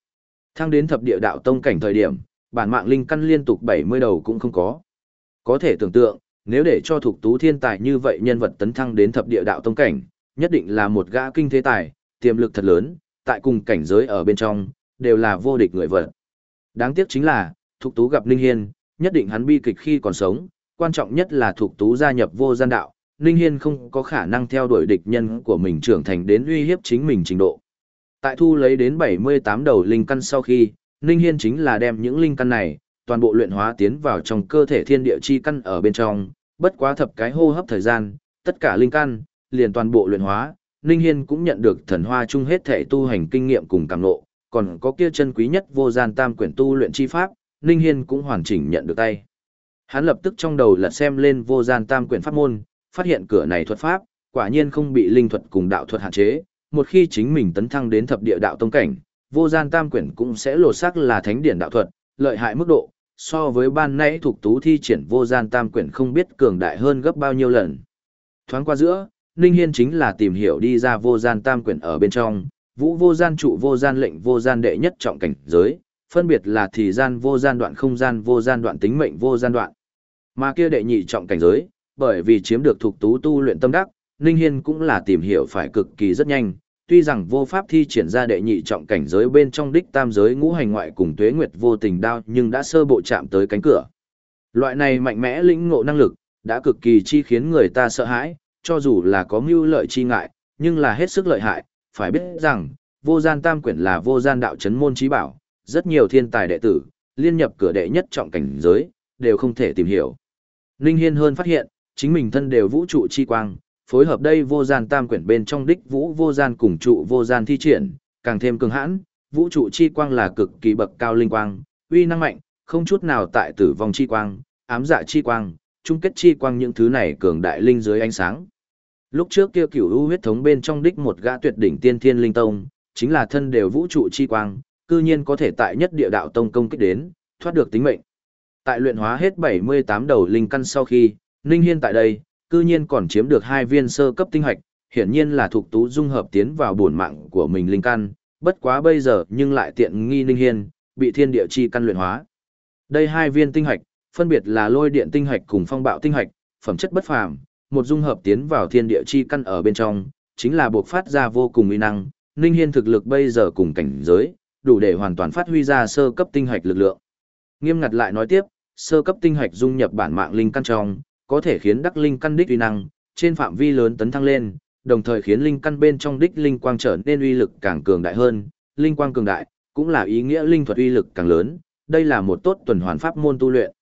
Thăng đến thập địa đạo tông cảnh thời điểm, bản mạng linh căn liên tục 70 đầu cũng không có. Có thể tưởng tượng, nếu để cho thuộc tú thiên tài như vậy nhân vật tấn thăng đến thập địa đạo tông cảnh, nhất định là một gã kinh thế tài, tiềm lực thật lớn, tại cùng cảnh giới ở bên trong, đều là vô địch người vật. Đáng tiếc chính là, Thục tú gặp Ninh Hiên, nhất định hắn bi kịch khi còn sống, quan trọng nhất là Thục tú gia nhập vô gian đạo, Ninh Hiên không có khả năng theo đuổi địch nhân của mình trưởng thành đến uy hiếp chính mình trình độ. Tại thu lấy đến 78 đầu linh căn sau khi, Ninh Hiên chính là đem những linh căn này, toàn bộ luyện hóa tiến vào trong cơ thể thiên địa chi căn ở bên trong, bất quá thập cái hô hấp thời gian, tất cả linh căn, liền toàn bộ luyện hóa, Ninh Hiên cũng nhận được thần hoa chung hết thể tu hành kinh nghiệm cùng cảm ngộ, còn có kia chân quý nhất vô gian tam quyển tu luyện chi pháp, Ninh Hiên cũng hoàn chỉnh nhận được tay. Hắn lập tức trong đầu lật xem lên vô gian tam quyển pháp môn, phát hiện cửa này thuật pháp, quả nhiên không bị linh thuật cùng đạo thuật hạn chế, một khi chính mình tấn thăng đến thập địa đạo tông cảnh, vô gian tam quyển cũng sẽ lột xác là thánh điển đạo thuật, lợi hại mức độ, so với ban nãy thuộc tú thi triển vô gian tam quyển không biết cường đại hơn gấp bao nhiêu lần. Thoáng qua giữa, Ninh Hiên chính là tìm hiểu đi ra vô gian tam quyển ở bên trong, vũ vô gian trụ vô gian lệnh vô gian đệ nhất trọng cảnh giới, phân biệt là thì gian vô gian đoạn không gian vô gian đoạn tính mệnh vô gian đoạn. Mà kia đệ nhị trọng cảnh giới, bởi vì chiếm được thuộc tú tu luyện tâm đắc, Ninh Hiên cũng là tìm hiểu phải cực kỳ rất nhanh, tuy rằng vô pháp thi triển ra đệ nhị trọng cảnh giới bên trong đích tam giới ngũ hành ngoại cùng tuế nguyệt vô tình đao nhưng đã sơ bộ chạm tới cánh cửa. Loại này mạnh mẽ lĩnh ngộ năng lực, đã cực kỳ chi khiến người ta sợ hãi, cho dù là có mưu lợi chi ngại, nhưng là hết sức lợi hại, phải biết rằng, vô gian tam quyển là vô gian đạo chấn môn trí bảo, rất nhiều thiên tài đệ tử, liên nhập cửa đệ nhất trọng cảnh giới, đều không thể tìm hiểu. Ninh Hiên hơn phát hiện, chính mình thân đều vũ trụ chi quang, phối hợp đây vô gian tam quyển bên trong đích vũ vô gian cùng trụ vô gian thi triển, càng thêm cường hãn, vũ trụ chi quang là cực kỳ bậc cao linh quang, uy năng mạnh, không chút nào tại tử vong chi quang, ám dạ chi quang, chung kết chi quang những thứ này cường đại linh dưới ánh sáng. Lúc trước kia cửu u huyết thống bên trong đích một gã tuyệt đỉnh tiên thiên linh tông, chính là thân đều vũ trụ chi quang, cư nhiên có thể tại nhất địa đạo tông công kích đến, thoát được tính mệnh. Tại luyện hóa hết 78 đầu linh căn sau khi, Ninh Hiên tại đây, cư nhiên còn chiếm được hai viên sơ cấp tinh hạch, hiển nhiên là thuộc tú dung hợp tiến vào bổn mạng của mình linh căn, bất quá bây giờ nhưng lại tiện nghi Ninh Hiên, bị thiên địa chi căn luyện hóa. Đây hai viên tinh hạch, phân biệt là lôi điện tinh hạch cùng phong bạo tinh hạch, phẩm chất bất phàm, một dung hợp tiến vào thiên địa chi căn ở bên trong, chính là buộc phát ra vô cùng uy năng, Ninh Hiên thực lực bây giờ cùng cảnh giới, đủ để hoàn toàn phát huy ra sơ cấp tinh hạch lực lượng. Nghiêm ngặt lại nói tiếp, sơ cấp tinh hạch dung nhập bản mạng linh căn trong, có thể khiến đắc linh căn đích uy năng trên phạm vi lớn tấn thăng lên, đồng thời khiến linh căn bên trong đích linh quang trở nên uy lực càng cường đại hơn, linh quang cường đại cũng là ý nghĩa linh thuật uy lực càng lớn, đây là một tốt tuần hoàn pháp môn tu luyện.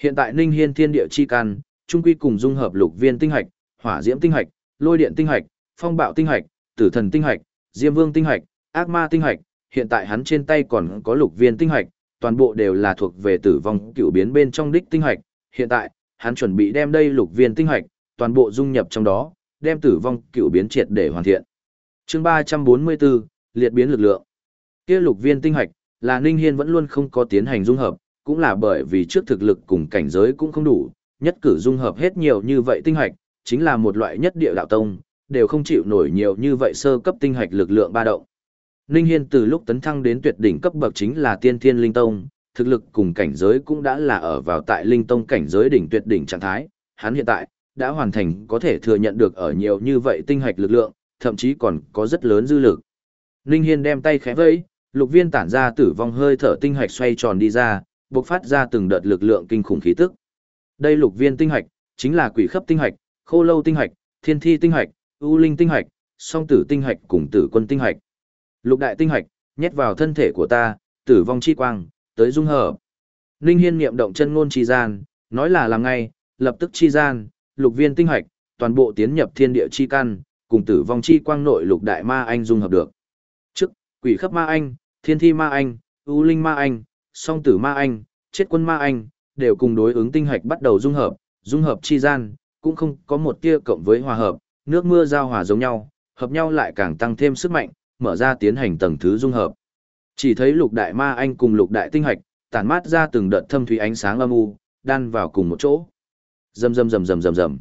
Hiện tại Ninh Hiên Thiên Địa chi căn, trung quy cùng dung hợp lục viên tinh hạch, hỏa diễm tinh hạch, lôi điện tinh hạch, phong bạo tinh hạch, tử thần tinh hạch, diêm vương tinh hạch, ác ma tinh hạch, hiện tại hắn trên tay còn có lục viên tinh hạch, toàn bộ đều là thuộc về tử vong cựu biến bên trong đích tinh hạch, hiện tại, hắn chuẩn bị đem đây lục viên tinh hạch, toàn bộ dung nhập trong đó, đem tử vong cựu biến triệt để hoàn thiện. Chương 344, liệt biến lực lượng. Kia lục viên tinh hạch, là Ninh Hiên vẫn luôn không có tiến hành dung hợp, cũng là bởi vì trước thực lực cùng cảnh giới cũng không đủ, nhất cử dung hợp hết nhiều như vậy tinh hạch, chính là một loại nhất địa đạo tông, đều không chịu nổi nhiều như vậy sơ cấp tinh hạch lực lượng ba động. Ninh Hiên từ lúc tấn thăng đến tuyệt đỉnh cấp bậc chính là tiên thiên linh tông, thực lực cùng cảnh giới cũng đã là ở vào tại linh tông cảnh giới đỉnh tuyệt đỉnh trạng thái, hắn hiện tại đã hoàn thành có thể thừa nhận được ở nhiều như vậy tinh hạch lực lượng, thậm chí còn có rất lớn dư lực. Ninh Hiên đem tay khẽ vẫy, lục viên tản ra tử vong hơi thở tinh hạch xoay tròn đi ra, bộc phát ra từng đợt lực lượng kinh khủng khí tức. Đây lục viên tinh hạch chính là quỷ khắp tinh hạch, khô lâu tinh hạch, thiên thi tinh hạch, ưu linh tinh hạch, song tử tinh hạch cùng tử quân tinh hạch. Lục đại tinh hạch nhét vào thân thể của ta, tử vong chi quang, tới dung hợp. Ninh Hiên niệm động chân ngôn chi gian, nói là làm ngay, lập tức chi gian, lục viên tinh hạch, toàn bộ tiến nhập thiên địa chi căn, cùng tử vong chi quang nội lục đại ma anh dung hợp được. Trước, quỷ khắp ma anh, thiên thi ma anh, ưu linh ma anh, song tử ma anh, chết quân ma anh, đều cùng đối ứng tinh hạch bắt đầu dung hợp, dung hợp chi gian, cũng không có một tia cộng với hòa hợp, nước mưa giao hòa giống nhau, hợp nhau lại càng tăng thêm sức mạnh, mở ra tiến hành tầng thứ dung hợp. Chỉ thấy lục đại ma anh cùng lục đại tinh hạch, tản mát ra từng đợt thâm thủy ánh sáng âm u, đan vào cùng một chỗ. Rầm rầm rầm rầm rầm rầm.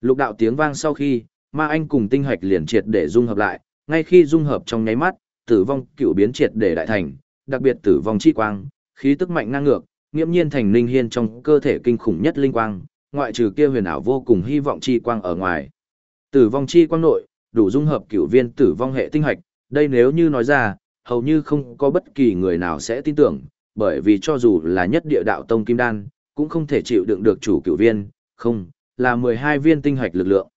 Lục đạo tiếng vang sau khi, ma anh cùng tinh hạch liền triệt để dung hợp lại, ngay khi dung hợp trong nháy mắt, tử vong cựu biến triệt để đại thành, đặc biệt tử vong chi quang, khí tức mạnh ngang ngược, nghiễm nhiên thành linh hiên trong cơ thể kinh khủng nhất linh quang, ngoại trừ kia huyền ảo vô cùng hy vọng chi quang ở ngoài. Tử vong chi quang nội, đủ dung hợp cửu viên tử vong hệ tinh hạch, đây nếu như nói ra, hầu như không có bất kỳ người nào sẽ tin tưởng, bởi vì cho dù là nhất địa đạo tông kim đan, cũng không thể chịu đựng được chủ cửu viên, không, là 12 viên tinh hạch lực lượng.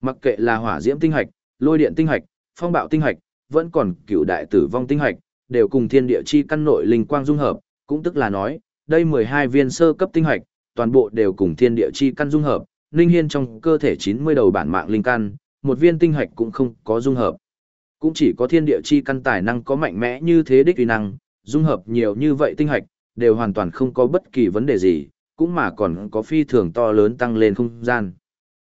Mặc kệ là hỏa diễm tinh hạch, lôi điện tinh hạch, phong bạo tinh hạch, vẫn còn cửu đại tử vong tinh hạch, đều cùng thiên địa chi căn nội linh quang dung hợp, cũng tức là nói, đây 12 viên sơ cấp tinh hạch, toàn bộ đều cùng thiên địa chi căn dung hợp, linh hiên trong cơ thể 90 đầu bản mạng linh căn, một viên tinh hạch cũng không có dung hợp. Cũng chỉ có thiên địa chi căn tài năng có mạnh mẽ như thế đích uy năng, dung hợp nhiều như vậy tinh hạch, đều hoàn toàn không có bất kỳ vấn đề gì, cũng mà còn có phi thường to lớn tăng lên không gian.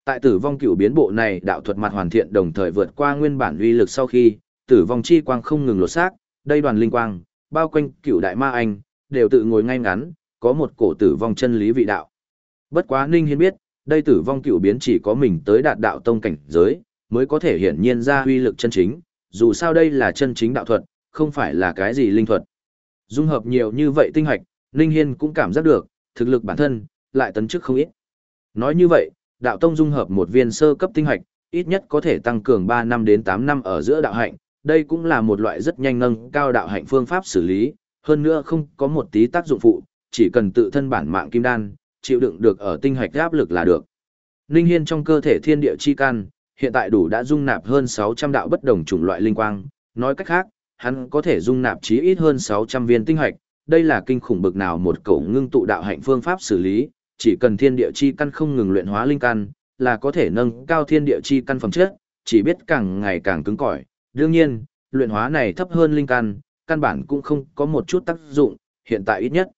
Tại tử vong cựu biến bộ này đạo thuật mặt hoàn thiện đồng thời vượt qua nguyên bản uy lực sau khi, tử vong chi quang không ngừng lột xác, đây đoàn linh quang, bao quanh cựu đại ma anh, đều tự ngồi ngay ngắn, có một cổ tử vong chân lý vị đạo. Bất quá Ninh Hiên biết, đây tử vong cựu biến chỉ có mình tới đạt đạo tông cảnh giới, mới có thể hiển nhiên ra huy lực chân chính, dù sao đây là chân chính đạo thuật, không phải là cái gì linh thuật. Dung hợp nhiều như vậy tinh hoạch, Ninh Hiên cũng cảm giác được, thực lực bản thân, lại tấn chức không ít. Nói như vậy, đạo tông dung hợp một viên sơ cấp tinh hoạch, ít nhất có thể tăng cường 3 năm đến 8 năm ở giữa đạo hạnh, đây cũng là một loại rất nhanh nâng cao đạo hạnh phương pháp xử lý, hơn nữa không có một tí tác dụng phụ, chỉ cần tự thân bản mạng kim đan, chịu đựng được ở tinh hạch áp lực là được. Linh Hiên trong cơ thể thiên địa chi căn, hiện tại đủ đã dung nạp hơn 600 đạo bất đồng chủng loại linh quang, nói cách khác, hắn có thể dung nạp chí ít hơn 600 viên tinh hạch, đây là kinh khủng bực nào một cậu ngưng tụ đạo hạnh phương pháp xử lý, chỉ cần thiên địa chi căn không ngừng luyện hóa linh căn, là có thể nâng cao thiên địa chi căn phẩm chất, chỉ biết càng ngày càng cứng cỏi. Đương nhiên, luyện hóa này thấp hơn linh căn, căn bản cũng không có một chút tác dụng, hiện tại ít nhất.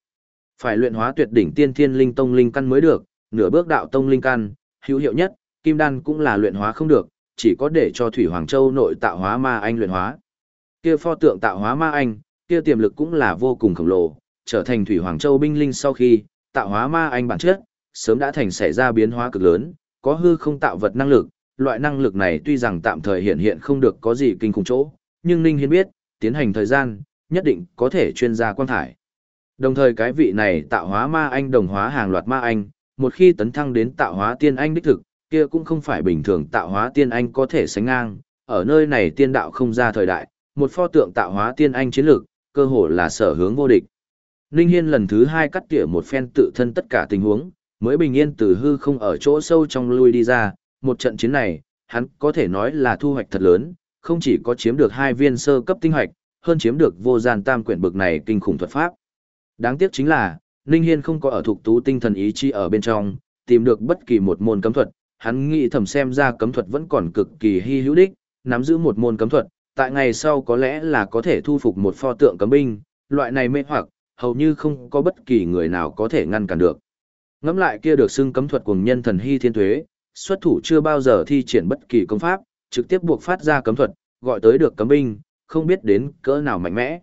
Phải luyện hóa tuyệt đỉnh tiên thiên linh tông linh căn mới được, nửa bước đạo tông linh căn, hữu hiệu nhất, kim đan cũng là luyện hóa không được, chỉ có để cho Thủy Hoàng Châu nội tạo hóa ma anh luyện hóa. Kia pho tượng tạo hóa ma anh, kia tiềm lực cũng là vô cùng khổng lồ, trở thành Thủy Hoàng Châu binh linh sau khi, tạo hóa ma anh bản chất, sớm đã thành xảy ra biến hóa cực lớn, có hư không tạo vật năng lực, loại năng lực này tuy rằng tạm thời hiện hiện không được có gì kinh khủng chỗ, nhưng Ninh Hiên biết, tiến hành thời gian, nhất định có thể chuyên gia quan thải. Đồng thời cái vị này tạo hóa ma anh đồng hóa hàng loạt ma anh, một khi tấn thăng đến tạo hóa tiên anh đích thực, kia cũng không phải bình thường tạo hóa tiên anh có thể sánh ngang, ở nơi này tiên đạo không ra thời đại, một pho tượng tạo hóa tiên anh chiến lược, cơ hồ là sở hướng vô địch. Ninh Hiên lần thứ hai cắt tỉa một phen tự thân tất cả tình huống, mới bình yên từ hư không ở chỗ sâu trong lui đi ra, một trận chiến này, hắn có thể nói là thu hoạch thật lớn, không chỉ có chiếm được hai viên sơ cấp tinh hoạch, hơn chiếm được vô gian tam quyển bực này kinh khủng thuật pháp. Đáng tiếc chính là, Ninh Hiên không có ở thuộc tú tinh thần ý chi ở bên trong, tìm được bất kỳ một môn cấm thuật, hắn nghĩ thầm xem ra cấm thuật vẫn còn cực kỳ hy hữu đích, nắm giữ một môn cấm thuật, tại ngày sau có lẽ là có thể thu phục một pho tượng cấm binh, loại này mê hoặc, hầu như không có bất kỳ người nào có thể ngăn cản được. Ngắm lại kia được xưng cấm thuật cùng nhân thần hy thiên tuế, xuất thủ chưa bao giờ thi triển bất kỳ công pháp, trực tiếp buộc phát ra cấm thuật, gọi tới được cấm binh, không biết đến cỡ nào mạnh mẽ.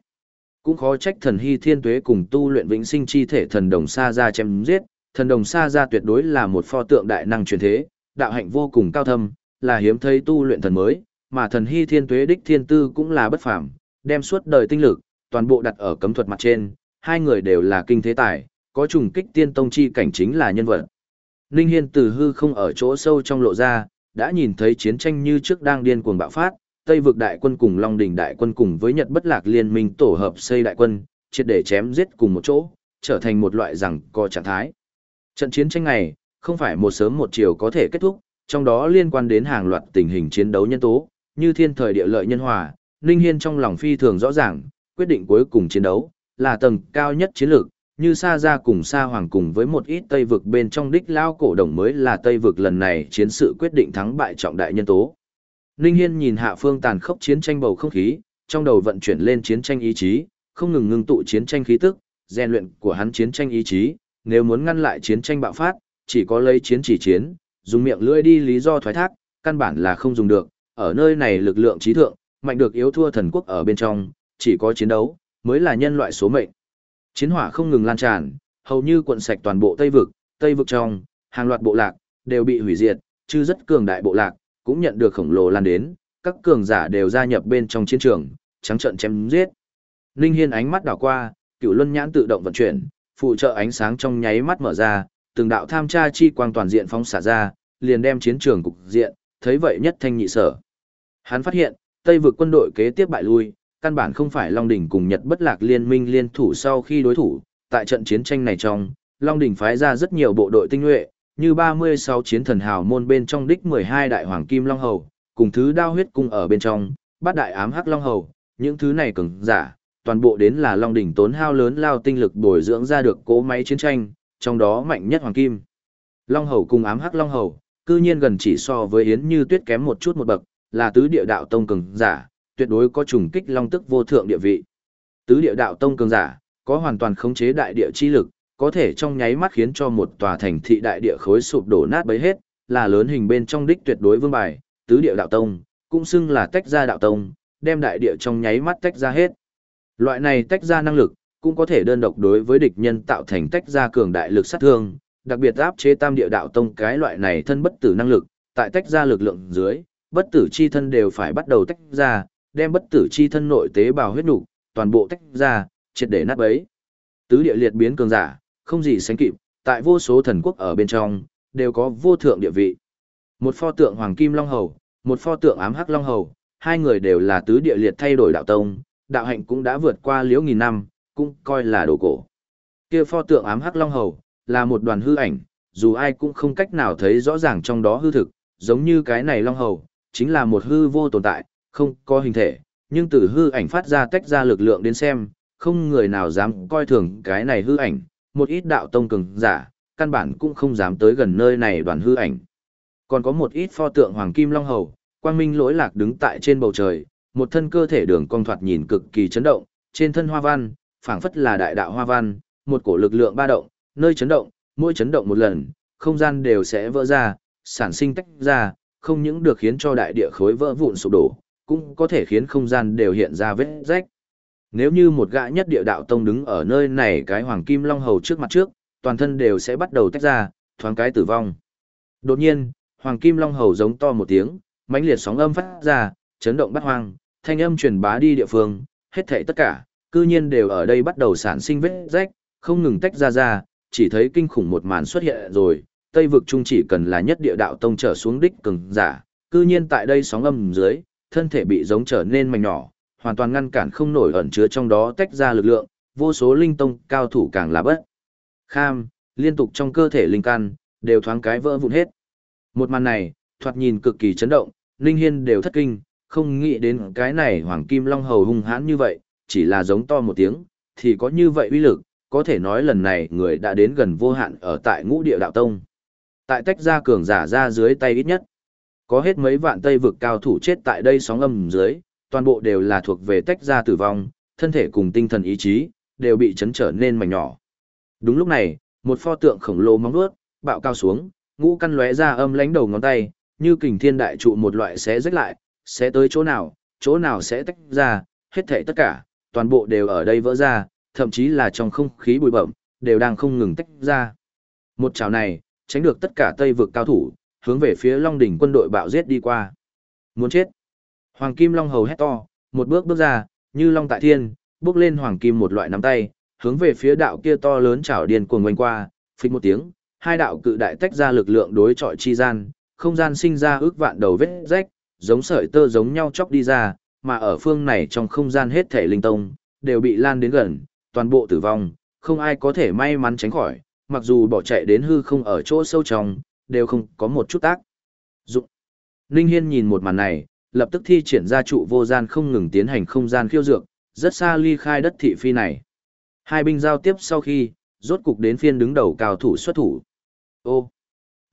Cũng khó trách thần hy thiên tuế cùng tu luyện vĩnh sinh chi thể thần đồng sa ra chém giết, thần đồng sa ra tuyệt đối là một pho tượng đại năng truyền thế, đạo hạnh vô cùng cao thâm, là hiếm thấy tu luyện thần mới, mà thần hy thiên tuế đích thiên tư cũng là bất phàm, đem suốt đời tinh lực, toàn bộ đặt ở cấm thuật mặt trên, hai người đều là kinh thế tài, có trùng kích tiên tông chi cảnh chính là nhân vật. Ninh Hiên từ hư không ở chỗ sâu trong lộ ra, đã nhìn thấy chiến tranh như trước đang điên cuồng bạo phát, Tây vực đại quân cùng Long đỉnh đại quân cùng với Nhật bất lạc liên minh tổ hợp xây đại quân, triệt để chém giết cùng một chỗ, trở thành một loại rằng co trạng thái. Trận chiến tranh này, không phải một sớm một chiều có thể kết thúc, trong đó liên quan đến hàng loạt tình hình chiến đấu nhân tố, như thiên thời địa lợi nhân hòa, Ninh Hiên trong lòng phi thường rõ ràng, quyết định cuối cùng chiến đấu, là tầng cao nhất chiến lược, như Sa Gia cùng Sa Hoàng cùng với một ít Tây vực bên trong đích lao cổ đồng mới là Tây vực lần này chiến sự quyết định thắng bại trọng đại nhân tố. Ninh Hiên nhìn hạ phương tàn khốc chiến tranh bầu không khí, trong đầu vận chuyển lên chiến tranh ý chí, không ngừng ngưng tụ chiến tranh khí tức, rèn luyện của hắn chiến tranh ý chí, nếu muốn ngăn lại chiến tranh bạo phát, chỉ có lấy chiến chỉ chiến, dùng miệng lưỡi đi lý do thoái thác, căn bản là không dùng được, ở nơi này lực lượng trí thượng, mạnh được yếu thua thần quốc ở bên trong, chỉ có chiến đấu, mới là nhân loại số mệnh. Chiến hỏa không ngừng lan tràn, hầu như cuộn sạch toàn bộ Tây vực, Tây vực trong, hàng loạt bộ lạc, đều bị hủy diệt, chứ rất cường đại bộ lạc, cũng nhận được khổng lồ lan đến, các cường giả đều gia nhập bên trong chiến trường, trắng trận chém giết. Ninh Hiên ánh mắt đảo qua, cựu luân nhãn tự động vận chuyển, phụ trợ ánh sáng trong nháy mắt mở ra, từng đạo tham tra chi quang toàn diện phóng xả ra, liền đem chiến trường cục diện, thấy vậy nhất thanh nhị sở. Hắn phát hiện, Tây vực quân đội kế tiếp bại lui, căn bản không phải Long Đỉnh cùng Nhật bất lạc liên minh liên thủ sau khi đối thủ, tại trận chiến tranh này trong, Long Đỉnh phái ra rất nhiều bộ đội tinh nhuệ, như 36 chiến thần hào môn bên trong đích 12 đại hoàng kim Long Hầu, cùng thứ đao huyết cung ở bên trong, bát đại ám hắc Long Hầu, những thứ này cường giả, toàn bộ đến là Long Đỉnh tốn hao lớn lao tinh lực bồi dưỡng ra được cố máy chiến tranh, trong đó mạnh nhất hoàng kim. Long Hầu cùng ám hắc Long Hầu, cư nhiên gần chỉ so với Yến Như Tuyết kém một chút một bậc, là tứ địa đạo tông cường giả, tuyệt đối có trùng kích long tức vô thượng địa vị. Tứ địa đạo tông cường giả, có hoàn toàn khống chế đại địa chi lực, có thể trong nháy mắt khiến cho một tòa thành thị đại địa khối sụp đổ nát bấy hết, là lớn hình bên trong đích tuyệt đối vương bài, tứ địa đạo tông, cũng xưng là tách ra đạo tông, đem đại địa trong nháy mắt tách ra hết. Loại này tách ra năng lực, cũng có thể đơn độc đối với địch nhân tạo thành tách ra cường đại lực sát thương, đặc biệt áp chế tam địa đạo tông cái loại này thân bất tử năng lực, tại tách ra lực lượng dưới, bất tử chi thân đều phải bắt đầu tách ra, đem bất tử chi thân nội tế bào huyết nục, toàn bộ tách ra, triệt để nát bấy. Tứ địa liệt biến cường giả, không gì sánh kịp, tại vô số thần quốc ở bên trong, đều có vô thượng địa vị. Một pho tượng Hoàng Kim Long Hầu, một pho tượng Ám Hắc Long Hầu, hai người đều là tứ địa liệt thay đổi đạo tông, đạo hạnh cũng đã vượt qua liễu nghìn năm, cũng coi là đồ cổ. Kia pho tượng Ám Hắc Long Hầu, là một đoàn hư ảnh, dù ai cũng không cách nào thấy rõ ràng trong đó hư thực, giống như cái này Long Hầu, chính là một hư vô tồn tại, không có hình thể, nhưng từ hư ảnh phát ra tách ra lực lượng đến xem, không người nào dám coi thường cái này hư ảnh, một ít đạo tông cường giả, căn bản cũng không dám tới gần nơi này đoàn hư ảnh. Còn có một ít pho tượng Hoàng Kim Long Hầu, quang minh lỗi lạc đứng tại trên bầu trời, một thân cơ thể đường cong thoạt nhìn cực kỳ chấn động, trên thân hoa văn, phảng phất là đại đạo hoa văn, một cổ lực lượng ba động, nơi chấn động, mỗi chấn động một lần, không gian đều sẽ vỡ ra, sản sinh tách ra, không những được khiến cho đại địa khối vỡ vụn sụp đổ, cũng có thể khiến không gian đều hiện ra vết rách. Nếu như một gã nhất địa đạo tông đứng ở nơi này cái hoàng kim long hầu trước mặt trước, toàn thân đều sẽ bắt đầu tách ra, thoáng cái tử vong. Đột nhiên, hoàng kim long hầu giống to một tiếng, mãnh liệt sóng âm phát ra, chấn động bát hoang, thanh âm truyền bá đi địa phương, hết thảy tất cả, cư nhiên đều ở đây bắt đầu sản sinh vết rách, không ngừng tách ra ra, chỉ thấy kinh khủng một màn xuất hiện rồi, Tây vực trung chỉ cần là nhất địa đạo tông trở xuống đích cường giả, cư nhiên tại đây sóng âm dưới, thân thể bị giống trở nên mảnh nhỏ, hoàn toàn ngăn cản không nổi ẩn chứa trong đó tách ra lực lượng, vô số linh tông cao thủ càng là bất. Kham, liên tục trong cơ thể linh căn, đều thoáng cái vỡ vụn hết. Một màn này, thoạt nhìn cực kỳ chấn động, Linh Hiên đều thất kinh, không nghĩ đến cái này Hoàng Kim Long Hầu hung hãn như vậy, chỉ là giống to một tiếng, thì có như vậy uy lực, có thể nói lần này người đã đến gần vô hạn ở tại ngũ địa đạo tông. Tại tách ra cường giả ra dưới tay ít nhất. Có hết mấy vạn tây vực cao thủ chết tại đây sóng âm dưới, toàn bộ đều là thuộc về tách ra tử vong, thân thể cùng tinh thần ý chí, đều bị chấn trở nên mảnh nhỏ. Đúng lúc này, một pho tượng khổng lồ móng vuốt bạo cao xuống, ngũ căn lóe ra âm lánh đầu ngón tay, như kình thiên đại trụ một loại sẽ rách lại, sẽ tới chỗ nào, chỗ nào sẽ tách ra, hết thảy tất cả, toàn bộ đều ở đây vỡ ra, thậm chí là trong không khí bụi bậm, đều đang không ngừng tách ra. Một chảo này, tránh được tất cả Tây vực cao thủ, hướng về phía Long đỉnh quân đội bạo giết đi qua. Muốn chết. Hoàng Kim Long hầu hét to, một bước bước ra, như long tại thiên, bước lên hoàng kim một loại nắm tay, hướng về phía đạo kia to lớn chảo điên cuồng quanh qua, phịch một tiếng, hai đạo cự đại tách ra lực lượng đối chọi chi gian, không gian sinh ra ước vạn đầu vết rách, giống sợi tơ giống nhau chóc đi ra, mà ở phương này trong không gian hết thể linh tông, đều bị lan đến gần, toàn bộ tử vong, không ai có thể may mắn tránh khỏi, mặc dù bỏ chạy đến hư không ở chỗ sâu trong, đều không có một chút tác dụng. Ninh Hiên nhìn một màn này, lập tức thi triển ra trụ vô gian không ngừng tiến hành không gian khiêu dược, rất xa ly khai đất thị phi này. Hai binh giao tiếp sau khi, rốt cục đến phiên đứng đầu cao thủ xuất thủ. Ô!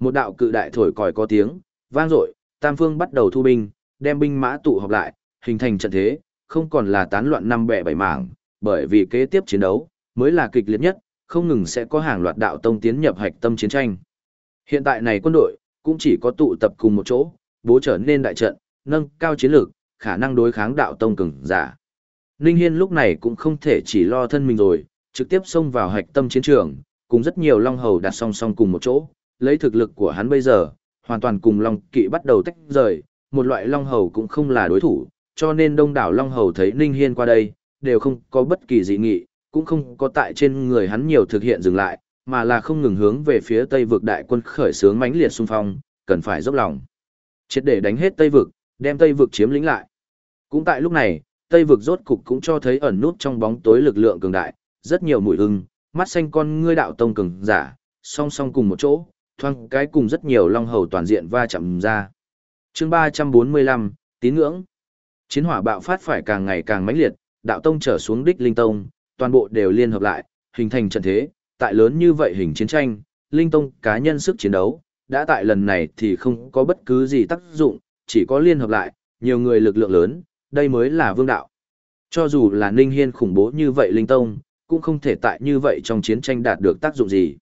Một đạo cự đại thổi còi có tiếng, vang dội, tam phương bắt đầu thu binh, đem binh mã tụ họp lại, hình thành trận thế, không còn là tán loạn năm bẻ bảy mảng, bởi vì kế tiếp chiến đấu, mới là kịch liệt nhất, không ngừng sẽ có hàng loạt đạo tông tiến nhập hạch tâm chiến tranh. Hiện tại này quân đội, cũng chỉ có tụ tập cùng một chỗ, bố trở nên đại trận, nâng cao chiến lược, khả năng đối kháng đạo tông cường giả. Ninh Hiên lúc này cũng không thể chỉ lo thân mình rồi, trực tiếp xông vào hạch tâm chiến trường, cùng rất nhiều long hầu đặt song song cùng một chỗ, lấy thực lực của hắn bây giờ, hoàn toàn cùng long kỵ bắt đầu tách rời, một loại long hầu cũng không là đối thủ, cho nên đông đảo long hầu thấy Ninh Hiên qua đây, đều không có bất kỳ dị nghị, cũng không có tại trên người hắn nhiều thực hiện dừng lại, mà là không ngừng hướng về phía Tây vực đại quân khởi sướng mãnh liệt xung phong, cần phải dốc lòng. Triệt để đánh hết Tây vực, đem Tây vực chiếm lĩnh lại. Cũng tại lúc này, Tây vực rốt cục cũng cho thấy ẩn nút trong bóng tối lực lượng cường đại, rất nhiều mũi hưng, mắt xanh con ngươi đạo tông cường giả, song song cùng một chỗ, thoang cái cùng rất nhiều long hầu toàn diện va chạm ra. Chương 345, tín ngưỡng. Chiến hỏa bạo phát phải càng ngày càng mãnh liệt, đạo tông trở xuống đích linh tông, toàn bộ đều liên hợp lại, hình thành trận thế, tại lớn như vậy hình chiến tranh, linh tông cá nhân sức chiến đấu, đã tại lần này thì không có bất cứ gì tác dụng, chỉ có liên hợp lại, nhiều người lực lượng lớn, đây mới là vương đạo. Cho dù là Ninh Hiên khủng bố như vậy Linh Tông, cũng không thể tại như vậy trong chiến tranh đạt được tác dụng gì.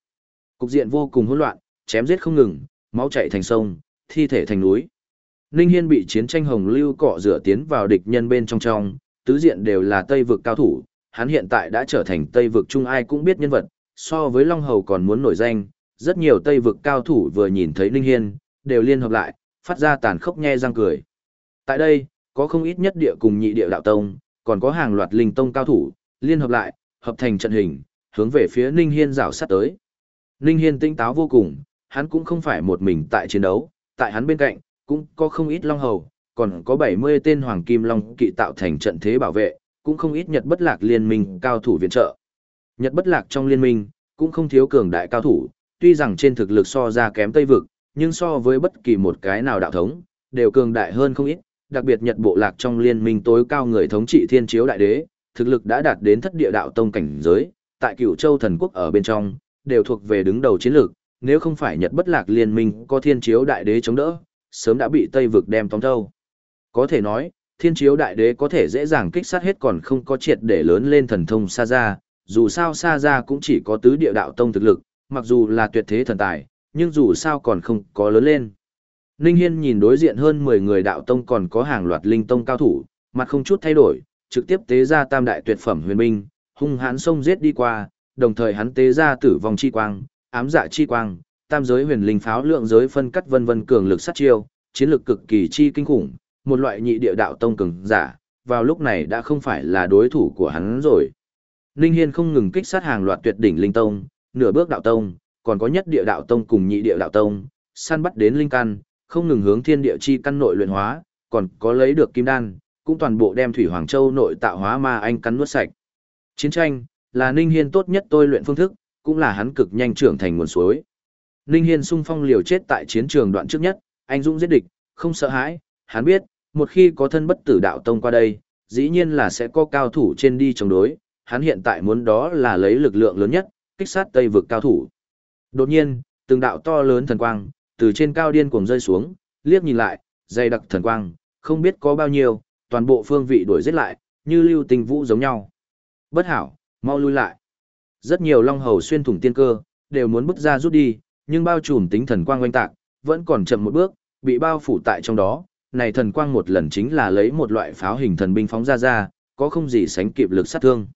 Cục diện vô cùng hỗn loạn, chém giết không ngừng, máu chảy thành sông, thi thể thành núi. Ninh Hiên bị chiến tranh hồng lưu cọ rửa tiến vào địch nhân bên trong trong, tứ diện đều là Tây vực cao thủ, hắn hiện tại đã trở thành Tây vực trung ai cũng biết nhân vật, so với Long Hầu còn muốn nổi danh, rất nhiều Tây vực cao thủ vừa nhìn thấy Ninh Hiên, đều liên hợp lại, phát ra tàn khốc nhe răng cười. Tại đây, có không ít nhất địa cùng nhị địa đạo tông, còn có hàng loạt linh tông cao thủ, liên hợp lại, hợp thành trận hình, hướng về phía Ninh Hiên rảo sát tới. Ninh Hiên tinh táo vô cùng, hắn cũng không phải một mình tại chiến đấu, tại hắn bên cạnh, cũng có không ít long hầu, còn có 70 tên hoàng kim long kỵ tạo thành trận thế bảo vệ, cũng không ít Nhật bất lạc liên minh cao thủ viện trợ. Nhật bất lạc trong liên minh, cũng không thiếu cường đại cao thủ, tuy rằng trên thực lực so ra kém Tây Vực, nhưng so với bất kỳ một cái nào đạo thống, đều cường đại hơn không ít, đặc biệt Nhật bộ lạc trong liên minh tối cao người thống trị thiên chiếu đại đế, thực lực đã đạt đến thất địa đạo tông cảnh giới, tại cửu châu thần quốc ở bên trong, đều thuộc về đứng đầu chiến lược, nếu không phải Nhật bất lạc liên minh có thiên chiếu đại đế chống đỡ, sớm đã bị Tây vực đem tóm thâu. Có thể nói, thiên chiếu đại đế có thể dễ dàng kích sát hết còn không có triệt để lớn lên thần thông xa ra, dù sao xa ra cũng chỉ có tứ địa đạo tông thực lực, mặc dù là tuyệt thế thần tài, nhưng dù sao còn không có lớn lên. Ninh Hiên nhìn đối diện hơn 10 người đạo tông còn có hàng loạt linh tông cao thủ, mặt không chút thay đổi, trực tiếp tế ra tam đại tuyệt phẩm huyền binh, hung hãn xông giết đi qua, đồng thời hắn tế ra tử vong chi quang, ám dạ chi quang, tam giới huyền linh pháo lượng giới phân cắt vân vân cường lực sát chiêu, chiến lực cực kỳ chi kinh khủng, một loại nhị địa đạo tông cường giả, vào lúc này đã không phải là đối thủ của hắn rồi. Ninh Hiên không ngừng kích sát hàng loạt tuyệt đỉnh linh tông, nửa bước đạo tông, còn có nhất địa đạo tông cùng nhị địa đạo tông, săn bắt đến linh căn, không ngừng hướng thiên địa chi căn nội luyện hóa, còn có lấy được kim đan, cũng toàn bộ đem thủy hoàng châu nội tạo hóa ma anh cắn nuốt sạch. Chiến tranh là Ninh Hiên tốt nhất tôi luyện phương thức, cũng là hắn cực nhanh trưởng thành nguồn suối. Ninh Hiên sung phong liều chết tại chiến trường đoạn trước nhất, anh dũng giết địch, không sợ hãi, hắn biết, một khi có thân bất tử đạo tông qua đây, dĩ nhiên là sẽ có cao thủ trên đi chống đối, hắn hiện tại muốn đó là lấy lực lượng lớn nhất, kích sát Tây vực cao thủ. Đột nhiên, từng đạo to lớn thần quang, từ trên cao điên cuồng rơi xuống, liếc nhìn lại, dày đặc thần quang, không biết có bao nhiêu, toàn bộ phương vị đuổi giết lại, như lưu tình vũ giống nhau. Bất hảo, mau lui lại. Rất nhiều long hầu xuyên thủng tiên cơ, đều muốn bước ra rút đi, nhưng bao trùm tính thần quang oanh tạc, vẫn còn chậm một bước, bị bao phủ tại trong đó. Này thần quang một lần chính là lấy một loại pháo hình thần binh phóng ra ra, có không gì sánh kịp lực sát thương.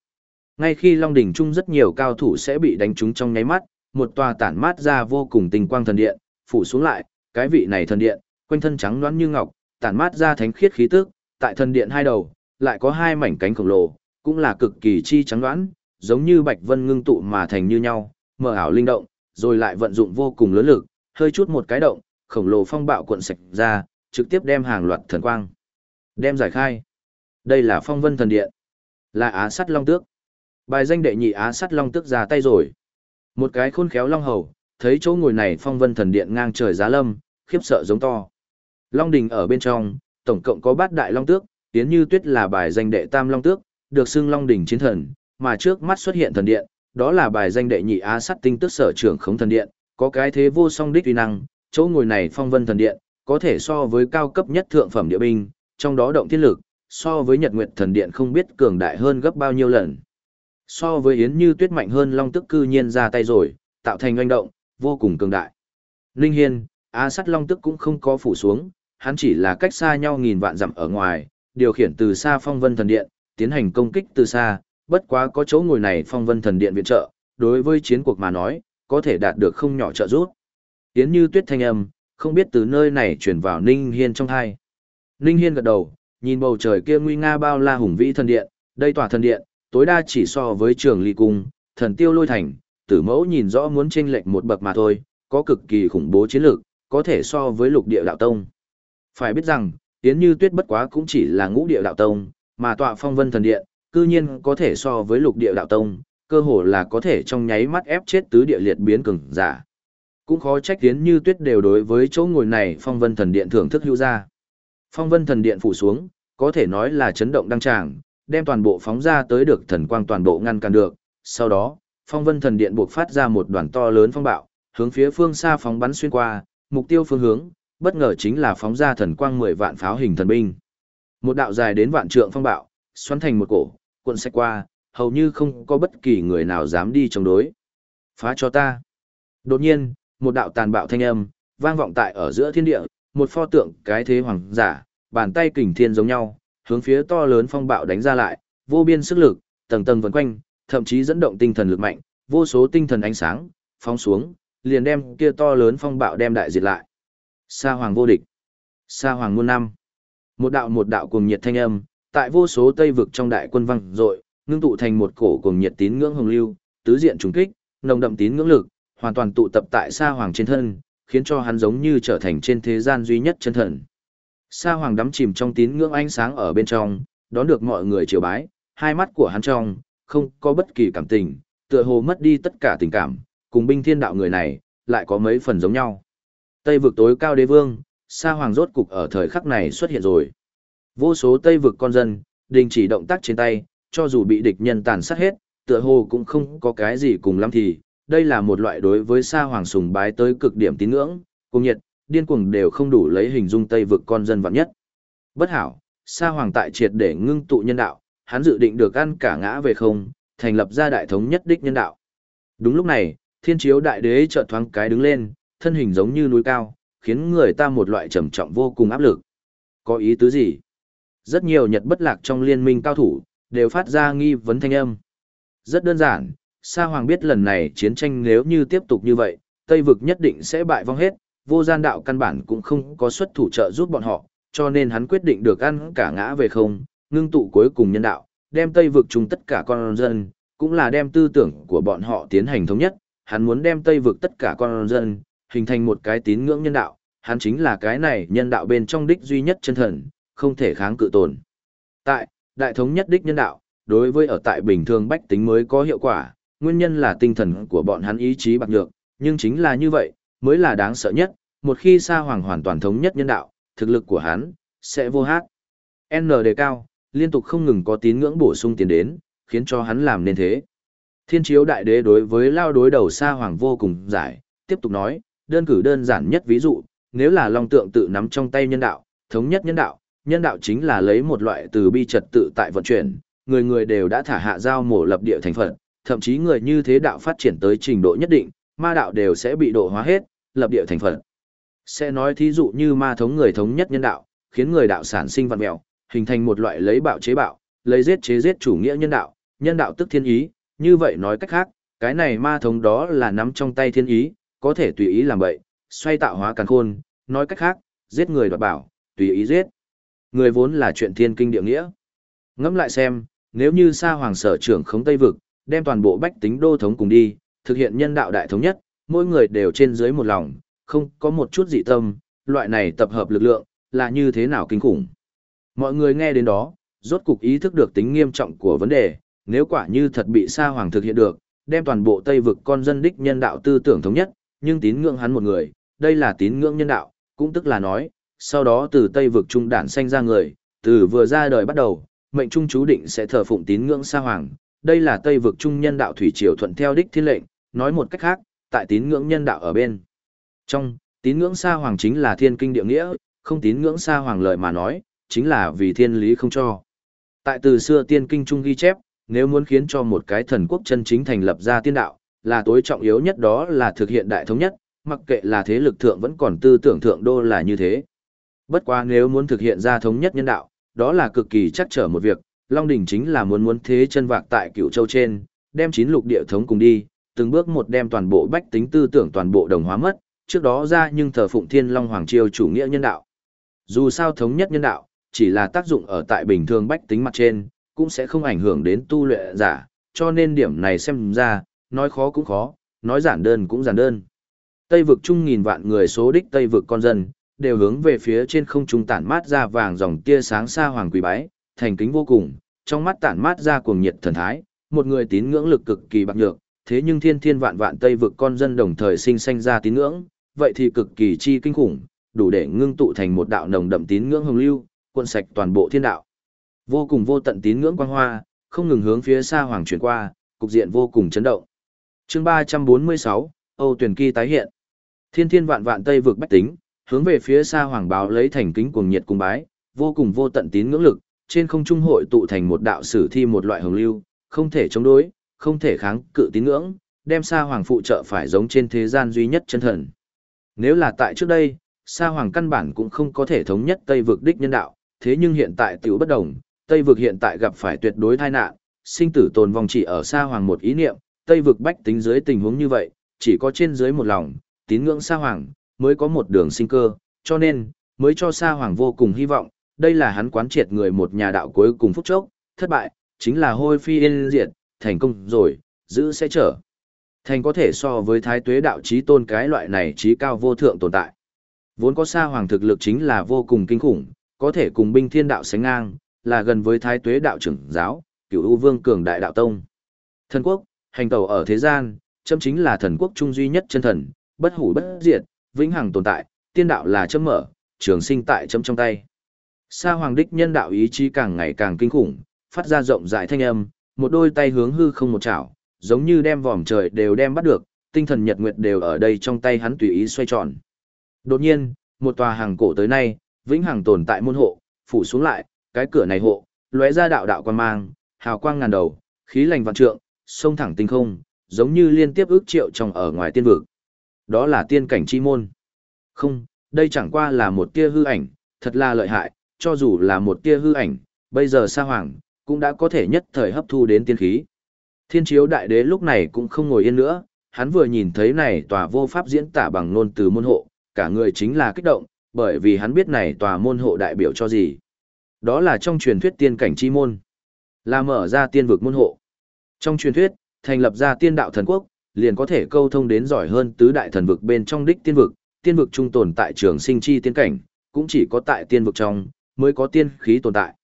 Ngay khi Long đỉnh trung rất nhiều cao thủ sẽ bị đánh trúng trong nháy mắt, một tòa tản mát ra vô cùng tinh quang thần điện, phủ xuống lại, cái vị này thần điện, quanh thân trắng loãng như ngọc, tản mát ra thánh khiết khí tức, tại thần điện hai đầu, lại có hai mảnh cánh khổng lồ, cũng là cực kỳ chi trắng loãng, giống như bạch vân ngưng tụ mà thành như nhau, mờ ảo linh động, rồi lại vận dụng vô cùng lớn lực, hơi chút một cái động, khổng lồ phong bạo cuộn sạch ra, trực tiếp đem hàng loạt thần quang đem giải khai. Đây là Phong Vân thần điện, là Á Sắt Long Tước. Bài danh đệ nhị Á Sắt Long Tước ra tay rồi. Một cái khôn khéo long hầu, thấy chỗ ngồi này Phong Vân thần điện ngang trời giá lâm, khiếp sợ giống to. Long đình ở bên trong, tổng cộng có bát đại long tước, tiến như tuyết là bài danh đệ tam long tước, được xưng long đình chiến thần, mà trước mắt xuất hiện thần điện, đó là bài danh đệ nhị á sắt tinh tức sở trưởng khống thần điện, có cái thế vô song đích uy năng, chỗ ngồi này phong vân thần điện, có thể so với cao cấp nhất thượng phẩm địa binh, trong đó động thiên lực, so với nhật nguyệt thần điện không biết cường đại hơn gấp bao nhiêu lần. So với yến như tuyết mạnh hơn long tức cư nhiên ra tay rồi, tạo thành oanh động, vô cùng cường đại. Linh Hiên, á sắt long tức cũng không có phủ xuống, hắn chỉ là cách xa nhau nghìn vạn dặm ở ngoài, điều khiển từ xa phong vân thần điện, tiến hành công kích từ xa, bất quá có chỗ ngồi này phong vân thần điện viện trợ, đối với chiến cuộc mà nói, có thể đạt được không nhỏ trợ giúp. Yến như tuyết thanh âm, không biết từ nơi này chuyển vào Ninh Hiên trong hai. Ninh Hiên gật đầu, nhìn bầu trời kia nguy nga bao la hùng vĩ thần điện, đây tòa thần điện, tối đa chỉ so với trường ly cung, thần tiêu lôi thành, tử mẫu nhìn rõ muốn chênh lệch một bậc mà thôi, có cực kỳ khủng bố chiến lược, có thể so với lục địa đạo tông. Phải biết rằng, Yến Như Tuyết bất quá cũng chỉ là ngũ địa đạo tông, mà tọa phong vân thần điện, cư nhiên có thể so với lục địa đạo tông, cơ hồ là có thể trong nháy mắt ép chết tứ địa liệt biến cường giả. Cũng khó trách Yến Như Tuyết đều đối với chỗ ngồi này phong vân thần điện thưởng thức hữu ra. Phong vân thần điện phủ xuống, có thể nói là chấn động đăng tràng, đem toàn bộ phóng ra tới được thần quang toàn bộ ngăn cản được. Sau đó, phong vân thần điện buộc phát ra một đoàn to lớn phong bạo, hướng phía phương xa phóng bắn xuyên qua, mục tiêu phương hướng, bất ngờ chính là phóng ra thần quang mười vạn pháo hình thần binh. Một đạo dài đến vạn trượng phong bạo, xoắn thành một cổ, cuộn sách qua, hầu như không có bất kỳ người nào dám đi chống đối. Phá cho ta. Đột nhiên, một đạo tàn bạo thanh âm, vang vọng tại ở giữa thiên địa, một pho tượng cái thế hoàng giả, bàn tay kình thiên giống nhau, hướng phía to lớn phong bạo đánh ra lại, vô biên sức lực, tầng tầng vần quanh, thậm chí dẫn động tinh thần lực mạnh, vô số tinh thần ánh sáng, phóng xuống, liền đem kia to lớn phong bạo đem đại diệt lại. Sa hoàng vô địch. Sa hoàng muôn năm. Một đạo một đạo cuồng nhiệt thanh âm, tại vô số tây vực trong đại quân văng rội, ngưng tụ thành một cổ cuồng nhiệt tín ngưỡng hồng lưu, tứ diện trùng kích, nồng đậm tín ngưỡng lực, hoàn toàn tụ tập tại Sa hoàng trên thân, khiến cho hắn giống như trở thành trên thế gian duy nhất chân thần. Sa hoàng đắm chìm trong tín ngưỡng ánh sáng ở bên trong, đón được mọi người triều bái, hai mắt của hắn trong, không có bất kỳ cảm tình, tựa hồ mất đi tất cả tình cảm, cùng binh thiên đạo người này, lại có mấy phần giống nhau. Tây vực tối cao đế vương, Sa Hoàng rốt cục ở thời khắc này xuất hiện rồi. Vô số Tây vực con dân, đình chỉ động tác trên tay, cho dù bị địch nhân tàn sát hết, tựa hồ cũng không có cái gì cùng lắm thì, đây là một loại đối với Sa Hoàng sùng bái tới cực điểm tín ngưỡng, cùng nhiệt, điên cuồng đều không đủ lấy hình dung Tây vực con dân vạn nhất. Bất hảo, Sa Hoàng tại triệt để ngưng tụ nhân đạo, hắn dự định được ăn cả ngã về không, thành lập ra đại thống nhất đích nhân đạo. Đúng lúc này, thiên chiếu đại đế chợt thoáng cái đứng lên, thân hình giống như núi cao, khiến người ta một loại trầm trọng vô cùng áp lực. Có ý tứ gì? Rất nhiều nhật bất lạc trong liên minh cao thủ, đều phát ra nghi vấn thanh âm. Rất đơn giản, Sa Hoàng biết lần này chiến tranh nếu như tiếp tục như vậy, Tây vực nhất định sẽ bại vong hết, vô gian đạo căn bản cũng không có xuất thủ trợ giúp bọn họ, cho nên hắn quyết định được ăn cả ngã về không, ngưng tụ cuối cùng nhân đạo, đem Tây vực chung tất cả con dân, cũng là đem tư tưởng của bọn họ tiến hành thống nhất, hắn muốn đem Tây vực tất cả con dân, hình thành một cái tín ngưỡng nhân đạo, hắn chính là cái này nhân đạo bên trong đích duy nhất chân thần, không thể kháng cự tồn. Tại, đại thống nhất đích nhân đạo, đối với ở tại bình thường bách tính mới có hiệu quả, nguyên nhân là tinh thần của bọn hắn ý chí bạc nhược, nhưng chính là như vậy, mới là đáng sợ nhất, một khi Sa Hoàng hoàn toàn thống nhất nhân đạo, thực lực của hắn, sẽ vô hát. N đề cao, liên tục không ngừng có tín ngưỡng bổ sung tiền đến, khiến cho hắn làm nên thế. Thiên chiếu đại đế đối với lao đối đầu Sa Hoàng vô cùng giải, tiếp tục nói, đơn cử đơn giản nhất ví dụ, nếu là long tượng tự nắm trong tay nhân đạo, thống nhất nhân đạo, nhân đạo chính là lấy một loại từ bi trật tự tại vận chuyển, người người đều đã thả hạ giao mổ lập địa thành phận, thậm chí người như thế đạo phát triển tới trình độ nhất định, ma đạo đều sẽ bị độ hóa hết, lập địa thành phật. Sẽ nói thí dụ như ma thống người thống nhất nhân đạo, khiến người đạo sản sinh vạn mèo, hình thành một loại lấy bạo chế bạo, lấy giết chế giết chủ nghĩa nhân đạo, nhân đạo tức thiên ý, như vậy nói cách khác, cái này ma thống đó là nắm trong tay thiên ý, có thể tùy ý làm bậy, xoay tạo hóa càn khôn, nói cách khác, giết người đoạt bảo, tùy ý giết. Người vốn là chuyện thiên kinh địa nghĩa. Ngẫm lại xem, nếu như Sa Hoàng sở trưởng khống Tây vực, đem toàn bộ bách tính đô thống cùng đi, thực hiện nhân đạo đại thống nhất, mỗi người đều trên dưới một lòng, không có một chút dị tâm, loại này tập hợp lực lượng, là như thế nào kinh khủng. Mọi người nghe đến đó, rốt cục ý thức được tính nghiêm trọng của vấn đề, nếu quả như thật bị Sa Hoàng thực hiện được, đem toàn bộ Tây vực con dân đích nhân đạo tư tưởng thống nhất, nhưng tín ngưỡng hắn một người, đây là tín ngưỡng nhân đạo, cũng tức là nói, sau đó từ Tây vực trung đản sanh ra người, từ vừa ra đời bắt đầu, mệnh trung chú định sẽ thờ phụng tín ngưỡng Sa Hoàng, đây là Tây vực trung nhân đạo thủy triều thuận theo đích thiên lệnh, nói một cách khác, tại tín ngưỡng nhân đạo ở bên. Trong, tín ngưỡng Sa Hoàng chính là thiên kinh địa nghĩa, không tín ngưỡng Sa Hoàng lời mà nói, chính là vì thiên lý không cho. Tại từ xưa tiên kinh trung ghi chép, nếu muốn khiến cho một cái thần quốc chân chính thành lập ra tiên đạo, là tối trọng yếu nhất đó là thực hiện đại thống nhất, mặc kệ là thế lực thượng vẫn còn tư tưởng thượng đô là như thế. Bất quá nếu muốn thực hiện ra thống nhất nhân đạo, đó là cực kỳ chắc trở một việc, Long Đỉnh chính là muốn muốn thế chân vạc tại cựu châu trên, đem chín lục địa thống cùng đi, từng bước một đem toàn bộ bách tính tư tưởng toàn bộ đồng hóa mất, trước đó ra nhưng thờ phụng thiên long hoàng triều chủ nghĩa nhân đạo. Dù sao thống nhất nhân đạo, chỉ là tác dụng ở tại bình thường bách tính mặt trên, cũng sẽ không ảnh hưởng đến tu luyện giả, cho nên điểm này xem ra, nói khó cũng khó, nói giản đơn cũng giản đơn. Tây vực chung nghìn vạn người số đích Tây vực con dân, đều hướng về phía trên không trung tản mát ra vàng dòng tia sáng xa hoàng quỳ bái, thành kính vô cùng, trong mắt tản mát ra cuồng nhiệt thần thái, một người tín ngưỡng lực cực kỳ bạc nhược, thế nhưng thiên thiên vạn vạn Tây vực con dân đồng thời sinh sanh ra tín ngưỡng, vậy thì cực kỳ chi kinh khủng, đủ để ngưng tụ thành một đạo nồng đậm tín ngưỡng hồng lưu, cuộn sạch toàn bộ thiên đạo. Vô cùng vô tận tín ngưỡng quang hoa, không ngừng hướng phía xa hoàng chuyển qua, cục diện vô cùng chấn động. Chương 346, Âu Tuyển Kỳ tái hiện. Thiên thiên vạn vạn Tây vực bách tính, hướng về phía xa hoàng báo lấy thành kính cuồng nhiệt cung bái, vô cùng vô tận tín ngưỡng lực, trên không trung hội tụ thành một đạo sử thi một loại hồng lưu, không thể chống đối, không thể kháng cự tín ngưỡng, đem Sa hoàng phụ trợ phải giống trên thế gian duy nhất chân thần. Nếu là tại trước đây, Sa Hoàng căn bản cũng không có thể thống nhất Tây vực đích nhân đạo, thế nhưng hiện tại tiểu bất đồng, Tây vực hiện tại gặp phải tuyệt đối tai nạn, sinh tử tồn vong chỉ ở Sa hoàng một ý niệm, Tây vực bách tính dưới tình huống như vậy, chỉ có trên dưới một lòng, tín ngưỡng Sa hoàng, mới có một đường sinh cơ, cho nên, mới cho Sa hoàng vô cùng hy vọng, đây là hắn quán triệt người một nhà đạo cuối cùng phúc chốc, thất bại, chính là hôi phi yên diệt, thành công rồi, giữ sẽ trở. Thành có thể so với thái tuế đạo trí tôn cái loại này trí cao vô thượng tồn tại. Vốn có sa hoàng thực lực chính là vô cùng kinh khủng, có thể cùng binh thiên đạo sánh ngang, là gần với thái tuế đạo trưởng giáo, cửu u vương cường đại đạo tông. Thần quốc, hành tàu ở thế gian, châm chính là thần quốc trung duy nhất chân thần, bất hủ bất diệt, vĩnh hằng tồn tại, tiên đạo là châm mở, trường sinh tại châm trong tay. Sa hoàng đích nhân đạo ý chí càng ngày càng kinh khủng, phát ra rộng rãi thanh âm, một đôi tay hướng hư không một chảo, giống như đem vòm trời đều đem bắt được, tinh thần nhật nguyệt đều ở đây trong tay hắn tùy ý xoay tròn. Đột nhiên, một tòa hàng cổ tới nay, vĩnh hằng tồn tại môn hộ, phủ xuống lại, cái cửa này hộ, lóe ra đạo đạo quan mang, hào quang ngàn đầu, khí lành vạn trượng, sông thẳng tinh không, giống như liên tiếp ước triệu trong ở ngoài tiên vực. Đó là tiên cảnh chi môn. Không, đây chẳng qua là một tia hư ảnh, thật là lợi hại, cho dù là một tia hư ảnh, bây giờ sa hoàng, cũng đã có thể nhất thời hấp thu đến tiên khí. Thiên chiếu đại đế lúc này cũng không ngồi yên nữa, hắn vừa nhìn thấy này tòa vô pháp diễn tả bằng ngôn từ môn hộ, cả người chính là kích động, bởi vì hắn biết này tòa môn hộ đại biểu cho gì. Đó là trong truyền thuyết tiên cảnh chi môn, là mở ra tiên vực môn hộ. Trong truyền thuyết, thành lập ra tiên đạo thần quốc, liền có thể câu thông đến giỏi hơn tứ đại thần vực bên trong đích tiên vực, tiên vực trung tồn tại trường sinh chi tiên cảnh, cũng chỉ có tại tiên vực trong, mới có tiên khí tồn tại.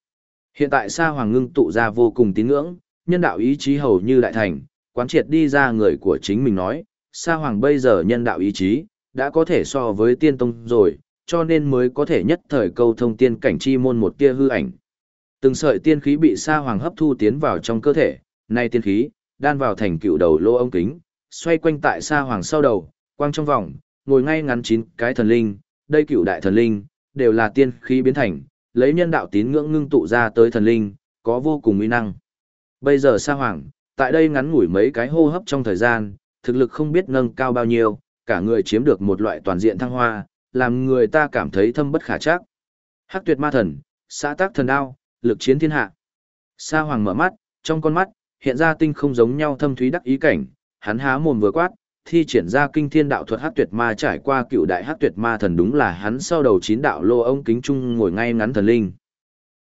Hiện tại Sa Hoàng ngưng tụ ra vô cùng tín ngưỡng, nhân đạo ý chí hầu như đại thành, quán triệt đi ra người của chính mình nói, Sa Hoàng bây giờ nhân đạo ý chí, đã có thể so với tiên tông rồi, cho nên mới có thể nhất thời câu thông tiên cảnh chi môn một tia hư ảnh. Từng sợi tiên khí bị Sa Hoàng hấp thu tiến vào trong cơ thể, nay tiên khí, đan vào thành cựu đầu lô ông kính, xoay quanh tại Sa Hoàng sau đầu, quang trong vòng, ngồi ngay ngắn chín cái thần linh, đây cựu đại thần linh, đều là tiên khí biến thành, lấy nhân đạo tín ngưỡng ngưng tụ ra tới thần linh, có vô cùng uy năng. Bây giờ Sa Hoàng, tại đây ngắn ngủi mấy cái hô hấp trong thời gian, thực lực không biết nâng cao bao nhiêu, cả người chiếm được một loại toàn diện thăng hoa, làm người ta cảm thấy thâm bất khả chắc. Hắc tuyệt ma thần, xã tác thần đao, lực chiến thiên hạ. Sa Hoàng mở mắt, trong con mắt, hiện ra tinh không giống nhau thâm thúy đắc ý cảnh, hắn há mồm vừa quát, thi triển ra kinh thiên đạo thuật hắc tuyệt ma trải qua cựu đại hắc tuyệt ma thần đúng là hắn sau đầu chín đạo lô ông kính trung ngồi ngay ngắn thần linh.